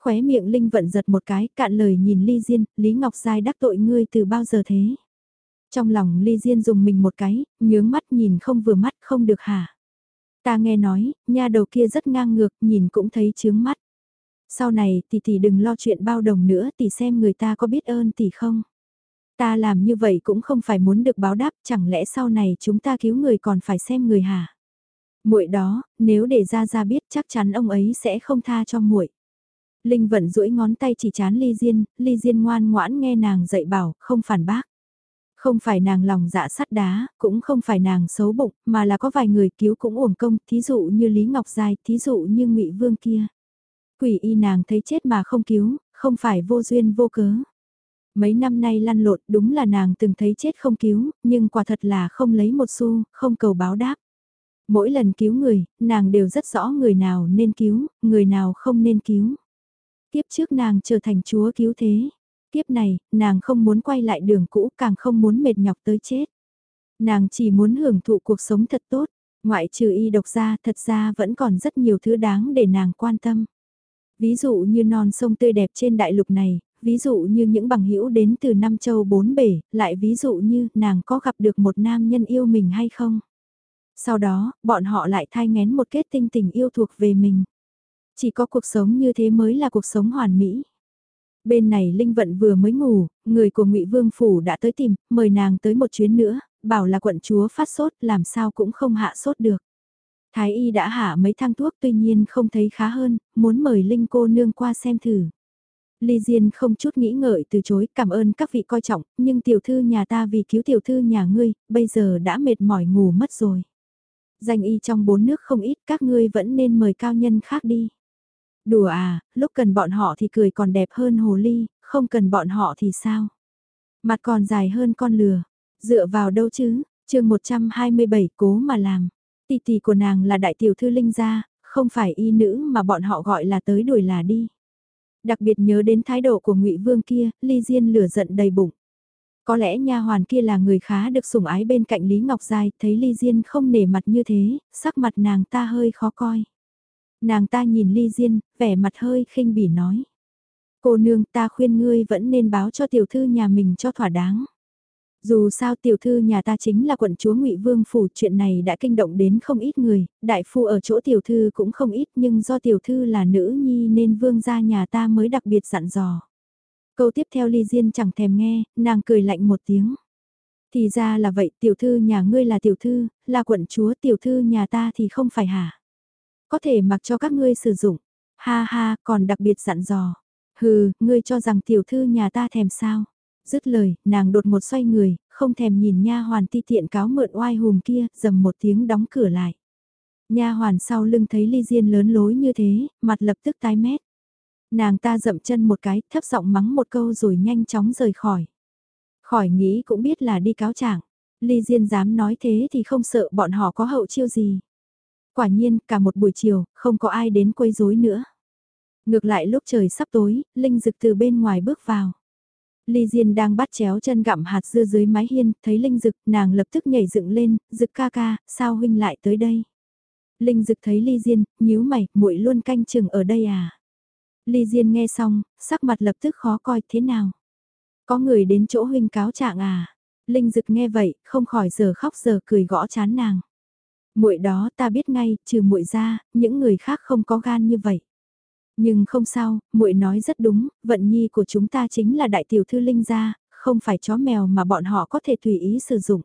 Khóe miệng Linh vận giật một cái, cạn lời nhìn Ly Diên, Lý Ngọc Giai đắc tội ngươi từ bao giờ thế? Trong lòng Ly Diên dùng mình một cái, nhướng mắt nhìn không vừa mắt không được hả? Ta nghe nói, nha đầu kia rất ngang ngược, nhìn cũng thấy chướng mắt. Sau này tỷ tỷ đừng lo chuyện bao đồng nữa, tỷ xem người ta có biết ơn tỷ không? Ta làm như vậy cũng không phải muốn được báo đáp, chẳng lẽ sau này chúng ta cứu người còn phải xem người hả? Muội đó, nếu để ra ra biết chắc chắn ông ấy sẽ không tha cho muội. Linh vận duỗi ngón tay chỉ chán Ly Diên, Ly Diên ngoan ngoãn nghe nàng dạy bảo, không phản bác. Không phải nàng lòng dạ sắt đá, cũng không phải nàng xấu bụng, mà là có vài người cứu cũng uổng công, thí dụ như Lý Ngọc Giai, thí dụ như ngụy Vương kia. Quỷ y nàng thấy chết mà không cứu, không phải vô duyên vô cớ. Mấy năm nay lăn lộn đúng là nàng từng thấy chết không cứu, nhưng quả thật là không lấy một xu, không cầu báo đáp. Mỗi lần cứu người, nàng đều rất rõ người nào nên cứu, người nào không nên cứu. Tiếp trước nàng trở thành chúa cứu thế. Tiếp này, nàng không muốn quay lại đường cũ càng không muốn mệt nhọc tới chết. Nàng chỉ muốn hưởng thụ cuộc sống thật tốt, ngoại trừ y độc ra thật ra vẫn còn rất nhiều thứ đáng để nàng quan tâm. Ví dụ như non sông tươi đẹp trên đại lục này, ví dụ như những bằng hữu đến từ năm châu bốn bể, lại ví dụ như nàng có gặp được một nam nhân yêu mình hay không. Sau đó, bọn họ lại thai ngén một kết tinh tình yêu thuộc về mình. Chỉ có cuộc sống như thế mới là cuộc sống hoàn mỹ. Bên này Linh Vận vừa mới ngủ, người của ngụy Vương Phủ đã tới tìm, mời nàng tới một chuyến nữa, bảo là quận chúa phát sốt làm sao cũng không hạ sốt được. Thái y đã hạ mấy thang thuốc tuy nhiên không thấy khá hơn, muốn mời Linh cô nương qua xem thử. Ly Diên không chút nghĩ ngợi từ chối cảm ơn các vị coi trọng, nhưng tiểu thư nhà ta vì cứu tiểu thư nhà ngươi, bây giờ đã mệt mỏi ngủ mất rồi. Danh y trong bốn nước không ít các ngươi vẫn nên mời cao nhân khác đi. Đùa à, lúc cần bọn họ thì cười còn đẹp hơn hồ ly, không cần bọn họ thì sao? Mặt còn dài hơn con lừa, dựa vào đâu chứ, chương 127 cố mà làm. Tỷ tỷ của nàng là đại tiểu thư linh gia, không phải y nữ mà bọn họ gọi là tới đuổi là đi. Đặc biệt nhớ đến thái độ của ngụy Vương kia, Ly Diên lửa giận đầy bụng. Có lẽ nha hoàn kia là người khá được sủng ái bên cạnh Lý Ngọc Giai, thấy Ly Diên không nể mặt như thế, sắc mặt nàng ta hơi khó coi. Nàng ta nhìn Ly Diên, vẻ mặt hơi khinh bỉ nói. Cô nương ta khuyên ngươi vẫn nên báo cho tiểu thư nhà mình cho thỏa đáng. Dù sao tiểu thư nhà ta chính là quận chúa ngụy Vương Phủ chuyện này đã kinh động đến không ít người, đại phu ở chỗ tiểu thư cũng không ít nhưng do tiểu thư là nữ nhi nên vương gia nhà ta mới đặc biệt dặn dò. Câu tiếp theo Ly Diên chẳng thèm nghe, nàng cười lạnh một tiếng. Thì ra là vậy tiểu thư nhà ngươi là tiểu thư, là quận chúa tiểu thư nhà ta thì không phải hả? Có thể mặc cho các ngươi sử dụng. Ha ha, còn đặc biệt dặn dò. Hừ, ngươi cho rằng tiểu thư nhà ta thèm sao? Dứt lời, nàng đột một xoay người, không thèm nhìn nha hoàn ti tiện cáo mượn oai hùm kia, dầm một tiếng đóng cửa lại. Nha hoàn sau lưng thấy ly diên lớn lối như thế, mặt lập tức tái mét. Nàng ta dậm chân một cái, thấp giọng mắng một câu rồi nhanh chóng rời khỏi. Khỏi nghĩ cũng biết là đi cáo trạng. Ly Diên dám nói thế thì không sợ bọn họ có hậu chiêu gì. Quả nhiên, cả một buổi chiều, không có ai đến quấy rối nữa. Ngược lại lúc trời sắp tối, Linh Dực từ bên ngoài bước vào. Ly Diên đang bắt chéo chân gặm hạt dưa dưới mái hiên, thấy Linh Dực, nàng lập tức nhảy dựng lên, Dực ca ca, sao huynh lại tới đây? Linh Dực thấy Ly Diên, nhíu mày, muội luôn canh chừng ở đây à? Ly Diên nghe xong, sắc mặt lập tức khó coi thế nào? Có người đến chỗ huynh cáo trạng à? Linh Dực nghe vậy, không khỏi giờ khóc giờ cười gõ chán nàng. Muội đó ta biết ngay, trừ muội ra, những người khác không có gan như vậy. Nhưng không sao, muội nói rất đúng, vận nhi của chúng ta chính là đại tiểu thư Linh gia, không phải chó mèo mà bọn họ có thể tùy ý sử dụng.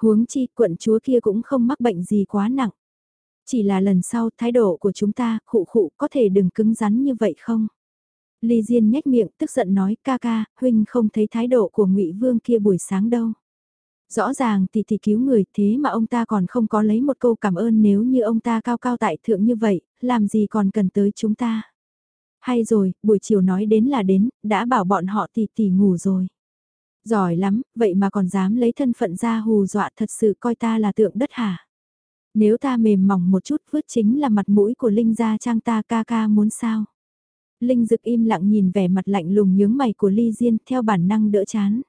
Huống chi, quận chúa kia cũng không mắc bệnh gì quá nặng. Chỉ là lần sau thái độ của chúng ta, khụ khụ có thể đừng cứng rắn như vậy không? Ly Diên nhếch miệng tức giận nói ca ca, huynh không thấy thái độ của ngụy Vương kia buổi sáng đâu. Rõ ràng tỷ tỷ cứu người thế mà ông ta còn không có lấy một câu cảm ơn nếu như ông ta cao cao tại thượng như vậy, làm gì còn cần tới chúng ta. Hay rồi, buổi chiều nói đến là đến, đã bảo bọn họ tỷ tỷ ngủ rồi. Giỏi lắm, vậy mà còn dám lấy thân phận ra hù dọa thật sự coi ta là tượng đất hả? Nếu ta mềm mỏng một chút vứt chính là mặt mũi của Linh gia trang ta ca ca muốn sao? Linh Dực im lặng nhìn vẻ mặt lạnh lùng nhướng mày của Ly Diên theo bản năng đỡ chán.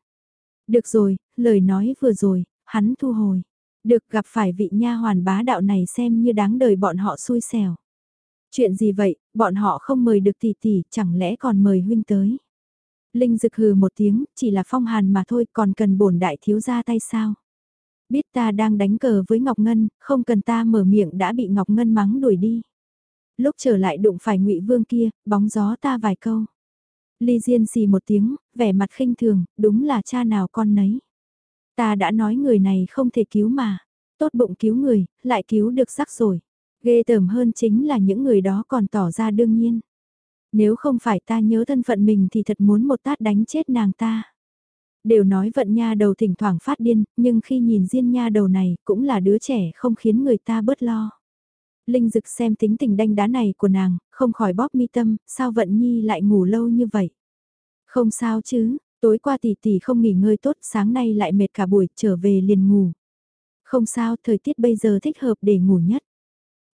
Được rồi, lời nói vừa rồi, hắn thu hồi. Được gặp phải vị nha hoàn bá đạo này xem như đáng đời bọn họ xui xẻo. Chuyện gì vậy, bọn họ không mời được tỷ tỷ, chẳng lẽ còn mời huynh tới. Linh Dực hừ một tiếng, chỉ là phong hàn mà thôi, còn cần bổn đại thiếu ra tay sao. Biết ta đang đánh cờ với Ngọc Ngân, không cần ta mở miệng đã bị Ngọc Ngân mắng đuổi đi. Lúc trở lại đụng phải ngụy Vương kia, bóng gió ta vài câu. Ly Diên xì một tiếng, vẻ mặt khinh thường, đúng là cha nào con nấy. Ta đã nói người này không thể cứu mà. Tốt bụng cứu người, lại cứu được sắc rồi. Ghê tởm hơn chính là những người đó còn tỏ ra đương nhiên. Nếu không phải ta nhớ thân phận mình thì thật muốn một tát đánh chết nàng ta. Đều nói vận nha đầu thỉnh thoảng phát điên, nhưng khi nhìn riêng nha đầu này cũng là đứa trẻ không khiến người ta bớt lo. Linh Dực xem tính tình đanh đá này của nàng, không khỏi bóp mi tâm, sao Vận Nhi lại ngủ lâu như vậy? Không sao chứ, tối qua tỷ tỷ không nghỉ ngơi tốt, sáng nay lại mệt cả buổi, trở về liền ngủ. Không sao, thời tiết bây giờ thích hợp để ngủ nhất.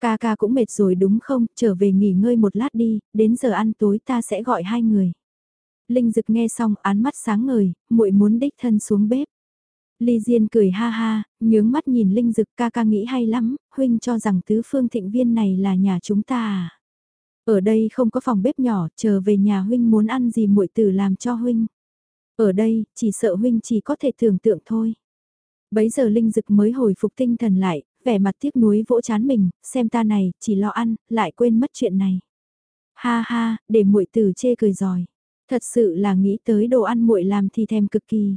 Ca ca cũng mệt rồi đúng không, trở về nghỉ ngơi một lát đi, đến giờ ăn tối ta sẽ gọi hai người. Linh Dực nghe xong án mắt sáng ngời, muội muốn đích thân xuống bếp. Ly Diên cười ha ha, nhướng mắt nhìn Linh Dực ca ca nghĩ hay lắm, huynh cho rằng tứ phương thịnh viên này là nhà chúng ta à. Ở đây không có phòng bếp nhỏ, chờ về nhà huynh muốn ăn gì muội tử làm cho huynh. Ở đây, chỉ sợ huynh chỉ có thể tưởng tượng thôi. Bấy giờ Linh Dực mới hồi phục tinh thần lại, vẻ mặt tiếc nuối vỗ chán mình, xem ta này, chỉ lo ăn, lại quên mất chuyện này. Ha ha, để muội tử chê cười giỏi. Thật sự là nghĩ tới đồ ăn muội làm thì thèm cực kỳ.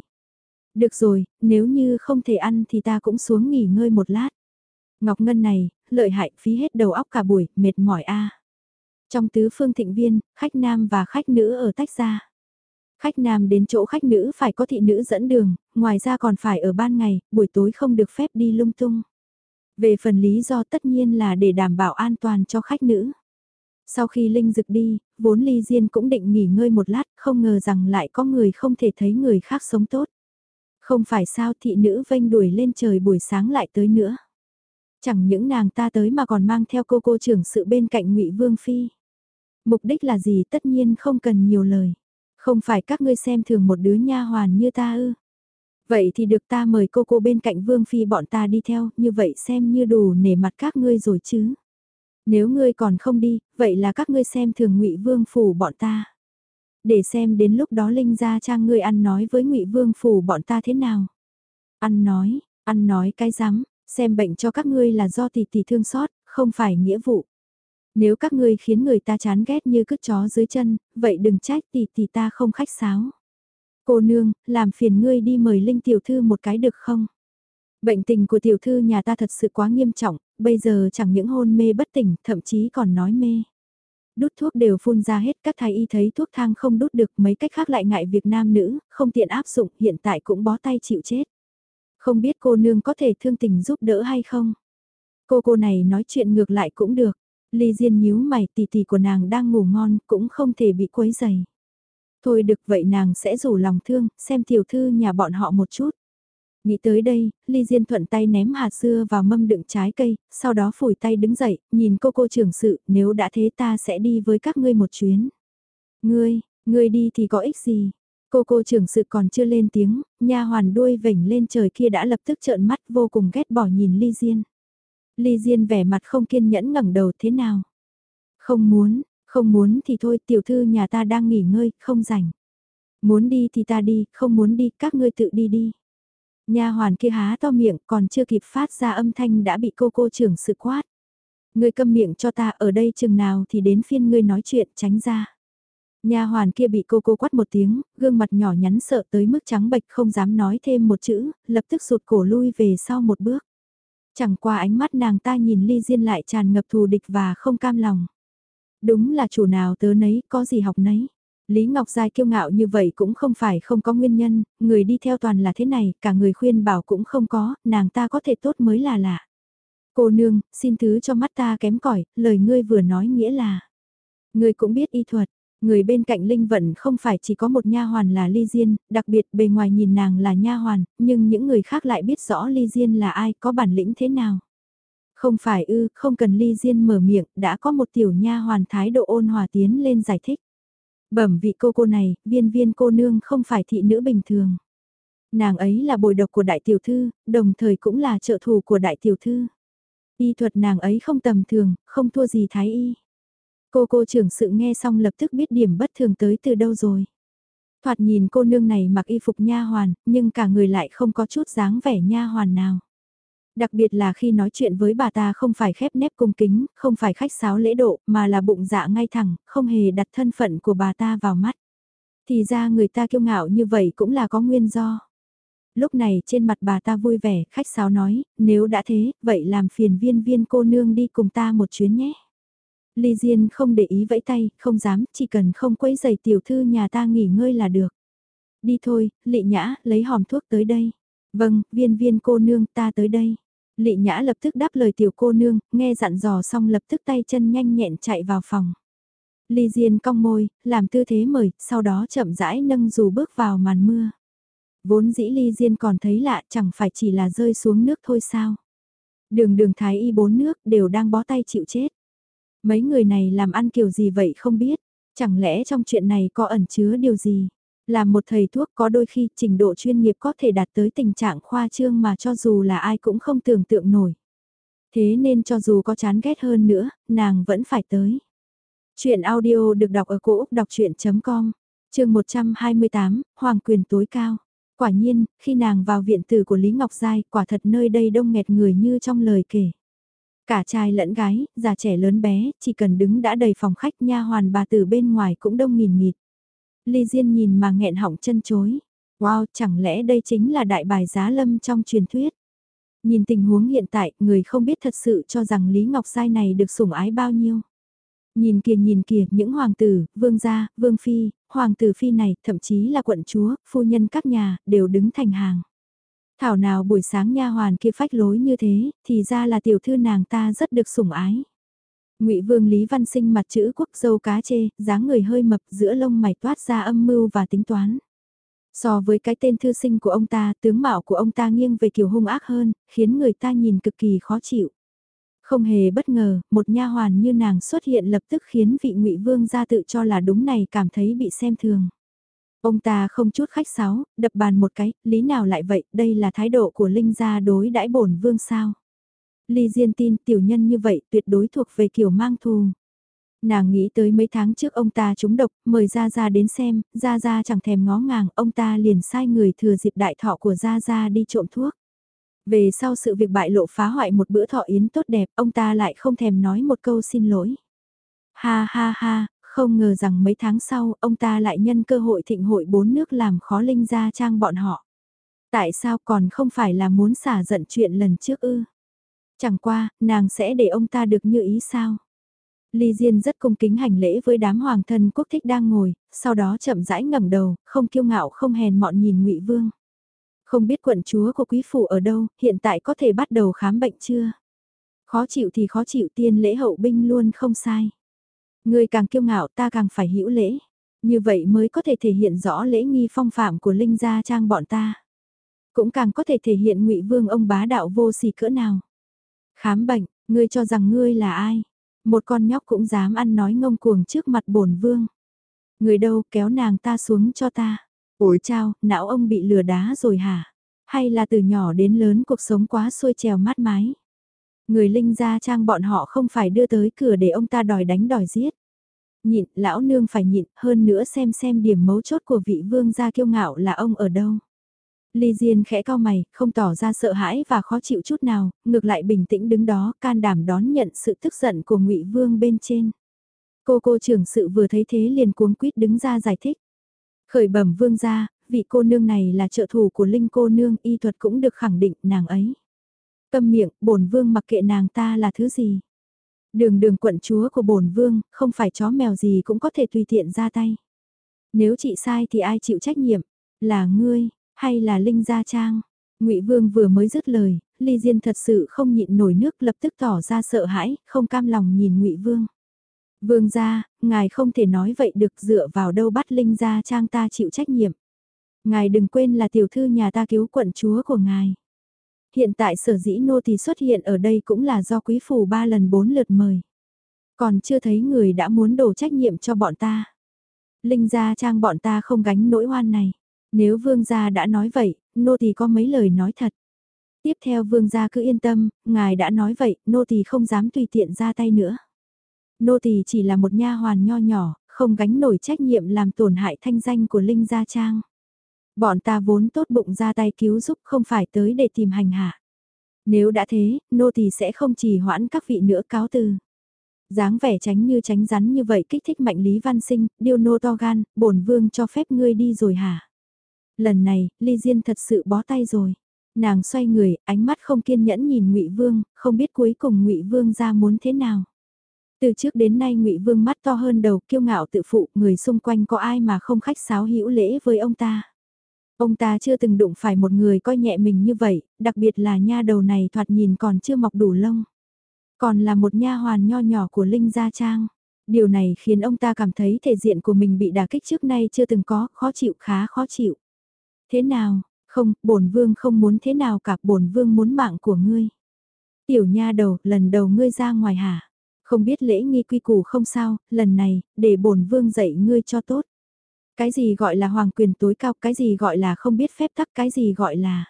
Được rồi, nếu như không thể ăn thì ta cũng xuống nghỉ ngơi một lát. Ngọc Ngân này, lợi hại phí hết đầu óc cả buổi, mệt mỏi a. Trong tứ phương thịnh viên, khách nam và khách nữ ở tách ra. Khách nam đến chỗ khách nữ phải có thị nữ dẫn đường, ngoài ra còn phải ở ban ngày, buổi tối không được phép đi lung tung. Về phần lý do tất nhiên là để đảm bảo an toàn cho khách nữ. Sau khi Linh Dực đi, vốn Ly Diên cũng định nghỉ ngơi một lát, không ngờ rằng lại có người không thể thấy người khác sống tốt. Không phải sao thị nữ vênh đuổi lên trời buổi sáng lại tới nữa. Chẳng những nàng ta tới mà còn mang theo cô cô trưởng sự bên cạnh ngụy Vương Phi. Mục đích là gì tất nhiên không cần nhiều lời. Không phải các ngươi xem thường một đứa nha hoàn như ta ư. Vậy thì được ta mời cô cô bên cạnh Vương Phi bọn ta đi theo, như vậy xem như đủ nể mặt các ngươi rồi chứ. Nếu ngươi còn không đi, vậy là các ngươi xem thường ngụy Vương Phủ bọn ta. Để xem đến lúc đó Linh Gia Trang ngươi ăn nói với ngụy Vương Phủ bọn ta thế nào. Ăn nói, ăn nói cái rắm xem bệnh cho các ngươi là do tỷ tỷ thương xót, không phải nghĩa vụ. Nếu các ngươi khiến người ta chán ghét như cứt chó dưới chân, vậy đừng trách tỷ tỷ ta không khách sáo. Cô nương, làm phiền ngươi đi mời Linh tiểu thư một cái được không? Bệnh tình của tiểu thư nhà ta thật sự quá nghiêm trọng, bây giờ chẳng những hôn mê bất tỉnh, thậm chí còn nói mê. Đút thuốc đều phun ra hết, các thái y thấy thuốc thang không đút được, mấy cách khác lại ngại việc nam nữ, không tiện áp dụng, hiện tại cũng bó tay chịu chết. Không biết cô nương có thể thương tình giúp đỡ hay không? Cô cô này nói chuyện ngược lại cũng được. Ly Diên nhíu mày tỷ tỷ của nàng đang ngủ ngon cũng không thể bị quấy dày. Thôi được vậy nàng sẽ rủ lòng thương, xem tiểu thư nhà bọn họ một chút. Nghĩ tới đây, Ly Diên thuận tay ném hạt dưa vào mâm đựng trái cây, sau đó phủi tay đứng dậy, nhìn cô cô trưởng sự, nếu đã thế ta sẽ đi với các ngươi một chuyến. Ngươi, ngươi đi thì có ích gì? Cô cô trưởng sự còn chưa lên tiếng, nha hoàn đuôi vểnh lên trời kia đã lập tức trợn mắt vô cùng ghét bỏ nhìn Ly Diên. Ly Diên vẻ mặt không kiên nhẫn ngẩng đầu thế nào? Không muốn, không muốn thì thôi tiểu thư nhà ta đang nghỉ ngơi, không rảnh. Muốn đi thì ta đi, không muốn đi, các ngươi tự đi đi. Nha hoàn kia há to miệng còn chưa kịp phát ra âm thanh đã bị cô cô trưởng sự quát. Ngươi câm miệng cho ta ở đây chừng nào thì đến phiên ngươi nói chuyện tránh ra. Nha hoàn kia bị cô cô quát một tiếng, gương mặt nhỏ nhắn sợ tới mức trắng bệch không dám nói thêm một chữ, lập tức sụt cổ lui về sau một bước. Chẳng qua ánh mắt nàng ta nhìn ly diên lại tràn ngập thù địch và không cam lòng. Đúng là chủ nào tớ nấy, có gì học nấy. Lý Ngọc Giai kiêu ngạo như vậy cũng không phải không có nguyên nhân, người đi theo toàn là thế này, cả người khuyên bảo cũng không có, nàng ta có thể tốt mới là lạ. Cô nương, xin thứ cho mắt ta kém cỏi lời ngươi vừa nói nghĩa là. Ngươi cũng biết y thuật, người bên cạnh Linh Vận không phải chỉ có một nha hoàn là Ly Diên, đặc biệt bề ngoài nhìn nàng là nha hoàn, nhưng những người khác lại biết rõ Ly Diên là ai, có bản lĩnh thế nào. Không phải ư, không cần Ly Diên mở miệng, đã có một tiểu nha hoàn thái độ ôn hòa tiến lên giải thích. Bẩm vị cô cô này, viên viên cô nương không phải thị nữ bình thường. Nàng ấy là bồi độc của đại tiểu thư, đồng thời cũng là trợ thủ của đại tiểu thư. Y thuật nàng ấy không tầm thường, không thua gì thái y. Cô cô trưởng sự nghe xong lập tức biết điểm bất thường tới từ đâu rồi. Thoạt nhìn cô nương này mặc y phục nha hoàn, nhưng cả người lại không có chút dáng vẻ nha hoàn nào. Đặc biệt là khi nói chuyện với bà ta không phải khép nép cung kính, không phải khách sáo lễ độ, mà là bụng dạ ngay thẳng, không hề đặt thân phận của bà ta vào mắt. Thì ra người ta kiêu ngạo như vậy cũng là có nguyên do. Lúc này trên mặt bà ta vui vẻ, khách sáo nói, nếu đã thế, vậy làm phiền viên viên cô nương đi cùng ta một chuyến nhé. Ly Diên không để ý vẫy tay, không dám, chỉ cần không quấy giày tiểu thư nhà ta nghỉ ngơi là được. Đi thôi, lị nhã, lấy hòm thuốc tới đây. Vâng, viên viên cô nương ta tới đây. Lị nhã lập tức đáp lời tiểu cô nương, nghe dặn dò xong lập tức tay chân nhanh nhẹn chạy vào phòng. Ly Diên cong môi, làm tư thế mời, sau đó chậm rãi nâng dù bước vào màn mưa. Vốn dĩ Ly Diên còn thấy lạ chẳng phải chỉ là rơi xuống nước thôi sao. Đường đường thái y bốn nước đều đang bó tay chịu chết. Mấy người này làm ăn kiểu gì vậy không biết, chẳng lẽ trong chuyện này có ẩn chứa điều gì. Làm một thầy thuốc có đôi khi trình độ chuyên nghiệp có thể đạt tới tình trạng khoa trương mà cho dù là ai cũng không tưởng tượng nổi. Thế nên cho dù có chán ghét hơn nữa, nàng vẫn phải tới. Chuyện audio được đọc ở cổ Úc đọc chuyện.com, trường 128, Hoàng quyền tối cao. Quả nhiên, khi nàng vào viện tử của Lý Ngọc Giai, quả thật nơi đây đông nghẹt người như trong lời kể. Cả trai lẫn gái, già trẻ lớn bé, chỉ cần đứng đã đầy phòng khách nha hoàn bà tử bên ngoài cũng đông nghìn nghịt. Ly Diên nhìn mà nghẹn họng chân chối. Wow, chẳng lẽ đây chính là đại bài giá lâm trong truyền thuyết? Nhìn tình huống hiện tại, người không biết thật sự cho rằng Lý Ngọc Giai này được sủng ái bao nhiêu. Nhìn kìa nhìn kìa, những hoàng tử, vương gia, vương phi, hoàng tử phi này, thậm chí là quận chúa, phu nhân các nhà, đều đứng thành hàng. Thảo nào buổi sáng nha hoàn kia phách lối như thế, thì ra là tiểu thư nàng ta rất được sủng ái. Ngụy Vương Lý Văn Sinh mặt chữ quốc dâu cá chê, dáng người hơi mập giữa lông mày toát ra âm mưu và tính toán. So với cái tên thư sinh của ông ta, tướng mạo của ông ta nghiêng về kiểu hung ác hơn, khiến người ta nhìn cực kỳ khó chịu. Không hề bất ngờ, một nha hoàn như nàng xuất hiện lập tức khiến vị Ngụy Vương gia tự cho là đúng này cảm thấy bị xem thường. Ông ta không chút khách sáo, đập bàn một cái, lý nào lại vậy, đây là thái độ của Linh gia đối đãi bổn vương sao. Ly Diên tin tiểu nhân như vậy tuyệt đối thuộc về kiểu mang thù. Nàng nghĩ tới mấy tháng trước ông ta trúng độc, mời Gia Gia đến xem, Gia Gia chẳng thèm ngó ngàng, ông ta liền sai người thừa dịp đại thọ của Gia Gia đi trộm thuốc. Về sau sự việc bại lộ phá hoại một bữa thọ yến tốt đẹp, ông ta lại không thèm nói một câu xin lỗi. Ha ha ha, không ngờ rằng mấy tháng sau, ông ta lại nhân cơ hội thịnh hội bốn nước làm khó Linh Gia Trang bọn họ. Tại sao còn không phải là muốn xả giận chuyện lần trước ư? Chẳng qua, nàng sẽ để ông ta được như ý sao? Ly Diên rất cung kính hành lễ với đám hoàng thân quốc thích đang ngồi, sau đó chậm rãi ngẩng đầu, không kiêu ngạo không hèn mọn nhìn Ngụy Vương. Không biết quận chúa của quý phủ ở đâu, hiện tại có thể bắt đầu khám bệnh chưa? Khó chịu thì khó chịu tiên lễ hậu binh luôn không sai. Người càng kiêu ngạo ta càng phải hữu lễ. Như vậy mới có thể thể hiện rõ lễ nghi phong phạm của Linh Gia Trang bọn ta. Cũng càng có thể thể hiện ngụy Vương ông bá đạo vô sỉ cỡ nào. Khám bệnh, ngươi cho rằng ngươi là ai? Một con nhóc cũng dám ăn nói ngông cuồng trước mặt bổn vương. Người đâu kéo nàng ta xuống cho ta. Ôi chao, não ông bị lừa đá rồi hả? Hay là từ nhỏ đến lớn cuộc sống quá xuôi trèo mát mái? Người linh gia trang bọn họ không phải đưa tới cửa để ông ta đòi đánh đòi giết. Nhịn, lão nương phải nhịn, hơn nữa xem xem điểm mấu chốt của vị vương gia kiêu ngạo là ông ở đâu. Ly Diên khẽ cao mày, không tỏ ra sợ hãi và khó chịu chút nào, ngược lại bình tĩnh đứng đó, can đảm đón nhận sự tức giận của Ngụy Vương bên trên. Cô cô trưởng sự vừa thấy thế liền cuống quýt đứng ra giải thích. Khởi bẩm vương gia, vị cô nương này là trợ thủ của Linh cô nương, y thuật cũng được khẳng định nàng ấy. Câm miệng, bổn vương mặc kệ nàng ta là thứ gì. Đường đường quận chúa của bổn vương, không phải chó mèo gì cũng có thể tùy tiện ra tay. Nếu chị sai thì ai chịu trách nhiệm? Là ngươi, hay là Linh Gia Trang? ngụy Vương vừa mới dứt lời, Ly Diên thật sự không nhịn nổi nước lập tức tỏ ra sợ hãi, không cam lòng nhìn ngụy Vương. Vương gia, ngài không thể nói vậy được dựa vào đâu bắt Linh Gia Trang ta chịu trách nhiệm. Ngài đừng quên là tiểu thư nhà ta cứu quận chúa của ngài. Hiện tại sở dĩ nô tỳ xuất hiện ở đây cũng là do quý phủ ba lần bốn lượt mời. Còn chưa thấy người đã muốn đổ trách nhiệm cho bọn ta. Linh gia trang bọn ta không gánh nỗi oan này. Nếu vương gia đã nói vậy, nô tỳ có mấy lời nói thật. Tiếp theo vương gia cứ yên tâm, ngài đã nói vậy, nô tỳ không dám tùy tiện ra tay nữa. Nô tỳ chỉ là một nha hoàn nho nhỏ, không gánh nổi trách nhiệm làm tổn hại thanh danh của Linh Gia Trang. Bọn ta vốn tốt bụng ra tay cứu giúp không phải tới để tìm hành hạ. Nếu đã thế, nô tỳ sẽ không chỉ hoãn các vị nữa cáo từ. dáng vẻ tránh như tránh rắn như vậy kích thích mạnh Lý Văn Sinh, điêu nô to gan, bổn vương cho phép ngươi đi rồi hả? Lần này, Ly Diên thật sự bó tay rồi. Nàng xoay người, ánh mắt không kiên nhẫn nhìn Ngụy Vương, không biết cuối cùng Ngụy Vương ra muốn thế nào. Từ trước đến nay Ngụy Vương mắt to hơn đầu, kiêu ngạo tự phụ, người xung quanh có ai mà không khách sáo hữu lễ với ông ta. Ông ta chưa từng đụng phải một người coi nhẹ mình như vậy, đặc biệt là nha đầu này thoạt nhìn còn chưa mọc đủ lông. Còn là một nha hoàn nho nhỏ của Linh Gia Trang. Điều này khiến ông ta cảm thấy thể diện của mình bị đả kích trước nay chưa từng có, khó chịu khá khó chịu. Thế nào, không, bổn vương không muốn thế nào cả, bổn vương muốn mạng của ngươi. Tiểu nha đầu, lần đầu ngươi ra ngoài hả? Không biết lễ nghi quy củ không sao, lần này, để bổn vương dạy ngươi cho tốt. Cái gì gọi là hoàng quyền tối cao, cái gì gọi là không biết phép tắc, cái gì gọi là...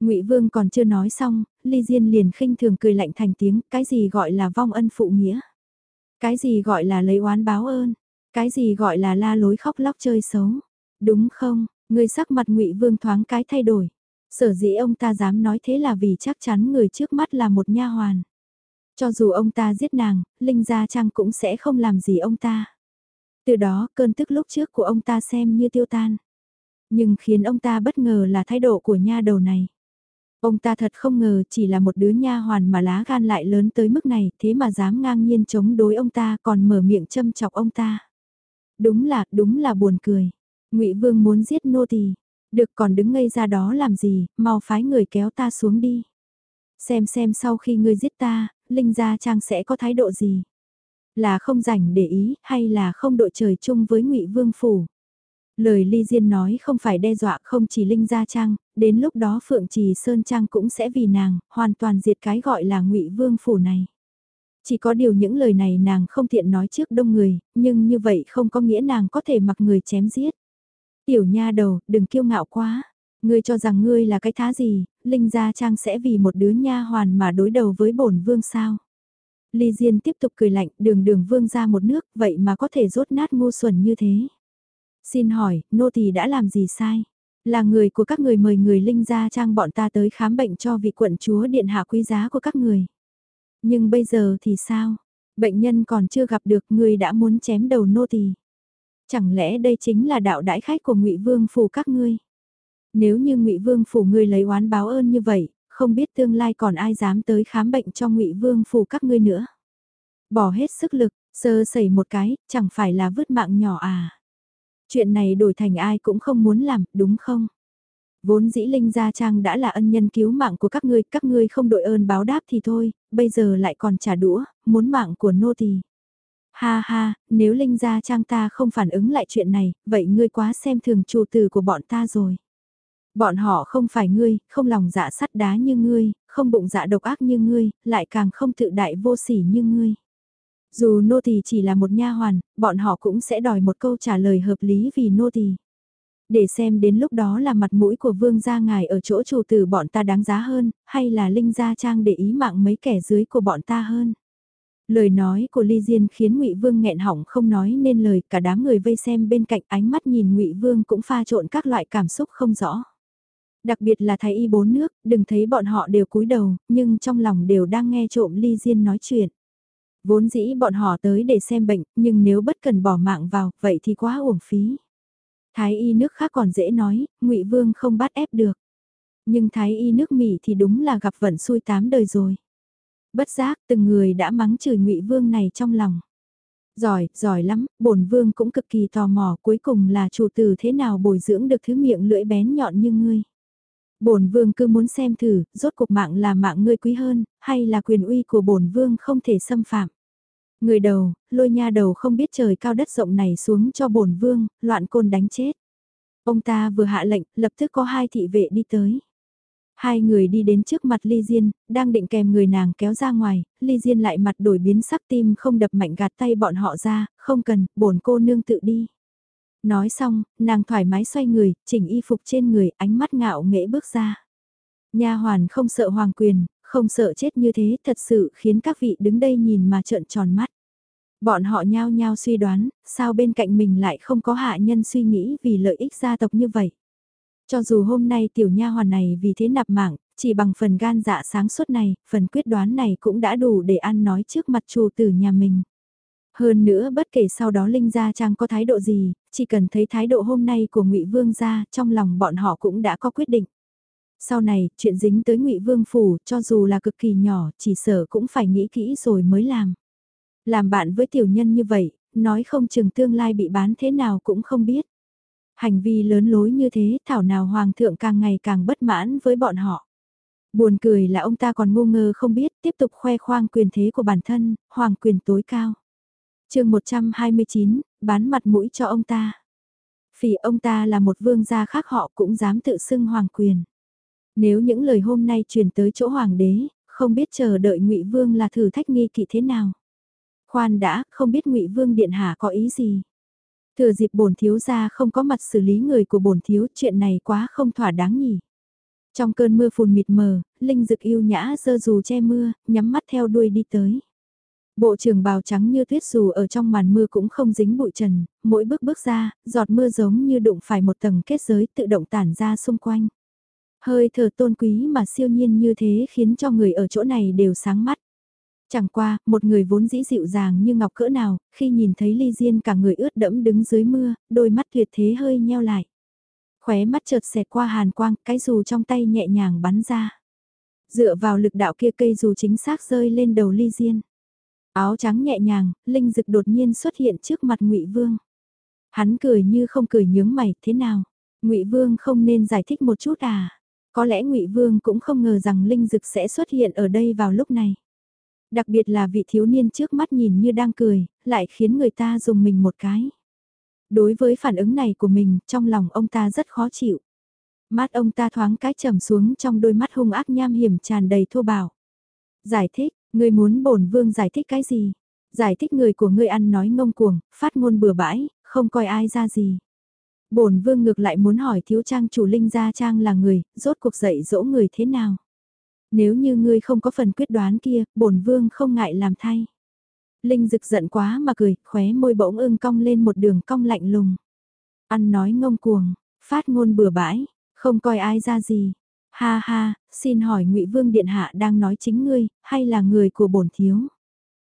ngụy Vương còn chưa nói xong, Ly Diên liền khinh thường cười lạnh thành tiếng, cái gì gọi là vong ân phụ nghĩa. Cái gì gọi là lấy oán báo ơn. Cái gì gọi là la lối khóc lóc chơi xấu. Đúng không, người sắc mặt ngụy Vương thoáng cái thay đổi. Sở dĩ ông ta dám nói thế là vì chắc chắn người trước mắt là một nha hoàn. Cho dù ông ta giết nàng, Linh Gia Trang cũng sẽ không làm gì ông ta. Từ đó cơn tức lúc trước của ông ta xem như tiêu tan. Nhưng khiến ông ta bất ngờ là thái độ của nha đầu này. Ông ta thật không ngờ chỉ là một đứa nha hoàn mà lá gan lại lớn tới mức này thế mà dám ngang nhiên chống đối ông ta còn mở miệng châm chọc ông ta. Đúng là, đúng là buồn cười ngụy Vương muốn giết nô tỳ Được còn đứng ngây ra đó làm gì, mau phái người kéo ta xuống đi. Xem xem sau khi ngươi giết ta, Linh Gia Trang sẽ có thái độ gì. Là không rảnh để ý hay là không đội trời chung với ngụy Vương Phủ. Lời Ly Diên nói không phải đe dọa không chỉ Linh Gia Trang, đến lúc đó Phượng Trì Sơn Trang cũng sẽ vì nàng, hoàn toàn diệt cái gọi là ngụy Vương Phủ này. Chỉ có điều những lời này nàng không tiện nói trước đông người, nhưng như vậy không có nghĩa nàng có thể mặc người chém giết. Tiểu nha đầu, đừng kiêu ngạo quá. Ngươi cho rằng ngươi là cái thá gì, Linh Gia Trang sẽ vì một đứa nha hoàn mà đối đầu với bổn vương sao. Ly Diên tiếp tục cười lạnh, đường đường vương ra một nước, vậy mà có thể rốt nát ngu xuẩn như thế. Xin hỏi, nô tỳ đã làm gì sai? Là người của các người mời người linh gia trang bọn ta tới khám bệnh cho vị quận chúa điện hạ quý giá của các người. Nhưng bây giờ thì sao? Bệnh nhân còn chưa gặp được người đã muốn chém đầu nô tỳ. Chẳng lẽ đây chính là đạo đãi khách của ngụy Vương phủ các ngươi? Nếu như ngụy Vương phủ ngươi lấy oán báo ơn như vậy, không biết tương lai còn ai dám tới khám bệnh cho ngụy Vương phủ các ngươi nữa. Bỏ hết sức lực, sơ sẩy một cái, chẳng phải là vứt mạng nhỏ à. Chuyện này đổi thành ai cũng không muốn làm, đúng không? Vốn dĩ Linh Gia Trang đã là ân nhân cứu mạng của các ngươi, các ngươi không đội ơn báo đáp thì thôi, bây giờ lại còn trả đũa, muốn mạng của nô tỳ. Ha ha, nếu Linh Gia Trang ta không phản ứng lại chuyện này, vậy ngươi quá xem thường chủ tử của bọn ta rồi. Bọn họ không phải ngươi, không lòng dạ sắt đá như ngươi, không bụng dạ độc ác như ngươi, lại càng không tự đại vô sỉ như ngươi. Dù nô tỳ chỉ là một nha hoàn, bọn họ cũng sẽ đòi một câu trả lời hợp lý vì nô tỳ. Để xem đến lúc đó là mặt mũi của vương gia ngài ở chỗ chủ tử bọn ta đáng giá hơn, hay là linh gia trang để ý mạng mấy kẻ dưới của bọn ta hơn. Lời nói của Ly Diên khiến Ngụy Vương nghẹn họng không nói nên lời, cả đám người vây xem bên cạnh ánh mắt nhìn Ngụy Vương cũng pha trộn các loại cảm xúc không rõ. Đặc biệt là thái y bốn nước, đừng thấy bọn họ đều cúi đầu, nhưng trong lòng đều đang nghe trộm Ly Diên nói chuyện. Vốn dĩ bọn họ tới để xem bệnh, nhưng nếu bất cần bỏ mạng vào, vậy thì quá uổng phí. Thái y nước khác còn dễ nói, ngụy Vương không bắt ép được. Nhưng thái y nước Mỹ thì đúng là gặp vận xui tám đời rồi. Bất giác từng người đã mắng chửi ngụy Vương này trong lòng. Giỏi, giỏi lắm, bổn vương cũng cực kỳ tò mò cuối cùng là chủ tử thế nào bồi dưỡng được thứ miệng lưỡi bén nhọn như ngươi. Bổn vương cứ muốn xem thử, rốt cuộc mạng là mạng ngươi quý hơn, hay là quyền uy của bổn vương không thể xâm phạm. Người đầu, lôi nha đầu không biết trời cao đất rộng này xuống cho bổn vương, loạn côn đánh chết. Ông ta vừa hạ lệnh, lập tức có hai thị vệ đi tới. Hai người đi đến trước mặt Ly Diên, đang định kèm người nàng kéo ra ngoài, Ly Diên lại mặt đổi biến sắc tim không đập mạnh gạt tay bọn họ ra, không cần, bổn cô nương tự đi. Nói xong, nàng thoải mái xoay người, chỉnh y phục trên người, ánh mắt ngạo nghễ bước ra. Nha hoàn không sợ hoàng quyền, không sợ chết như thế thật sự khiến các vị đứng đây nhìn mà trợn tròn mắt. Bọn họ nhao nhao suy đoán, sao bên cạnh mình lại không có hạ nhân suy nghĩ vì lợi ích gia tộc như vậy. Cho dù hôm nay tiểu nha hoàn này vì thế nạp mạng, chỉ bằng phần gan dạ sáng suốt này, phần quyết đoán này cũng đã đủ để ăn nói trước mặt chủ tử nhà mình. Hơn nữa bất kể sau đó Linh Gia Trang có thái độ gì, chỉ cần thấy thái độ hôm nay của ngụy Vương gia, trong lòng bọn họ cũng đã có quyết định. Sau này, chuyện dính tới ngụy Vương Phủ, cho dù là cực kỳ nhỏ, chỉ sợ cũng phải nghĩ kỹ rồi mới làm. Làm bạn với tiểu nhân như vậy, nói không chừng tương lai bị bán thế nào cũng không biết. Hành vi lớn lối như thế, thảo nào Hoàng thượng càng ngày càng bất mãn với bọn họ. Buồn cười là ông ta còn ngu ngơ không biết, tiếp tục khoe khoang quyền thế của bản thân, hoàng quyền tối cao chương 129, bán mặt mũi cho ông ta. Phỉ ông ta là một vương gia khác họ cũng dám tự xưng hoàng quyền. Nếu những lời hôm nay truyền tới chỗ hoàng đế, không biết chờ đợi ngụy Vương là thử thách nghi kỵ thế nào. Khoan đã, không biết ngụy Vương Điện Hạ có ý gì. Thừa dịp bổn thiếu gia không có mặt xử lý người của bổn thiếu, chuyện này quá không thỏa đáng nhỉ. Trong cơn mưa phùn mịt mờ, Linh Dực yêu nhã dơ dù che mưa, nhắm mắt theo đuôi đi tới. Bộ trưởng bào trắng như tuyết dù ở trong màn mưa cũng không dính bụi trần, mỗi bước bước ra, giọt mưa giống như đụng phải một tầng kết giới tự động tản ra xung quanh. Hơi thở tôn quý mà siêu nhiên như thế khiến cho người ở chỗ này đều sáng mắt. Chẳng qua, một người vốn dĩ dịu dàng như ngọc cỡ nào, khi nhìn thấy ly diên cả người ướt đẫm đứng dưới mưa, đôi mắt tuyệt thế hơi nheo lại. Khóe mắt chợt xẹt qua hàn quang, cái dù trong tay nhẹ nhàng bắn ra. Dựa vào lực đạo kia cây dù chính xác rơi lên đầu ly diên. Áo trắng nhẹ nhàng, Linh Dực đột nhiên xuất hiện trước mặt Ngụy Vương. Hắn cười như không cười nhướng mày, thế nào? Ngụy Vương không nên giải thích một chút à? Có lẽ Ngụy Vương cũng không ngờ rằng Linh Dực sẽ xuất hiện ở đây vào lúc này. Đặc biệt là vị thiếu niên trước mắt nhìn như đang cười, lại khiến người ta dùng mình một cái. Đối với phản ứng này của mình, trong lòng ông ta rất khó chịu. Mắt ông ta thoáng cái trầm xuống trong đôi mắt hung ác nham hiểm tràn đầy thô bạo. Giải thích, người muốn bổn vương giải thích cái gì? Giải thích người của ngươi ăn nói ngông cuồng, phát ngôn bừa bãi, không coi ai ra gì. Bổn vương ngược lại muốn hỏi thiếu trang chủ linh gia trang là người, rốt cuộc dạy dỗ người thế nào? Nếu như ngươi không có phần quyết đoán kia, bổn vương không ngại làm thay. Linh rực giận quá mà cười, khóe môi bỗng ưng cong lên một đường cong lạnh lùng. Ăn nói ngông cuồng, phát ngôn bừa bãi, không coi ai ra gì. Ha ha, xin hỏi ngụy Vương Điện Hạ đang nói chính ngươi, hay là người của bổn thiếu?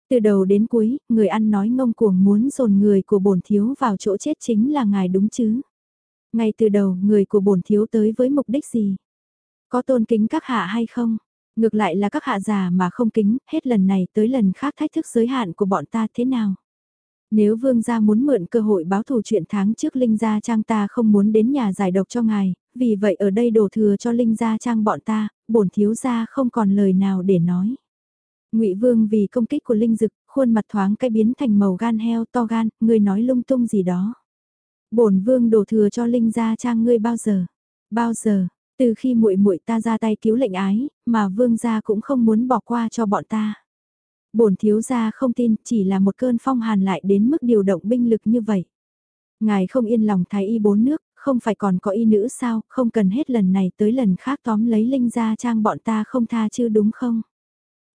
Từ đầu đến cuối, người ăn nói ngông cuồng muốn dồn người của bổn thiếu vào chỗ chết chính là ngài đúng chứ? Ngay từ đầu, người của bổn thiếu tới với mục đích gì? Có tôn kính các hạ hay không? Ngược lại là các hạ già mà không kính, hết lần này tới lần khác thách thức giới hạn của bọn ta thế nào? Nếu vương gia muốn mượn cơ hội báo thù chuyện tháng trước Linh gia trang ta không muốn đến nhà giải độc cho ngài, vì vậy ở đây đổ thừa cho Linh gia trang bọn ta, bổn thiếu gia không còn lời nào để nói. Ngụy Vương vì công kích của Linh Dực, khuôn mặt thoáng cái biến thành màu gan heo to gan, người nói lung tung gì đó. Bổn Vương đổ thừa cho Linh gia trang ngươi bao giờ? Bao giờ? Từ khi muội muội ta ra tay cứu lệnh ái, mà Vương gia cũng không muốn bỏ qua cho bọn ta. Bổn thiếu gia không tin, chỉ là một cơn phong hàn lại đến mức điều động binh lực như vậy. Ngài không yên lòng thái y bốn nước, không phải còn có y nữ sao, không cần hết lần này tới lần khác tóm lấy Linh Gia Trang bọn ta không tha chứ đúng không?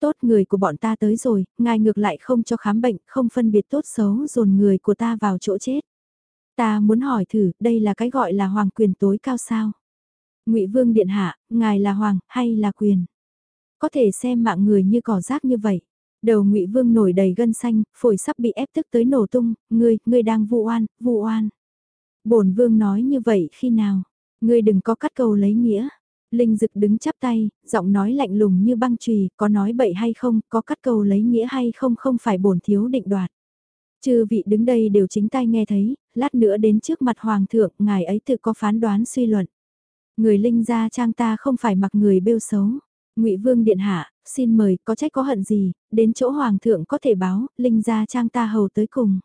Tốt người của bọn ta tới rồi, ngài ngược lại không cho khám bệnh, không phân biệt tốt xấu dồn người của ta vào chỗ chết. Ta muốn hỏi thử, đây là cái gọi là hoàng quyền tối cao sao? Ngụy Vương Điện Hạ, ngài là hoàng, hay là quyền? Có thể xem mạng người như cỏ rác như vậy. Đầu ngụy Vương nổi đầy gân xanh, phổi sắp bị ép tức tới nổ tung, ngươi, ngươi đang vu oan, vu oan. bổn Vương nói như vậy khi nào? Ngươi đừng có cắt cầu lấy nghĩa. Linh Dực đứng chắp tay, giọng nói lạnh lùng như băng chùy, có nói bậy hay không, có cắt cầu lấy nghĩa hay không không phải bổn thiếu định đoạt. Chư vị đứng đây đều chính tay nghe thấy, lát nữa đến trước mặt hoàng thượng, ngài ấy tự có phán đoán suy luận. Người linh gia trang ta không phải mặc người bêu xấu. Ngụy Vương điện hạ, xin mời, có trách có hận gì, đến chỗ hoàng thượng có thể báo, linh gia trang ta hầu tới cùng.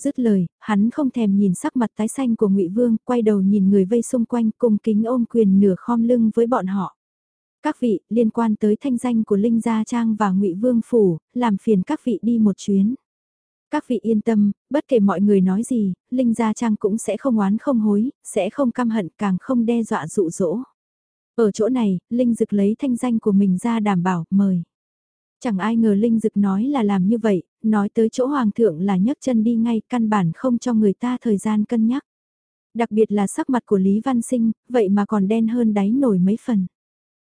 Dứt lời, hắn không thèm nhìn sắc mặt tái xanh của Ngụy Vương, quay đầu nhìn người vây xung quanh, cùng kính ôm quyền nửa khom lưng với bọn họ. Các vị, liên quan tới thanh danh của Linh Gia Trang và Ngụy Vương phủ, làm phiền các vị đi một chuyến. Các vị yên tâm, bất kể mọi người nói gì, Linh Gia Trang cũng sẽ không oán không hối, sẽ không căm hận càng không đe dọa dụ dỗ. Ở chỗ này, Linh Dực lấy thanh danh của mình ra đảm bảo, mời. Chẳng ai ngờ Linh Dực nói là làm như vậy, nói tới chỗ Hoàng thượng là nhấc chân đi ngay, căn bản không cho người ta thời gian cân nhắc. Đặc biệt là sắc mặt của Lý Văn Sinh, vậy mà còn đen hơn đáy nổi mấy phần.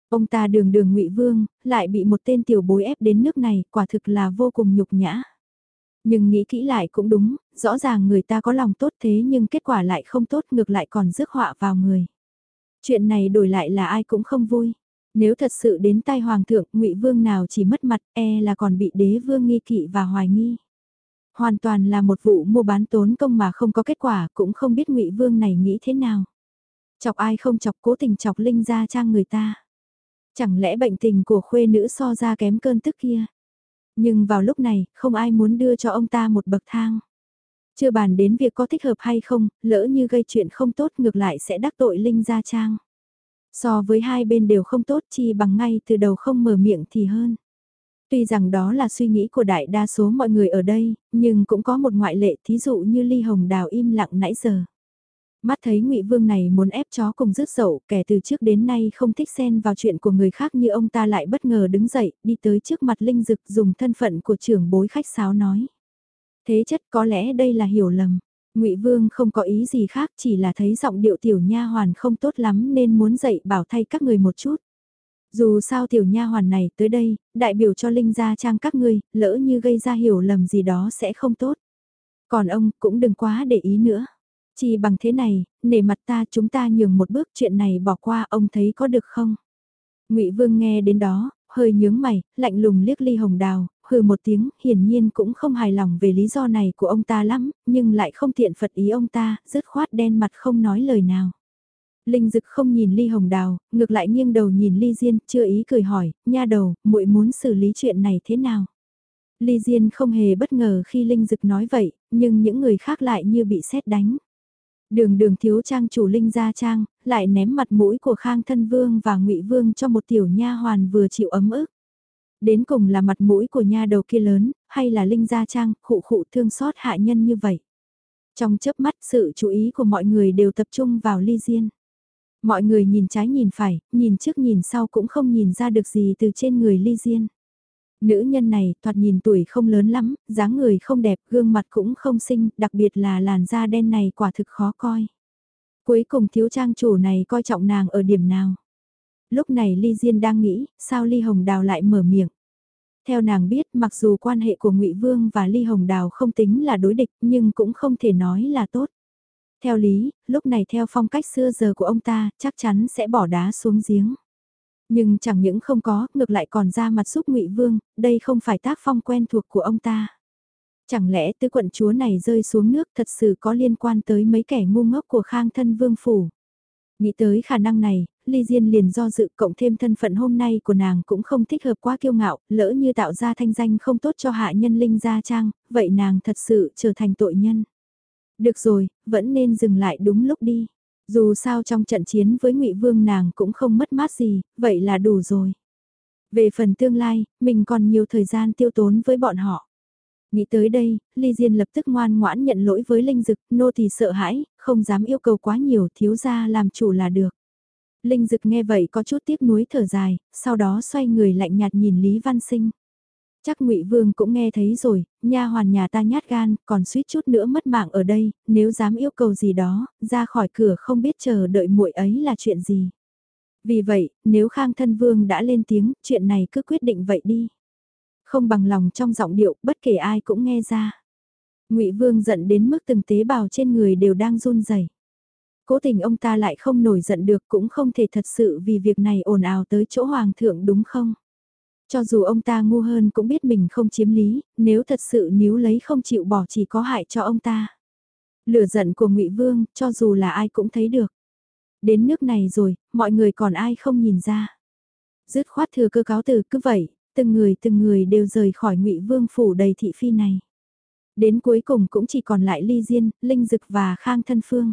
Ông ta đường đường ngụy Vương, lại bị một tên tiểu bối ép đến nước này, quả thực là vô cùng nhục nhã. Nhưng nghĩ kỹ lại cũng đúng, rõ ràng người ta có lòng tốt thế nhưng kết quả lại không tốt ngược lại còn rước họa vào người. Chuyện này đổi lại là ai cũng không vui. Nếu thật sự đến tai hoàng thượng, ngụy vương nào chỉ mất mặt, e là còn bị đế vương nghi kỵ và hoài nghi. Hoàn toàn là một vụ mua bán tốn công mà không có kết quả, cũng không biết ngụy vương này nghĩ thế nào. Chọc ai không chọc cố tình chọc linh ra trang người ta. Chẳng lẽ bệnh tình của khuê nữ so ra kém cơn tức kia. Nhưng vào lúc này, không ai muốn đưa cho ông ta một bậc thang. Chưa bàn đến việc có thích hợp hay không, lỡ như gây chuyện không tốt ngược lại sẽ đắc tội Linh Gia Trang. So với hai bên đều không tốt chi bằng ngay từ đầu không mở miệng thì hơn. Tuy rằng đó là suy nghĩ của đại đa số mọi người ở đây, nhưng cũng có một ngoại lệ thí dụ như Ly Hồng Đào im lặng nãy giờ. Mắt thấy ngụy Vương này muốn ép chó cùng rứt dậu, kẻ từ trước đến nay không thích xen vào chuyện của người khác như ông ta lại bất ngờ đứng dậy, đi tới trước mặt Linh Dực dùng thân phận của trưởng bối khách sáo nói. Thế chất có lẽ đây là hiểu lầm. Ngụy Vương không có ý gì khác, chỉ là thấy giọng điệu tiểu nha hoàn không tốt lắm nên muốn dạy bảo thay các người một chút. Dù sao tiểu nha hoàn này tới đây, đại biểu cho Linh gia trang các ngươi, lỡ như gây ra hiểu lầm gì đó sẽ không tốt. Còn ông cũng đừng quá để ý nữa. Chỉ bằng thế này, nể mặt ta chúng ta nhường một bước chuyện này bỏ qua ông thấy có được không? ngụy Vương nghe đến đó, hơi nhướng mày, lạnh lùng liếc ly hồng đào, hừ một tiếng, hiển nhiên cũng không hài lòng về lý do này của ông ta lắm, nhưng lại không tiện phật ý ông ta, dứt khoát đen mặt không nói lời nào. Linh Dực không nhìn Ly Hồng Đào, ngược lại nghiêng đầu nhìn Ly Diên, chưa ý cười hỏi, nha đầu, muội muốn xử lý chuyện này thế nào? Ly Diên không hề bất ngờ khi Linh Dực nói vậy, nhưng những người khác lại như bị xét đánh. Đường đường thiếu trang chủ Linh gia trang, lại ném mặt mũi của Khang Thân Vương và ngụy Vương cho một tiểu nha hoàn vừa chịu ấm ức. Đến cùng là mặt mũi của nha đầu kia lớn, hay là Linh Gia Trang, khụ khụ thương xót hạ nhân như vậy. Trong chớp mắt sự chú ý của mọi người đều tập trung vào Ly Diên. Mọi người nhìn trái nhìn phải, nhìn trước nhìn sau cũng không nhìn ra được gì từ trên người Ly Diên. Nữ nhân này thoạt nhìn tuổi không lớn lắm, dáng người không đẹp, gương mặt cũng không xinh, đặc biệt là làn da đen này quả thực khó coi. Cuối cùng thiếu trang chủ này coi trọng nàng ở điểm nào? Lúc này Ly Diên đang nghĩ, sao Ly Hồng Đào lại mở miệng. Theo nàng biết, mặc dù quan hệ của Ngụy Vương và Ly Hồng Đào không tính là đối địch, nhưng cũng không thể nói là tốt. Theo lý, lúc này theo phong cách xưa giờ của ông ta, chắc chắn sẽ bỏ đá xuống giếng. Nhưng chẳng những không có, ngược lại còn ra mặt giúp Ngụy Vương, đây không phải tác phong quen thuộc của ông ta. Chẳng lẽ tứ quận chúa này rơi xuống nước thật sự có liên quan tới mấy kẻ ngu ngốc của Khang thân vương phủ? Nghĩ tới khả năng này, Ly Diên liền do dự cộng thêm thân phận hôm nay của nàng cũng không thích hợp quá kiêu ngạo, lỡ như tạo ra thanh danh không tốt cho hạ nhân Linh Gia Trang, vậy nàng thật sự trở thành tội nhân. Được rồi, vẫn nên dừng lại đúng lúc đi. Dù sao trong trận chiến với ngụy Vương nàng cũng không mất mát gì, vậy là đủ rồi. Về phần tương lai, mình còn nhiều thời gian tiêu tốn với bọn họ. Nghĩ tới đây, Ly Diên lập tức ngoan ngoãn nhận lỗi với Linh Dực, nô thì sợ hãi, không dám yêu cầu quá nhiều, thiếu gia làm chủ là được. Linh Dực nghe vậy có chút tiếc nuối thở dài, sau đó xoay người lạnh nhạt nhìn Lý Văn Sinh. Chắc Ngụy Vương cũng nghe thấy rồi, nha hoàn nhà ta nhát gan, còn suýt chút nữa mất mạng ở đây, nếu dám yêu cầu gì đó, ra khỏi cửa không biết chờ đợi muội ấy là chuyện gì. Vì vậy, nếu Khang Thân Vương đã lên tiếng, chuyện này cứ quyết định vậy đi. Không bằng lòng trong giọng điệu, bất kể ai cũng nghe ra. Ngụy Vương giận đến mức từng tế bào trên người đều đang run rẩy. Cố tình ông ta lại không nổi giận được cũng không thể thật sự vì việc này ồn ào tới chỗ hoàng thượng đúng không? Cho dù ông ta ngu hơn cũng biết mình không chiếm lý, nếu thật sự níu lấy không chịu bỏ chỉ có hại cho ông ta. Lửa giận của ngụy Vương, cho dù là ai cũng thấy được. Đến nước này rồi, mọi người còn ai không nhìn ra. Dứt khoát thừa cơ cáo từ cứ vậy, từng người từng người đều rời khỏi ngụy Vương phủ đầy thị phi này. Đến cuối cùng cũng chỉ còn lại Ly Diên, Linh Dực và Khang Thân Phương.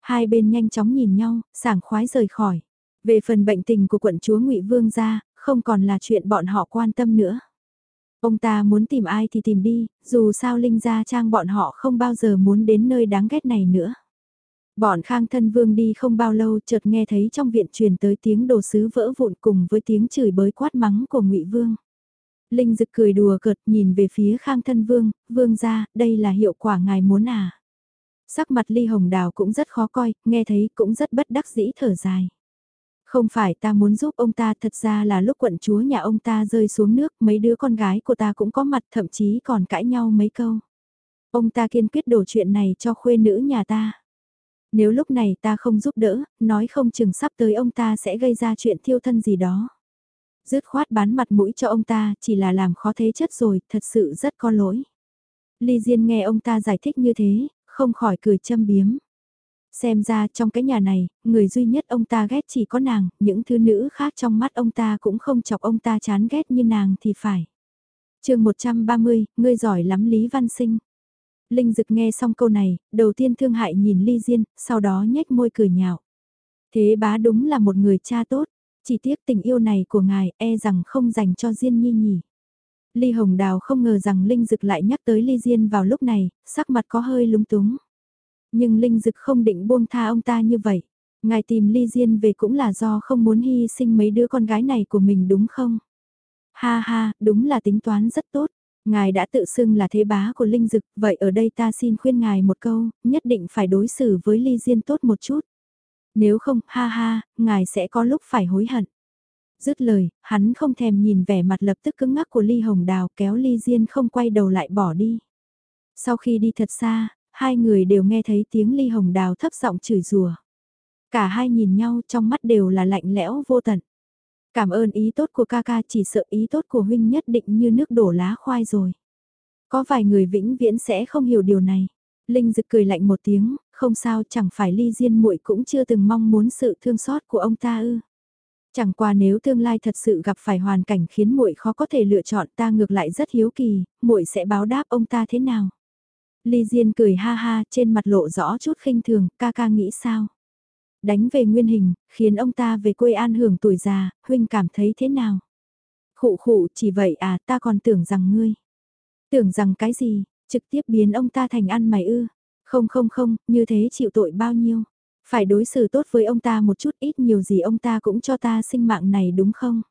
Hai bên nhanh chóng nhìn nhau, sảng khoái rời khỏi. Về phần bệnh tình của quận chúa ngụy Vương ra, không còn là chuyện bọn họ quan tâm nữa. Ông ta muốn tìm ai thì tìm đi, dù sao Linh Gia Trang bọn họ không bao giờ muốn đến nơi đáng ghét này nữa. Bọn Khang Thân Vương đi không bao lâu chợt nghe thấy trong viện truyền tới tiếng đồ sứ vỡ vụn cùng với tiếng chửi bới quát mắng của ngụy Vương. Linh Dực cười đùa cợt nhìn về phía Khang Thân Vương, Vương ra, đây là hiệu quả ngài muốn à. Sắc mặt Ly Hồng Đào cũng rất khó coi, nghe thấy cũng rất bất đắc dĩ thở dài. Không phải ta muốn giúp ông ta thật ra là lúc quận chúa nhà ông ta rơi xuống nước mấy đứa con gái của ta cũng có mặt thậm chí còn cãi nhau mấy câu. Ông ta kiên quyết đổ chuyện này cho khuê nữ nhà ta. Nếu lúc này ta không giúp đỡ, nói không chừng sắp tới ông ta sẽ gây ra chuyện thiêu thân gì đó. Dứt khoát bán mặt mũi cho ông ta chỉ là làm khó thế chất rồi, thật sự rất có lỗi. Ly Diên nghe ông ta giải thích như thế, không khỏi cười châm biếm. Xem ra trong cái nhà này, người duy nhất ông ta ghét chỉ có nàng, những thứ nữ khác trong mắt ông ta cũng không chọc ông ta chán ghét như nàng thì phải. chương 130, ngươi giỏi lắm Lý Văn Sinh. Linh Dực nghe xong câu này, đầu tiên thương hại nhìn Ly Diên, sau đó nhếch môi cười nhạo. Thế bá đúng là một người cha tốt, chỉ tiếc tình yêu này của ngài e rằng không dành cho Diên Nhi nhỉ. Ly Hồng Đào không ngờ rằng Linh Dực lại nhắc tới Ly Diên vào lúc này, sắc mặt có hơi lúng túng. Nhưng Linh Dực không định buông tha ông ta như vậy. Ngài tìm Ly Diên về cũng là do không muốn hy sinh mấy đứa con gái này của mình đúng không? Ha ha, đúng là tính toán rất tốt. Ngài đã tự xưng là thế bá của Linh Dực, vậy ở đây ta xin khuyên ngài một câu, nhất định phải đối xử với Ly Diên tốt một chút. Nếu không, ha ha, ngài sẽ có lúc phải hối hận. Dứt lời, hắn không thèm nhìn vẻ mặt lập tức cứng ngắc của Ly Hồng Đào kéo Ly Diên không quay đầu lại bỏ đi. Sau khi đi thật xa, hai người đều nghe thấy tiếng ly hồng đào thấp giọng chửi rùa. Cả hai nhìn nhau trong mắt đều là lạnh lẽo vô tận. Cảm ơn ý tốt của ca ca chỉ sợ ý tốt của huynh nhất định như nước đổ lá khoai rồi. Có vài người vĩnh viễn sẽ không hiểu điều này. Linh Dực cười lạnh một tiếng, không sao chẳng phải ly diên muội cũng chưa từng mong muốn sự thương xót của ông ta ư. Chẳng qua nếu tương lai thật sự gặp phải hoàn cảnh khiến muội khó có thể lựa chọn ta ngược lại rất hiếu kỳ, muội sẽ báo đáp ông ta thế nào. Ly Diên cười ha ha, trên mặt lộ rõ chút khinh thường, ca ca nghĩ sao? Đánh về nguyên hình, khiến ông ta về quê an hưởng tuổi già, huynh cảm thấy thế nào? Khụ khụ, chỉ vậy à, ta còn tưởng rằng ngươi. Tưởng rằng cái gì, trực tiếp biến ông ta thành ăn mày ư? Không không không, như thế chịu tội bao nhiêu? Phải đối xử tốt với ông ta một chút ít nhiều gì ông ta cũng cho ta sinh mạng này đúng không?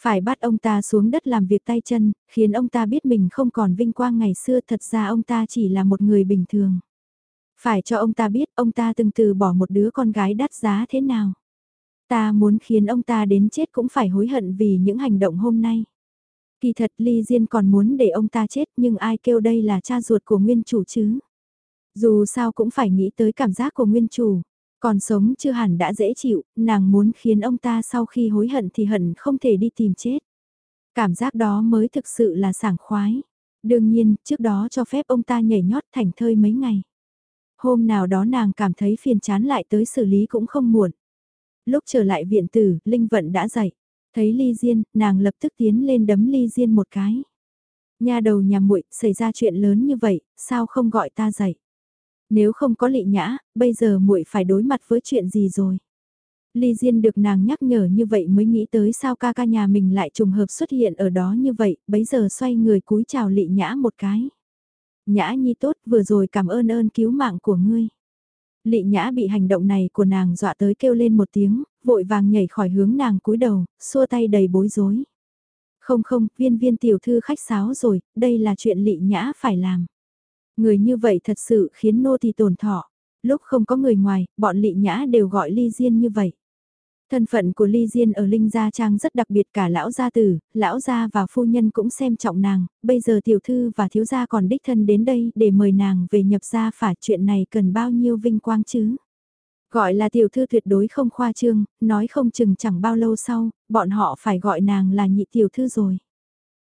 Phải bắt ông ta xuống đất làm việc tay chân, khiến ông ta biết mình không còn vinh quang ngày xưa thật ra ông ta chỉ là một người bình thường. Phải cho ông ta biết ông ta từng từ bỏ một đứa con gái đắt giá thế nào. Ta muốn khiến ông ta đến chết cũng phải hối hận vì những hành động hôm nay. Kỳ thật Ly Diên còn muốn để ông ta chết nhưng ai kêu đây là cha ruột của nguyên chủ chứ. Dù sao cũng phải nghĩ tới cảm giác của nguyên chủ. Còn sống chưa hẳn đã dễ chịu, nàng muốn khiến ông ta sau khi hối hận thì hận không thể đi tìm chết. Cảm giác đó mới thực sự là sảng khoái. Đương nhiên, trước đó cho phép ông ta nhảy nhót thành thơi mấy ngày. Hôm nào đó nàng cảm thấy phiền chán lại tới xử lý cũng không muộn. Lúc trở lại viện tử, Linh Vận đã dậy. Thấy Ly Diên, nàng lập tức tiến lên đấm Ly Diên một cái. Nhà đầu nhà muội xảy ra chuyện lớn như vậy, sao không gọi ta dậy? Nếu không có lị nhã, bây giờ muội phải đối mặt với chuyện gì rồi? Ly Diên được nàng nhắc nhở như vậy mới nghĩ tới sao ca ca nhà mình lại trùng hợp xuất hiện ở đó như vậy, bấy giờ xoay người cúi chào lị nhã một cái. Nhã nhi tốt vừa rồi cảm ơn ơn cứu mạng của ngươi. Lị nhã bị hành động này của nàng dọa tới kêu lên một tiếng, vội vàng nhảy khỏi hướng nàng cúi đầu, xua tay đầy bối rối. Không không, viên viên tiểu thư khách sáo rồi, đây là chuyện lị nhã phải làm. Người như vậy thật sự khiến nô thì tổn thọ. Lúc không có người ngoài, bọn lị nhã đều gọi ly diên như vậy. Thân phận của Ly Diên ở Linh Gia Trang rất đặc biệt cả lão gia tử, lão gia và phu nhân cũng xem trọng nàng, bây giờ tiểu thư và thiếu gia còn đích thân đến đây để mời nàng về nhập gia phải chuyện này cần bao nhiêu vinh quang chứ. Gọi là tiểu thư tuyệt đối không khoa trương, nói không chừng chẳng bao lâu sau, bọn họ phải gọi nàng là nhị tiểu thư rồi.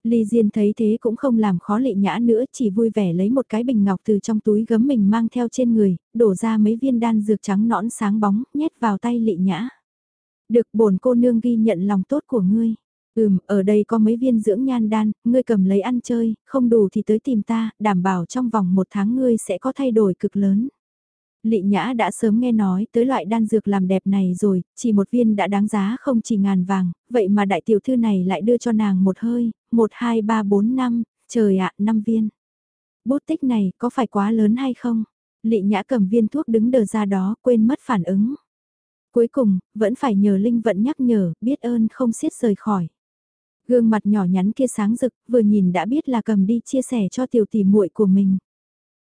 Ly Diên thấy thế cũng không làm khó lệ nhã nữa, chỉ vui vẻ lấy một cái bình ngọc từ trong túi gấm mình mang theo trên người, đổ ra mấy viên đan dược trắng nõn sáng bóng, nhét vào tay lệ nhã. Được bổn cô nương ghi nhận lòng tốt của ngươi. Ừm, ở đây có mấy viên dưỡng nhan đan, ngươi cầm lấy ăn chơi, không đủ thì tới tìm ta, đảm bảo trong vòng một tháng ngươi sẽ có thay đổi cực lớn. Lị Nhã đã sớm nghe nói tới loại đan dược làm đẹp này rồi, chỉ một viên đã đáng giá không chỉ ngàn vàng, vậy mà đại tiểu thư này lại đưa cho nàng một hơi, một hai ba bốn năm, trời ạ, năm viên. Bút tích này có phải quá lớn hay không? Lị Nhã cầm viên thuốc đứng đờ ra đó, quên mất phản ứng. Cuối cùng, vẫn phải nhờ Linh Vận nhắc nhở, biết ơn không xiết rời khỏi. Gương mặt nhỏ nhắn kia sáng rực, vừa nhìn đã biết là cầm đi chia sẻ cho tiểu tỷ muội của mình.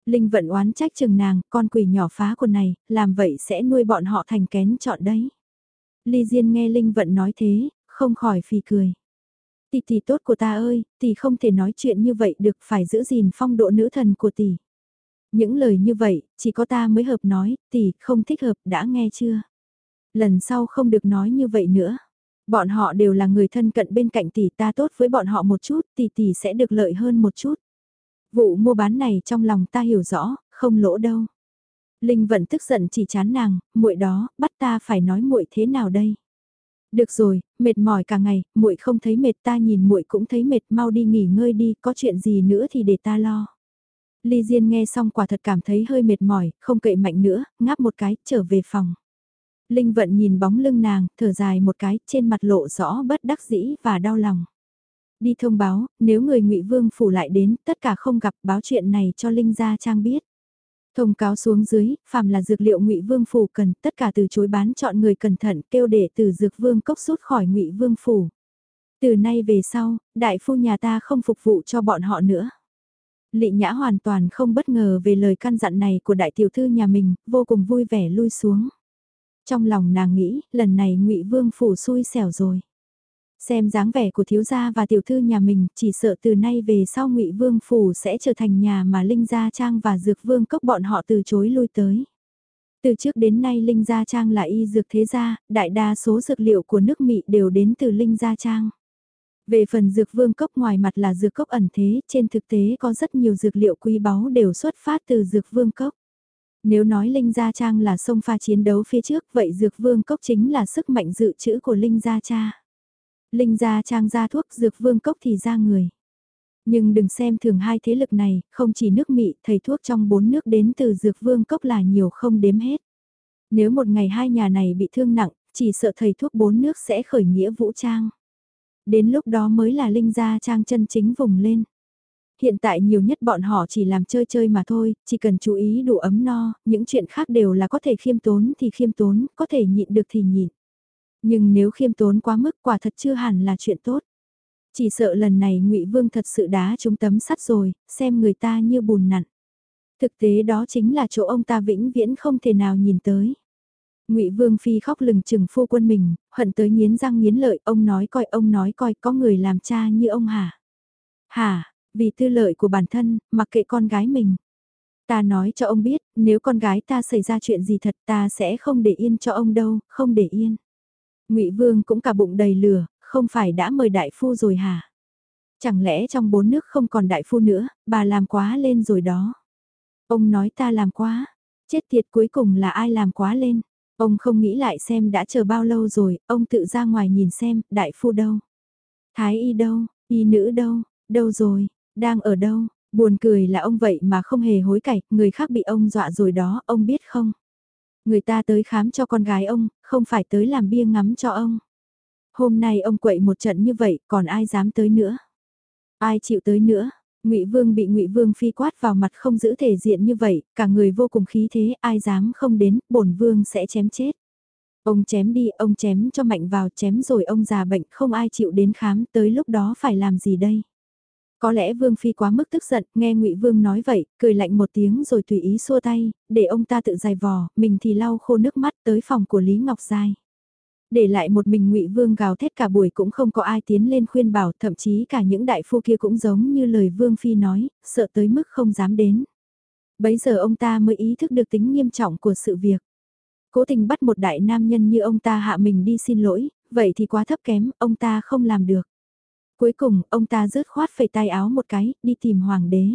Linh vận oán trách chừng nàng, con quỷ nhỏ phá của này, làm vậy sẽ nuôi bọn họ thành kén chọn đấy. Ly Diên nghe Linh vận nói thế, không khỏi phì cười. Tỷ tỷ tốt của ta ơi, tỷ không thể nói chuyện như vậy được phải giữ gìn phong độ nữ thần của tỷ. Những lời như vậy, chỉ có ta mới hợp nói, tỷ không thích hợp đã nghe chưa? Lần sau không được nói như vậy nữa. Bọn họ đều là người thân cận bên cạnh tỷ ta tốt với bọn họ một chút, tỷ tỷ sẽ được lợi hơn một chút. Vụ mua bán này trong lòng ta hiểu rõ, không lỗ đâu. Linh vẫn tức giận chỉ chán nàng, muội đó, bắt ta phải nói muội thế nào đây? Được rồi, mệt mỏi cả ngày, muội không thấy mệt ta nhìn muội cũng thấy mệt, mau đi nghỉ ngơi đi, có chuyện gì nữa thì để ta lo. Ly Diên nghe xong quả thật cảm thấy hơi mệt mỏi, không cậy mạnh nữa, ngáp một cái, trở về phòng. Linh vận nhìn bóng lưng nàng, thở dài một cái, trên mặt lộ rõ bất đắc dĩ và đau lòng. Đi thông báo, nếu người ngụy Vương phủ lại đến, tất cả không gặp báo chuyện này cho Linh Gia Trang biết. Thông cáo xuống dưới, phàm là dược liệu ngụy Vương phủ cần, tất cả từ chối bán chọn người cẩn thận, kêu để từ dược vương cốc rút khỏi ngụy Vương phủ. Từ nay về sau, đại phu nhà ta không phục vụ cho bọn họ nữa. Lị Nhã hoàn toàn không bất ngờ về lời căn dặn này của đại tiểu thư nhà mình, vô cùng vui vẻ lui xuống. Trong lòng nàng nghĩ, lần này ngụy Vương phủ xui xẻo rồi. Xem dáng vẻ của thiếu gia và tiểu thư nhà mình, chỉ sợ từ nay về sau ngụy Vương phủ sẽ trở thành nhà mà Linh Gia Trang và Dược Vương cốc bọn họ từ chối lui tới. Từ trước đến nay Linh Gia Trang là y dược thế gia, đại đa số dược liệu của nước Mỹ đều đến từ Linh Gia Trang. Về phần dược vương cốc ngoài mặt là dược cốc ẩn thế, trên thực tế có rất nhiều dược liệu quý báu đều xuất phát từ dược vương cốc. Nếu nói Linh Gia Trang là sông pha chiến đấu phía trước, vậy Dược Vương Cốc chính là sức mạnh dự trữ của Linh Gia Cha. Linh Gia Trang ra thuốc Dược Vương Cốc thì ra người. Nhưng đừng xem thường hai thế lực này, không chỉ nước Mỹ, thầy thuốc trong bốn nước đến từ Dược Vương Cốc là nhiều không đếm hết. Nếu một ngày hai nhà này bị thương nặng, chỉ sợ thầy thuốc bốn nước sẽ khởi nghĩa vũ trang. Đến lúc đó mới là Linh Gia Trang chân chính vùng lên. Hiện tại nhiều nhất bọn họ chỉ làm chơi chơi mà thôi, chỉ cần chú ý đủ ấm no, những chuyện khác đều là có thể khiêm tốn thì khiêm tốn, có thể nhịn được thì nhịn. Nhưng nếu khiêm tốn quá mức quả thật chưa hẳn là chuyện tốt. Chỉ sợ lần này ngụy Vương thật sự đá trúng tấm sắt rồi, xem người ta như bùn nặn. Thực tế đó chính là chỗ ông ta vĩnh viễn không thể nào nhìn tới. Ngụy Vương phi khóc lừng chừng phu quân mình, hận tới nghiến răng nghiến lợi, ông nói coi ông nói coi có người làm cha như ông hả? Hả, vì tư lợi của bản thân, mặc kệ con gái mình. Ta nói cho ông biết, nếu con gái ta xảy ra chuyện gì thật ta sẽ không để yên cho ông đâu, không để yên ngụy Vương cũng cả bụng đầy lửa, không phải đã mời đại phu rồi hả? Chẳng lẽ trong bốn nước không còn đại phu nữa, bà làm quá lên rồi đó. Ông nói ta làm quá, chết tiệt cuối cùng là ai làm quá lên. Ông không nghĩ lại xem đã chờ bao lâu rồi, ông tự ra ngoài nhìn xem, đại phu đâu? Thái y đâu, y nữ đâu, đâu rồi, đang ở đâu, buồn cười là ông vậy mà không hề hối cải, người khác bị ông dọa rồi đó, ông biết không? Người ta tới khám cho con gái ông, không phải tới làm bia ngắm cho ông. Hôm nay ông quậy một trận như vậy, còn ai dám tới nữa? Ai chịu tới nữa? Ngụy Vương bị Ngụy Vương phi quát vào mặt không giữ thể diện như vậy, cả người vô cùng khí thế, ai dám không đến, bổn vương sẽ chém chết. Ông chém đi, ông chém cho mạnh vào, chém rồi ông già bệnh, không ai chịu đến khám, tới lúc đó phải làm gì đây? Có lẽ Vương Phi quá mức tức giận, nghe ngụy Vương nói vậy, cười lạnh một tiếng rồi tùy ý xua tay, để ông ta tự dài vò, mình thì lau khô nước mắt tới phòng của Lý Ngọc Giai. Để lại một mình ngụy Vương gào thét cả buổi cũng không có ai tiến lên khuyên bảo, thậm chí cả những đại phu kia cũng giống như lời Vương Phi nói, sợ tới mức không dám đến. Bấy giờ ông ta mới ý thức được tính nghiêm trọng của sự việc. Cố tình bắt một đại nam nhân như ông ta hạ mình đi xin lỗi, vậy thì quá thấp kém, ông ta không làm được. Cuối cùng, ông ta rớt khoát phẩy tay áo một cái, đi tìm hoàng đế.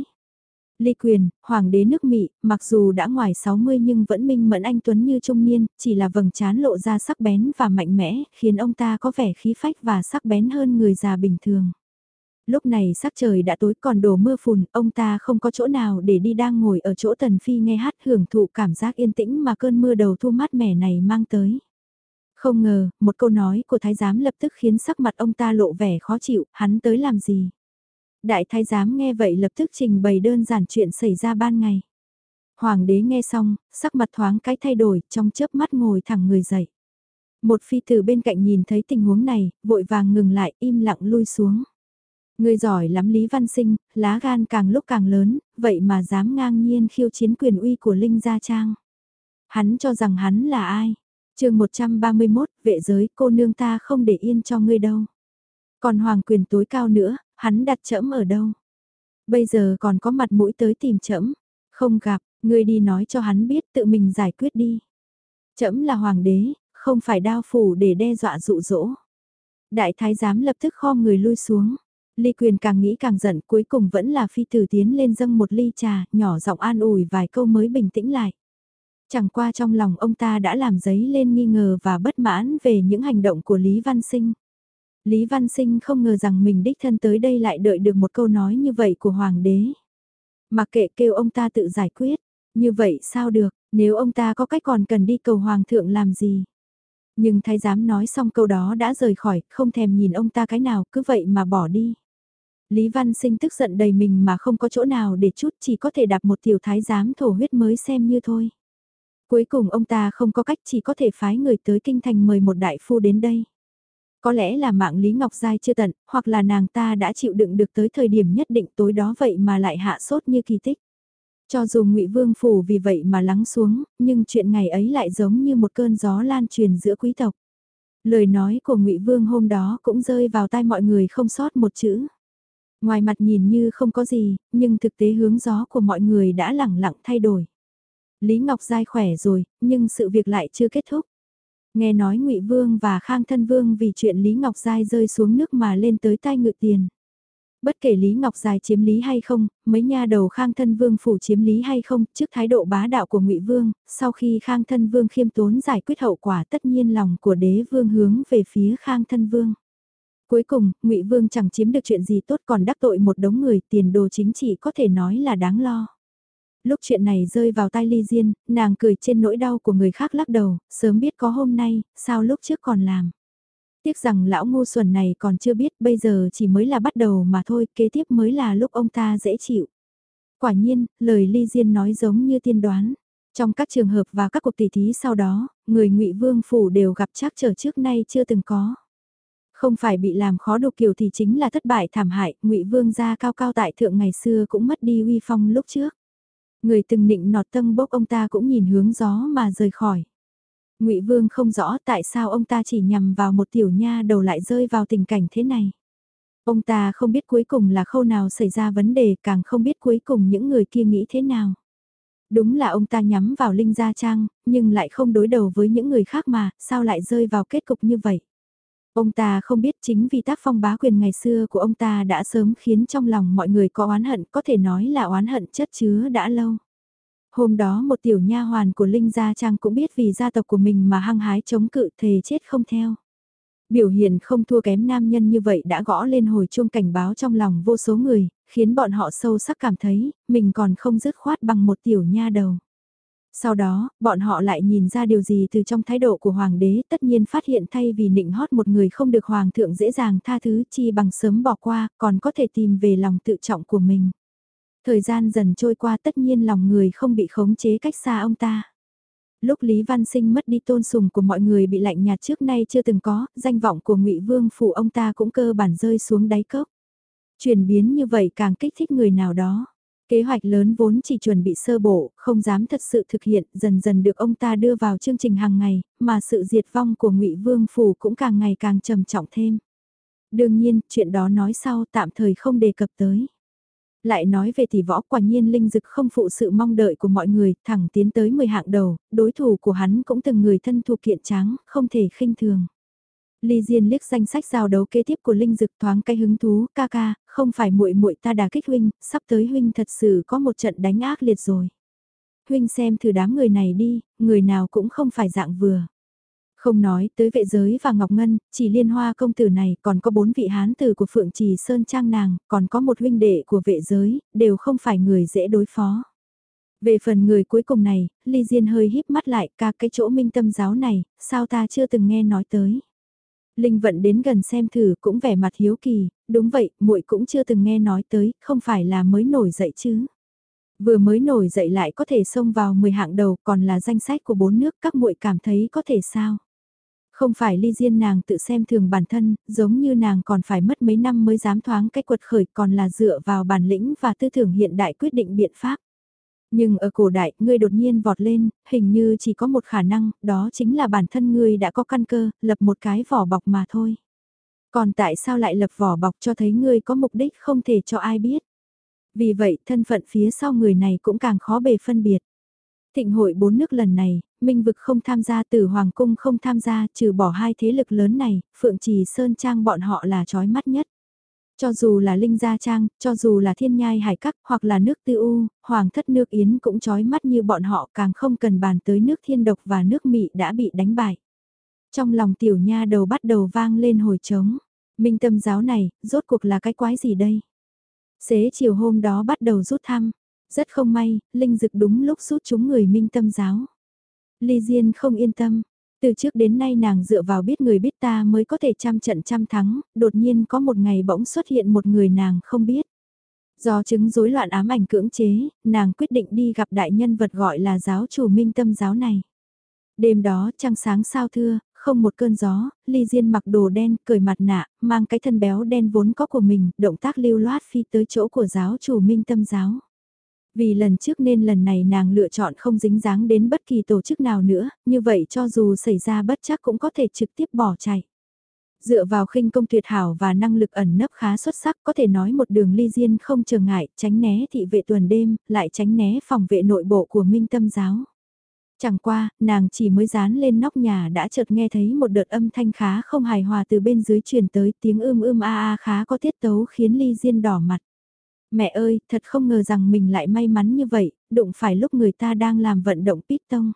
Ly quyền, hoàng đế nước Mỹ, mặc dù đã ngoài 60 nhưng vẫn minh mẫn anh Tuấn như trung niên, chỉ là vầng trán lộ ra sắc bén và mạnh mẽ, khiến ông ta có vẻ khí phách và sắc bén hơn người già bình thường. Lúc này sắc trời đã tối còn đổ mưa phùn, ông ta không có chỗ nào để đi đang ngồi ở chỗ Tần Phi nghe hát hưởng thụ cảm giác yên tĩnh mà cơn mưa đầu thu mát mẻ này mang tới. Không ngờ, một câu nói của thái giám lập tức khiến sắc mặt ông ta lộ vẻ khó chịu, hắn tới làm gì? Đại thái giám nghe vậy lập tức trình bày đơn giản chuyện xảy ra ban ngày. Hoàng đế nghe xong, sắc mặt thoáng cái thay đổi, trong chớp mắt ngồi thẳng người dậy. Một phi tử bên cạnh nhìn thấy tình huống này, vội vàng ngừng lại, im lặng lui xuống. Người giỏi lắm Lý Văn Sinh, lá gan càng lúc càng lớn, vậy mà dám ngang nhiên khiêu chiến quyền uy của Linh Gia Trang. Hắn cho rằng hắn là ai? Chương 131, vệ giới cô nương ta không để yên cho ngươi đâu. Còn hoàng quyền tối cao nữa, hắn đặt chẫm ở đâu? Bây giờ còn có mặt mũi tới tìm chẫm, không gặp, ngươi đi nói cho hắn biết tự mình giải quyết đi. Chẫm là hoàng đế, không phải đao phủ để đe dọa dụ dỗ. Đại thái giám lập tức kho người lui xuống. Ly quyền càng nghĩ càng giận cuối cùng vẫn là phi tử tiến lên dâng một ly trà, nhỏ giọng an ủi vài câu mới bình tĩnh lại. Chẳng qua trong lòng ông ta đã làm giấy lên nghi ngờ và bất mãn về những hành động của Lý Văn Sinh. Lý Văn Sinh không ngờ rằng mình đích thân tới đây lại đợi được một câu nói như vậy của Hoàng đế. Mặc kệ kêu ông ta tự giải quyết, như vậy sao được, nếu ông ta có cách còn cần đi cầu Hoàng thượng làm gì. Nhưng thái giám nói xong câu đó đã rời khỏi, không thèm nhìn ông ta cái nào, cứ vậy mà bỏ đi. Lý Văn Sinh tức giận đầy mình mà không có chỗ nào để chút chỉ có thể đạp một tiểu thái giám thổ huyết mới xem như thôi. Cuối cùng ông ta không có cách chỉ có thể phái người tới kinh thành mời một đại phu đến đây. Có lẽ là mạng Lý Ngọc Giai chưa tận, hoặc là nàng ta đã chịu đựng được tới thời điểm nhất định tối đó vậy mà lại hạ sốt như kỳ tích. Cho dù ngụy Vương phủ vì vậy mà lắng xuống, nhưng chuyện ngày ấy lại giống như một cơn gió lan truyền giữa quý tộc. Lời nói của ngụy Vương hôm đó cũng rơi vào tai mọi người không sót một chữ. Ngoài mặt nhìn như không có gì, nhưng thực tế hướng gió của mọi người đã lẳng lặng thay đổi. Lý Ngọc Giai khỏe rồi, nhưng sự việc lại chưa kết thúc. Nghe nói Ngụy Vương và Khang Thân Vương vì chuyện Lý Ngọc Giai rơi xuống nước mà lên tới tai ngự tiền. Bất kể Lý Ngọc Giai chiếm lý hay không, mấy nha đầu Khang Thân Vương phủ chiếm lý hay không, trước thái độ bá đạo của Ngụy Vương, sau khi Khang Thân Vương khiêm tốn giải quyết hậu quả tất nhiên lòng của đế vương hướng về phía Khang Thân Vương. Cuối cùng, Ngụy Vương chẳng chiếm được chuyện gì tốt còn đắc tội một đống người tiền đồ chính trị có thể nói là đáng lo. Lúc chuyện này rơi vào tai ly diên, nàng cười trên nỗi đau của người khác lắc đầu, sớm biết có hôm nay, sao lúc trước còn làm. Tiếc rằng lão ngu xuẩn này còn chưa biết bây giờ chỉ mới là bắt đầu mà thôi, kế tiếp mới là lúc ông ta dễ chịu. Quả nhiên, lời ly diên nói giống như tiên đoán. Trong các trường hợp và các cuộc tỷ thí sau đó, người ngụy Vương Phủ đều gặp trắc trở trước nay chưa từng có. Không phải bị làm khó đục kiểu thì chính là thất bại thảm hại, ngụy Vương gia cao cao tại thượng ngày xưa cũng mất đi uy phong lúc trước. Người từng nịnh nọt tâm bốc ông ta cũng nhìn hướng gió mà rời khỏi. ngụy Vương không rõ tại sao ông ta chỉ nhằm vào một tiểu nha đầu lại rơi vào tình cảnh thế này. Ông ta không biết cuối cùng là khâu nào xảy ra vấn đề càng không biết cuối cùng những người kia nghĩ thế nào. Đúng là ông ta nhắm vào Linh Gia Trang, nhưng lại không đối đầu với những người khác mà, sao lại rơi vào kết cục như vậy. Ông ta không biết chính vì tác phong bá quyền ngày xưa của ông ta đã sớm khiến trong lòng mọi người có oán hận, có thể nói là oán hận chất chứa đã lâu. Hôm đó một tiểu nha hoàn của Linh Gia Trang cũng biết vì gia tộc của mình mà hăng hái chống cự thề chết không theo. Biểu hiện không thua kém nam nhân như vậy đã gõ lên hồi chuông cảnh báo trong lòng vô số người, khiến bọn họ sâu sắc cảm thấy, mình còn không dứt khoát bằng một tiểu nha đầu. Sau đó, bọn họ lại nhìn ra điều gì từ trong thái độ của hoàng đế tất nhiên phát hiện thay vì nịnh hót một người không được hoàng thượng dễ dàng tha thứ chi bằng sớm bỏ qua, còn có thể tìm về lòng tự trọng của mình. Thời gian dần trôi qua tất nhiên lòng người không bị khống chế cách xa ông ta. Lúc Lý Văn Sinh mất đi tôn sùng của mọi người bị lạnh nhạt trước nay chưa từng có, danh vọng của ngụy Vương phủ ông ta cũng cơ bản rơi xuống đáy cốc. Chuyển biến như vậy càng kích thích người nào đó. Kế hoạch lớn vốn chỉ chuẩn bị sơ bộ, không dám thật sự thực hiện, dần dần được ông ta đưa vào chương trình hàng ngày, mà sự diệt vong của ngụy Vương phủ cũng càng ngày càng trầm trọng thêm. Đương nhiên, chuyện đó nói sau tạm thời không đề cập tới. Lại nói về tỷ võ quả nhiên linh dực không phụ sự mong đợi của mọi người, thẳng tiến tới 10 hạng đầu, đối thủ của hắn cũng từng người thân thuộc kiện tráng, không thể khinh thường. Ly Diên liếc danh sách giao đấu kế tiếp của Linh Dực thoáng cái hứng thú, ca ca, không phải muội muội ta đã kích huynh, sắp tới huynh thật sự có một trận đánh ác liệt rồi. Huynh xem thử đám người này đi, người nào cũng không phải dạng vừa. Không nói tới vệ giới và Ngọc Ngân, chỉ liên hoa công tử này còn có bốn vị hán tử của Phượng Trì Sơn Trang nàng, còn có một huynh đệ của vệ giới, đều không phải người dễ đối phó. Về phần người cuối cùng này, Ly Diên hơi híp mắt lại ca cái chỗ minh tâm giáo này, sao ta chưa từng nghe nói tới. Linh vận đến gần xem thử cũng vẻ mặt hiếu kỳ, đúng vậy, muội cũng chưa từng nghe nói tới, không phải là mới nổi dậy chứ. Vừa mới nổi dậy lại có thể xông vào 10 hạng đầu còn là danh sách của bốn nước các muội cảm thấy có thể sao. Không phải ly diên nàng tự xem thường bản thân, giống như nàng còn phải mất mấy năm mới dám thoáng cách quật khởi còn là dựa vào bản lĩnh và tư tưởng hiện đại quyết định biện pháp. Nhưng ở cổ đại, ngươi đột nhiên vọt lên, hình như chỉ có một khả năng, đó chính là bản thân ngươi đã có căn cơ, lập một cái vỏ bọc mà thôi. Còn tại sao lại lập vỏ bọc cho thấy ngươi có mục đích không thể cho ai biết? Vì vậy, thân phận phía sau người này cũng càng khó bề phân biệt. Thịnh hội bốn nước lần này, Minh Vực không tham gia từ Hoàng Cung không tham gia trừ bỏ hai thế lực lớn này, Phượng Trì Sơn Trang bọn họ là trói mắt nhất. Cho dù là Linh Gia Trang, cho dù là Thiên Nhai Hải Cắc hoặc là nước Tư U, Hoàng thất nước Yến cũng chói mắt như bọn họ càng không cần bàn tới nước Thiên Độc và nước Mị đã bị đánh bại. Trong lòng tiểu nha đầu bắt đầu vang lên hồi trống. Minh tâm giáo này, rốt cuộc là cái quái gì đây? Xế chiều hôm đó bắt đầu rút thăm. Rất không may, Linh Dực đúng lúc rút chúng người minh tâm giáo. Ly Diên không yên tâm. Từ trước đến nay nàng dựa vào biết người biết ta mới có thể trăm trận trăm thắng, đột nhiên có một ngày bỗng xuất hiện một người nàng không biết. Do chứng rối loạn ám ảnh cưỡng chế, nàng quyết định đi gặp đại nhân vật gọi là giáo chủ minh tâm giáo này. Đêm đó trăng sáng sao thưa, không một cơn gió, ly diên mặc đồ đen, cởi mặt nạ, mang cái thân béo đen vốn có của mình, động tác lưu loát phi tới chỗ của giáo chủ minh tâm giáo. Vì lần trước nên lần này nàng lựa chọn không dính dáng đến bất kỳ tổ chức nào nữa, như vậy cho dù xảy ra bất chắc cũng có thể trực tiếp bỏ chạy. Dựa vào khinh công tuyệt hảo và năng lực ẩn nấp khá xuất sắc có thể nói một đường ly diên không trở ngại, tránh né thị vệ tuần đêm, lại tránh né phòng vệ nội bộ của minh tâm giáo. Chẳng qua, nàng chỉ mới dán lên nóc nhà đã chợt nghe thấy một đợt âm thanh khá không hài hòa từ bên dưới truyền tới tiếng ưm ưm a a khá có tiết tấu khiến ly diên đỏ mặt. Mẹ ơi, thật không ngờ rằng mình lại may mắn như vậy, đụng phải lúc người ta đang làm vận động piston.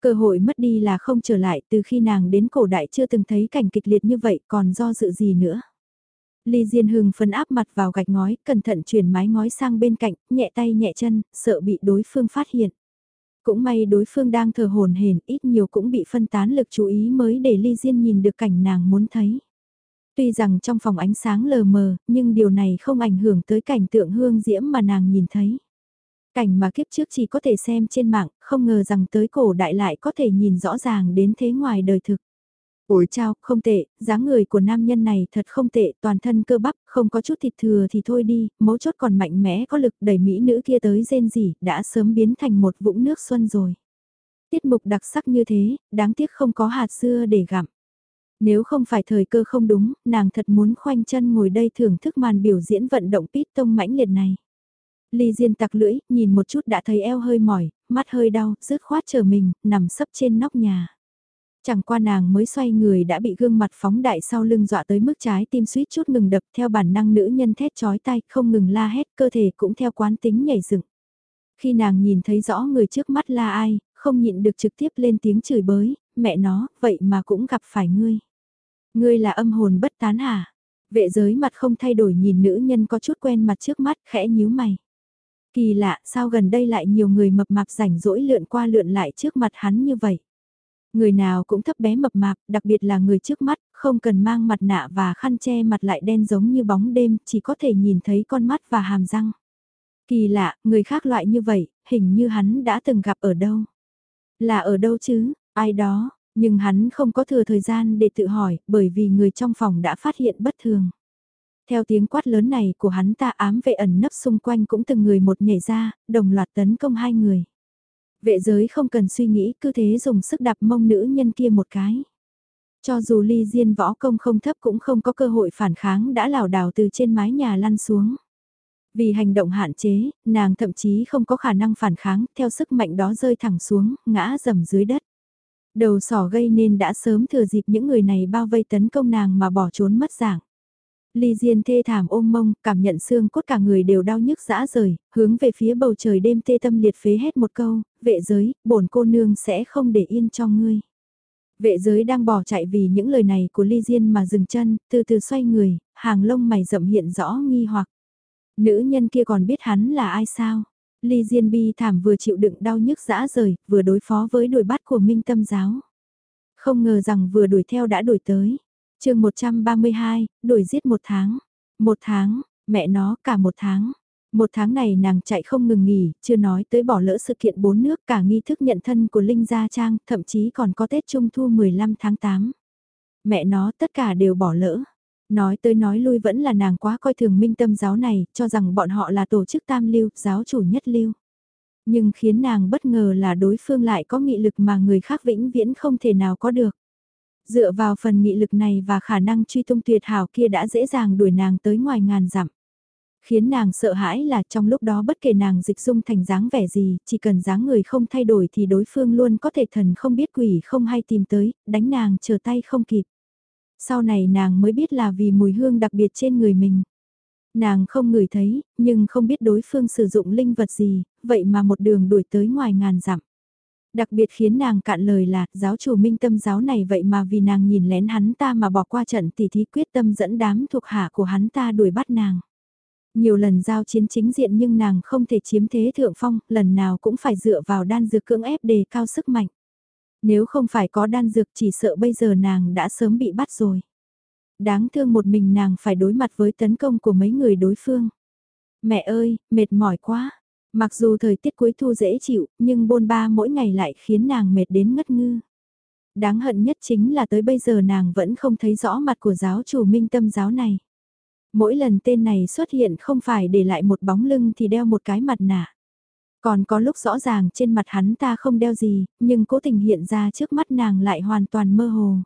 Cơ hội mất đi là không trở lại từ khi nàng đến cổ đại chưa từng thấy cảnh kịch liệt như vậy còn do dự gì nữa. Ly Diên Hưng phân áp mặt vào gạch ngói, cẩn thận chuyển mái ngói sang bên cạnh, nhẹ tay nhẹ chân, sợ bị đối phương phát hiện. Cũng may đối phương đang thờ hồn hển, ít nhiều cũng bị phân tán lực chú ý mới để Ly Diên nhìn được cảnh nàng muốn thấy. Tuy rằng trong phòng ánh sáng lờ mờ, nhưng điều này không ảnh hưởng tới cảnh tượng hương diễm mà nàng nhìn thấy. Cảnh mà kiếp trước chỉ có thể xem trên mạng, không ngờ rằng tới cổ đại lại có thể nhìn rõ ràng đến thế ngoài đời thực. Ôi chao, không tệ, dáng người của nam nhân này thật không tệ, toàn thân cơ bắp, không có chút thịt thừa thì thôi đi, mấu chốt còn mạnh mẽ có lực đẩy mỹ nữ kia tới rên rỉ, đã sớm biến thành một vũng nước xuân rồi. Tiết mục đặc sắc như thế, đáng tiếc không có hạt dưa để gặm. Nếu không phải thời cơ không đúng, nàng thật muốn khoanh chân ngồi đây thưởng thức màn biểu diễn vận động pít tông mãnh liệt này. Ly Diên tặc lưỡi, nhìn một chút đã thấy eo hơi mỏi, mắt hơi đau, rứt khoát chờ mình, nằm sấp trên nóc nhà. Chẳng qua nàng mới xoay người đã bị gương mặt phóng đại sau lưng dọa tới mức trái tim suýt chút ngừng đập theo bản năng nữ nhân thét chói tai không ngừng la hét cơ thể cũng theo quán tính nhảy dựng. Khi nàng nhìn thấy rõ người trước mắt là ai, không nhịn được trực tiếp lên tiếng chửi bới, mẹ nó, vậy mà cũng gặp phải ngươi. Ngươi là âm hồn bất tán hả? Vệ giới mặt không thay đổi nhìn nữ nhân có chút quen mặt trước mắt khẽ nhíu mày. Kỳ lạ, sao gần đây lại nhiều người mập mạp rảnh rỗi lượn qua lượn lại trước mặt hắn như vậy. Người nào cũng thấp bé mập mạp, đặc biệt là người trước mắt, không cần mang mặt nạ và khăn che mặt lại đen giống như bóng đêm, chỉ có thể nhìn thấy con mắt và hàm răng. Kỳ lạ, người khác loại như vậy, hình như hắn đã từng gặp ở đâu. Là ở đâu chứ, ai đó, nhưng hắn không có thừa thời gian để tự hỏi, bởi vì người trong phòng đã phát hiện bất thường. Theo tiếng quát lớn này của hắn ta ám vệ ẩn nấp xung quanh cũng từng người một nhảy ra, đồng loạt tấn công hai người. Vệ giới không cần suy nghĩ cứ thế dùng sức đạp mông nữ nhân kia một cái. Cho dù ly diên võ công không thấp cũng không có cơ hội phản kháng đã lảo đảo từ trên mái nhà lăn xuống. Vì hành động hạn chế, nàng thậm chí không có khả năng phản kháng, theo sức mạnh đó rơi thẳng xuống, ngã dầm dưới đất. Đầu sỏ gây nên đã sớm thừa dịp những người này bao vây tấn công nàng mà bỏ trốn mất dạng. Ly Diên thê thảm ôm mông, cảm nhận xương cốt cả người đều đau nhức dã rời, hướng về phía bầu trời đêm tê tâm liệt phế hết một câu, vệ giới, bổn cô nương sẽ không để yên cho ngươi. Vệ giới đang bỏ chạy vì những lời này của Ly Diên mà dừng chân, từ từ xoay người, hàng lông mày rậm hiện rõ nghi hoặc. Nữ nhân kia còn biết hắn là ai sao? Ly Diên bi thảm vừa chịu đựng đau nhức dã rời, vừa đối phó với đuổi bắt của Minh Tâm Giáo. Không ngờ rằng vừa đuổi theo đã đuổi tới chương 132, đuổi giết một tháng. Một tháng, mẹ nó cả một tháng. Một tháng này nàng chạy không ngừng nghỉ, chưa nói tới bỏ lỡ sự kiện bốn nước cả nghi thức nhận thân của Linh Gia Trang, thậm chí còn có Tết Trung Thu 15 tháng 8. Mẹ nó tất cả đều bỏ lỡ. Nói tới nói lui vẫn là nàng quá coi thường minh tâm giáo này, cho rằng bọn họ là tổ chức tam lưu, giáo chủ nhất lưu. Nhưng khiến nàng bất ngờ là đối phương lại có nghị lực mà người khác vĩnh viễn không thể nào có được. Dựa vào phần nghị lực này và khả năng truy tung tuyệt hảo kia đã dễ dàng đuổi nàng tới ngoài ngàn dặm. Khiến nàng sợ hãi là trong lúc đó bất kể nàng dịch dung thành dáng vẻ gì, chỉ cần dáng người không thay đổi thì đối phương luôn có thể thần không biết quỷ không hay tìm tới, đánh nàng chờ tay không kịp. Sau này nàng mới biết là vì mùi hương đặc biệt trên người mình. Nàng không ngửi thấy, nhưng không biết đối phương sử dụng linh vật gì, vậy mà một đường đuổi tới ngoài ngàn dặm. Đặc biệt khiến nàng cạn lời là, giáo chủ minh tâm giáo này vậy mà vì nàng nhìn lén hắn ta mà bỏ qua trận tỷ thí quyết tâm dẫn đám thuộc hạ của hắn ta đuổi bắt nàng. Nhiều lần giao chiến chính diện nhưng nàng không thể chiếm thế thượng phong, lần nào cũng phải dựa vào đan dược cưỡng ép đề cao sức mạnh. Nếu không phải có đan dược chỉ sợ bây giờ nàng đã sớm bị bắt rồi. Đáng thương một mình nàng phải đối mặt với tấn công của mấy người đối phương. Mẹ ơi, mệt mỏi quá. Mặc dù thời tiết cuối thu dễ chịu, nhưng bôn ba mỗi ngày lại khiến nàng mệt đến ngất ngư. Đáng hận nhất chính là tới bây giờ nàng vẫn không thấy rõ mặt của giáo chủ minh tâm giáo này. Mỗi lần tên này xuất hiện không phải để lại một bóng lưng thì đeo một cái mặt nạ. Còn có lúc rõ ràng trên mặt hắn ta không đeo gì, nhưng cố tình hiện ra trước mắt nàng lại hoàn toàn mơ hồ.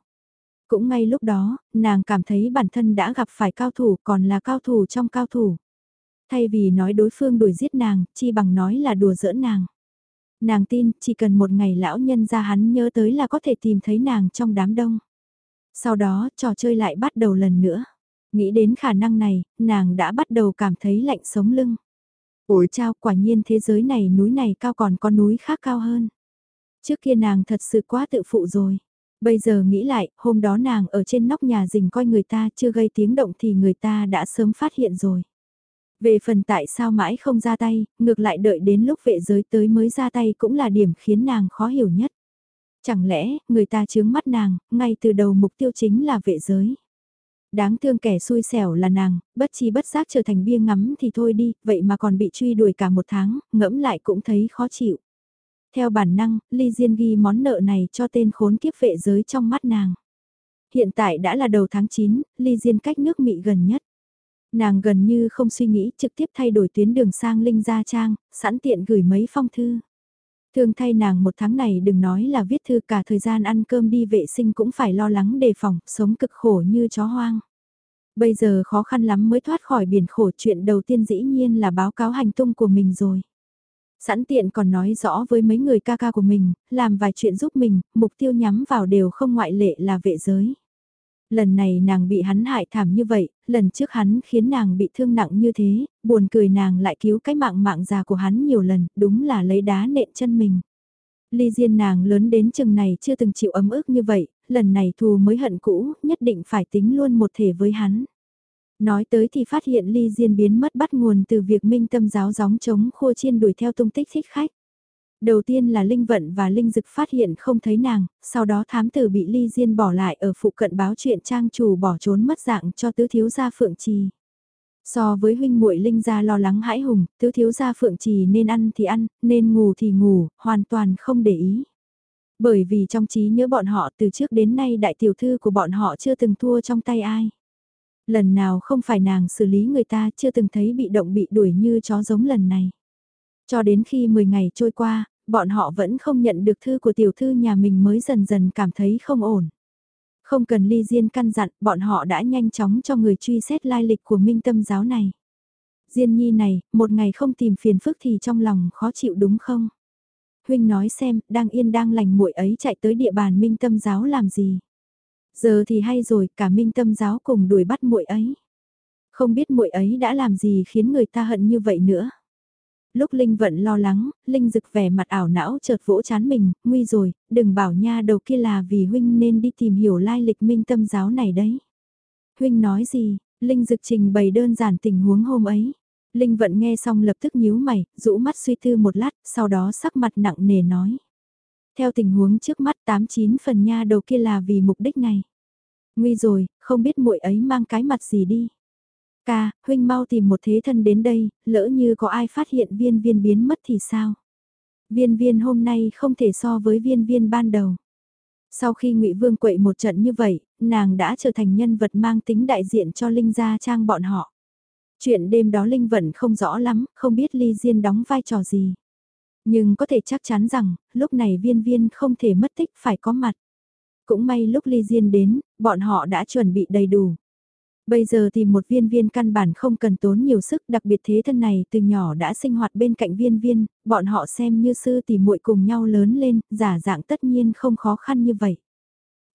Cũng ngay lúc đó, nàng cảm thấy bản thân đã gặp phải cao thủ còn là cao thủ trong cao thủ. Thay vì nói đối phương đuổi giết nàng, chi bằng nói là đùa giỡn nàng. Nàng tin, chỉ cần một ngày lão nhân ra hắn nhớ tới là có thể tìm thấy nàng trong đám đông. Sau đó, trò chơi lại bắt đầu lần nữa. Nghĩ đến khả năng này, nàng đã bắt đầu cảm thấy lạnh sống lưng. Ôi chao, quả nhiên thế giới này núi này cao còn có núi khác cao hơn. Trước kia nàng thật sự quá tự phụ rồi. Bây giờ nghĩ lại, hôm đó nàng ở trên nóc nhà rình coi người ta chưa gây tiếng động thì người ta đã sớm phát hiện rồi. Về phần tại sao mãi không ra tay, ngược lại đợi đến lúc vệ giới tới mới ra tay cũng là điểm khiến nàng khó hiểu nhất. Chẳng lẽ, người ta chướng mắt nàng, ngay từ đầu mục tiêu chính là vệ giới. Đáng thương kẻ xui xẻo là nàng, bất chi bất giác trở thành bia ngắm thì thôi đi, vậy mà còn bị truy đuổi cả một tháng, ngẫm lại cũng thấy khó chịu. Theo bản năng, Ly Diên ghi món nợ này cho tên khốn kiếp vệ giới trong mắt nàng. Hiện tại đã là đầu tháng 9, Ly Diên cách nước Mỹ gần nhất. Nàng gần như không suy nghĩ trực tiếp thay đổi tuyến đường sang Linh Gia Trang, sẵn tiện gửi mấy phong thư. Thương thay nàng một tháng này đừng nói là viết thư cả thời gian ăn cơm đi vệ sinh cũng phải lo lắng đề phòng, sống cực khổ như chó hoang. Bây giờ khó khăn lắm mới thoát khỏi biển khổ chuyện đầu tiên dĩ nhiên là báo cáo hành tung của mình rồi. Sẵn tiện còn nói rõ với mấy người ca ca của mình, làm vài chuyện giúp mình, mục tiêu nhắm vào đều không ngoại lệ là vệ giới. Lần này nàng bị hắn hại thảm như vậy, lần trước hắn khiến nàng bị thương nặng như thế, buồn cười nàng lại cứu cái mạng mạng già của hắn nhiều lần, đúng là lấy đá nện chân mình. Ly Diên nàng lớn đến chừng này chưa từng chịu ấm ức như vậy, lần này thù mới hận cũ, nhất định phải tính luôn một thể với hắn. Nói tới thì phát hiện ly diên biến mất bắt nguồn từ việc minh tâm giáo gióng chống khua chiên đuổi theo tung tích thích khách. Đầu tiên là Linh Vận và Linh Dực phát hiện không thấy nàng, sau đó thám tử bị Ly Diên bỏ lại ở phụ cận báo chuyện trang chủ bỏ trốn mất dạng cho tứ thiếu gia Phượng Trì. So với huynh muội Linh gia lo lắng hãi hùng, tứ thiếu gia Phượng Trì nên ăn thì ăn, nên ngủ thì ngủ, hoàn toàn không để ý. Bởi vì trong trí nhớ bọn họ từ trước đến nay đại tiểu thư của bọn họ chưa từng thua trong tay ai. Lần nào không phải nàng xử lý người ta chưa từng thấy bị động bị đuổi như chó giống lần này. Cho đến khi 10 ngày trôi qua, bọn họ vẫn không nhận được thư của tiểu thư nhà mình mới dần dần cảm thấy không ổn. Không cần ly diên căn dặn, bọn họ đã nhanh chóng cho người truy xét lai lịch của minh tâm giáo này. Diên nhi này, một ngày không tìm phiền phức thì trong lòng khó chịu đúng không? Huynh nói xem, đang yên đang lành muội ấy chạy tới địa bàn minh tâm giáo làm gì? Giờ thì hay rồi, cả minh tâm giáo cùng đuổi bắt muội ấy. Không biết muội ấy đã làm gì khiến người ta hận như vậy nữa lúc Linh Vận lo lắng, Linh Dực vẻ mặt ảo não chợt vỗ chán mình, nguy rồi, đừng bảo nha đầu kia là vì huynh nên đi tìm hiểu lai lịch minh tâm giáo này đấy. Huynh nói gì, Linh Dực trình bày đơn giản tình huống hôm ấy. Linh Vận nghe xong lập tức nhíu mày, rũ mắt suy tư một lát, sau đó sắc mặt nặng nề nói. Theo tình huống trước mắt 89 phần nha đầu kia là vì mục đích này. Nguy rồi, không biết muội ấy mang cái mặt gì đi. Ca, huynh mau tìm một thế thân đến đây, lỡ như có ai phát hiện viên viên biến mất thì sao? Viên viên hôm nay không thể so với viên viên ban đầu. Sau khi ngụy Vương quậy một trận như vậy, nàng đã trở thành nhân vật mang tính đại diện cho Linh Gia Trang bọn họ. Chuyện đêm đó Linh vẫn không rõ lắm, không biết Ly Diên đóng vai trò gì. Nhưng có thể chắc chắn rằng, lúc này viên viên không thể mất tích phải có mặt. Cũng may lúc Ly Diên đến, bọn họ đã chuẩn bị đầy đủ. Bây giờ tìm một viên viên căn bản không cần tốn nhiều sức đặc biệt thế thân này từ nhỏ đã sinh hoạt bên cạnh viên viên, bọn họ xem như sư tỷ muội cùng nhau lớn lên, giả dạng tất nhiên không khó khăn như vậy.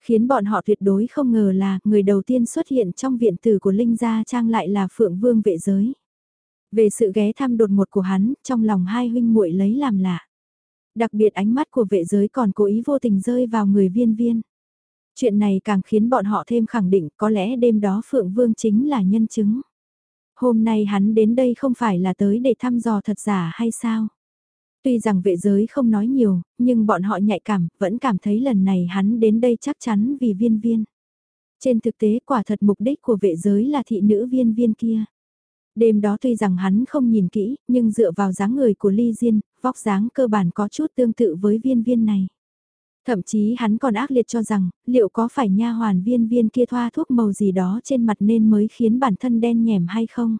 Khiến bọn họ tuyệt đối không ngờ là người đầu tiên xuất hiện trong viện tử của Linh Gia Trang lại là Phượng Vương vệ giới. Về sự ghé thăm đột ngột của hắn, trong lòng hai huynh muội lấy làm lạ. Đặc biệt ánh mắt của vệ giới còn cố ý vô tình rơi vào người viên viên. Chuyện này càng khiến bọn họ thêm khẳng định có lẽ đêm đó Phượng Vương chính là nhân chứng. Hôm nay hắn đến đây không phải là tới để thăm dò thật giả hay sao? Tuy rằng vệ giới không nói nhiều, nhưng bọn họ nhạy cảm, vẫn cảm thấy lần này hắn đến đây chắc chắn vì viên viên. Trên thực tế quả thật mục đích của vệ giới là thị nữ viên viên kia. Đêm đó tuy rằng hắn không nhìn kỹ, nhưng dựa vào dáng người của Ly Diên, vóc dáng cơ bản có chút tương tự với viên viên này. Thậm chí hắn còn ác liệt cho rằng, liệu có phải nha hoàn viên viên kia thoa thuốc màu gì đó trên mặt nên mới khiến bản thân đen nhèm hay không?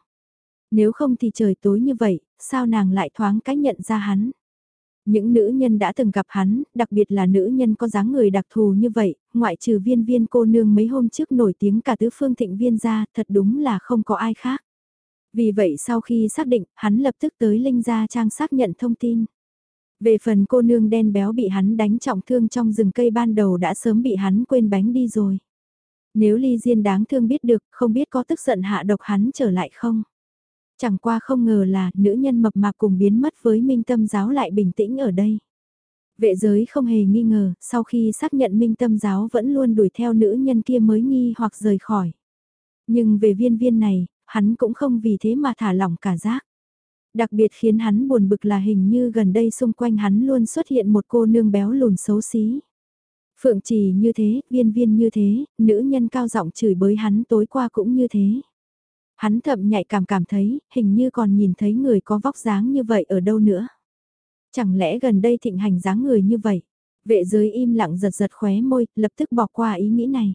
Nếu không thì trời tối như vậy, sao nàng lại thoáng cách nhận ra hắn? Những nữ nhân đã từng gặp hắn, đặc biệt là nữ nhân có dáng người đặc thù như vậy, ngoại trừ viên viên cô nương mấy hôm trước nổi tiếng cả tứ phương thịnh viên ra, thật đúng là không có ai khác. Vì vậy sau khi xác định, hắn lập tức tới Linh Gia Trang xác nhận thông tin. Về phần cô nương đen béo bị hắn đánh trọng thương trong rừng cây ban đầu đã sớm bị hắn quên bánh đi rồi. Nếu ly diên đáng thương biết được, không biết có tức giận hạ độc hắn trở lại không? Chẳng qua không ngờ là nữ nhân mập mạp cùng biến mất với minh tâm giáo lại bình tĩnh ở đây. Vệ giới không hề nghi ngờ, sau khi xác nhận minh tâm giáo vẫn luôn đuổi theo nữ nhân kia mới nghi hoặc rời khỏi. Nhưng về viên viên này, hắn cũng không vì thế mà thả lỏng cả giác. Đặc biệt khiến hắn buồn bực là hình như gần đây xung quanh hắn luôn xuất hiện một cô nương béo lùn xấu xí. Phượng trì như thế, viên viên như thế, nữ nhân cao giọng chửi bới hắn tối qua cũng như thế. Hắn thậm nhạy cảm cảm thấy, hình như còn nhìn thấy người có vóc dáng như vậy ở đâu nữa. Chẳng lẽ gần đây thịnh hành dáng người như vậy? Vệ giới im lặng giật giật khóe môi, lập tức bỏ qua ý nghĩ này.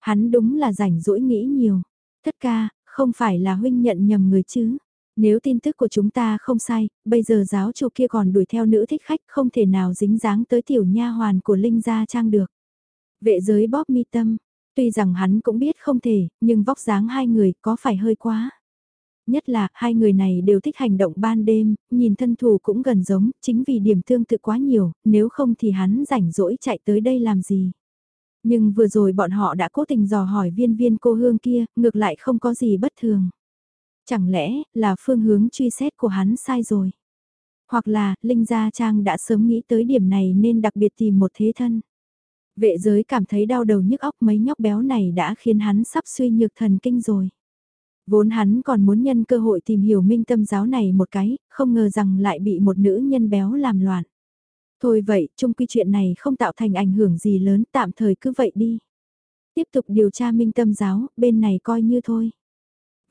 Hắn đúng là rảnh rỗi nghĩ nhiều. Tất ca, không phải là huynh nhận nhầm người chứ. Nếu tin tức của chúng ta không sai, bây giờ giáo chủ kia còn đuổi theo nữ thích khách không thể nào dính dáng tới tiểu nha hoàn của Linh Gia Trang được. Vệ giới bóp mi tâm, tuy rằng hắn cũng biết không thể, nhưng vóc dáng hai người có phải hơi quá. Nhất là hai người này đều thích hành động ban đêm, nhìn thân thủ cũng gần giống, chính vì điểm tương tự quá nhiều, nếu không thì hắn rảnh rỗi chạy tới đây làm gì. Nhưng vừa rồi bọn họ đã cố tình dò hỏi viên viên cô hương kia, ngược lại không có gì bất thường. Chẳng lẽ là phương hướng truy xét của hắn sai rồi? Hoặc là, Linh Gia Trang đã sớm nghĩ tới điểm này nên đặc biệt tìm một thế thân. Vệ giới cảm thấy đau đầu nhức óc mấy nhóc béo này đã khiến hắn sắp suy nhược thần kinh rồi. Vốn hắn còn muốn nhân cơ hội tìm hiểu minh tâm giáo này một cái, không ngờ rằng lại bị một nữ nhân béo làm loạn. Thôi vậy, chung quy chuyện này không tạo thành ảnh hưởng gì lớn, tạm thời cứ vậy đi. Tiếp tục điều tra minh tâm giáo, bên này coi như thôi.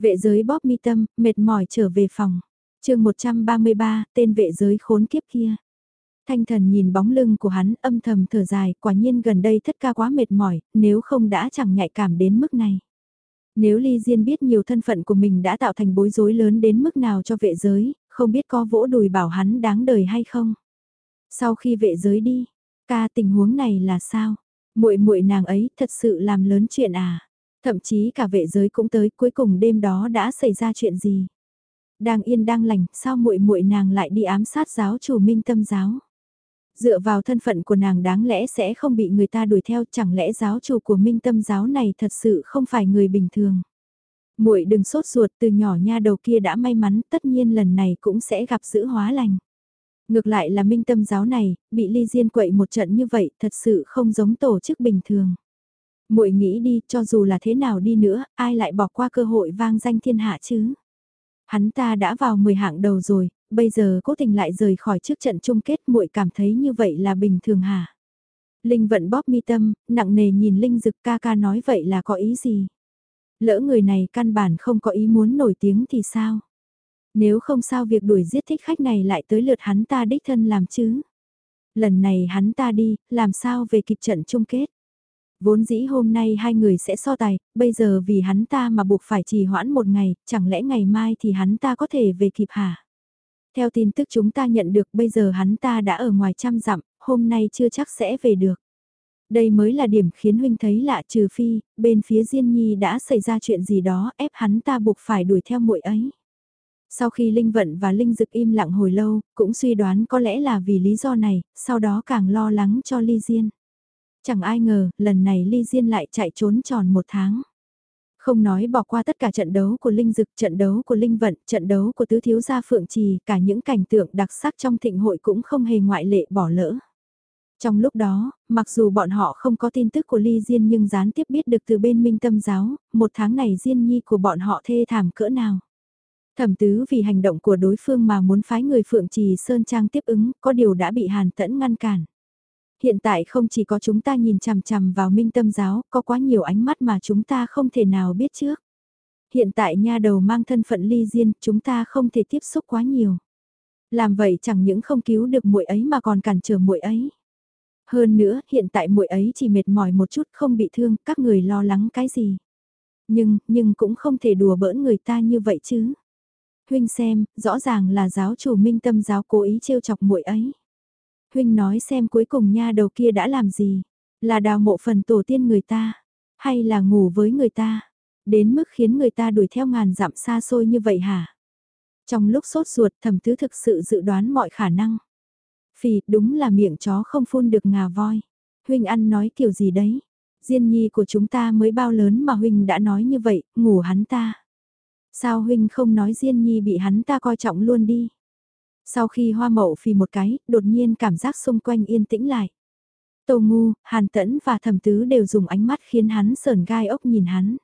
Vệ giới bóp mi tâm, mệt mỏi trở về phòng. chương 133, tên vệ giới khốn kiếp kia. Thanh thần nhìn bóng lưng của hắn âm thầm thở dài, quả nhiên gần đây thất ca quá mệt mỏi, nếu không đã chẳng nhạy cảm đến mức này. Nếu Ly Diên biết nhiều thân phận của mình đã tạo thành bối rối lớn đến mức nào cho vệ giới, không biết có vỗ đùi bảo hắn đáng đời hay không. Sau khi vệ giới đi, ca tình huống này là sao? Muội muội nàng ấy thật sự làm lớn chuyện à? Thậm chí cả vệ giới cũng tới, cuối cùng đêm đó đã xảy ra chuyện gì? Đang yên đang lành, sao muội muội nàng lại đi ám sát giáo chủ Minh Tâm giáo? Dựa vào thân phận của nàng đáng lẽ sẽ không bị người ta đuổi theo, chẳng lẽ giáo chủ của Minh Tâm giáo này thật sự không phải người bình thường? Muội đừng sốt ruột, từ nhỏ nha đầu kia đã may mắn, tất nhiên lần này cũng sẽ gặp sự hóa lành. Ngược lại là minh tâm giáo này, bị ly diên quậy một trận như vậy thật sự không giống tổ chức bình thường muội nghĩ đi, cho dù là thế nào đi nữa, ai lại bỏ qua cơ hội vang danh thiên hạ chứ? Hắn ta đã vào 10 hạng đầu rồi, bây giờ cố tình lại rời khỏi trước trận chung kết muội cảm thấy như vậy là bình thường hả? Linh vận bóp mi tâm, nặng nề nhìn Linh dực ca ca nói vậy là có ý gì? Lỡ người này căn bản không có ý muốn nổi tiếng thì sao? Nếu không sao việc đuổi giết thích khách này lại tới lượt hắn ta đích thân làm chứ. Lần này hắn ta đi, làm sao về kịp trận chung kết. Vốn dĩ hôm nay hai người sẽ so tài, bây giờ vì hắn ta mà buộc phải trì hoãn một ngày, chẳng lẽ ngày mai thì hắn ta có thể về kịp hả? Theo tin tức chúng ta nhận được bây giờ hắn ta đã ở ngoài trăm dặm, hôm nay chưa chắc sẽ về được. Đây mới là điểm khiến huynh thấy lạ trừ phi, bên phía Diên Nhi đã xảy ra chuyện gì đó ép hắn ta buộc phải đuổi theo muội ấy. Sau khi Linh Vận và Linh Dực im lặng hồi lâu, cũng suy đoán có lẽ là vì lý do này, sau đó càng lo lắng cho Ly Diên. Chẳng ai ngờ, lần này Ly Diên lại chạy trốn tròn một tháng. Không nói bỏ qua tất cả trận đấu của Linh Dực, trận đấu của Linh Vận, trận đấu của Tứ Thiếu Gia Phượng Trì, cả những cảnh tượng đặc sắc trong thịnh hội cũng không hề ngoại lệ bỏ lỡ. Trong lúc đó, mặc dù bọn họ không có tin tức của Ly Diên nhưng gián tiếp biết được từ bên Minh Tâm Giáo, một tháng này Diên Nhi của bọn họ thê thảm cỡ nào. Thẩm tứ vì hành động của đối phương mà muốn phái người Phượng Trì Sơn Trang tiếp ứng, có điều đã bị Hàn Tẫn ngăn cản. Hiện tại không chỉ có chúng ta nhìn chằm chằm vào minh tâm giáo, có quá nhiều ánh mắt mà chúng ta không thể nào biết trước. Hiện tại nha đầu mang thân phận ly diên, chúng ta không thể tiếp xúc quá nhiều. Làm vậy chẳng những không cứu được muội ấy mà còn cản trở muội ấy. Hơn nữa, hiện tại muội ấy chỉ mệt mỏi một chút không bị thương, các người lo lắng cái gì. Nhưng, nhưng cũng không thể đùa bỡn người ta như vậy chứ huynh xem, rõ ràng là giáo chủ minh tâm giáo cố ý trêu chọc muội ấy. Huynh nói xem cuối cùng nha đầu kia đã làm gì, là đào mộ phần tổ tiên người ta, hay là ngủ với người ta, đến mức khiến người ta đuổi theo ngàn dặm xa xôi như vậy hả? Trong lúc sốt ruột thẩm tứ thực sự dự đoán mọi khả năng. Phì, đúng là miệng chó không phun được ngà voi. Huynh ăn nói kiểu gì đấy? Diên nhi của chúng ta mới bao lớn mà Huynh đã nói như vậy, ngủ hắn ta. Sao huynh không nói Diên Nhi bị hắn ta coi trọng luôn đi. Sau khi hoa mậu phì một cái, đột nhiên cảm giác xung quanh yên tĩnh lại. Tô Ngu, Hàn Tẫn và Thẩm Tứ đều dùng ánh mắt khiến hắn sờn gai ốc nhìn hắn.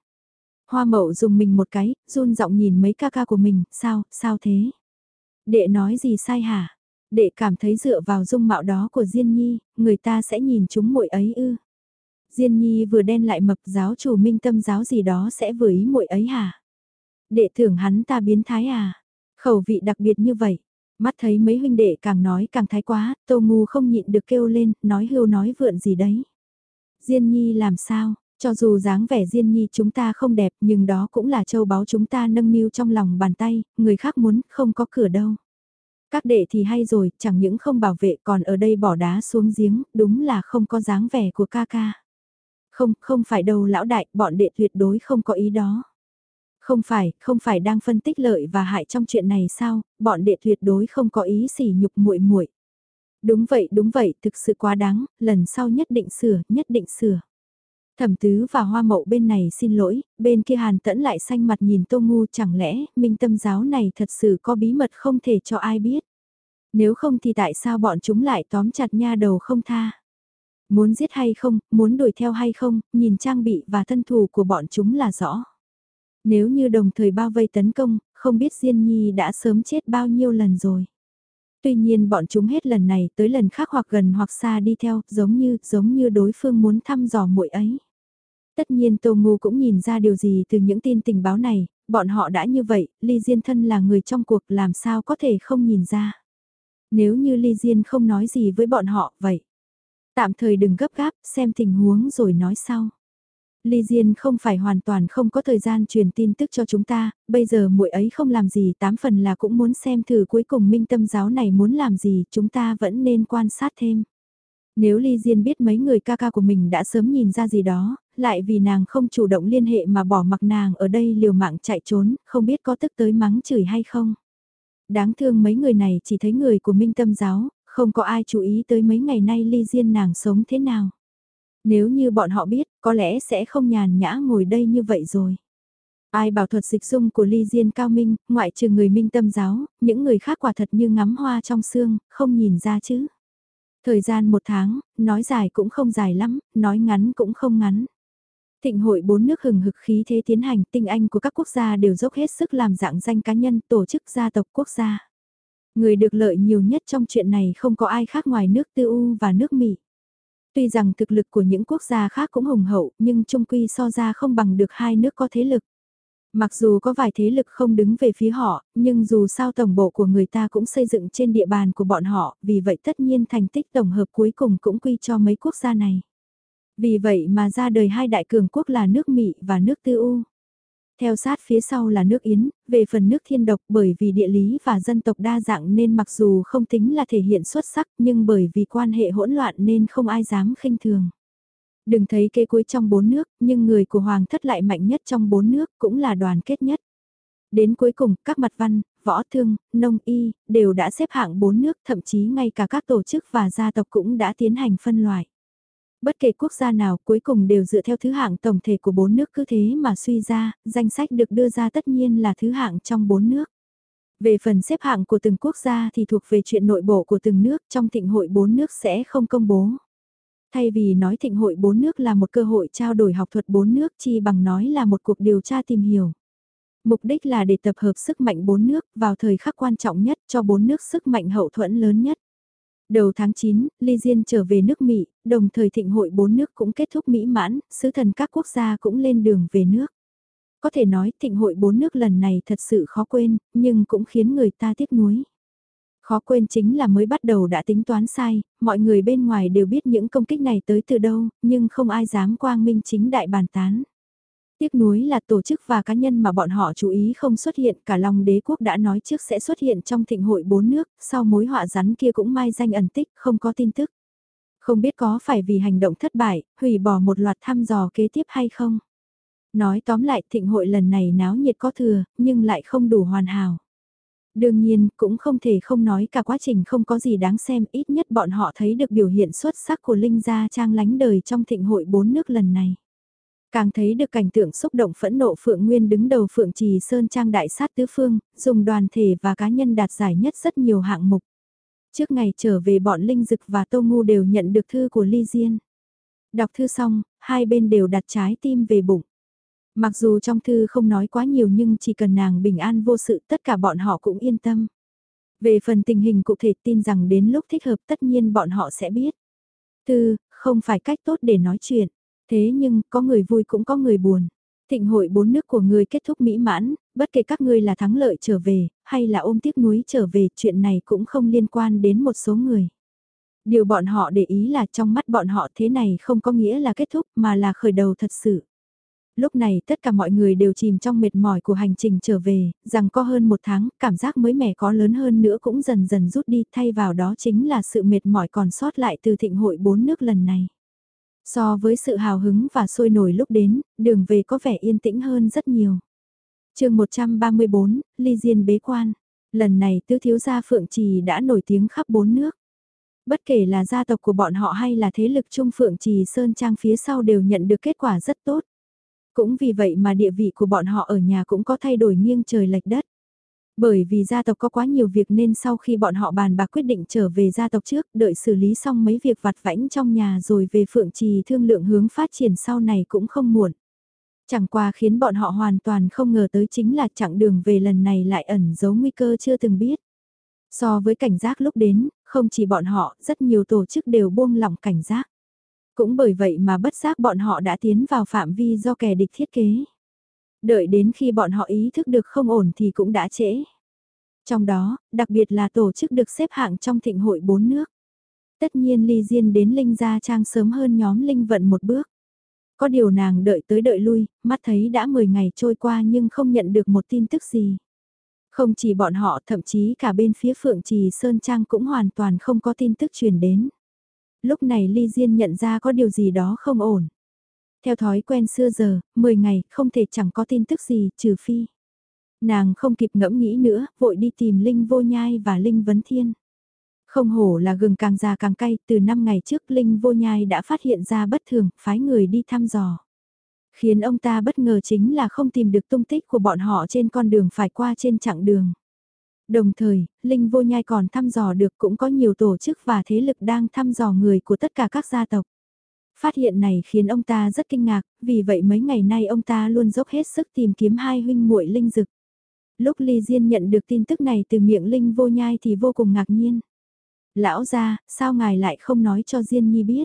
Hoa mậu dùng mình một cái, run giọng nhìn mấy ca ca của mình, sao, sao thế? Đệ nói gì sai hả? Đệ cảm thấy dựa vào dung mạo đó của Diên Nhi, người ta sẽ nhìn chúng muội ấy ư. Diên Nhi vừa đen lại mập giáo chủ minh tâm giáo gì đó sẽ vừa ý muội ấy hả? Đệ thưởng hắn ta biến thái à? Khẩu vị đặc biệt như vậy. Mắt thấy mấy huynh đệ càng nói càng thái quá, Tô Ngu không nhịn được kêu lên, nói hưu nói vượn gì đấy. Diên Nhi làm sao, cho dù dáng vẻ Diên Nhi chúng ta không đẹp nhưng đó cũng là châu báu chúng ta nâng niu trong lòng bàn tay, người khác muốn không có cửa đâu. Các đệ thì hay rồi, chẳng những không bảo vệ còn ở đây bỏ đá xuống giếng, đúng là không có dáng vẻ của ca ca. Không, không phải đâu lão đại, bọn đệ tuyệt đối không có ý đó. Không phải, không phải đang phân tích lợi và hại trong chuyện này sao, bọn đệ tuyệt đối không có ý sỉ nhục muội muội. Đúng vậy, đúng vậy, thực sự quá đáng, lần sau nhất định sửa, nhất định sửa. Thẩm tứ và hoa mậu bên này xin lỗi, bên kia hàn tẫn lại xanh mặt nhìn tô ngu chẳng lẽ minh tâm giáo này thật sự có bí mật không thể cho ai biết. Nếu không thì tại sao bọn chúng lại tóm chặt nha đầu không tha. Muốn giết hay không, muốn đuổi theo hay không, nhìn trang bị và thân thủ của bọn chúng là rõ. Nếu như đồng thời bao vây tấn công, không biết Diên Nhi đã sớm chết bao nhiêu lần rồi. Tuy nhiên bọn chúng hết lần này tới lần khác hoặc gần hoặc xa đi theo, giống như, giống như đối phương muốn thăm dò muội ấy. Tất nhiên Tô Ngu cũng nhìn ra điều gì từ những tin tình báo này, bọn họ đã như vậy, Ly Diên thân là người trong cuộc làm sao có thể không nhìn ra. Nếu như Ly Diên không nói gì với bọn họ, vậy. Tạm thời đừng gấp gáp, xem tình huống rồi nói sau. Ly Diên không phải hoàn toàn không có thời gian truyền tin tức cho chúng ta, bây giờ muội ấy không làm gì tám phần là cũng muốn xem thử cuối cùng minh tâm giáo này muốn làm gì, chúng ta vẫn nên quan sát thêm. Nếu Ly Diên biết mấy người ca ca của mình đã sớm nhìn ra gì đó, lại vì nàng không chủ động liên hệ mà bỏ mặc nàng ở đây liều mạng chạy trốn, không biết có tức tới mắng chửi hay không. Đáng thương mấy người này chỉ thấy người của Minh Tâm Giáo, không có ai chú ý tới mấy ngày nay Ly Diên nàng sống thế nào. Nếu như bọn họ biết, có lẽ sẽ không nhàn nhã ngồi đây như vậy rồi. Ai bảo thuật dịch dung của Ly Diên cao minh, ngoại trừ người minh tâm giáo, những người khác quả thật như ngắm hoa trong xương, không nhìn ra chứ. Thời gian một tháng, nói dài cũng không dài lắm, nói ngắn cũng không ngắn. Thịnh hội bốn nước hừng hực khí thế tiến hành tinh anh của các quốc gia đều dốc hết sức làm dạng danh cá nhân tổ chức gia tộc quốc gia. Người được lợi nhiều nhất trong chuyện này không có ai khác ngoài nước tư u và nước Mỹ. Tuy rằng thực lực của những quốc gia khác cũng hùng hậu nhưng trung quy so ra không bằng được hai nước có thế lực. Mặc dù có vài thế lực không đứng về phía họ, nhưng dù sao tổng bộ của người ta cũng xây dựng trên địa bàn của bọn họ, vì vậy tất nhiên thành tích tổng hợp cuối cùng cũng quy cho mấy quốc gia này. Vì vậy mà ra đời hai đại cường quốc là nước Mỹ và nước Tư U. Theo sát phía sau là nước Yến, về phần nước thiên độc bởi vì địa lý và dân tộc đa dạng nên mặc dù không tính là thể hiện xuất sắc nhưng bởi vì quan hệ hỗn loạn nên không ai dám khinh thường. Đừng thấy kế cuối trong bốn nước, nhưng người của Hoàng thất lại mạnh nhất trong bốn nước cũng là đoàn kết nhất. Đến cuối cùng, các mặt văn, võ thương, nông y, đều đã xếp hạng bốn nước, thậm chí ngay cả các tổ chức và gia tộc cũng đã tiến hành phân loại. Bất kể quốc gia nào cuối cùng đều dựa theo thứ hạng tổng thể của bốn nước cứ thế mà suy ra, danh sách được đưa ra tất nhiên là thứ hạng trong bốn nước. Về phần xếp hạng của từng quốc gia thì thuộc về chuyện nội bộ của từng nước trong thịnh hội bốn nước sẽ không công bố. Thay vì nói thịnh hội bốn nước là một cơ hội trao đổi học thuật bốn nước chi bằng nói là một cuộc điều tra tìm hiểu. Mục đích là để tập hợp sức mạnh bốn nước vào thời khắc quan trọng nhất cho bốn nước sức mạnh hậu thuẫn lớn nhất. Đầu tháng 9, Ly Diên trở về nước Mỹ, đồng thời thịnh hội bốn nước cũng kết thúc mỹ mãn, sứ thần các quốc gia cũng lên đường về nước. Có thể nói thịnh hội bốn nước lần này thật sự khó quên, nhưng cũng khiến người ta tiếc nuối. Khó quên chính là mới bắt đầu đã tính toán sai, mọi người bên ngoài đều biết những công kích này tới từ đâu, nhưng không ai dám quang minh chính đại bàn tán. Tiếc nuối là tổ chức và cá nhân mà bọn họ chú ý không xuất hiện, cả Long đế quốc đã nói trước sẽ xuất hiện trong thịnh hội bốn nước, sau mối họa rắn kia cũng mai danh ẩn tích, không có tin tức. Không biết có phải vì hành động thất bại, hủy bỏ một loạt thăm dò kế tiếp hay không? Nói tóm lại thịnh hội lần này náo nhiệt có thừa, nhưng lại không đủ hoàn hảo. Đương nhiên, cũng không thể không nói cả quá trình không có gì đáng xem, ít nhất bọn họ thấy được biểu hiện xuất sắc của Linh Gia Trang lánh đời trong thịnh hội bốn nước lần này. Càng thấy được cảnh tượng xúc động phẫn nộ Phượng Nguyên đứng đầu Phượng Trì Sơn Trang Đại sát Tứ Phương, dùng đoàn thể và cá nhân đạt giải nhất rất nhiều hạng mục. Trước ngày trở về bọn Linh Dực và Tô Ngu đều nhận được thư của Ly Diên. Đọc thư xong, hai bên đều đặt trái tim về bụng. Mặc dù trong thư không nói quá nhiều nhưng chỉ cần nàng bình an vô sự tất cả bọn họ cũng yên tâm. Về phần tình hình cụ thể tin rằng đến lúc thích hợp tất nhiên bọn họ sẽ biết. Thư, không phải cách tốt để nói chuyện. Thế nhưng, có người vui cũng có người buồn. Thịnh hội bốn nước của người kết thúc mỹ mãn, bất kể các ngươi là thắng lợi trở về, hay là ôm tiếc nuối trở về, chuyện này cũng không liên quan đến một số người. Điều bọn họ để ý là trong mắt bọn họ thế này không có nghĩa là kết thúc mà là khởi đầu thật sự. Lúc này tất cả mọi người đều chìm trong mệt mỏi của hành trình trở về, rằng có hơn một tháng, cảm giác mới mẻ có lớn hơn nữa cũng dần dần rút đi, thay vào đó chính là sự mệt mỏi còn sót lại từ thịnh hội bốn nước lần này. So với sự hào hứng và sôi nổi lúc đến, đường về có vẻ yên tĩnh hơn rất nhiều. chương 134, Ly Diên bế quan. Lần này tứ thiếu gia Phượng Trì đã nổi tiếng khắp bốn nước. Bất kể là gia tộc của bọn họ hay là thế lực trung Phượng Trì Sơn Trang phía sau đều nhận được kết quả rất tốt. Cũng vì vậy mà địa vị của bọn họ ở nhà cũng có thay đổi nghiêng trời lệch đất. Bởi vì gia tộc có quá nhiều việc nên sau khi bọn họ bàn bạc quyết định trở về gia tộc trước, đợi xử lý xong mấy việc vặt vãnh trong nhà rồi về Phượng Trì thương lượng hướng phát triển sau này cũng không muộn. Chẳng qua khiến bọn họ hoàn toàn không ngờ tới chính là chặng đường về lần này lại ẩn giấu nguy cơ chưa từng biết. So với cảnh giác lúc đến, không chỉ bọn họ, rất nhiều tổ chức đều buông lỏng cảnh giác. Cũng bởi vậy mà bất giác bọn họ đã tiến vào phạm vi do kẻ địch thiết kế. Đợi đến khi bọn họ ý thức được không ổn thì cũng đã trễ. Trong đó, đặc biệt là tổ chức được xếp hạng trong thịnh hội bốn nước. Tất nhiên Ly Diên đến Linh Gia Trang sớm hơn nhóm Linh Vận một bước. Có điều nàng đợi tới đợi lui, mắt thấy đã 10 ngày trôi qua nhưng không nhận được một tin tức gì. Không chỉ bọn họ thậm chí cả bên phía Phượng Trì Sơn Trang cũng hoàn toàn không có tin tức truyền đến. Lúc này Ly Diên nhận ra có điều gì đó không ổn. Theo thói quen xưa giờ, 10 ngày không thể chẳng có tin tức gì trừ phi. Nàng không kịp ngẫm nghĩ nữa, vội đi tìm Linh Vô Nhai và Linh Vấn Thiên. Không hổ là gừng càng già càng cay, từ 5 ngày trước Linh Vô Nhai đã phát hiện ra bất thường, phái người đi thăm dò. Khiến ông ta bất ngờ chính là không tìm được tung tích của bọn họ trên con đường phải qua trên chặng đường. Đồng thời, Linh Vô Nhai còn thăm dò được cũng có nhiều tổ chức và thế lực đang thăm dò người của tất cả các gia tộc. Phát hiện này khiến ông ta rất kinh ngạc, vì vậy mấy ngày nay ông ta luôn dốc hết sức tìm kiếm hai huynh muội linh dực. Lúc Ly Diên nhận được tin tức này từ miệng Linh Vô Nhai thì vô cùng ngạc nhiên. Lão gia, sao ngài lại không nói cho Diên Nhi biết?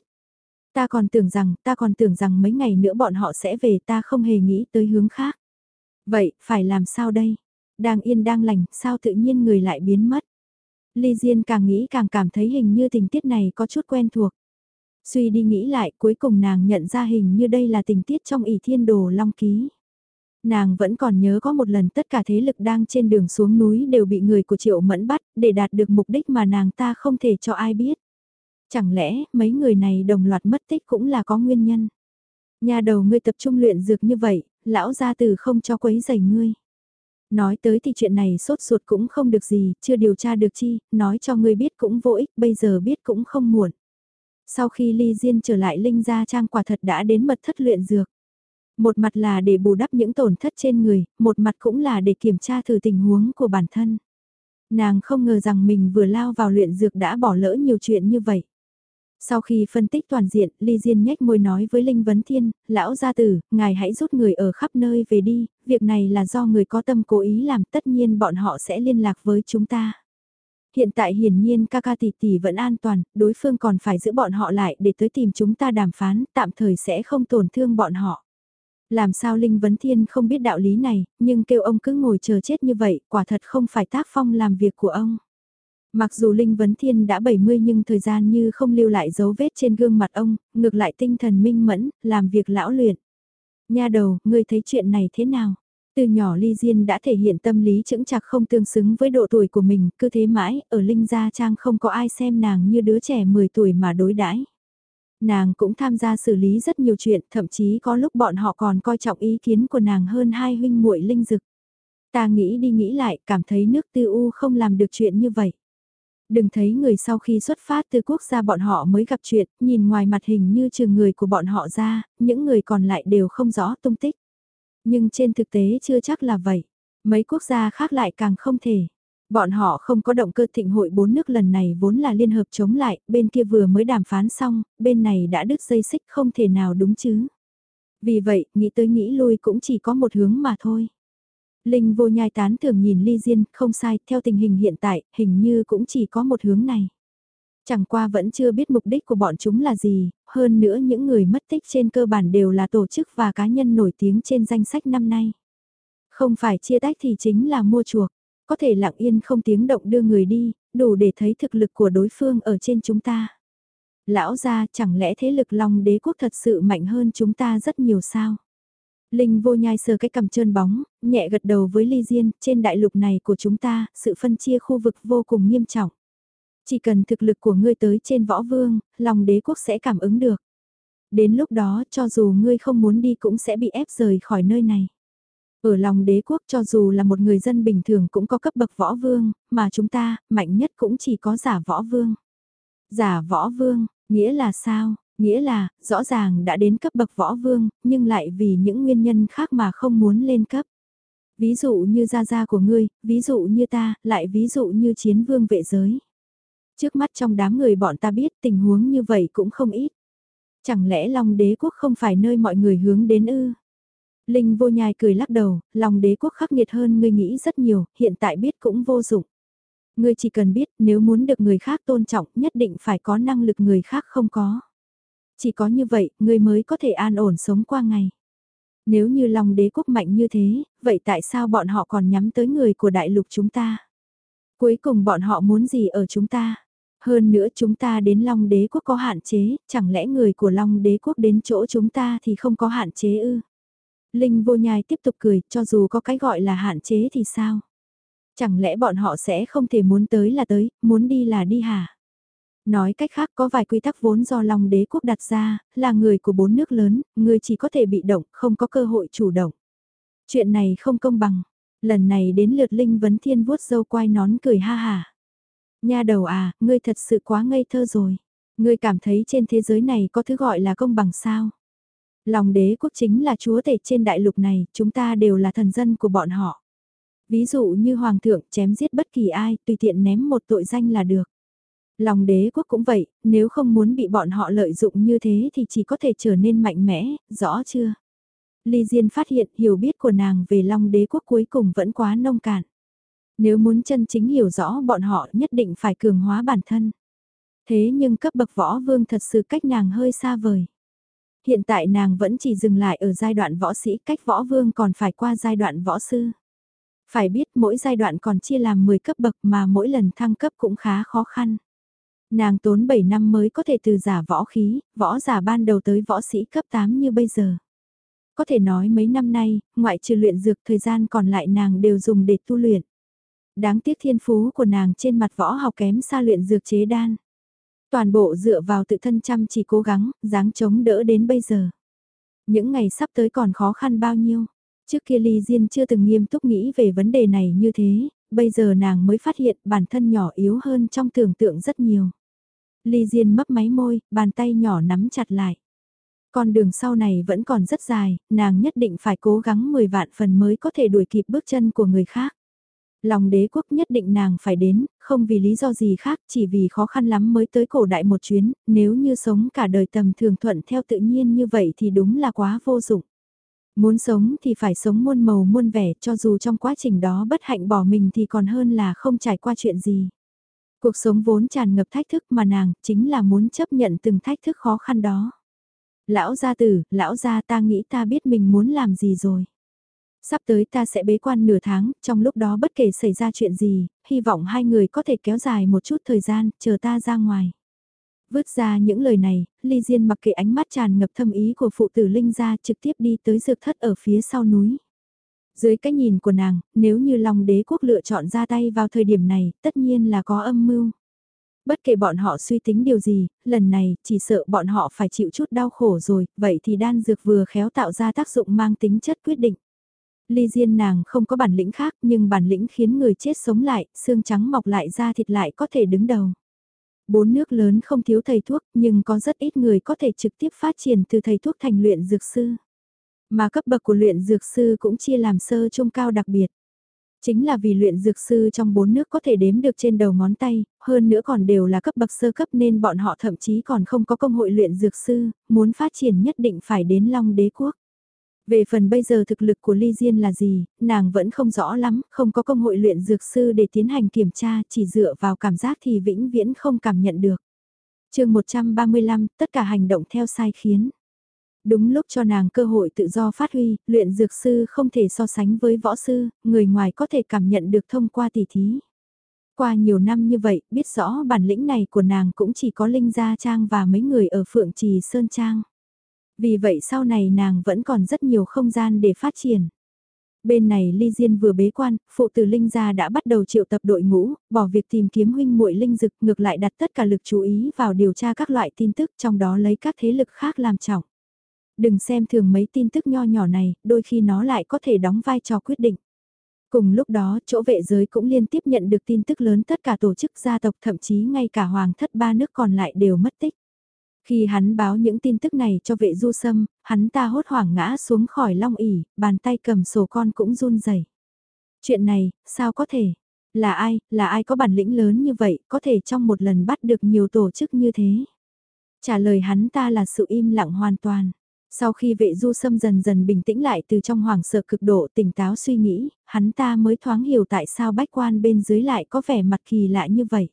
Ta còn tưởng rằng, ta còn tưởng rằng mấy ngày nữa bọn họ sẽ về ta không hề nghĩ tới hướng khác. Vậy, phải làm sao đây? Đang yên đang lành, sao tự nhiên người lại biến mất? Ly Diên càng nghĩ càng cảm thấy hình như tình tiết này có chút quen thuộc. Suy đi nghĩ lại, cuối cùng nàng nhận ra hình như đây là tình tiết trong ỷ thiên đồ long ký. Nàng vẫn còn nhớ có một lần tất cả thế lực đang trên đường xuống núi đều bị người của Triệu Mẫn bắt để đạt được mục đích mà nàng ta không thể cho ai biết. Chẳng lẽ mấy người này đồng loạt mất tích cũng là có nguyên nhân. Nhà đầu ngươi tập trung luyện dược như vậy, lão gia từ không cho quấy giày ngươi. Nói tới thì chuyện này sốt ruột cũng không được gì, chưa điều tra được chi, nói cho ngươi biết cũng vô ích, bây giờ biết cũng không muộn. Sau khi Ly Diên trở lại Linh Gia Trang quả thật đã đến mật thất luyện dược. Một mặt là để bù đắp những tổn thất trên người, một mặt cũng là để kiểm tra thử tình huống của bản thân. Nàng không ngờ rằng mình vừa lao vào luyện dược đã bỏ lỡ nhiều chuyện như vậy. Sau khi phân tích toàn diện, Ly Diên nhếch môi nói với Linh Vấn Thiên, lão gia tử, ngài hãy rút người ở khắp nơi về đi, việc này là do người có tâm cố ý làm tất nhiên bọn họ sẽ liên lạc với chúng ta. Hiện tại hiển nhiên ca ca tỷ tỷ vẫn an toàn, đối phương còn phải giữ bọn họ lại để tới tìm chúng ta đàm phán, tạm thời sẽ không tổn thương bọn họ. Làm sao Linh Vấn Thiên không biết đạo lý này, nhưng kêu ông cứ ngồi chờ chết như vậy, quả thật không phải tác phong làm việc của ông. Mặc dù Linh Vấn Thiên đã 70 nhưng thời gian như không lưu lại dấu vết trên gương mặt ông, ngược lại tinh thần minh mẫn, làm việc lão luyện. Nha đầu, ngươi thấy chuyện này thế nào? Từ nhỏ Ly Diên đã thể hiện tâm lý chững chạc không tương xứng với độ tuổi của mình, cứ thế mãi, ở Linh Gia Trang không có ai xem nàng như đứa trẻ 10 tuổi mà đối đãi. Nàng cũng tham gia xử lý rất nhiều chuyện, thậm chí có lúc bọn họ còn coi trọng ý kiến của nàng hơn hai huynh muội linh dực. Ta nghĩ đi nghĩ lại, cảm thấy nước tư u không làm được chuyện như vậy. Đừng thấy người sau khi xuất phát từ quốc gia bọn họ mới gặp chuyện, nhìn ngoài mặt hình như trừ người của bọn họ ra, những người còn lại đều không rõ tung tích. Nhưng trên thực tế chưa chắc là vậy. Mấy quốc gia khác lại càng không thể. Bọn họ không có động cơ thịnh hội bốn nước lần này vốn là liên hợp chống lại, bên kia vừa mới đàm phán xong, bên này đã đứt dây xích không thể nào đúng chứ. Vì vậy, nghĩ tới nghĩ lui cũng chỉ có một hướng mà thôi. Linh vô nhai tán thường nhìn ly diên, không sai, theo tình hình hiện tại, hình như cũng chỉ có một hướng này. Chẳng qua vẫn chưa biết mục đích của bọn chúng là gì, hơn nữa những người mất tích trên cơ bản đều là tổ chức và cá nhân nổi tiếng trên danh sách năm nay. Không phải chia tách thì chính là mua chuộc, có thể lặng yên không tiếng động đưa người đi, đủ để thấy thực lực của đối phương ở trên chúng ta. Lão gia chẳng lẽ thế lực Long đế quốc thật sự mạnh hơn chúng ta rất nhiều sao? Linh vô nhai sờ cái cầm trơn bóng, nhẹ gật đầu với Ly Diên, trên đại lục này của chúng ta, sự phân chia khu vực vô cùng nghiêm trọng. Chỉ cần thực lực của ngươi tới trên võ vương, lòng đế quốc sẽ cảm ứng được. Đến lúc đó cho dù ngươi không muốn đi cũng sẽ bị ép rời khỏi nơi này. Ở lòng đế quốc cho dù là một người dân bình thường cũng có cấp bậc võ vương, mà chúng ta, mạnh nhất cũng chỉ có giả võ vương. Giả võ vương, nghĩa là sao? Nghĩa là, rõ ràng đã đến cấp bậc võ vương, nhưng lại vì những nguyên nhân khác mà không muốn lên cấp. Ví dụ như gia gia của ngươi, ví dụ như ta, lại ví dụ như chiến vương vệ giới. Trước mắt trong đám người bọn ta biết tình huống như vậy cũng không ít. Chẳng lẽ Long đế quốc không phải nơi mọi người hướng đến ư? Linh vô nhai cười lắc đầu, long đế quốc khắc nghiệt hơn ngươi nghĩ rất nhiều, hiện tại biết cũng vô dụng. Ngươi chỉ cần biết nếu muốn được người khác tôn trọng nhất định phải có năng lực người khác không có. Chỉ có như vậy, ngươi mới có thể an ổn sống qua ngày. Nếu như lòng đế quốc mạnh như thế, vậy tại sao bọn họ còn nhắm tới người của đại lục chúng ta? Cuối cùng bọn họ muốn gì ở chúng ta? Hơn nữa chúng ta đến Long đế quốc có hạn chế, chẳng lẽ người của Long đế quốc đến chỗ chúng ta thì không có hạn chế ư? Linh vô nhai tiếp tục cười, cho dù có cái gọi là hạn chế thì sao? Chẳng lẽ bọn họ sẽ không thể muốn tới là tới, muốn đi là đi hả? Nói cách khác có vài quy tắc vốn do Long đế quốc đặt ra, là người của bốn nước lớn, người chỉ có thể bị động, không có cơ hội chủ động. Chuyện này không công bằng. Lần này đến lượt Linh vấn thiên vuốt dâu quai nón cười ha hà. Nha đầu à, ngươi thật sự quá ngây thơ rồi. Ngươi cảm thấy trên thế giới này có thứ gọi là công bằng sao? Lòng đế quốc chính là chúa tể trên đại lục này, chúng ta đều là thần dân của bọn họ. Ví dụ như hoàng thượng chém giết bất kỳ ai, tùy tiện ném một tội danh là được. Lòng đế quốc cũng vậy, nếu không muốn bị bọn họ lợi dụng như thế thì chỉ có thể trở nên mạnh mẽ, rõ chưa? Ly Diên phát hiện hiểu biết của nàng về Long đế quốc cuối cùng vẫn quá nông cạn. Nếu muốn chân chính hiểu rõ bọn họ nhất định phải cường hóa bản thân. Thế nhưng cấp bậc võ vương thật sự cách nàng hơi xa vời. Hiện tại nàng vẫn chỉ dừng lại ở giai đoạn võ sĩ cách võ vương còn phải qua giai đoạn võ sư. Phải biết mỗi giai đoạn còn chia làm 10 cấp bậc mà mỗi lần thăng cấp cũng khá khó khăn. Nàng tốn 7 năm mới có thể từ giả võ khí, võ giả ban đầu tới võ sĩ cấp 8 như bây giờ. Có thể nói mấy năm nay, ngoại trừ luyện dược thời gian còn lại nàng đều dùng để tu luyện. Đáng tiếc thiên phú của nàng trên mặt võ học kém xa luyện dược chế đan. Toàn bộ dựa vào tự thân chăm chỉ cố gắng, dáng chống đỡ đến bây giờ. Những ngày sắp tới còn khó khăn bao nhiêu. Trước kia Ly Diên chưa từng nghiêm túc nghĩ về vấn đề này như thế, bây giờ nàng mới phát hiện bản thân nhỏ yếu hơn trong tưởng tượng rất nhiều. Ly Diên mấp máy môi, bàn tay nhỏ nắm chặt lại. Con đường sau này vẫn còn rất dài, nàng nhất định phải cố gắng 10 vạn phần mới có thể đuổi kịp bước chân của người khác. Lòng đế quốc nhất định nàng phải đến, không vì lý do gì khác, chỉ vì khó khăn lắm mới tới cổ đại một chuyến, nếu như sống cả đời tầm thường thuận theo tự nhiên như vậy thì đúng là quá vô dụng. Muốn sống thì phải sống muôn màu muôn vẻ cho dù trong quá trình đó bất hạnh bỏ mình thì còn hơn là không trải qua chuyện gì. Cuộc sống vốn tràn ngập thách thức mà nàng chính là muốn chấp nhận từng thách thức khó khăn đó. Lão gia tử, lão gia ta nghĩ ta biết mình muốn làm gì rồi. Sắp tới ta sẽ bế quan nửa tháng, trong lúc đó bất kể xảy ra chuyện gì, hy vọng hai người có thể kéo dài một chút thời gian, chờ ta ra ngoài. Vứt ra những lời này, Ly Diên mặc kệ ánh mắt tràn ngập thâm ý của phụ tử Linh ra trực tiếp đi tới dược thất ở phía sau núi. Dưới cái nhìn của nàng, nếu như Long đế quốc lựa chọn ra tay vào thời điểm này, tất nhiên là có âm mưu. Bất kể bọn họ suy tính điều gì, lần này chỉ sợ bọn họ phải chịu chút đau khổ rồi, vậy thì đan dược vừa khéo tạo ra tác dụng mang tính chất quyết định. Ly Diên nàng không có bản lĩnh khác nhưng bản lĩnh khiến người chết sống lại, xương trắng mọc lại ra thịt lại có thể đứng đầu. Bốn nước lớn không thiếu thầy thuốc nhưng có rất ít người có thể trực tiếp phát triển từ thầy thuốc thành luyện dược sư. Mà cấp bậc của luyện dược sư cũng chia làm sơ trung cao đặc biệt. Chính là vì luyện dược sư trong bốn nước có thể đếm được trên đầu ngón tay, hơn nữa còn đều là cấp bậc sơ cấp nên bọn họ thậm chí còn không có công hội luyện dược sư, muốn phát triển nhất định phải đến Long đế quốc. Về phần bây giờ thực lực của Ly Diên là gì, nàng vẫn không rõ lắm, không có công hội luyện dược sư để tiến hành kiểm tra, chỉ dựa vào cảm giác thì vĩnh viễn không cảm nhận được. chương 135, tất cả hành động theo sai khiến. Đúng lúc cho nàng cơ hội tự do phát huy, luyện dược sư không thể so sánh với võ sư, người ngoài có thể cảm nhận được thông qua tỉ thí. Qua nhiều năm như vậy, biết rõ bản lĩnh này của nàng cũng chỉ có Linh Gia Trang và mấy người ở Phượng Trì Sơn Trang. Vì vậy sau này nàng vẫn còn rất nhiều không gian để phát triển. Bên này Ly Diên vừa bế quan, phụ tử Linh gia đã bắt đầu triệu tập đội ngũ, bỏ việc tìm kiếm huynh muội linh dực, ngược lại đặt tất cả lực chú ý vào điều tra các loại tin tức, trong đó lấy các thế lực khác làm trọng. Đừng xem thường mấy tin tức nho nhỏ này, đôi khi nó lại có thể đóng vai trò quyết định. Cùng lúc đó, chỗ vệ giới cũng liên tiếp nhận được tin tức lớn tất cả tổ chức gia tộc thậm chí ngay cả hoàng thất ba nước còn lại đều mất tích. Khi hắn báo những tin tức này cho vệ du sâm, hắn ta hốt hoảng ngã xuống khỏi long ỉ, bàn tay cầm sổ con cũng run rẩy. Chuyện này, sao có thể? Là ai, là ai có bản lĩnh lớn như vậy, có thể trong một lần bắt được nhiều tổ chức như thế? Trả lời hắn ta là sự im lặng hoàn toàn. Sau khi vệ du sâm dần dần bình tĩnh lại từ trong hoàng sợ cực độ tỉnh táo suy nghĩ, hắn ta mới thoáng hiểu tại sao bách quan bên dưới lại có vẻ mặt kỳ lạ như vậy.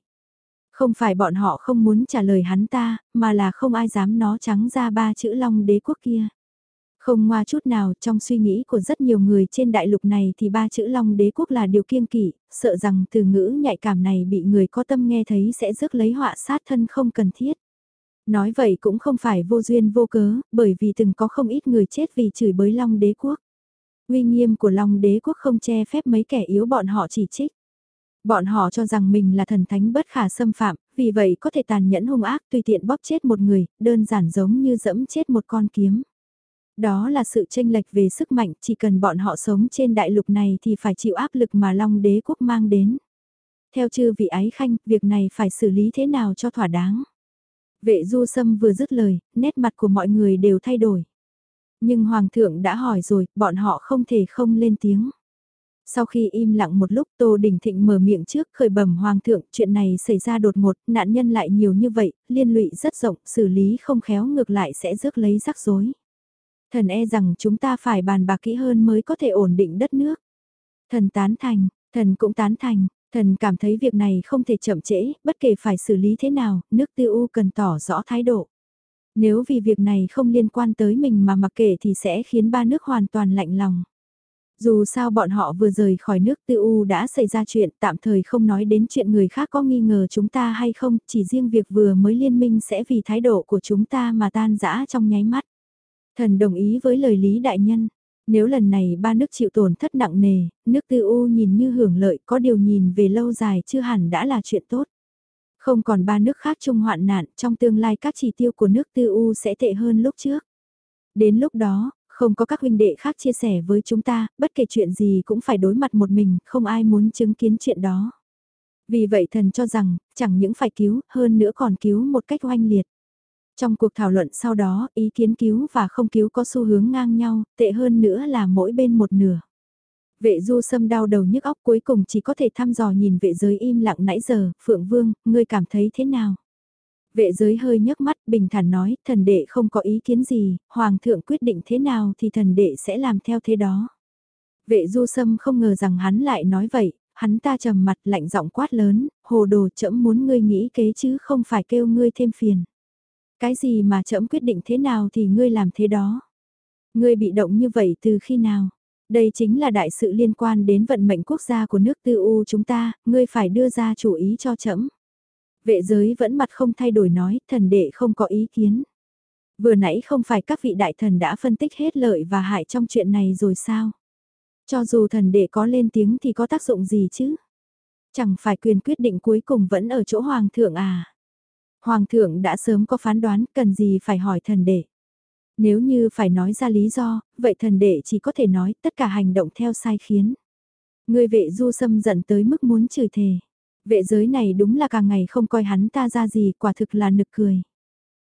Không phải bọn họ không muốn trả lời hắn ta, mà là không ai dám nó trắng ra ba chữ long đế quốc kia. Không ngoa chút nào trong suy nghĩ của rất nhiều người trên đại lục này thì ba chữ long đế quốc là điều kiêng kỵ, sợ rằng từ ngữ nhạy cảm này bị người có tâm nghe thấy sẽ rước lấy họa sát thân không cần thiết. Nói vậy cũng không phải vô duyên vô cớ, bởi vì từng có không ít người chết vì chửi bới long đế quốc. Uy nghiêm của long đế quốc không che phép mấy kẻ yếu bọn họ chỉ trích. Bọn họ cho rằng mình là thần thánh bất khả xâm phạm, vì vậy có thể tàn nhẫn hung ác tùy tiện bóp chết một người, đơn giản giống như dẫm chết một con kiếm. Đó là sự tranh lệch về sức mạnh, chỉ cần bọn họ sống trên đại lục này thì phải chịu áp lực mà Long đế quốc mang đến. Theo chư vị ái khanh, việc này phải xử lý thế nào cho thỏa đáng. Vệ du sâm vừa dứt lời, nét mặt của mọi người đều thay đổi. Nhưng Hoàng thượng đã hỏi rồi, bọn họ không thể không lên tiếng. Sau khi im lặng một lúc Tô Đình Thịnh mở miệng trước khởi bẩm Hoàng thượng, chuyện này xảy ra đột ngột, nạn nhân lại nhiều như vậy, liên lụy rất rộng, xử lý không khéo ngược lại sẽ rước lấy rắc rối. Thần e rằng chúng ta phải bàn bạc kỹ hơn mới có thể ổn định đất nước. Thần tán thành, thần cũng tán thành, thần cảm thấy việc này không thể chậm trễ, bất kể phải xử lý thế nào, nước tiêu u cần tỏ rõ thái độ. Nếu vì việc này không liên quan tới mình mà mặc kệ thì sẽ khiến ba nước hoàn toàn lạnh lòng. Dù sao bọn họ vừa rời khỏi nước tư u đã xảy ra chuyện tạm thời không nói đến chuyện người khác có nghi ngờ chúng ta hay không, chỉ riêng việc vừa mới liên minh sẽ vì thái độ của chúng ta mà tan rã trong nháy mắt. Thần đồng ý với lời Lý Đại Nhân. Nếu lần này ba nước chịu tổn thất nặng nề, nước tư u nhìn như hưởng lợi có điều nhìn về lâu dài chưa hẳn đã là chuyện tốt. Không còn ba nước khác chung hoạn nạn, trong tương lai các chỉ tiêu của nước tư u sẽ tệ hơn lúc trước. Đến lúc đó, không có các huynh đệ khác chia sẻ với chúng ta, bất kể chuyện gì cũng phải đối mặt một mình, không ai muốn chứng kiến chuyện đó. Vì vậy thần cho rằng, chẳng những phải cứu, hơn nữa còn cứu một cách oanh liệt. Trong cuộc thảo luận sau đó, ý kiến cứu và không cứu có xu hướng ngang nhau, tệ hơn nữa là mỗi bên một nửa. Vệ du sâm đau đầu nhức óc cuối cùng chỉ có thể thăm dò nhìn vệ giới im lặng nãy giờ, Phượng Vương, ngươi cảm thấy thế nào? Vệ giới hơi nhấc mắt bình thản nói, thần đệ không có ý kiến gì, hoàng thượng quyết định thế nào thì thần đệ sẽ làm theo thế đó. Vệ du sâm không ngờ rằng hắn lại nói vậy, hắn ta trầm mặt lạnh giọng quát lớn, hồ đồ trẫm muốn ngươi nghĩ kế chứ không phải kêu ngươi thêm phiền. Cái gì mà trẫm quyết định thế nào thì ngươi làm thế đó. Ngươi bị động như vậy từ khi nào? Đây chính là đại sự liên quan đến vận mệnh quốc gia của nước tư u chúng ta, ngươi phải đưa ra chủ ý cho trẫm. Vệ giới vẫn mặt không thay đổi nói, thần đệ không có ý kiến. Vừa nãy không phải các vị đại thần đã phân tích hết lợi và hại trong chuyện này rồi sao? Cho dù thần đệ có lên tiếng thì có tác dụng gì chứ? Chẳng phải quyền quyết định cuối cùng vẫn ở chỗ hoàng thượng à? Hoàng thượng đã sớm có phán đoán cần gì phải hỏi thần đệ. Nếu như phải nói ra lý do, vậy thần đệ chỉ có thể nói tất cả hành động theo sai khiến. Người vệ du xâm giận tới mức muốn chửi thề. Vệ giới này đúng là càng ngày không coi hắn ta ra gì, quả thực là nực cười.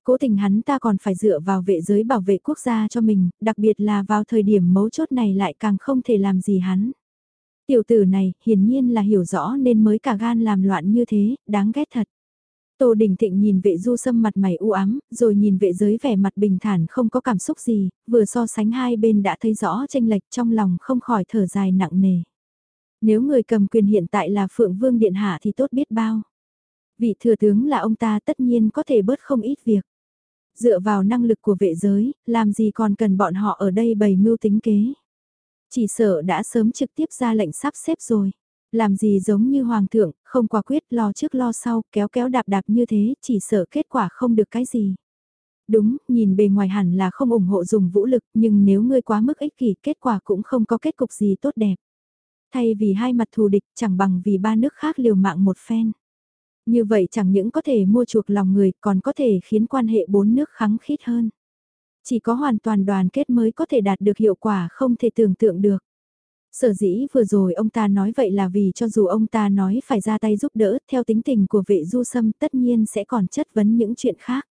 Cố tình hắn ta còn phải dựa vào vệ giới bảo vệ quốc gia cho mình, đặc biệt là vào thời điểm mấu chốt này lại càng không thể làm gì hắn. Tiểu tử này, hiển nhiên là hiểu rõ nên mới cả gan làm loạn như thế, đáng ghét thật. Tô Đình Thịnh nhìn vệ du sâm mặt mày u ám, rồi nhìn vệ giới vẻ mặt bình thản không có cảm xúc gì, vừa so sánh hai bên đã thấy rõ tranh lệch trong lòng không khỏi thở dài nặng nề. Nếu người cầm quyền hiện tại là Phượng Vương Điện Hạ thì tốt biết bao. Vị thừa tướng là ông ta tất nhiên có thể bớt không ít việc. Dựa vào năng lực của vệ giới, làm gì còn cần bọn họ ở đây bày mưu tính kế. Chỉ sợ đã sớm trực tiếp ra lệnh sắp xếp rồi. Làm gì giống như hoàng thượng, không quả quyết lo trước lo sau, kéo kéo đạp đạp như thế, chỉ sợ kết quả không được cái gì. Đúng, nhìn bề ngoài hẳn là không ủng hộ dùng vũ lực, nhưng nếu ngươi quá mức ích kỷ, kết quả cũng không có kết cục gì tốt đẹp. Thay vì hai mặt thù địch chẳng bằng vì ba nước khác liều mạng một phen. Như vậy chẳng những có thể mua chuộc lòng người còn có thể khiến quan hệ bốn nước khắng khít hơn. Chỉ có hoàn toàn đoàn kết mới có thể đạt được hiệu quả không thể tưởng tượng được. Sở dĩ vừa rồi ông ta nói vậy là vì cho dù ông ta nói phải ra tay giúp đỡ theo tính tình của vệ du sâm tất nhiên sẽ còn chất vấn những chuyện khác.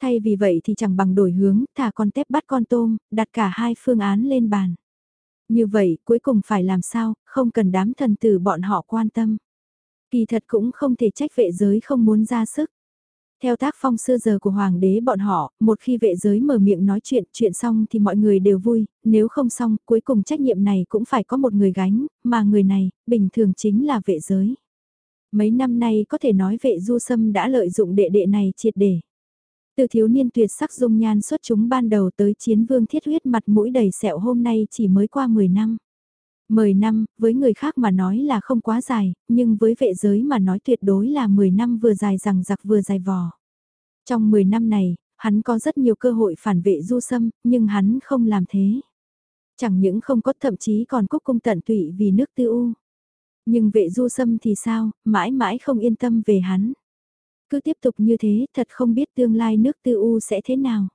Thay vì vậy thì chẳng bằng đổi hướng, thả con tép bắt con tôm, đặt cả hai phương án lên bàn. Như vậy, cuối cùng phải làm sao, không cần đám thần tử bọn họ quan tâm. Kỳ thật cũng không thể trách vệ giới không muốn ra sức. Theo tác phong xưa giờ của hoàng đế bọn họ, một khi vệ giới mở miệng nói chuyện, chuyện xong thì mọi người đều vui, nếu không xong, cuối cùng trách nhiệm này cũng phải có một người gánh, mà người này, bình thường chính là vệ giới. Mấy năm nay có thể nói vệ du sâm đã lợi dụng đệ đệ này triệt để. Từ thiếu niên tuyệt sắc dung nhan xuất chúng ban đầu tới chiến vương thiết huyết mặt mũi đầy sẹo hôm nay chỉ mới qua 10 năm. 10 năm, với người khác mà nói là không quá dài, nhưng với vệ giới mà nói tuyệt đối là 10 năm vừa dài rằng giặc vừa dài vò. Trong 10 năm này, hắn có rất nhiều cơ hội phản vệ du sâm, nhưng hắn không làm thế. Chẳng những không có thậm chí còn cúc cung tận tụy vì nước tư u. Nhưng vệ du sâm thì sao, mãi mãi không yên tâm về hắn. Cứ tiếp tục như thế, thật không biết tương lai nước tư u sẽ thế nào.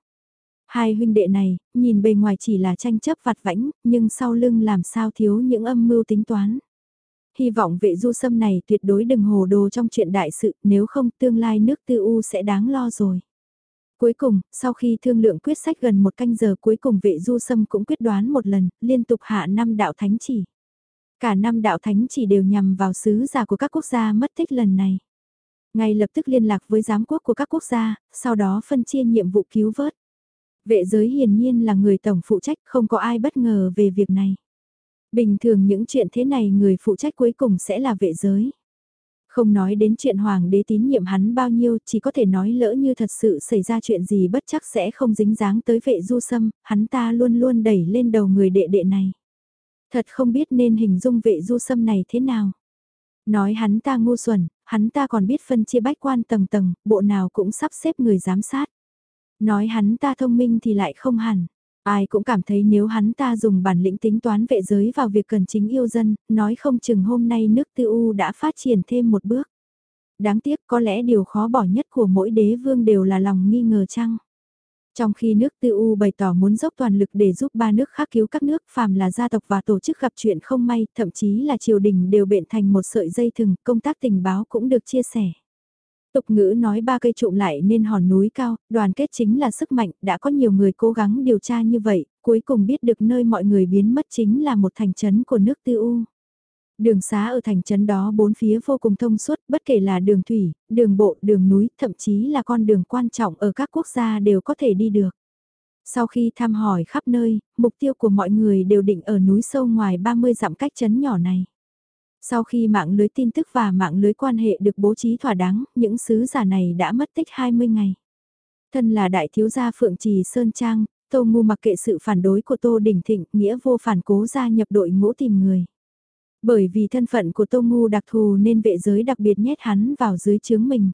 Hai huynh đệ này, nhìn bề ngoài chỉ là tranh chấp vặt vãnh, nhưng sau lưng làm sao thiếu những âm mưu tính toán. Hy vọng vệ du sâm này tuyệt đối đừng hồ đồ trong chuyện đại sự, nếu không tương lai nước tư u sẽ đáng lo rồi. Cuối cùng, sau khi thương lượng quyết sách gần một canh giờ cuối cùng vệ du sâm cũng quyết đoán một lần, liên tục hạ năm đạo thánh chỉ. Cả năm đạo thánh chỉ đều nhằm vào sứ giả của các quốc gia mất tích lần này. Ngay lập tức liên lạc với giám quốc của các quốc gia, sau đó phân chia nhiệm vụ cứu vớt. Vệ giới hiển nhiên là người tổng phụ trách không có ai bất ngờ về việc này. Bình thường những chuyện thế này người phụ trách cuối cùng sẽ là vệ giới. Không nói đến chuyện hoàng đế tín nhiệm hắn bao nhiêu, chỉ có thể nói lỡ như thật sự xảy ra chuyện gì bất chắc sẽ không dính dáng tới vệ du sâm, hắn ta luôn luôn đẩy lên đầu người đệ đệ này. Thật không biết nên hình dung vệ du sâm này thế nào. Nói hắn ta ngu xuẩn, hắn ta còn biết phân chia bách quan tầng tầng, bộ nào cũng sắp xếp người giám sát. Nói hắn ta thông minh thì lại không hẳn. Ai cũng cảm thấy nếu hắn ta dùng bản lĩnh tính toán vệ giới vào việc cần chính yêu dân, nói không chừng hôm nay nước tư u đã phát triển thêm một bước. Đáng tiếc có lẽ điều khó bỏ nhất của mỗi đế vương đều là lòng nghi ngờ chăng. Trong khi nước tư u bày tỏ muốn dốc toàn lực để giúp ba nước khác cứu các nước phàm là gia tộc và tổ chức gặp chuyện không may, thậm chí là triều đình đều bện thành một sợi dây thừng, công tác tình báo cũng được chia sẻ. Tục ngữ nói ba cây trụm lại nên hòn núi cao, đoàn kết chính là sức mạnh, đã có nhiều người cố gắng điều tra như vậy, cuối cùng biết được nơi mọi người biến mất chính là một thành trấn của nước tư u. Đường xá ở thành trấn đó bốn phía vô cùng thông suốt, bất kể là đường thủy, đường bộ, đường núi, thậm chí là con đường quan trọng ở các quốc gia đều có thể đi được. Sau khi thăm hỏi khắp nơi, mục tiêu của mọi người đều định ở núi sâu ngoài 30 dặm cách trấn nhỏ này. Sau khi mạng lưới tin tức và mạng lưới quan hệ được bố trí thỏa đáng, những sứ giả này đã mất tích 20 ngày. Thân là đại thiếu gia Phượng Trì Sơn Trang, Tô Ngu mặc kệ sự phản đối của Tô Đình Thịnh, nghĩa vô phản cố gia nhập đội ngũ tìm người. Bởi vì thân phận của Tô Ngu đặc thù nên vệ giới đặc biệt nhét hắn vào dưới chướng mình.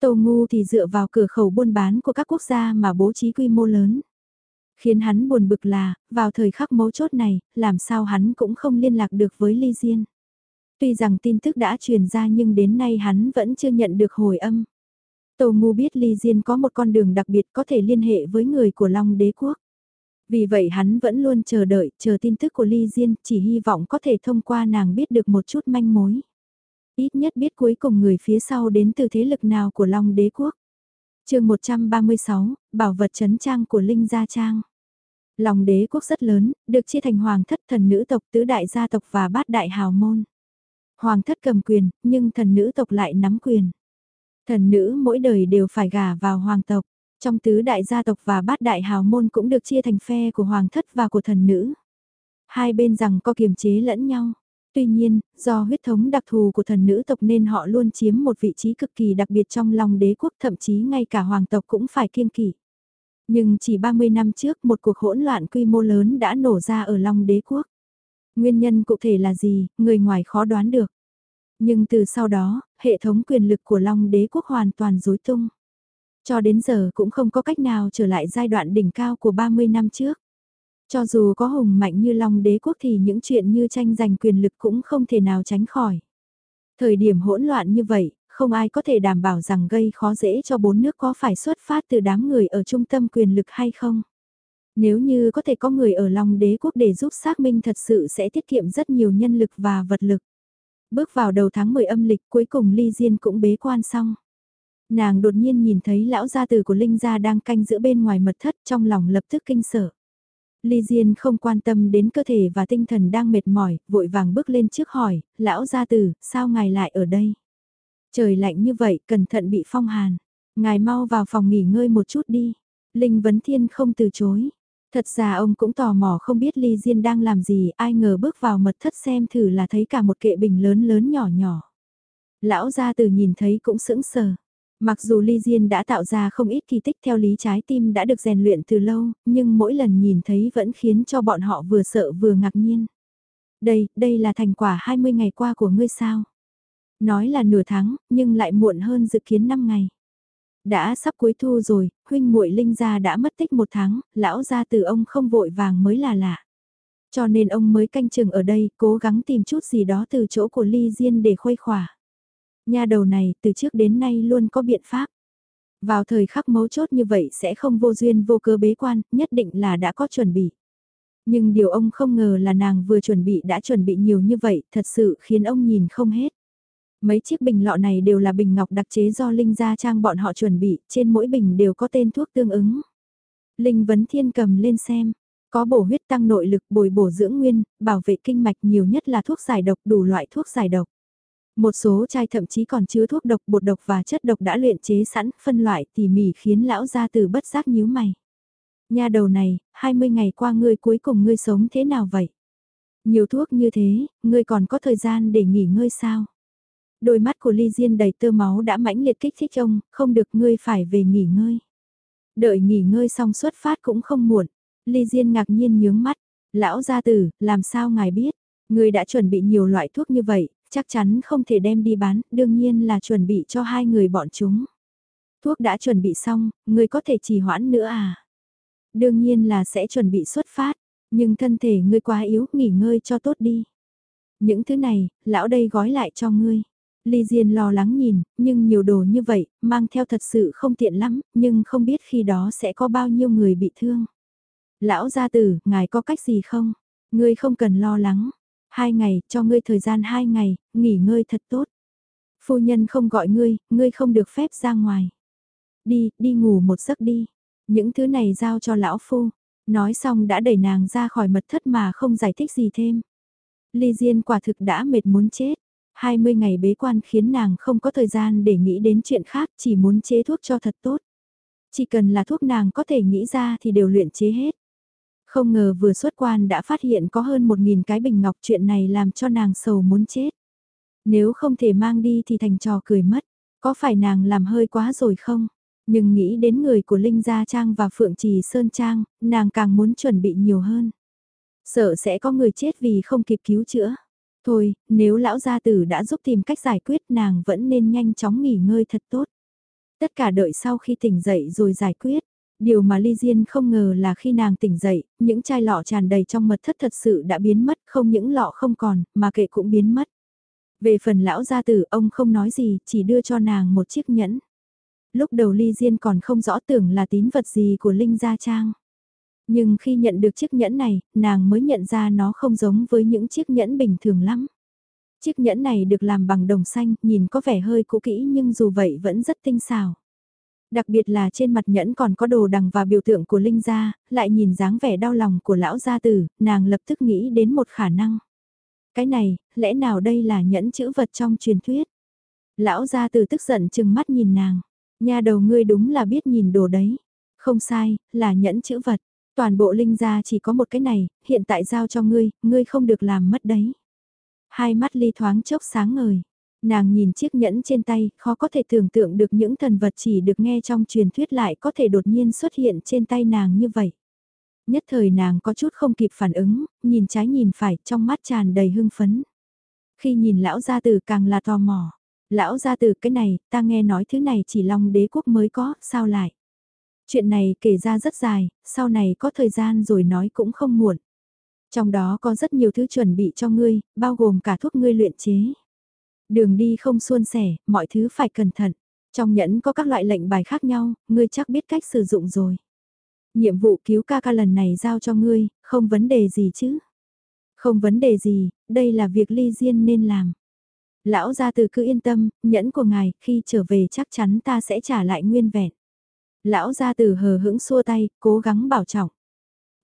Tô Ngu thì dựa vào cửa khẩu buôn bán của các quốc gia mà bố trí quy mô lớn. Khiến hắn buồn bực là, vào thời khắc mấu chốt này, làm sao hắn cũng không liên lạc được với Ly Diên. Tuy rằng tin tức đã truyền ra nhưng đến nay hắn vẫn chưa nhận được hồi âm. Tô Ngu biết Ly Diên có một con đường đặc biệt có thể liên hệ với người của Long Đế Quốc. Vì vậy hắn vẫn luôn chờ đợi, chờ tin tức của Ly Diên, chỉ hy vọng có thể thông qua nàng biết được một chút manh mối. Ít nhất biết cuối cùng người phía sau đến từ thế lực nào của Long Đế Quốc. chương 136, Bảo vật chấn trang của Linh Gia Trang. Long Đế Quốc rất lớn, được chia thành hoàng thất thần nữ tộc tứ đại gia tộc và bát đại hào môn. Hoàng thất cầm quyền, nhưng thần nữ tộc lại nắm quyền. Thần nữ mỗi đời đều phải gả vào hoàng tộc. Trong tứ đại gia tộc và bát đại hào môn cũng được chia thành phe của hoàng thất và của thần nữ. Hai bên rằng có kiềm chế lẫn nhau. Tuy nhiên, do huyết thống đặc thù của thần nữ tộc nên họ luôn chiếm một vị trí cực kỳ đặc biệt trong lòng đế quốc thậm chí ngay cả hoàng tộc cũng phải kiêng kỵ. Nhưng chỉ 30 năm trước một cuộc hỗn loạn quy mô lớn đã nổ ra ở Long đế quốc. Nguyên nhân cụ thể là gì, người ngoài khó đoán được. Nhưng từ sau đó, hệ thống quyền lực của Long đế quốc hoàn toàn rối tung. Cho đến giờ cũng không có cách nào trở lại giai đoạn đỉnh cao của 30 năm trước. Cho dù có hùng mạnh như Long đế quốc thì những chuyện như tranh giành quyền lực cũng không thể nào tránh khỏi. Thời điểm hỗn loạn như vậy, không ai có thể đảm bảo rằng gây khó dễ cho bốn nước có phải xuất phát từ đám người ở trung tâm quyền lực hay không. Nếu như có thể có người ở Long đế quốc để giúp xác minh thật sự sẽ tiết kiệm rất nhiều nhân lực và vật lực. Bước vào đầu tháng 10 âm lịch cuối cùng Ly Diên cũng bế quan xong. Nàng đột nhiên nhìn thấy lão gia tử của Linh gia đang canh giữa bên ngoài mật thất trong lòng lập tức kinh sợ. Ly Diên không quan tâm đến cơ thể và tinh thần đang mệt mỏi, vội vàng bước lên trước hỏi, lão gia tử, sao ngài lại ở đây? Trời lạnh như vậy, cẩn thận bị phong hàn. Ngài mau vào phòng nghỉ ngơi một chút đi. Linh Vấn Thiên không từ chối. Thật ra ông cũng tò mò không biết Ly Diên đang làm gì, ai ngờ bước vào mật thất xem thử là thấy cả một kệ bình lớn lớn nhỏ nhỏ. Lão gia tử nhìn thấy cũng sững sờ. Mặc dù Ly Diên đã tạo ra không ít kỳ tích theo lý trái tim đã được rèn luyện từ lâu, nhưng mỗi lần nhìn thấy vẫn khiến cho bọn họ vừa sợ vừa ngạc nhiên. Đây, đây là thành quả 20 ngày qua của ngươi sao? Nói là nửa tháng, nhưng lại muộn hơn dự kiến 5 ngày. Đã sắp cuối thu rồi, huynh muội Linh gia đã mất tích một tháng, lão gia từ ông không vội vàng mới là lạ. Cho nên ông mới canh chừng ở đây, cố gắng tìm chút gì đó từ chỗ của Ly Diên để khuây khỏa. Nhà đầu này từ trước đến nay luôn có biện pháp. Vào thời khắc mấu chốt như vậy sẽ không vô duyên vô cơ bế quan, nhất định là đã có chuẩn bị. Nhưng điều ông không ngờ là nàng vừa chuẩn bị đã chuẩn bị nhiều như vậy, thật sự khiến ông nhìn không hết. Mấy chiếc bình lọ này đều là bình ngọc đặc chế do Linh Gia Trang bọn họ chuẩn bị, trên mỗi bình đều có tên thuốc tương ứng. Linh Vấn Thiên cầm lên xem, có bổ huyết tăng nội lực bồi bổ dưỡng nguyên, bảo vệ kinh mạch nhiều nhất là thuốc giải độc đủ loại thuốc giải độc. Một số chai thậm chí còn chứa thuốc độc, bột độc và chất độc đã luyện chế sẵn, phân loại tỉ mỉ khiến lão gia tử bất giác nhíu mày. Nhà đầu này, 20 ngày qua ngươi cuối cùng ngươi sống thế nào vậy? Nhiều thuốc như thế, ngươi còn có thời gian để nghỉ ngơi sao? Đôi mắt của Ly Diên đầy tơ máu đã mãnh liệt kích thích ông, không được ngươi phải về nghỉ ngơi. Đợi nghỉ ngơi xong xuất phát cũng không muộn. Ly Diên ngạc nhiên nhướng mắt. Lão gia tử, làm sao ngài biết? Ngươi đã chuẩn bị nhiều loại thuốc như vậy, chắc chắn không thể đem đi bán, đương nhiên là chuẩn bị cho hai người bọn chúng. Thuốc đã chuẩn bị xong, người có thể trì hoãn nữa à? Đương nhiên là sẽ chuẩn bị xuất phát, nhưng thân thể ngươi quá yếu, nghỉ ngơi cho tốt đi. Những thứ này, lão đây gói lại cho ngươi. Ly Diên lo lắng nhìn, nhưng nhiều đồ như vậy, mang theo thật sự không tiện lắm, nhưng không biết khi đó sẽ có bao nhiêu người bị thương. Lão gia tử, ngài có cách gì không? Ngươi không cần lo lắng. Hai ngày, cho ngươi thời gian hai ngày, nghỉ ngơi thật tốt. Phu nhân không gọi ngươi, ngươi không được phép ra ngoài. Đi, đi ngủ một giấc đi. Những thứ này giao cho lão phu. Nói xong đã đẩy nàng ra khỏi mật thất mà không giải thích gì thêm. Ly Diên quả thực đã mệt muốn chết. 20 ngày bế quan khiến nàng không có thời gian để nghĩ đến chuyện khác, chỉ muốn chế thuốc cho thật tốt. Chỉ cần là thuốc nàng có thể nghĩ ra thì đều luyện chế hết. Không ngờ vừa xuất quan đã phát hiện có hơn 1.000 cái bình ngọc chuyện này làm cho nàng sầu muốn chết. Nếu không thể mang đi thì thành trò cười mất, có phải nàng làm hơi quá rồi không? Nhưng nghĩ đến người của Linh Gia Trang và Phượng Trì Sơn Trang, nàng càng muốn chuẩn bị nhiều hơn. Sợ sẽ có người chết vì không kịp cứu chữa. Thôi, nếu lão gia tử đã giúp tìm cách giải quyết nàng vẫn nên nhanh chóng nghỉ ngơi thật tốt. Tất cả đợi sau khi tỉnh dậy rồi giải quyết. Điều mà Ly Diên không ngờ là khi nàng tỉnh dậy, những chai lọ tràn đầy trong mật thất thật sự đã biến mất, không những lọ không còn, mà kệ cũng biến mất. Về phần lão gia tử, ông không nói gì, chỉ đưa cho nàng một chiếc nhẫn. Lúc đầu Ly Diên còn không rõ tưởng là tín vật gì của Linh Gia Trang. Nhưng khi nhận được chiếc nhẫn này, nàng mới nhận ra nó không giống với những chiếc nhẫn bình thường lắm. Chiếc nhẫn này được làm bằng đồng xanh, nhìn có vẻ hơi cũ kỹ nhưng dù vậy vẫn rất tinh xảo. Đặc biệt là trên mặt nhẫn còn có đồ đằng và biểu tượng của Linh Gia, lại nhìn dáng vẻ đau lòng của lão gia tử, nàng lập tức nghĩ đến một khả năng. Cái này, lẽ nào đây là nhẫn chữ vật trong truyền thuyết? Lão gia tử tức giận chừng mắt nhìn nàng. Nhà đầu ngươi đúng là biết nhìn đồ đấy. Không sai, là nhẫn chữ vật. Toàn bộ linh gia chỉ có một cái này, hiện tại giao cho ngươi, ngươi không được làm mất đấy. Hai mắt ly thoáng chốc sáng ngời. Nàng nhìn chiếc nhẫn trên tay, khó có thể tưởng tượng được những thần vật chỉ được nghe trong truyền thuyết lại có thể đột nhiên xuất hiện trên tay nàng như vậy. Nhất thời nàng có chút không kịp phản ứng, nhìn trái nhìn phải trong mắt tràn đầy hưng phấn. Khi nhìn lão gia tử càng là tò mò. Lão gia tử cái này, ta nghe nói thứ này chỉ long đế quốc mới có, sao lại? Chuyện này kể ra rất dài, sau này có thời gian rồi nói cũng không muộn. Trong đó có rất nhiều thứ chuẩn bị cho ngươi, bao gồm cả thuốc ngươi luyện chế. Đường đi không suôn sẻ, mọi thứ phải cẩn thận. Trong nhẫn có các loại lệnh bài khác nhau, ngươi chắc biết cách sử dụng rồi. Nhiệm vụ cứu ca ca lần này giao cho ngươi, không vấn đề gì chứ. Không vấn đề gì, đây là việc ly diên nên làm. Lão gia từ cứ yên tâm, nhẫn của ngài, khi trở về chắc chắn ta sẽ trả lại nguyên vẹn. Lão gia từ hờ hững xua tay, cố gắng bảo trọng.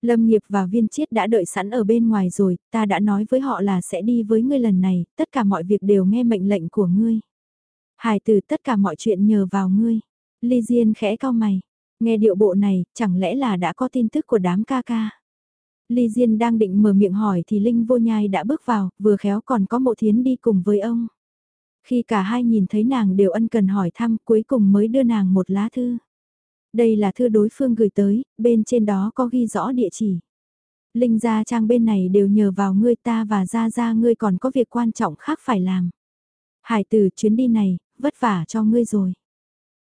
Lâm nghiệp và viên chiết đã đợi sẵn ở bên ngoài rồi, ta đã nói với họ là sẽ đi với ngươi lần này, tất cả mọi việc đều nghe mệnh lệnh của ngươi. Hải từ tất cả mọi chuyện nhờ vào ngươi. Ly Diên khẽ cao mày, nghe điệu bộ này, chẳng lẽ là đã có tin tức của đám ca ca. Ly Diên đang định mở miệng hỏi thì Linh vô nhai đã bước vào, vừa khéo còn có mộ thiến đi cùng với ông. Khi cả hai nhìn thấy nàng đều ân cần hỏi thăm cuối cùng mới đưa nàng một lá thư. Đây là thư đối phương gửi tới, bên trên đó có ghi rõ địa chỉ. Linh gia trang bên này đều nhờ vào ngươi ta và gia gia ngươi còn có việc quan trọng khác phải làm. Hải tử chuyến đi này, vất vả cho ngươi rồi.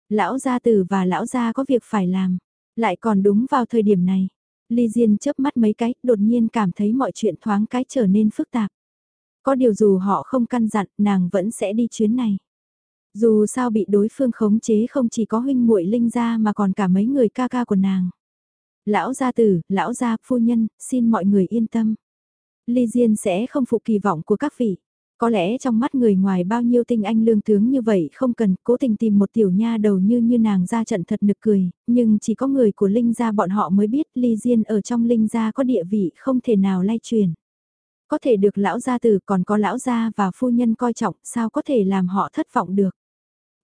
Lão gia tử và lão gia có việc phải làm, lại còn đúng vào thời điểm này. Ly Diên chớp mắt mấy cái, đột nhiên cảm thấy mọi chuyện thoáng cái trở nên phức tạp. Có điều dù họ không căn dặn, nàng vẫn sẽ đi chuyến này. Dù sao bị đối phương khống chế không chỉ có huynh muội linh gia mà còn cả mấy người ca ca của nàng. Lão gia tử, lão gia, phu nhân, xin mọi người yên tâm. Ly Diên sẽ không phụ kỳ vọng của các vị. Có lẽ trong mắt người ngoài bao nhiêu tinh anh lương tướng như vậy không cần cố tình tìm một tiểu nha đầu như như nàng ra trận thật nực cười, nhưng chỉ có người của Linh gia bọn họ mới biết Ly Diên ở trong Linh gia có địa vị không thể nào lay truyền. Có thể được lão gia tử còn có lão gia và phu nhân coi trọng sao có thể làm họ thất vọng được.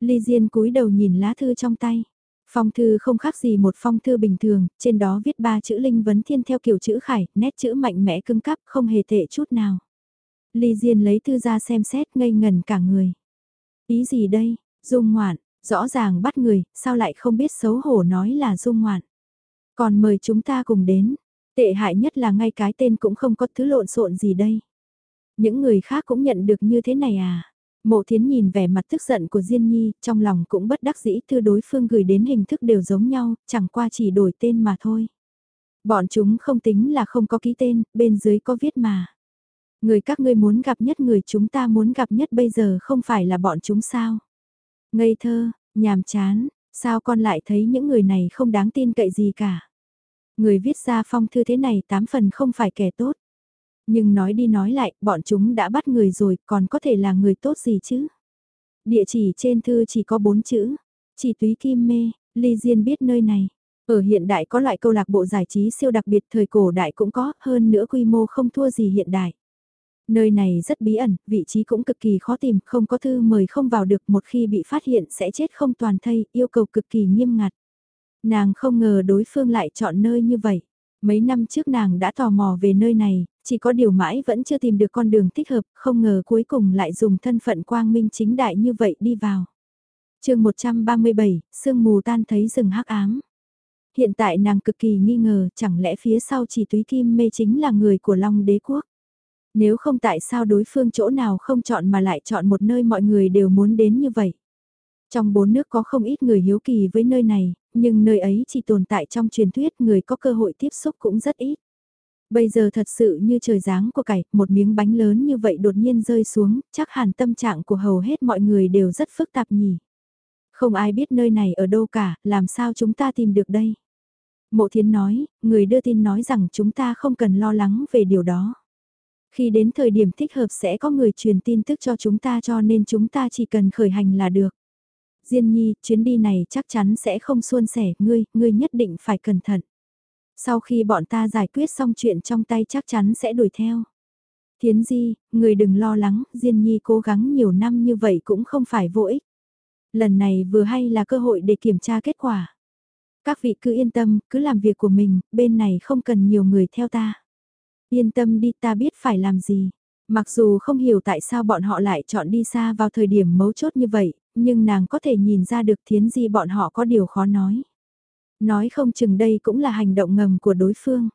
Ly Diên cúi đầu nhìn lá thư trong tay. Phong thư không khác gì một phong thư bình thường, trên đó viết ba chữ Linh Vấn Thiên theo kiểu chữ khải, nét chữ mạnh mẽ cứng cắp không hề tệ chút nào. Ly Diên lấy thư ra xem xét ngây ngần cả người. Ý gì đây, dung ngoạn, rõ ràng bắt người, sao lại không biết xấu hổ nói là dung ngoạn. Còn mời chúng ta cùng đến, tệ hại nhất là ngay cái tên cũng không có thứ lộn xộn gì đây. Những người khác cũng nhận được như thế này à? Mộ thiến nhìn vẻ mặt tức giận của Diên Nhi, trong lòng cũng bất đắc dĩ thư đối phương gửi đến hình thức đều giống nhau, chẳng qua chỉ đổi tên mà thôi. Bọn chúng không tính là không có ký tên, bên dưới có viết mà. Người các ngươi muốn gặp nhất người chúng ta muốn gặp nhất bây giờ không phải là bọn chúng sao? Ngây thơ, nhàm chán, sao con lại thấy những người này không đáng tin cậy gì cả? Người viết ra phong thư thế này tám phần không phải kẻ tốt. Nhưng nói đi nói lại, bọn chúng đã bắt người rồi, còn có thể là người tốt gì chứ? Địa chỉ trên thư chỉ có bốn chữ, chỉ túy kim mê, Ly Diên biết nơi này. Ở hiện đại có loại câu lạc bộ giải trí siêu đặc biệt thời cổ đại cũng có, hơn nữa quy mô không thua gì hiện đại. Nơi này rất bí ẩn, vị trí cũng cực kỳ khó tìm, không có thư mời không vào được một khi bị phát hiện sẽ chết không toàn thây, yêu cầu cực kỳ nghiêm ngặt. Nàng không ngờ đối phương lại chọn nơi như vậy. Mấy năm trước nàng đã tò mò về nơi này, chỉ có điều mãi vẫn chưa tìm được con đường thích hợp, không ngờ cuối cùng lại dùng thân phận quang minh chính đại như vậy đi vào. chương 137, sương mù tan thấy rừng hắc ám. Hiện tại nàng cực kỳ nghi ngờ chẳng lẽ phía sau chỉ túy kim mê chính là người của Long đế quốc. Nếu không tại sao đối phương chỗ nào không chọn mà lại chọn một nơi mọi người đều muốn đến như vậy. Trong bốn nước có không ít người hiếu kỳ với nơi này, nhưng nơi ấy chỉ tồn tại trong truyền thuyết người có cơ hội tiếp xúc cũng rất ít. Bây giờ thật sự như trời giáng của cải, một miếng bánh lớn như vậy đột nhiên rơi xuống, chắc hẳn tâm trạng của hầu hết mọi người đều rất phức tạp nhỉ. Không ai biết nơi này ở đâu cả, làm sao chúng ta tìm được đây? Mộ thiến nói, người đưa tin nói rằng chúng ta không cần lo lắng về điều đó. Khi đến thời điểm thích hợp sẽ có người truyền tin tức cho chúng ta cho nên chúng ta chỉ cần khởi hành là được. Diên nhi, chuyến đi này chắc chắn sẽ không suôn sẻ, ngươi, ngươi nhất định phải cẩn thận. Sau khi bọn ta giải quyết xong chuyện trong tay chắc chắn sẽ đuổi theo. Thiến Di, người đừng lo lắng, Diên Nhi cố gắng nhiều năm như vậy cũng không phải vô ích. Lần này vừa hay là cơ hội để kiểm tra kết quả. Các vị cứ yên tâm, cứ làm việc của mình, bên này không cần nhiều người theo ta. Yên tâm đi ta biết phải làm gì. Mặc dù không hiểu tại sao bọn họ lại chọn đi xa vào thời điểm mấu chốt như vậy, nhưng nàng có thể nhìn ra được thiến di bọn họ có điều khó nói. Nói không chừng đây cũng là hành động ngầm của đối phương.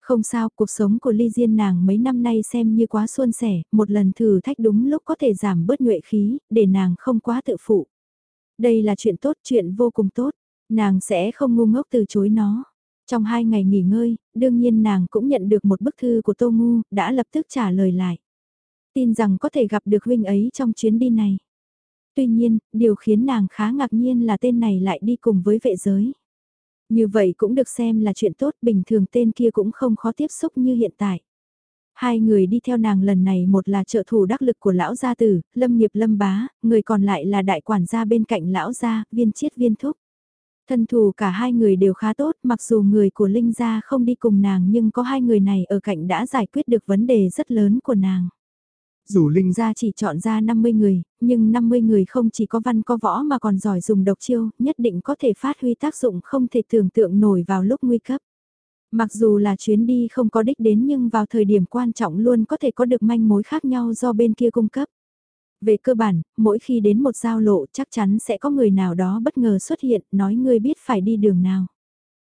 Không sao, cuộc sống của Ly Diên nàng mấy năm nay xem như quá suôn sẻ, một lần thử thách đúng lúc có thể giảm bớt nhuệ khí, để nàng không quá tự phụ. Đây là chuyện tốt, chuyện vô cùng tốt, nàng sẽ không ngu ngốc từ chối nó. Trong hai ngày nghỉ ngơi, đương nhiên nàng cũng nhận được một bức thư của Tô Ngu, đã lập tức trả lời lại. Tin rằng có thể gặp được huynh ấy trong chuyến đi này. Tuy nhiên, điều khiến nàng khá ngạc nhiên là tên này lại đi cùng với vệ giới. Như vậy cũng được xem là chuyện tốt, bình thường tên kia cũng không khó tiếp xúc như hiện tại. Hai người đi theo nàng lần này một là trợ thủ đắc lực của lão gia tử, lâm nghiệp lâm bá, người còn lại là đại quản gia bên cạnh lão gia, viên chiết viên thúc. Thân thủ cả hai người đều khá tốt, mặc dù người của Linh gia không đi cùng nàng nhưng có hai người này ở cạnh đã giải quyết được vấn đề rất lớn của nàng. Dù Linh gia chỉ chọn ra 50 người, nhưng 50 người không chỉ có văn có võ mà còn giỏi dùng độc chiêu, nhất định có thể phát huy tác dụng không thể tưởng tượng nổi vào lúc nguy cấp. Mặc dù là chuyến đi không có đích đến nhưng vào thời điểm quan trọng luôn có thể có được manh mối khác nhau do bên kia cung cấp. Về cơ bản, mỗi khi đến một giao lộ chắc chắn sẽ có người nào đó bất ngờ xuất hiện nói ngươi biết phải đi đường nào.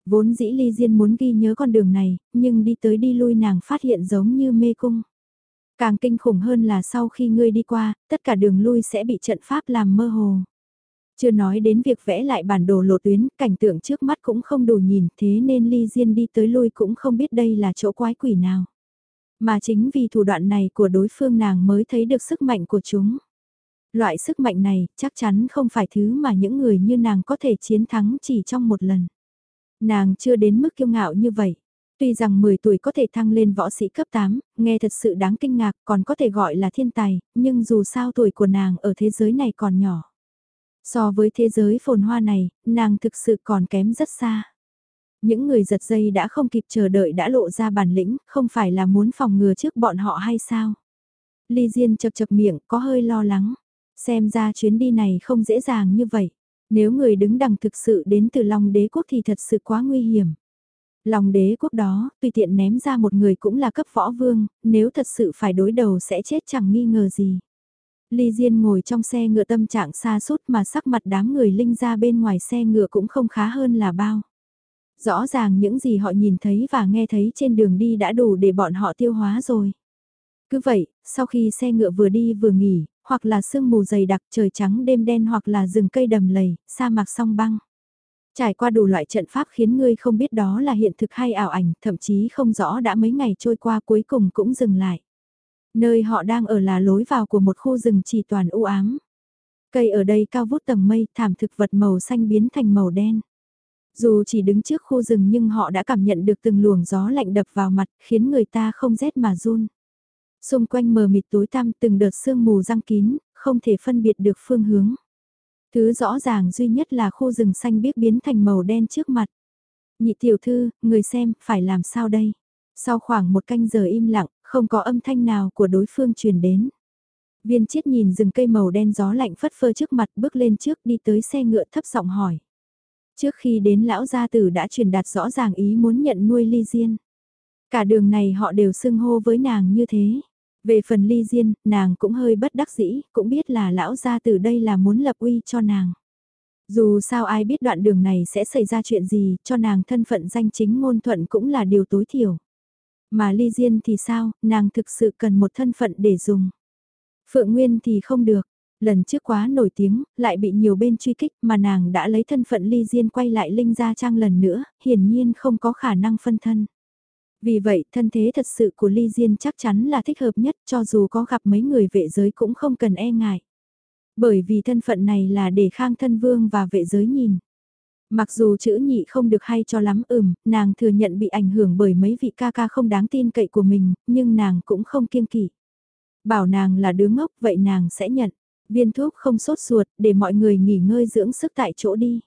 Vốn dĩ Ly Diên muốn ghi nhớ con đường này, nhưng đi tới đi lui nàng phát hiện giống như mê cung. Càng kinh khủng hơn là sau khi ngươi đi qua, tất cả đường lui sẽ bị trận pháp làm mơ hồ. Chưa nói đến việc vẽ lại bản đồ lộ tuyến, cảnh tượng trước mắt cũng không đủ nhìn, thế nên Ly Diên đi tới lui cũng không biết đây là chỗ quái quỷ nào. Mà chính vì thủ đoạn này của đối phương nàng mới thấy được sức mạnh của chúng. Loại sức mạnh này chắc chắn không phải thứ mà những người như nàng có thể chiến thắng chỉ trong một lần. Nàng chưa đến mức kiêu ngạo như vậy. Tuy rằng 10 tuổi có thể thăng lên võ sĩ cấp 8, nghe thật sự đáng kinh ngạc còn có thể gọi là thiên tài, nhưng dù sao tuổi của nàng ở thế giới này còn nhỏ. So với thế giới phồn hoa này, nàng thực sự còn kém rất xa. Những người giật dây đã không kịp chờ đợi đã lộ ra bản lĩnh, không phải là muốn phòng ngừa trước bọn họ hay sao? Ly Diên chập chập miệng, có hơi lo lắng. Xem ra chuyến đi này không dễ dàng như vậy. Nếu người đứng đằng thực sự đến từ Long đế quốc thì thật sự quá nguy hiểm lòng đế quốc đó, tùy tiện ném ra một người cũng là cấp võ vương, nếu thật sự phải đối đầu sẽ chết chẳng nghi ngờ gì. Ly Diên ngồi trong xe ngựa tâm trạng xa sút mà sắc mặt đám người linh ra bên ngoài xe ngựa cũng không khá hơn là bao. Rõ ràng những gì họ nhìn thấy và nghe thấy trên đường đi đã đủ để bọn họ tiêu hóa rồi. Cứ vậy, sau khi xe ngựa vừa đi vừa nghỉ, hoặc là sương mù dày đặc trời trắng đêm đen hoặc là rừng cây đầm lầy, sa mạc song băng. Trải qua đủ loại trận pháp khiến ngươi không biết đó là hiện thực hay ảo ảnh, thậm chí không rõ đã mấy ngày trôi qua cuối cùng cũng dừng lại. Nơi họ đang ở là lối vào của một khu rừng chỉ toàn u ám. Cây ở đây cao vút tầng mây, thảm thực vật màu xanh biến thành màu đen. Dù chỉ đứng trước khu rừng nhưng họ đã cảm nhận được từng luồng gió lạnh đập vào mặt, khiến người ta không rét mà run. Xung quanh mờ mịt tối tăm từng đợt sương mù răng kín, không thể phân biệt được phương hướng. Thứ rõ ràng duy nhất là khu rừng xanh biếc biến thành màu đen trước mặt. Nhị tiểu thư, người xem, phải làm sao đây? Sau khoảng một canh giờ im lặng, không có âm thanh nào của đối phương truyền đến. Viên chiết nhìn rừng cây màu đen gió lạnh phất phơ trước mặt bước lên trước đi tới xe ngựa thấp giọng hỏi. Trước khi đến lão gia tử đã truyền đạt rõ ràng ý muốn nhận nuôi ly diên. Cả đường này họ đều xưng hô với nàng như thế. Về phần ly diên, nàng cũng hơi bất đắc dĩ, cũng biết là lão gia từ đây là muốn lập uy cho nàng. Dù sao ai biết đoạn đường này sẽ xảy ra chuyện gì, cho nàng thân phận danh chính ngôn thuận cũng là điều tối thiểu. Mà ly diên thì sao, nàng thực sự cần một thân phận để dùng. Phượng Nguyên thì không được, lần trước quá nổi tiếng, lại bị nhiều bên truy kích mà nàng đã lấy thân phận ly diên quay lại Linh Gia Trang lần nữa, hiển nhiên không có khả năng phân thân. Vì vậy, thân thế thật sự của Ly Diên chắc chắn là thích hợp nhất cho dù có gặp mấy người vệ giới cũng không cần e ngại. Bởi vì thân phận này là để khang thân vương và vệ giới nhìn. Mặc dù chữ nhị không được hay cho lắm ừm, nàng thừa nhận bị ảnh hưởng bởi mấy vị ca ca không đáng tin cậy của mình, nhưng nàng cũng không kiêng kỵ. Bảo nàng là đứa ngốc vậy nàng sẽ nhận. Viên thuốc không sốt ruột để mọi người nghỉ ngơi dưỡng sức tại chỗ đi.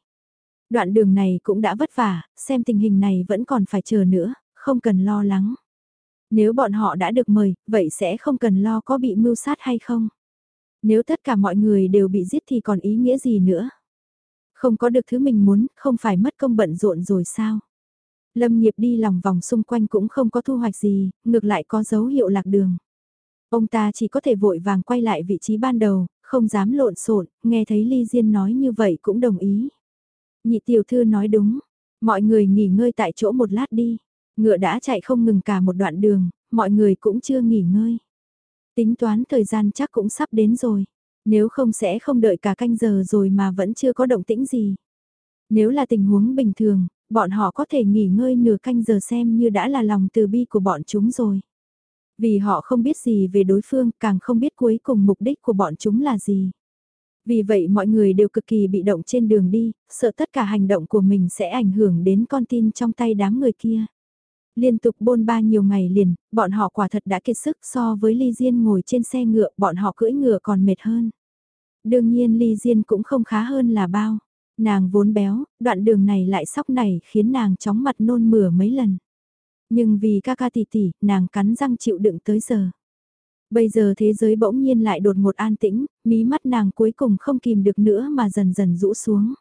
Đoạn đường này cũng đã vất vả, xem tình hình này vẫn còn phải chờ nữa, không cần lo lắng. Nếu bọn họ đã được mời, vậy sẽ không cần lo có bị mưu sát hay không. Nếu tất cả mọi người đều bị giết thì còn ý nghĩa gì nữa. Không có được thứ mình muốn, không phải mất công bận rộn rồi sao. Lâm nghiệp đi lòng vòng xung quanh cũng không có thu hoạch gì, ngược lại có dấu hiệu lạc đường. Ông ta chỉ có thể vội vàng quay lại vị trí ban đầu, không dám lộn xộn, nghe thấy Ly Diên nói như vậy cũng đồng ý. Nhị tiểu thư nói đúng, mọi người nghỉ ngơi tại chỗ một lát đi. Ngựa đã chạy không ngừng cả một đoạn đường, mọi người cũng chưa nghỉ ngơi. Tính toán thời gian chắc cũng sắp đến rồi. Nếu không sẽ không đợi cả canh giờ rồi mà vẫn chưa có động tĩnh gì. Nếu là tình huống bình thường, bọn họ có thể nghỉ ngơi nửa canh giờ xem như đã là lòng từ bi của bọn chúng rồi. Vì họ không biết gì về đối phương, càng không biết cuối cùng mục đích của bọn chúng là gì. Vì vậy mọi người đều cực kỳ bị động trên đường đi, sợ tất cả hành động của mình sẽ ảnh hưởng đến con tin trong tay đám người kia. Liên tục bôn ba nhiều ngày liền, bọn họ quả thật đã kiệt sức so với Ly Diên ngồi trên xe ngựa, bọn họ cưỡi ngựa còn mệt hơn. Đương nhiên Ly Diên cũng không khá hơn là bao. Nàng vốn béo, đoạn đường này lại sóc này khiến nàng chóng mặt nôn mửa mấy lần. Nhưng vì ca ca tỷ tỷ, nàng cắn răng chịu đựng tới giờ. Bây giờ thế giới bỗng nhiên lại đột ngột an tĩnh, mí mắt nàng cuối cùng không kìm được nữa mà dần dần rũ xuống.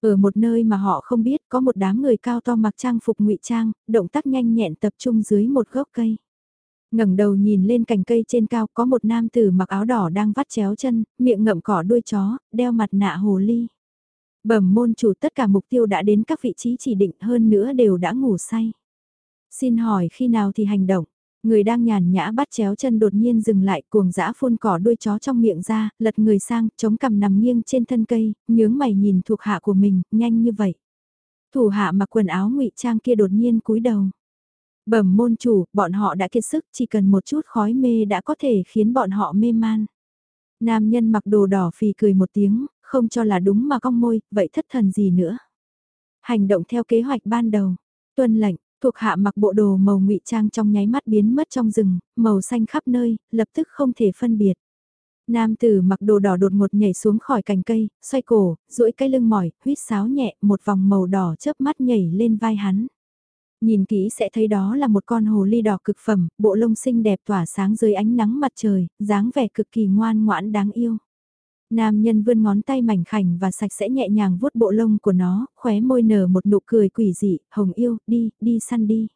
Ở một nơi mà họ không biết có một đám người cao to mặc trang phục ngụy trang, động tác nhanh nhẹn tập trung dưới một gốc cây. ngẩng đầu nhìn lên cành cây trên cao có một nam tử mặc áo đỏ đang vắt chéo chân, miệng ngậm cỏ đuôi chó, đeo mặt nạ hồ ly. Bẩm môn chủ tất cả mục tiêu đã đến các vị trí chỉ định hơn nữa đều đã ngủ say. Xin hỏi khi nào thì hành động? Người đang nhàn nhã bắt chéo chân đột nhiên dừng lại cuồng dã phun cỏ đuôi chó trong miệng ra, lật người sang, chống cằm nằm nghiêng trên thân cây, nhướng mày nhìn thuộc hạ của mình, nhanh như vậy. Thủ hạ mặc quần áo ngụy trang kia đột nhiên cúi đầu. Bẩm môn chủ, bọn họ đã kiệt sức, chỉ cần một chút khói mê đã có thể khiến bọn họ mê man. Nam nhân mặc đồ đỏ phì cười một tiếng, không cho là đúng mà cong môi, vậy thất thần gì nữa. Hành động theo kế hoạch ban đầu, tuân lệnh, thuộc hạ mặc bộ đồ màu ngụy trang trong nháy mắt biến mất trong rừng, màu xanh khắp nơi, lập tức không thể phân biệt. Nam tử mặc đồ đỏ đột ngột nhảy xuống khỏi cành cây, xoay cổ, duỗi cái lưng mỏi, huýt sáo nhẹ, một vòng màu đỏ chớp mắt nhảy lên vai hắn. Nhìn kỹ sẽ thấy đó là một con hồ ly đỏ cực phẩm, bộ lông xinh đẹp tỏa sáng dưới ánh nắng mặt trời, dáng vẻ cực kỳ ngoan ngoãn đáng yêu. Nam nhân vươn ngón tay mảnh khảnh và sạch sẽ nhẹ nhàng vuốt bộ lông của nó, khóe môi nở một nụ cười quỷ dị, hồng yêu, đi, đi săn đi.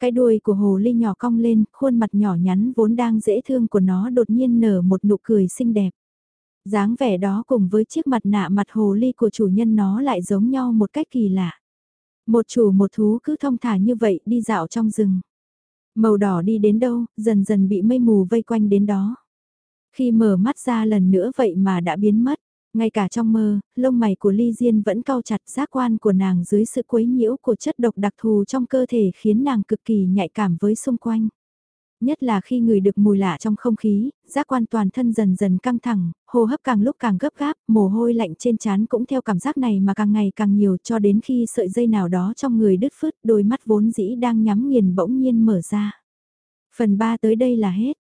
Cái đuôi của hồ ly nhỏ cong lên, khuôn mặt nhỏ nhắn vốn đang dễ thương của nó đột nhiên nở một nụ cười xinh đẹp. dáng vẻ đó cùng với chiếc mặt nạ mặt hồ ly của chủ nhân nó lại giống nhau một cách kỳ lạ. Một chủ một thú cứ thông thả như vậy đi dạo trong rừng. Màu đỏ đi đến đâu, dần dần bị mây mù vây quanh đến đó. Khi mở mắt ra lần nữa vậy mà đã biến mất. Ngay cả trong mơ, lông mày của Ly Diên vẫn cau chặt giác quan của nàng dưới sự quấy nhiễu của chất độc đặc thù trong cơ thể khiến nàng cực kỳ nhạy cảm với xung quanh. Nhất là khi người được mùi lạ trong không khí, giác quan toàn thân dần dần căng thẳng, hô hấp càng lúc càng gấp gáp, mồ hôi lạnh trên trán cũng theo cảm giác này mà càng ngày càng nhiều cho đến khi sợi dây nào đó trong người đứt phứt đôi mắt vốn dĩ đang nhắm nghiền bỗng nhiên mở ra. Phần 3 tới đây là hết.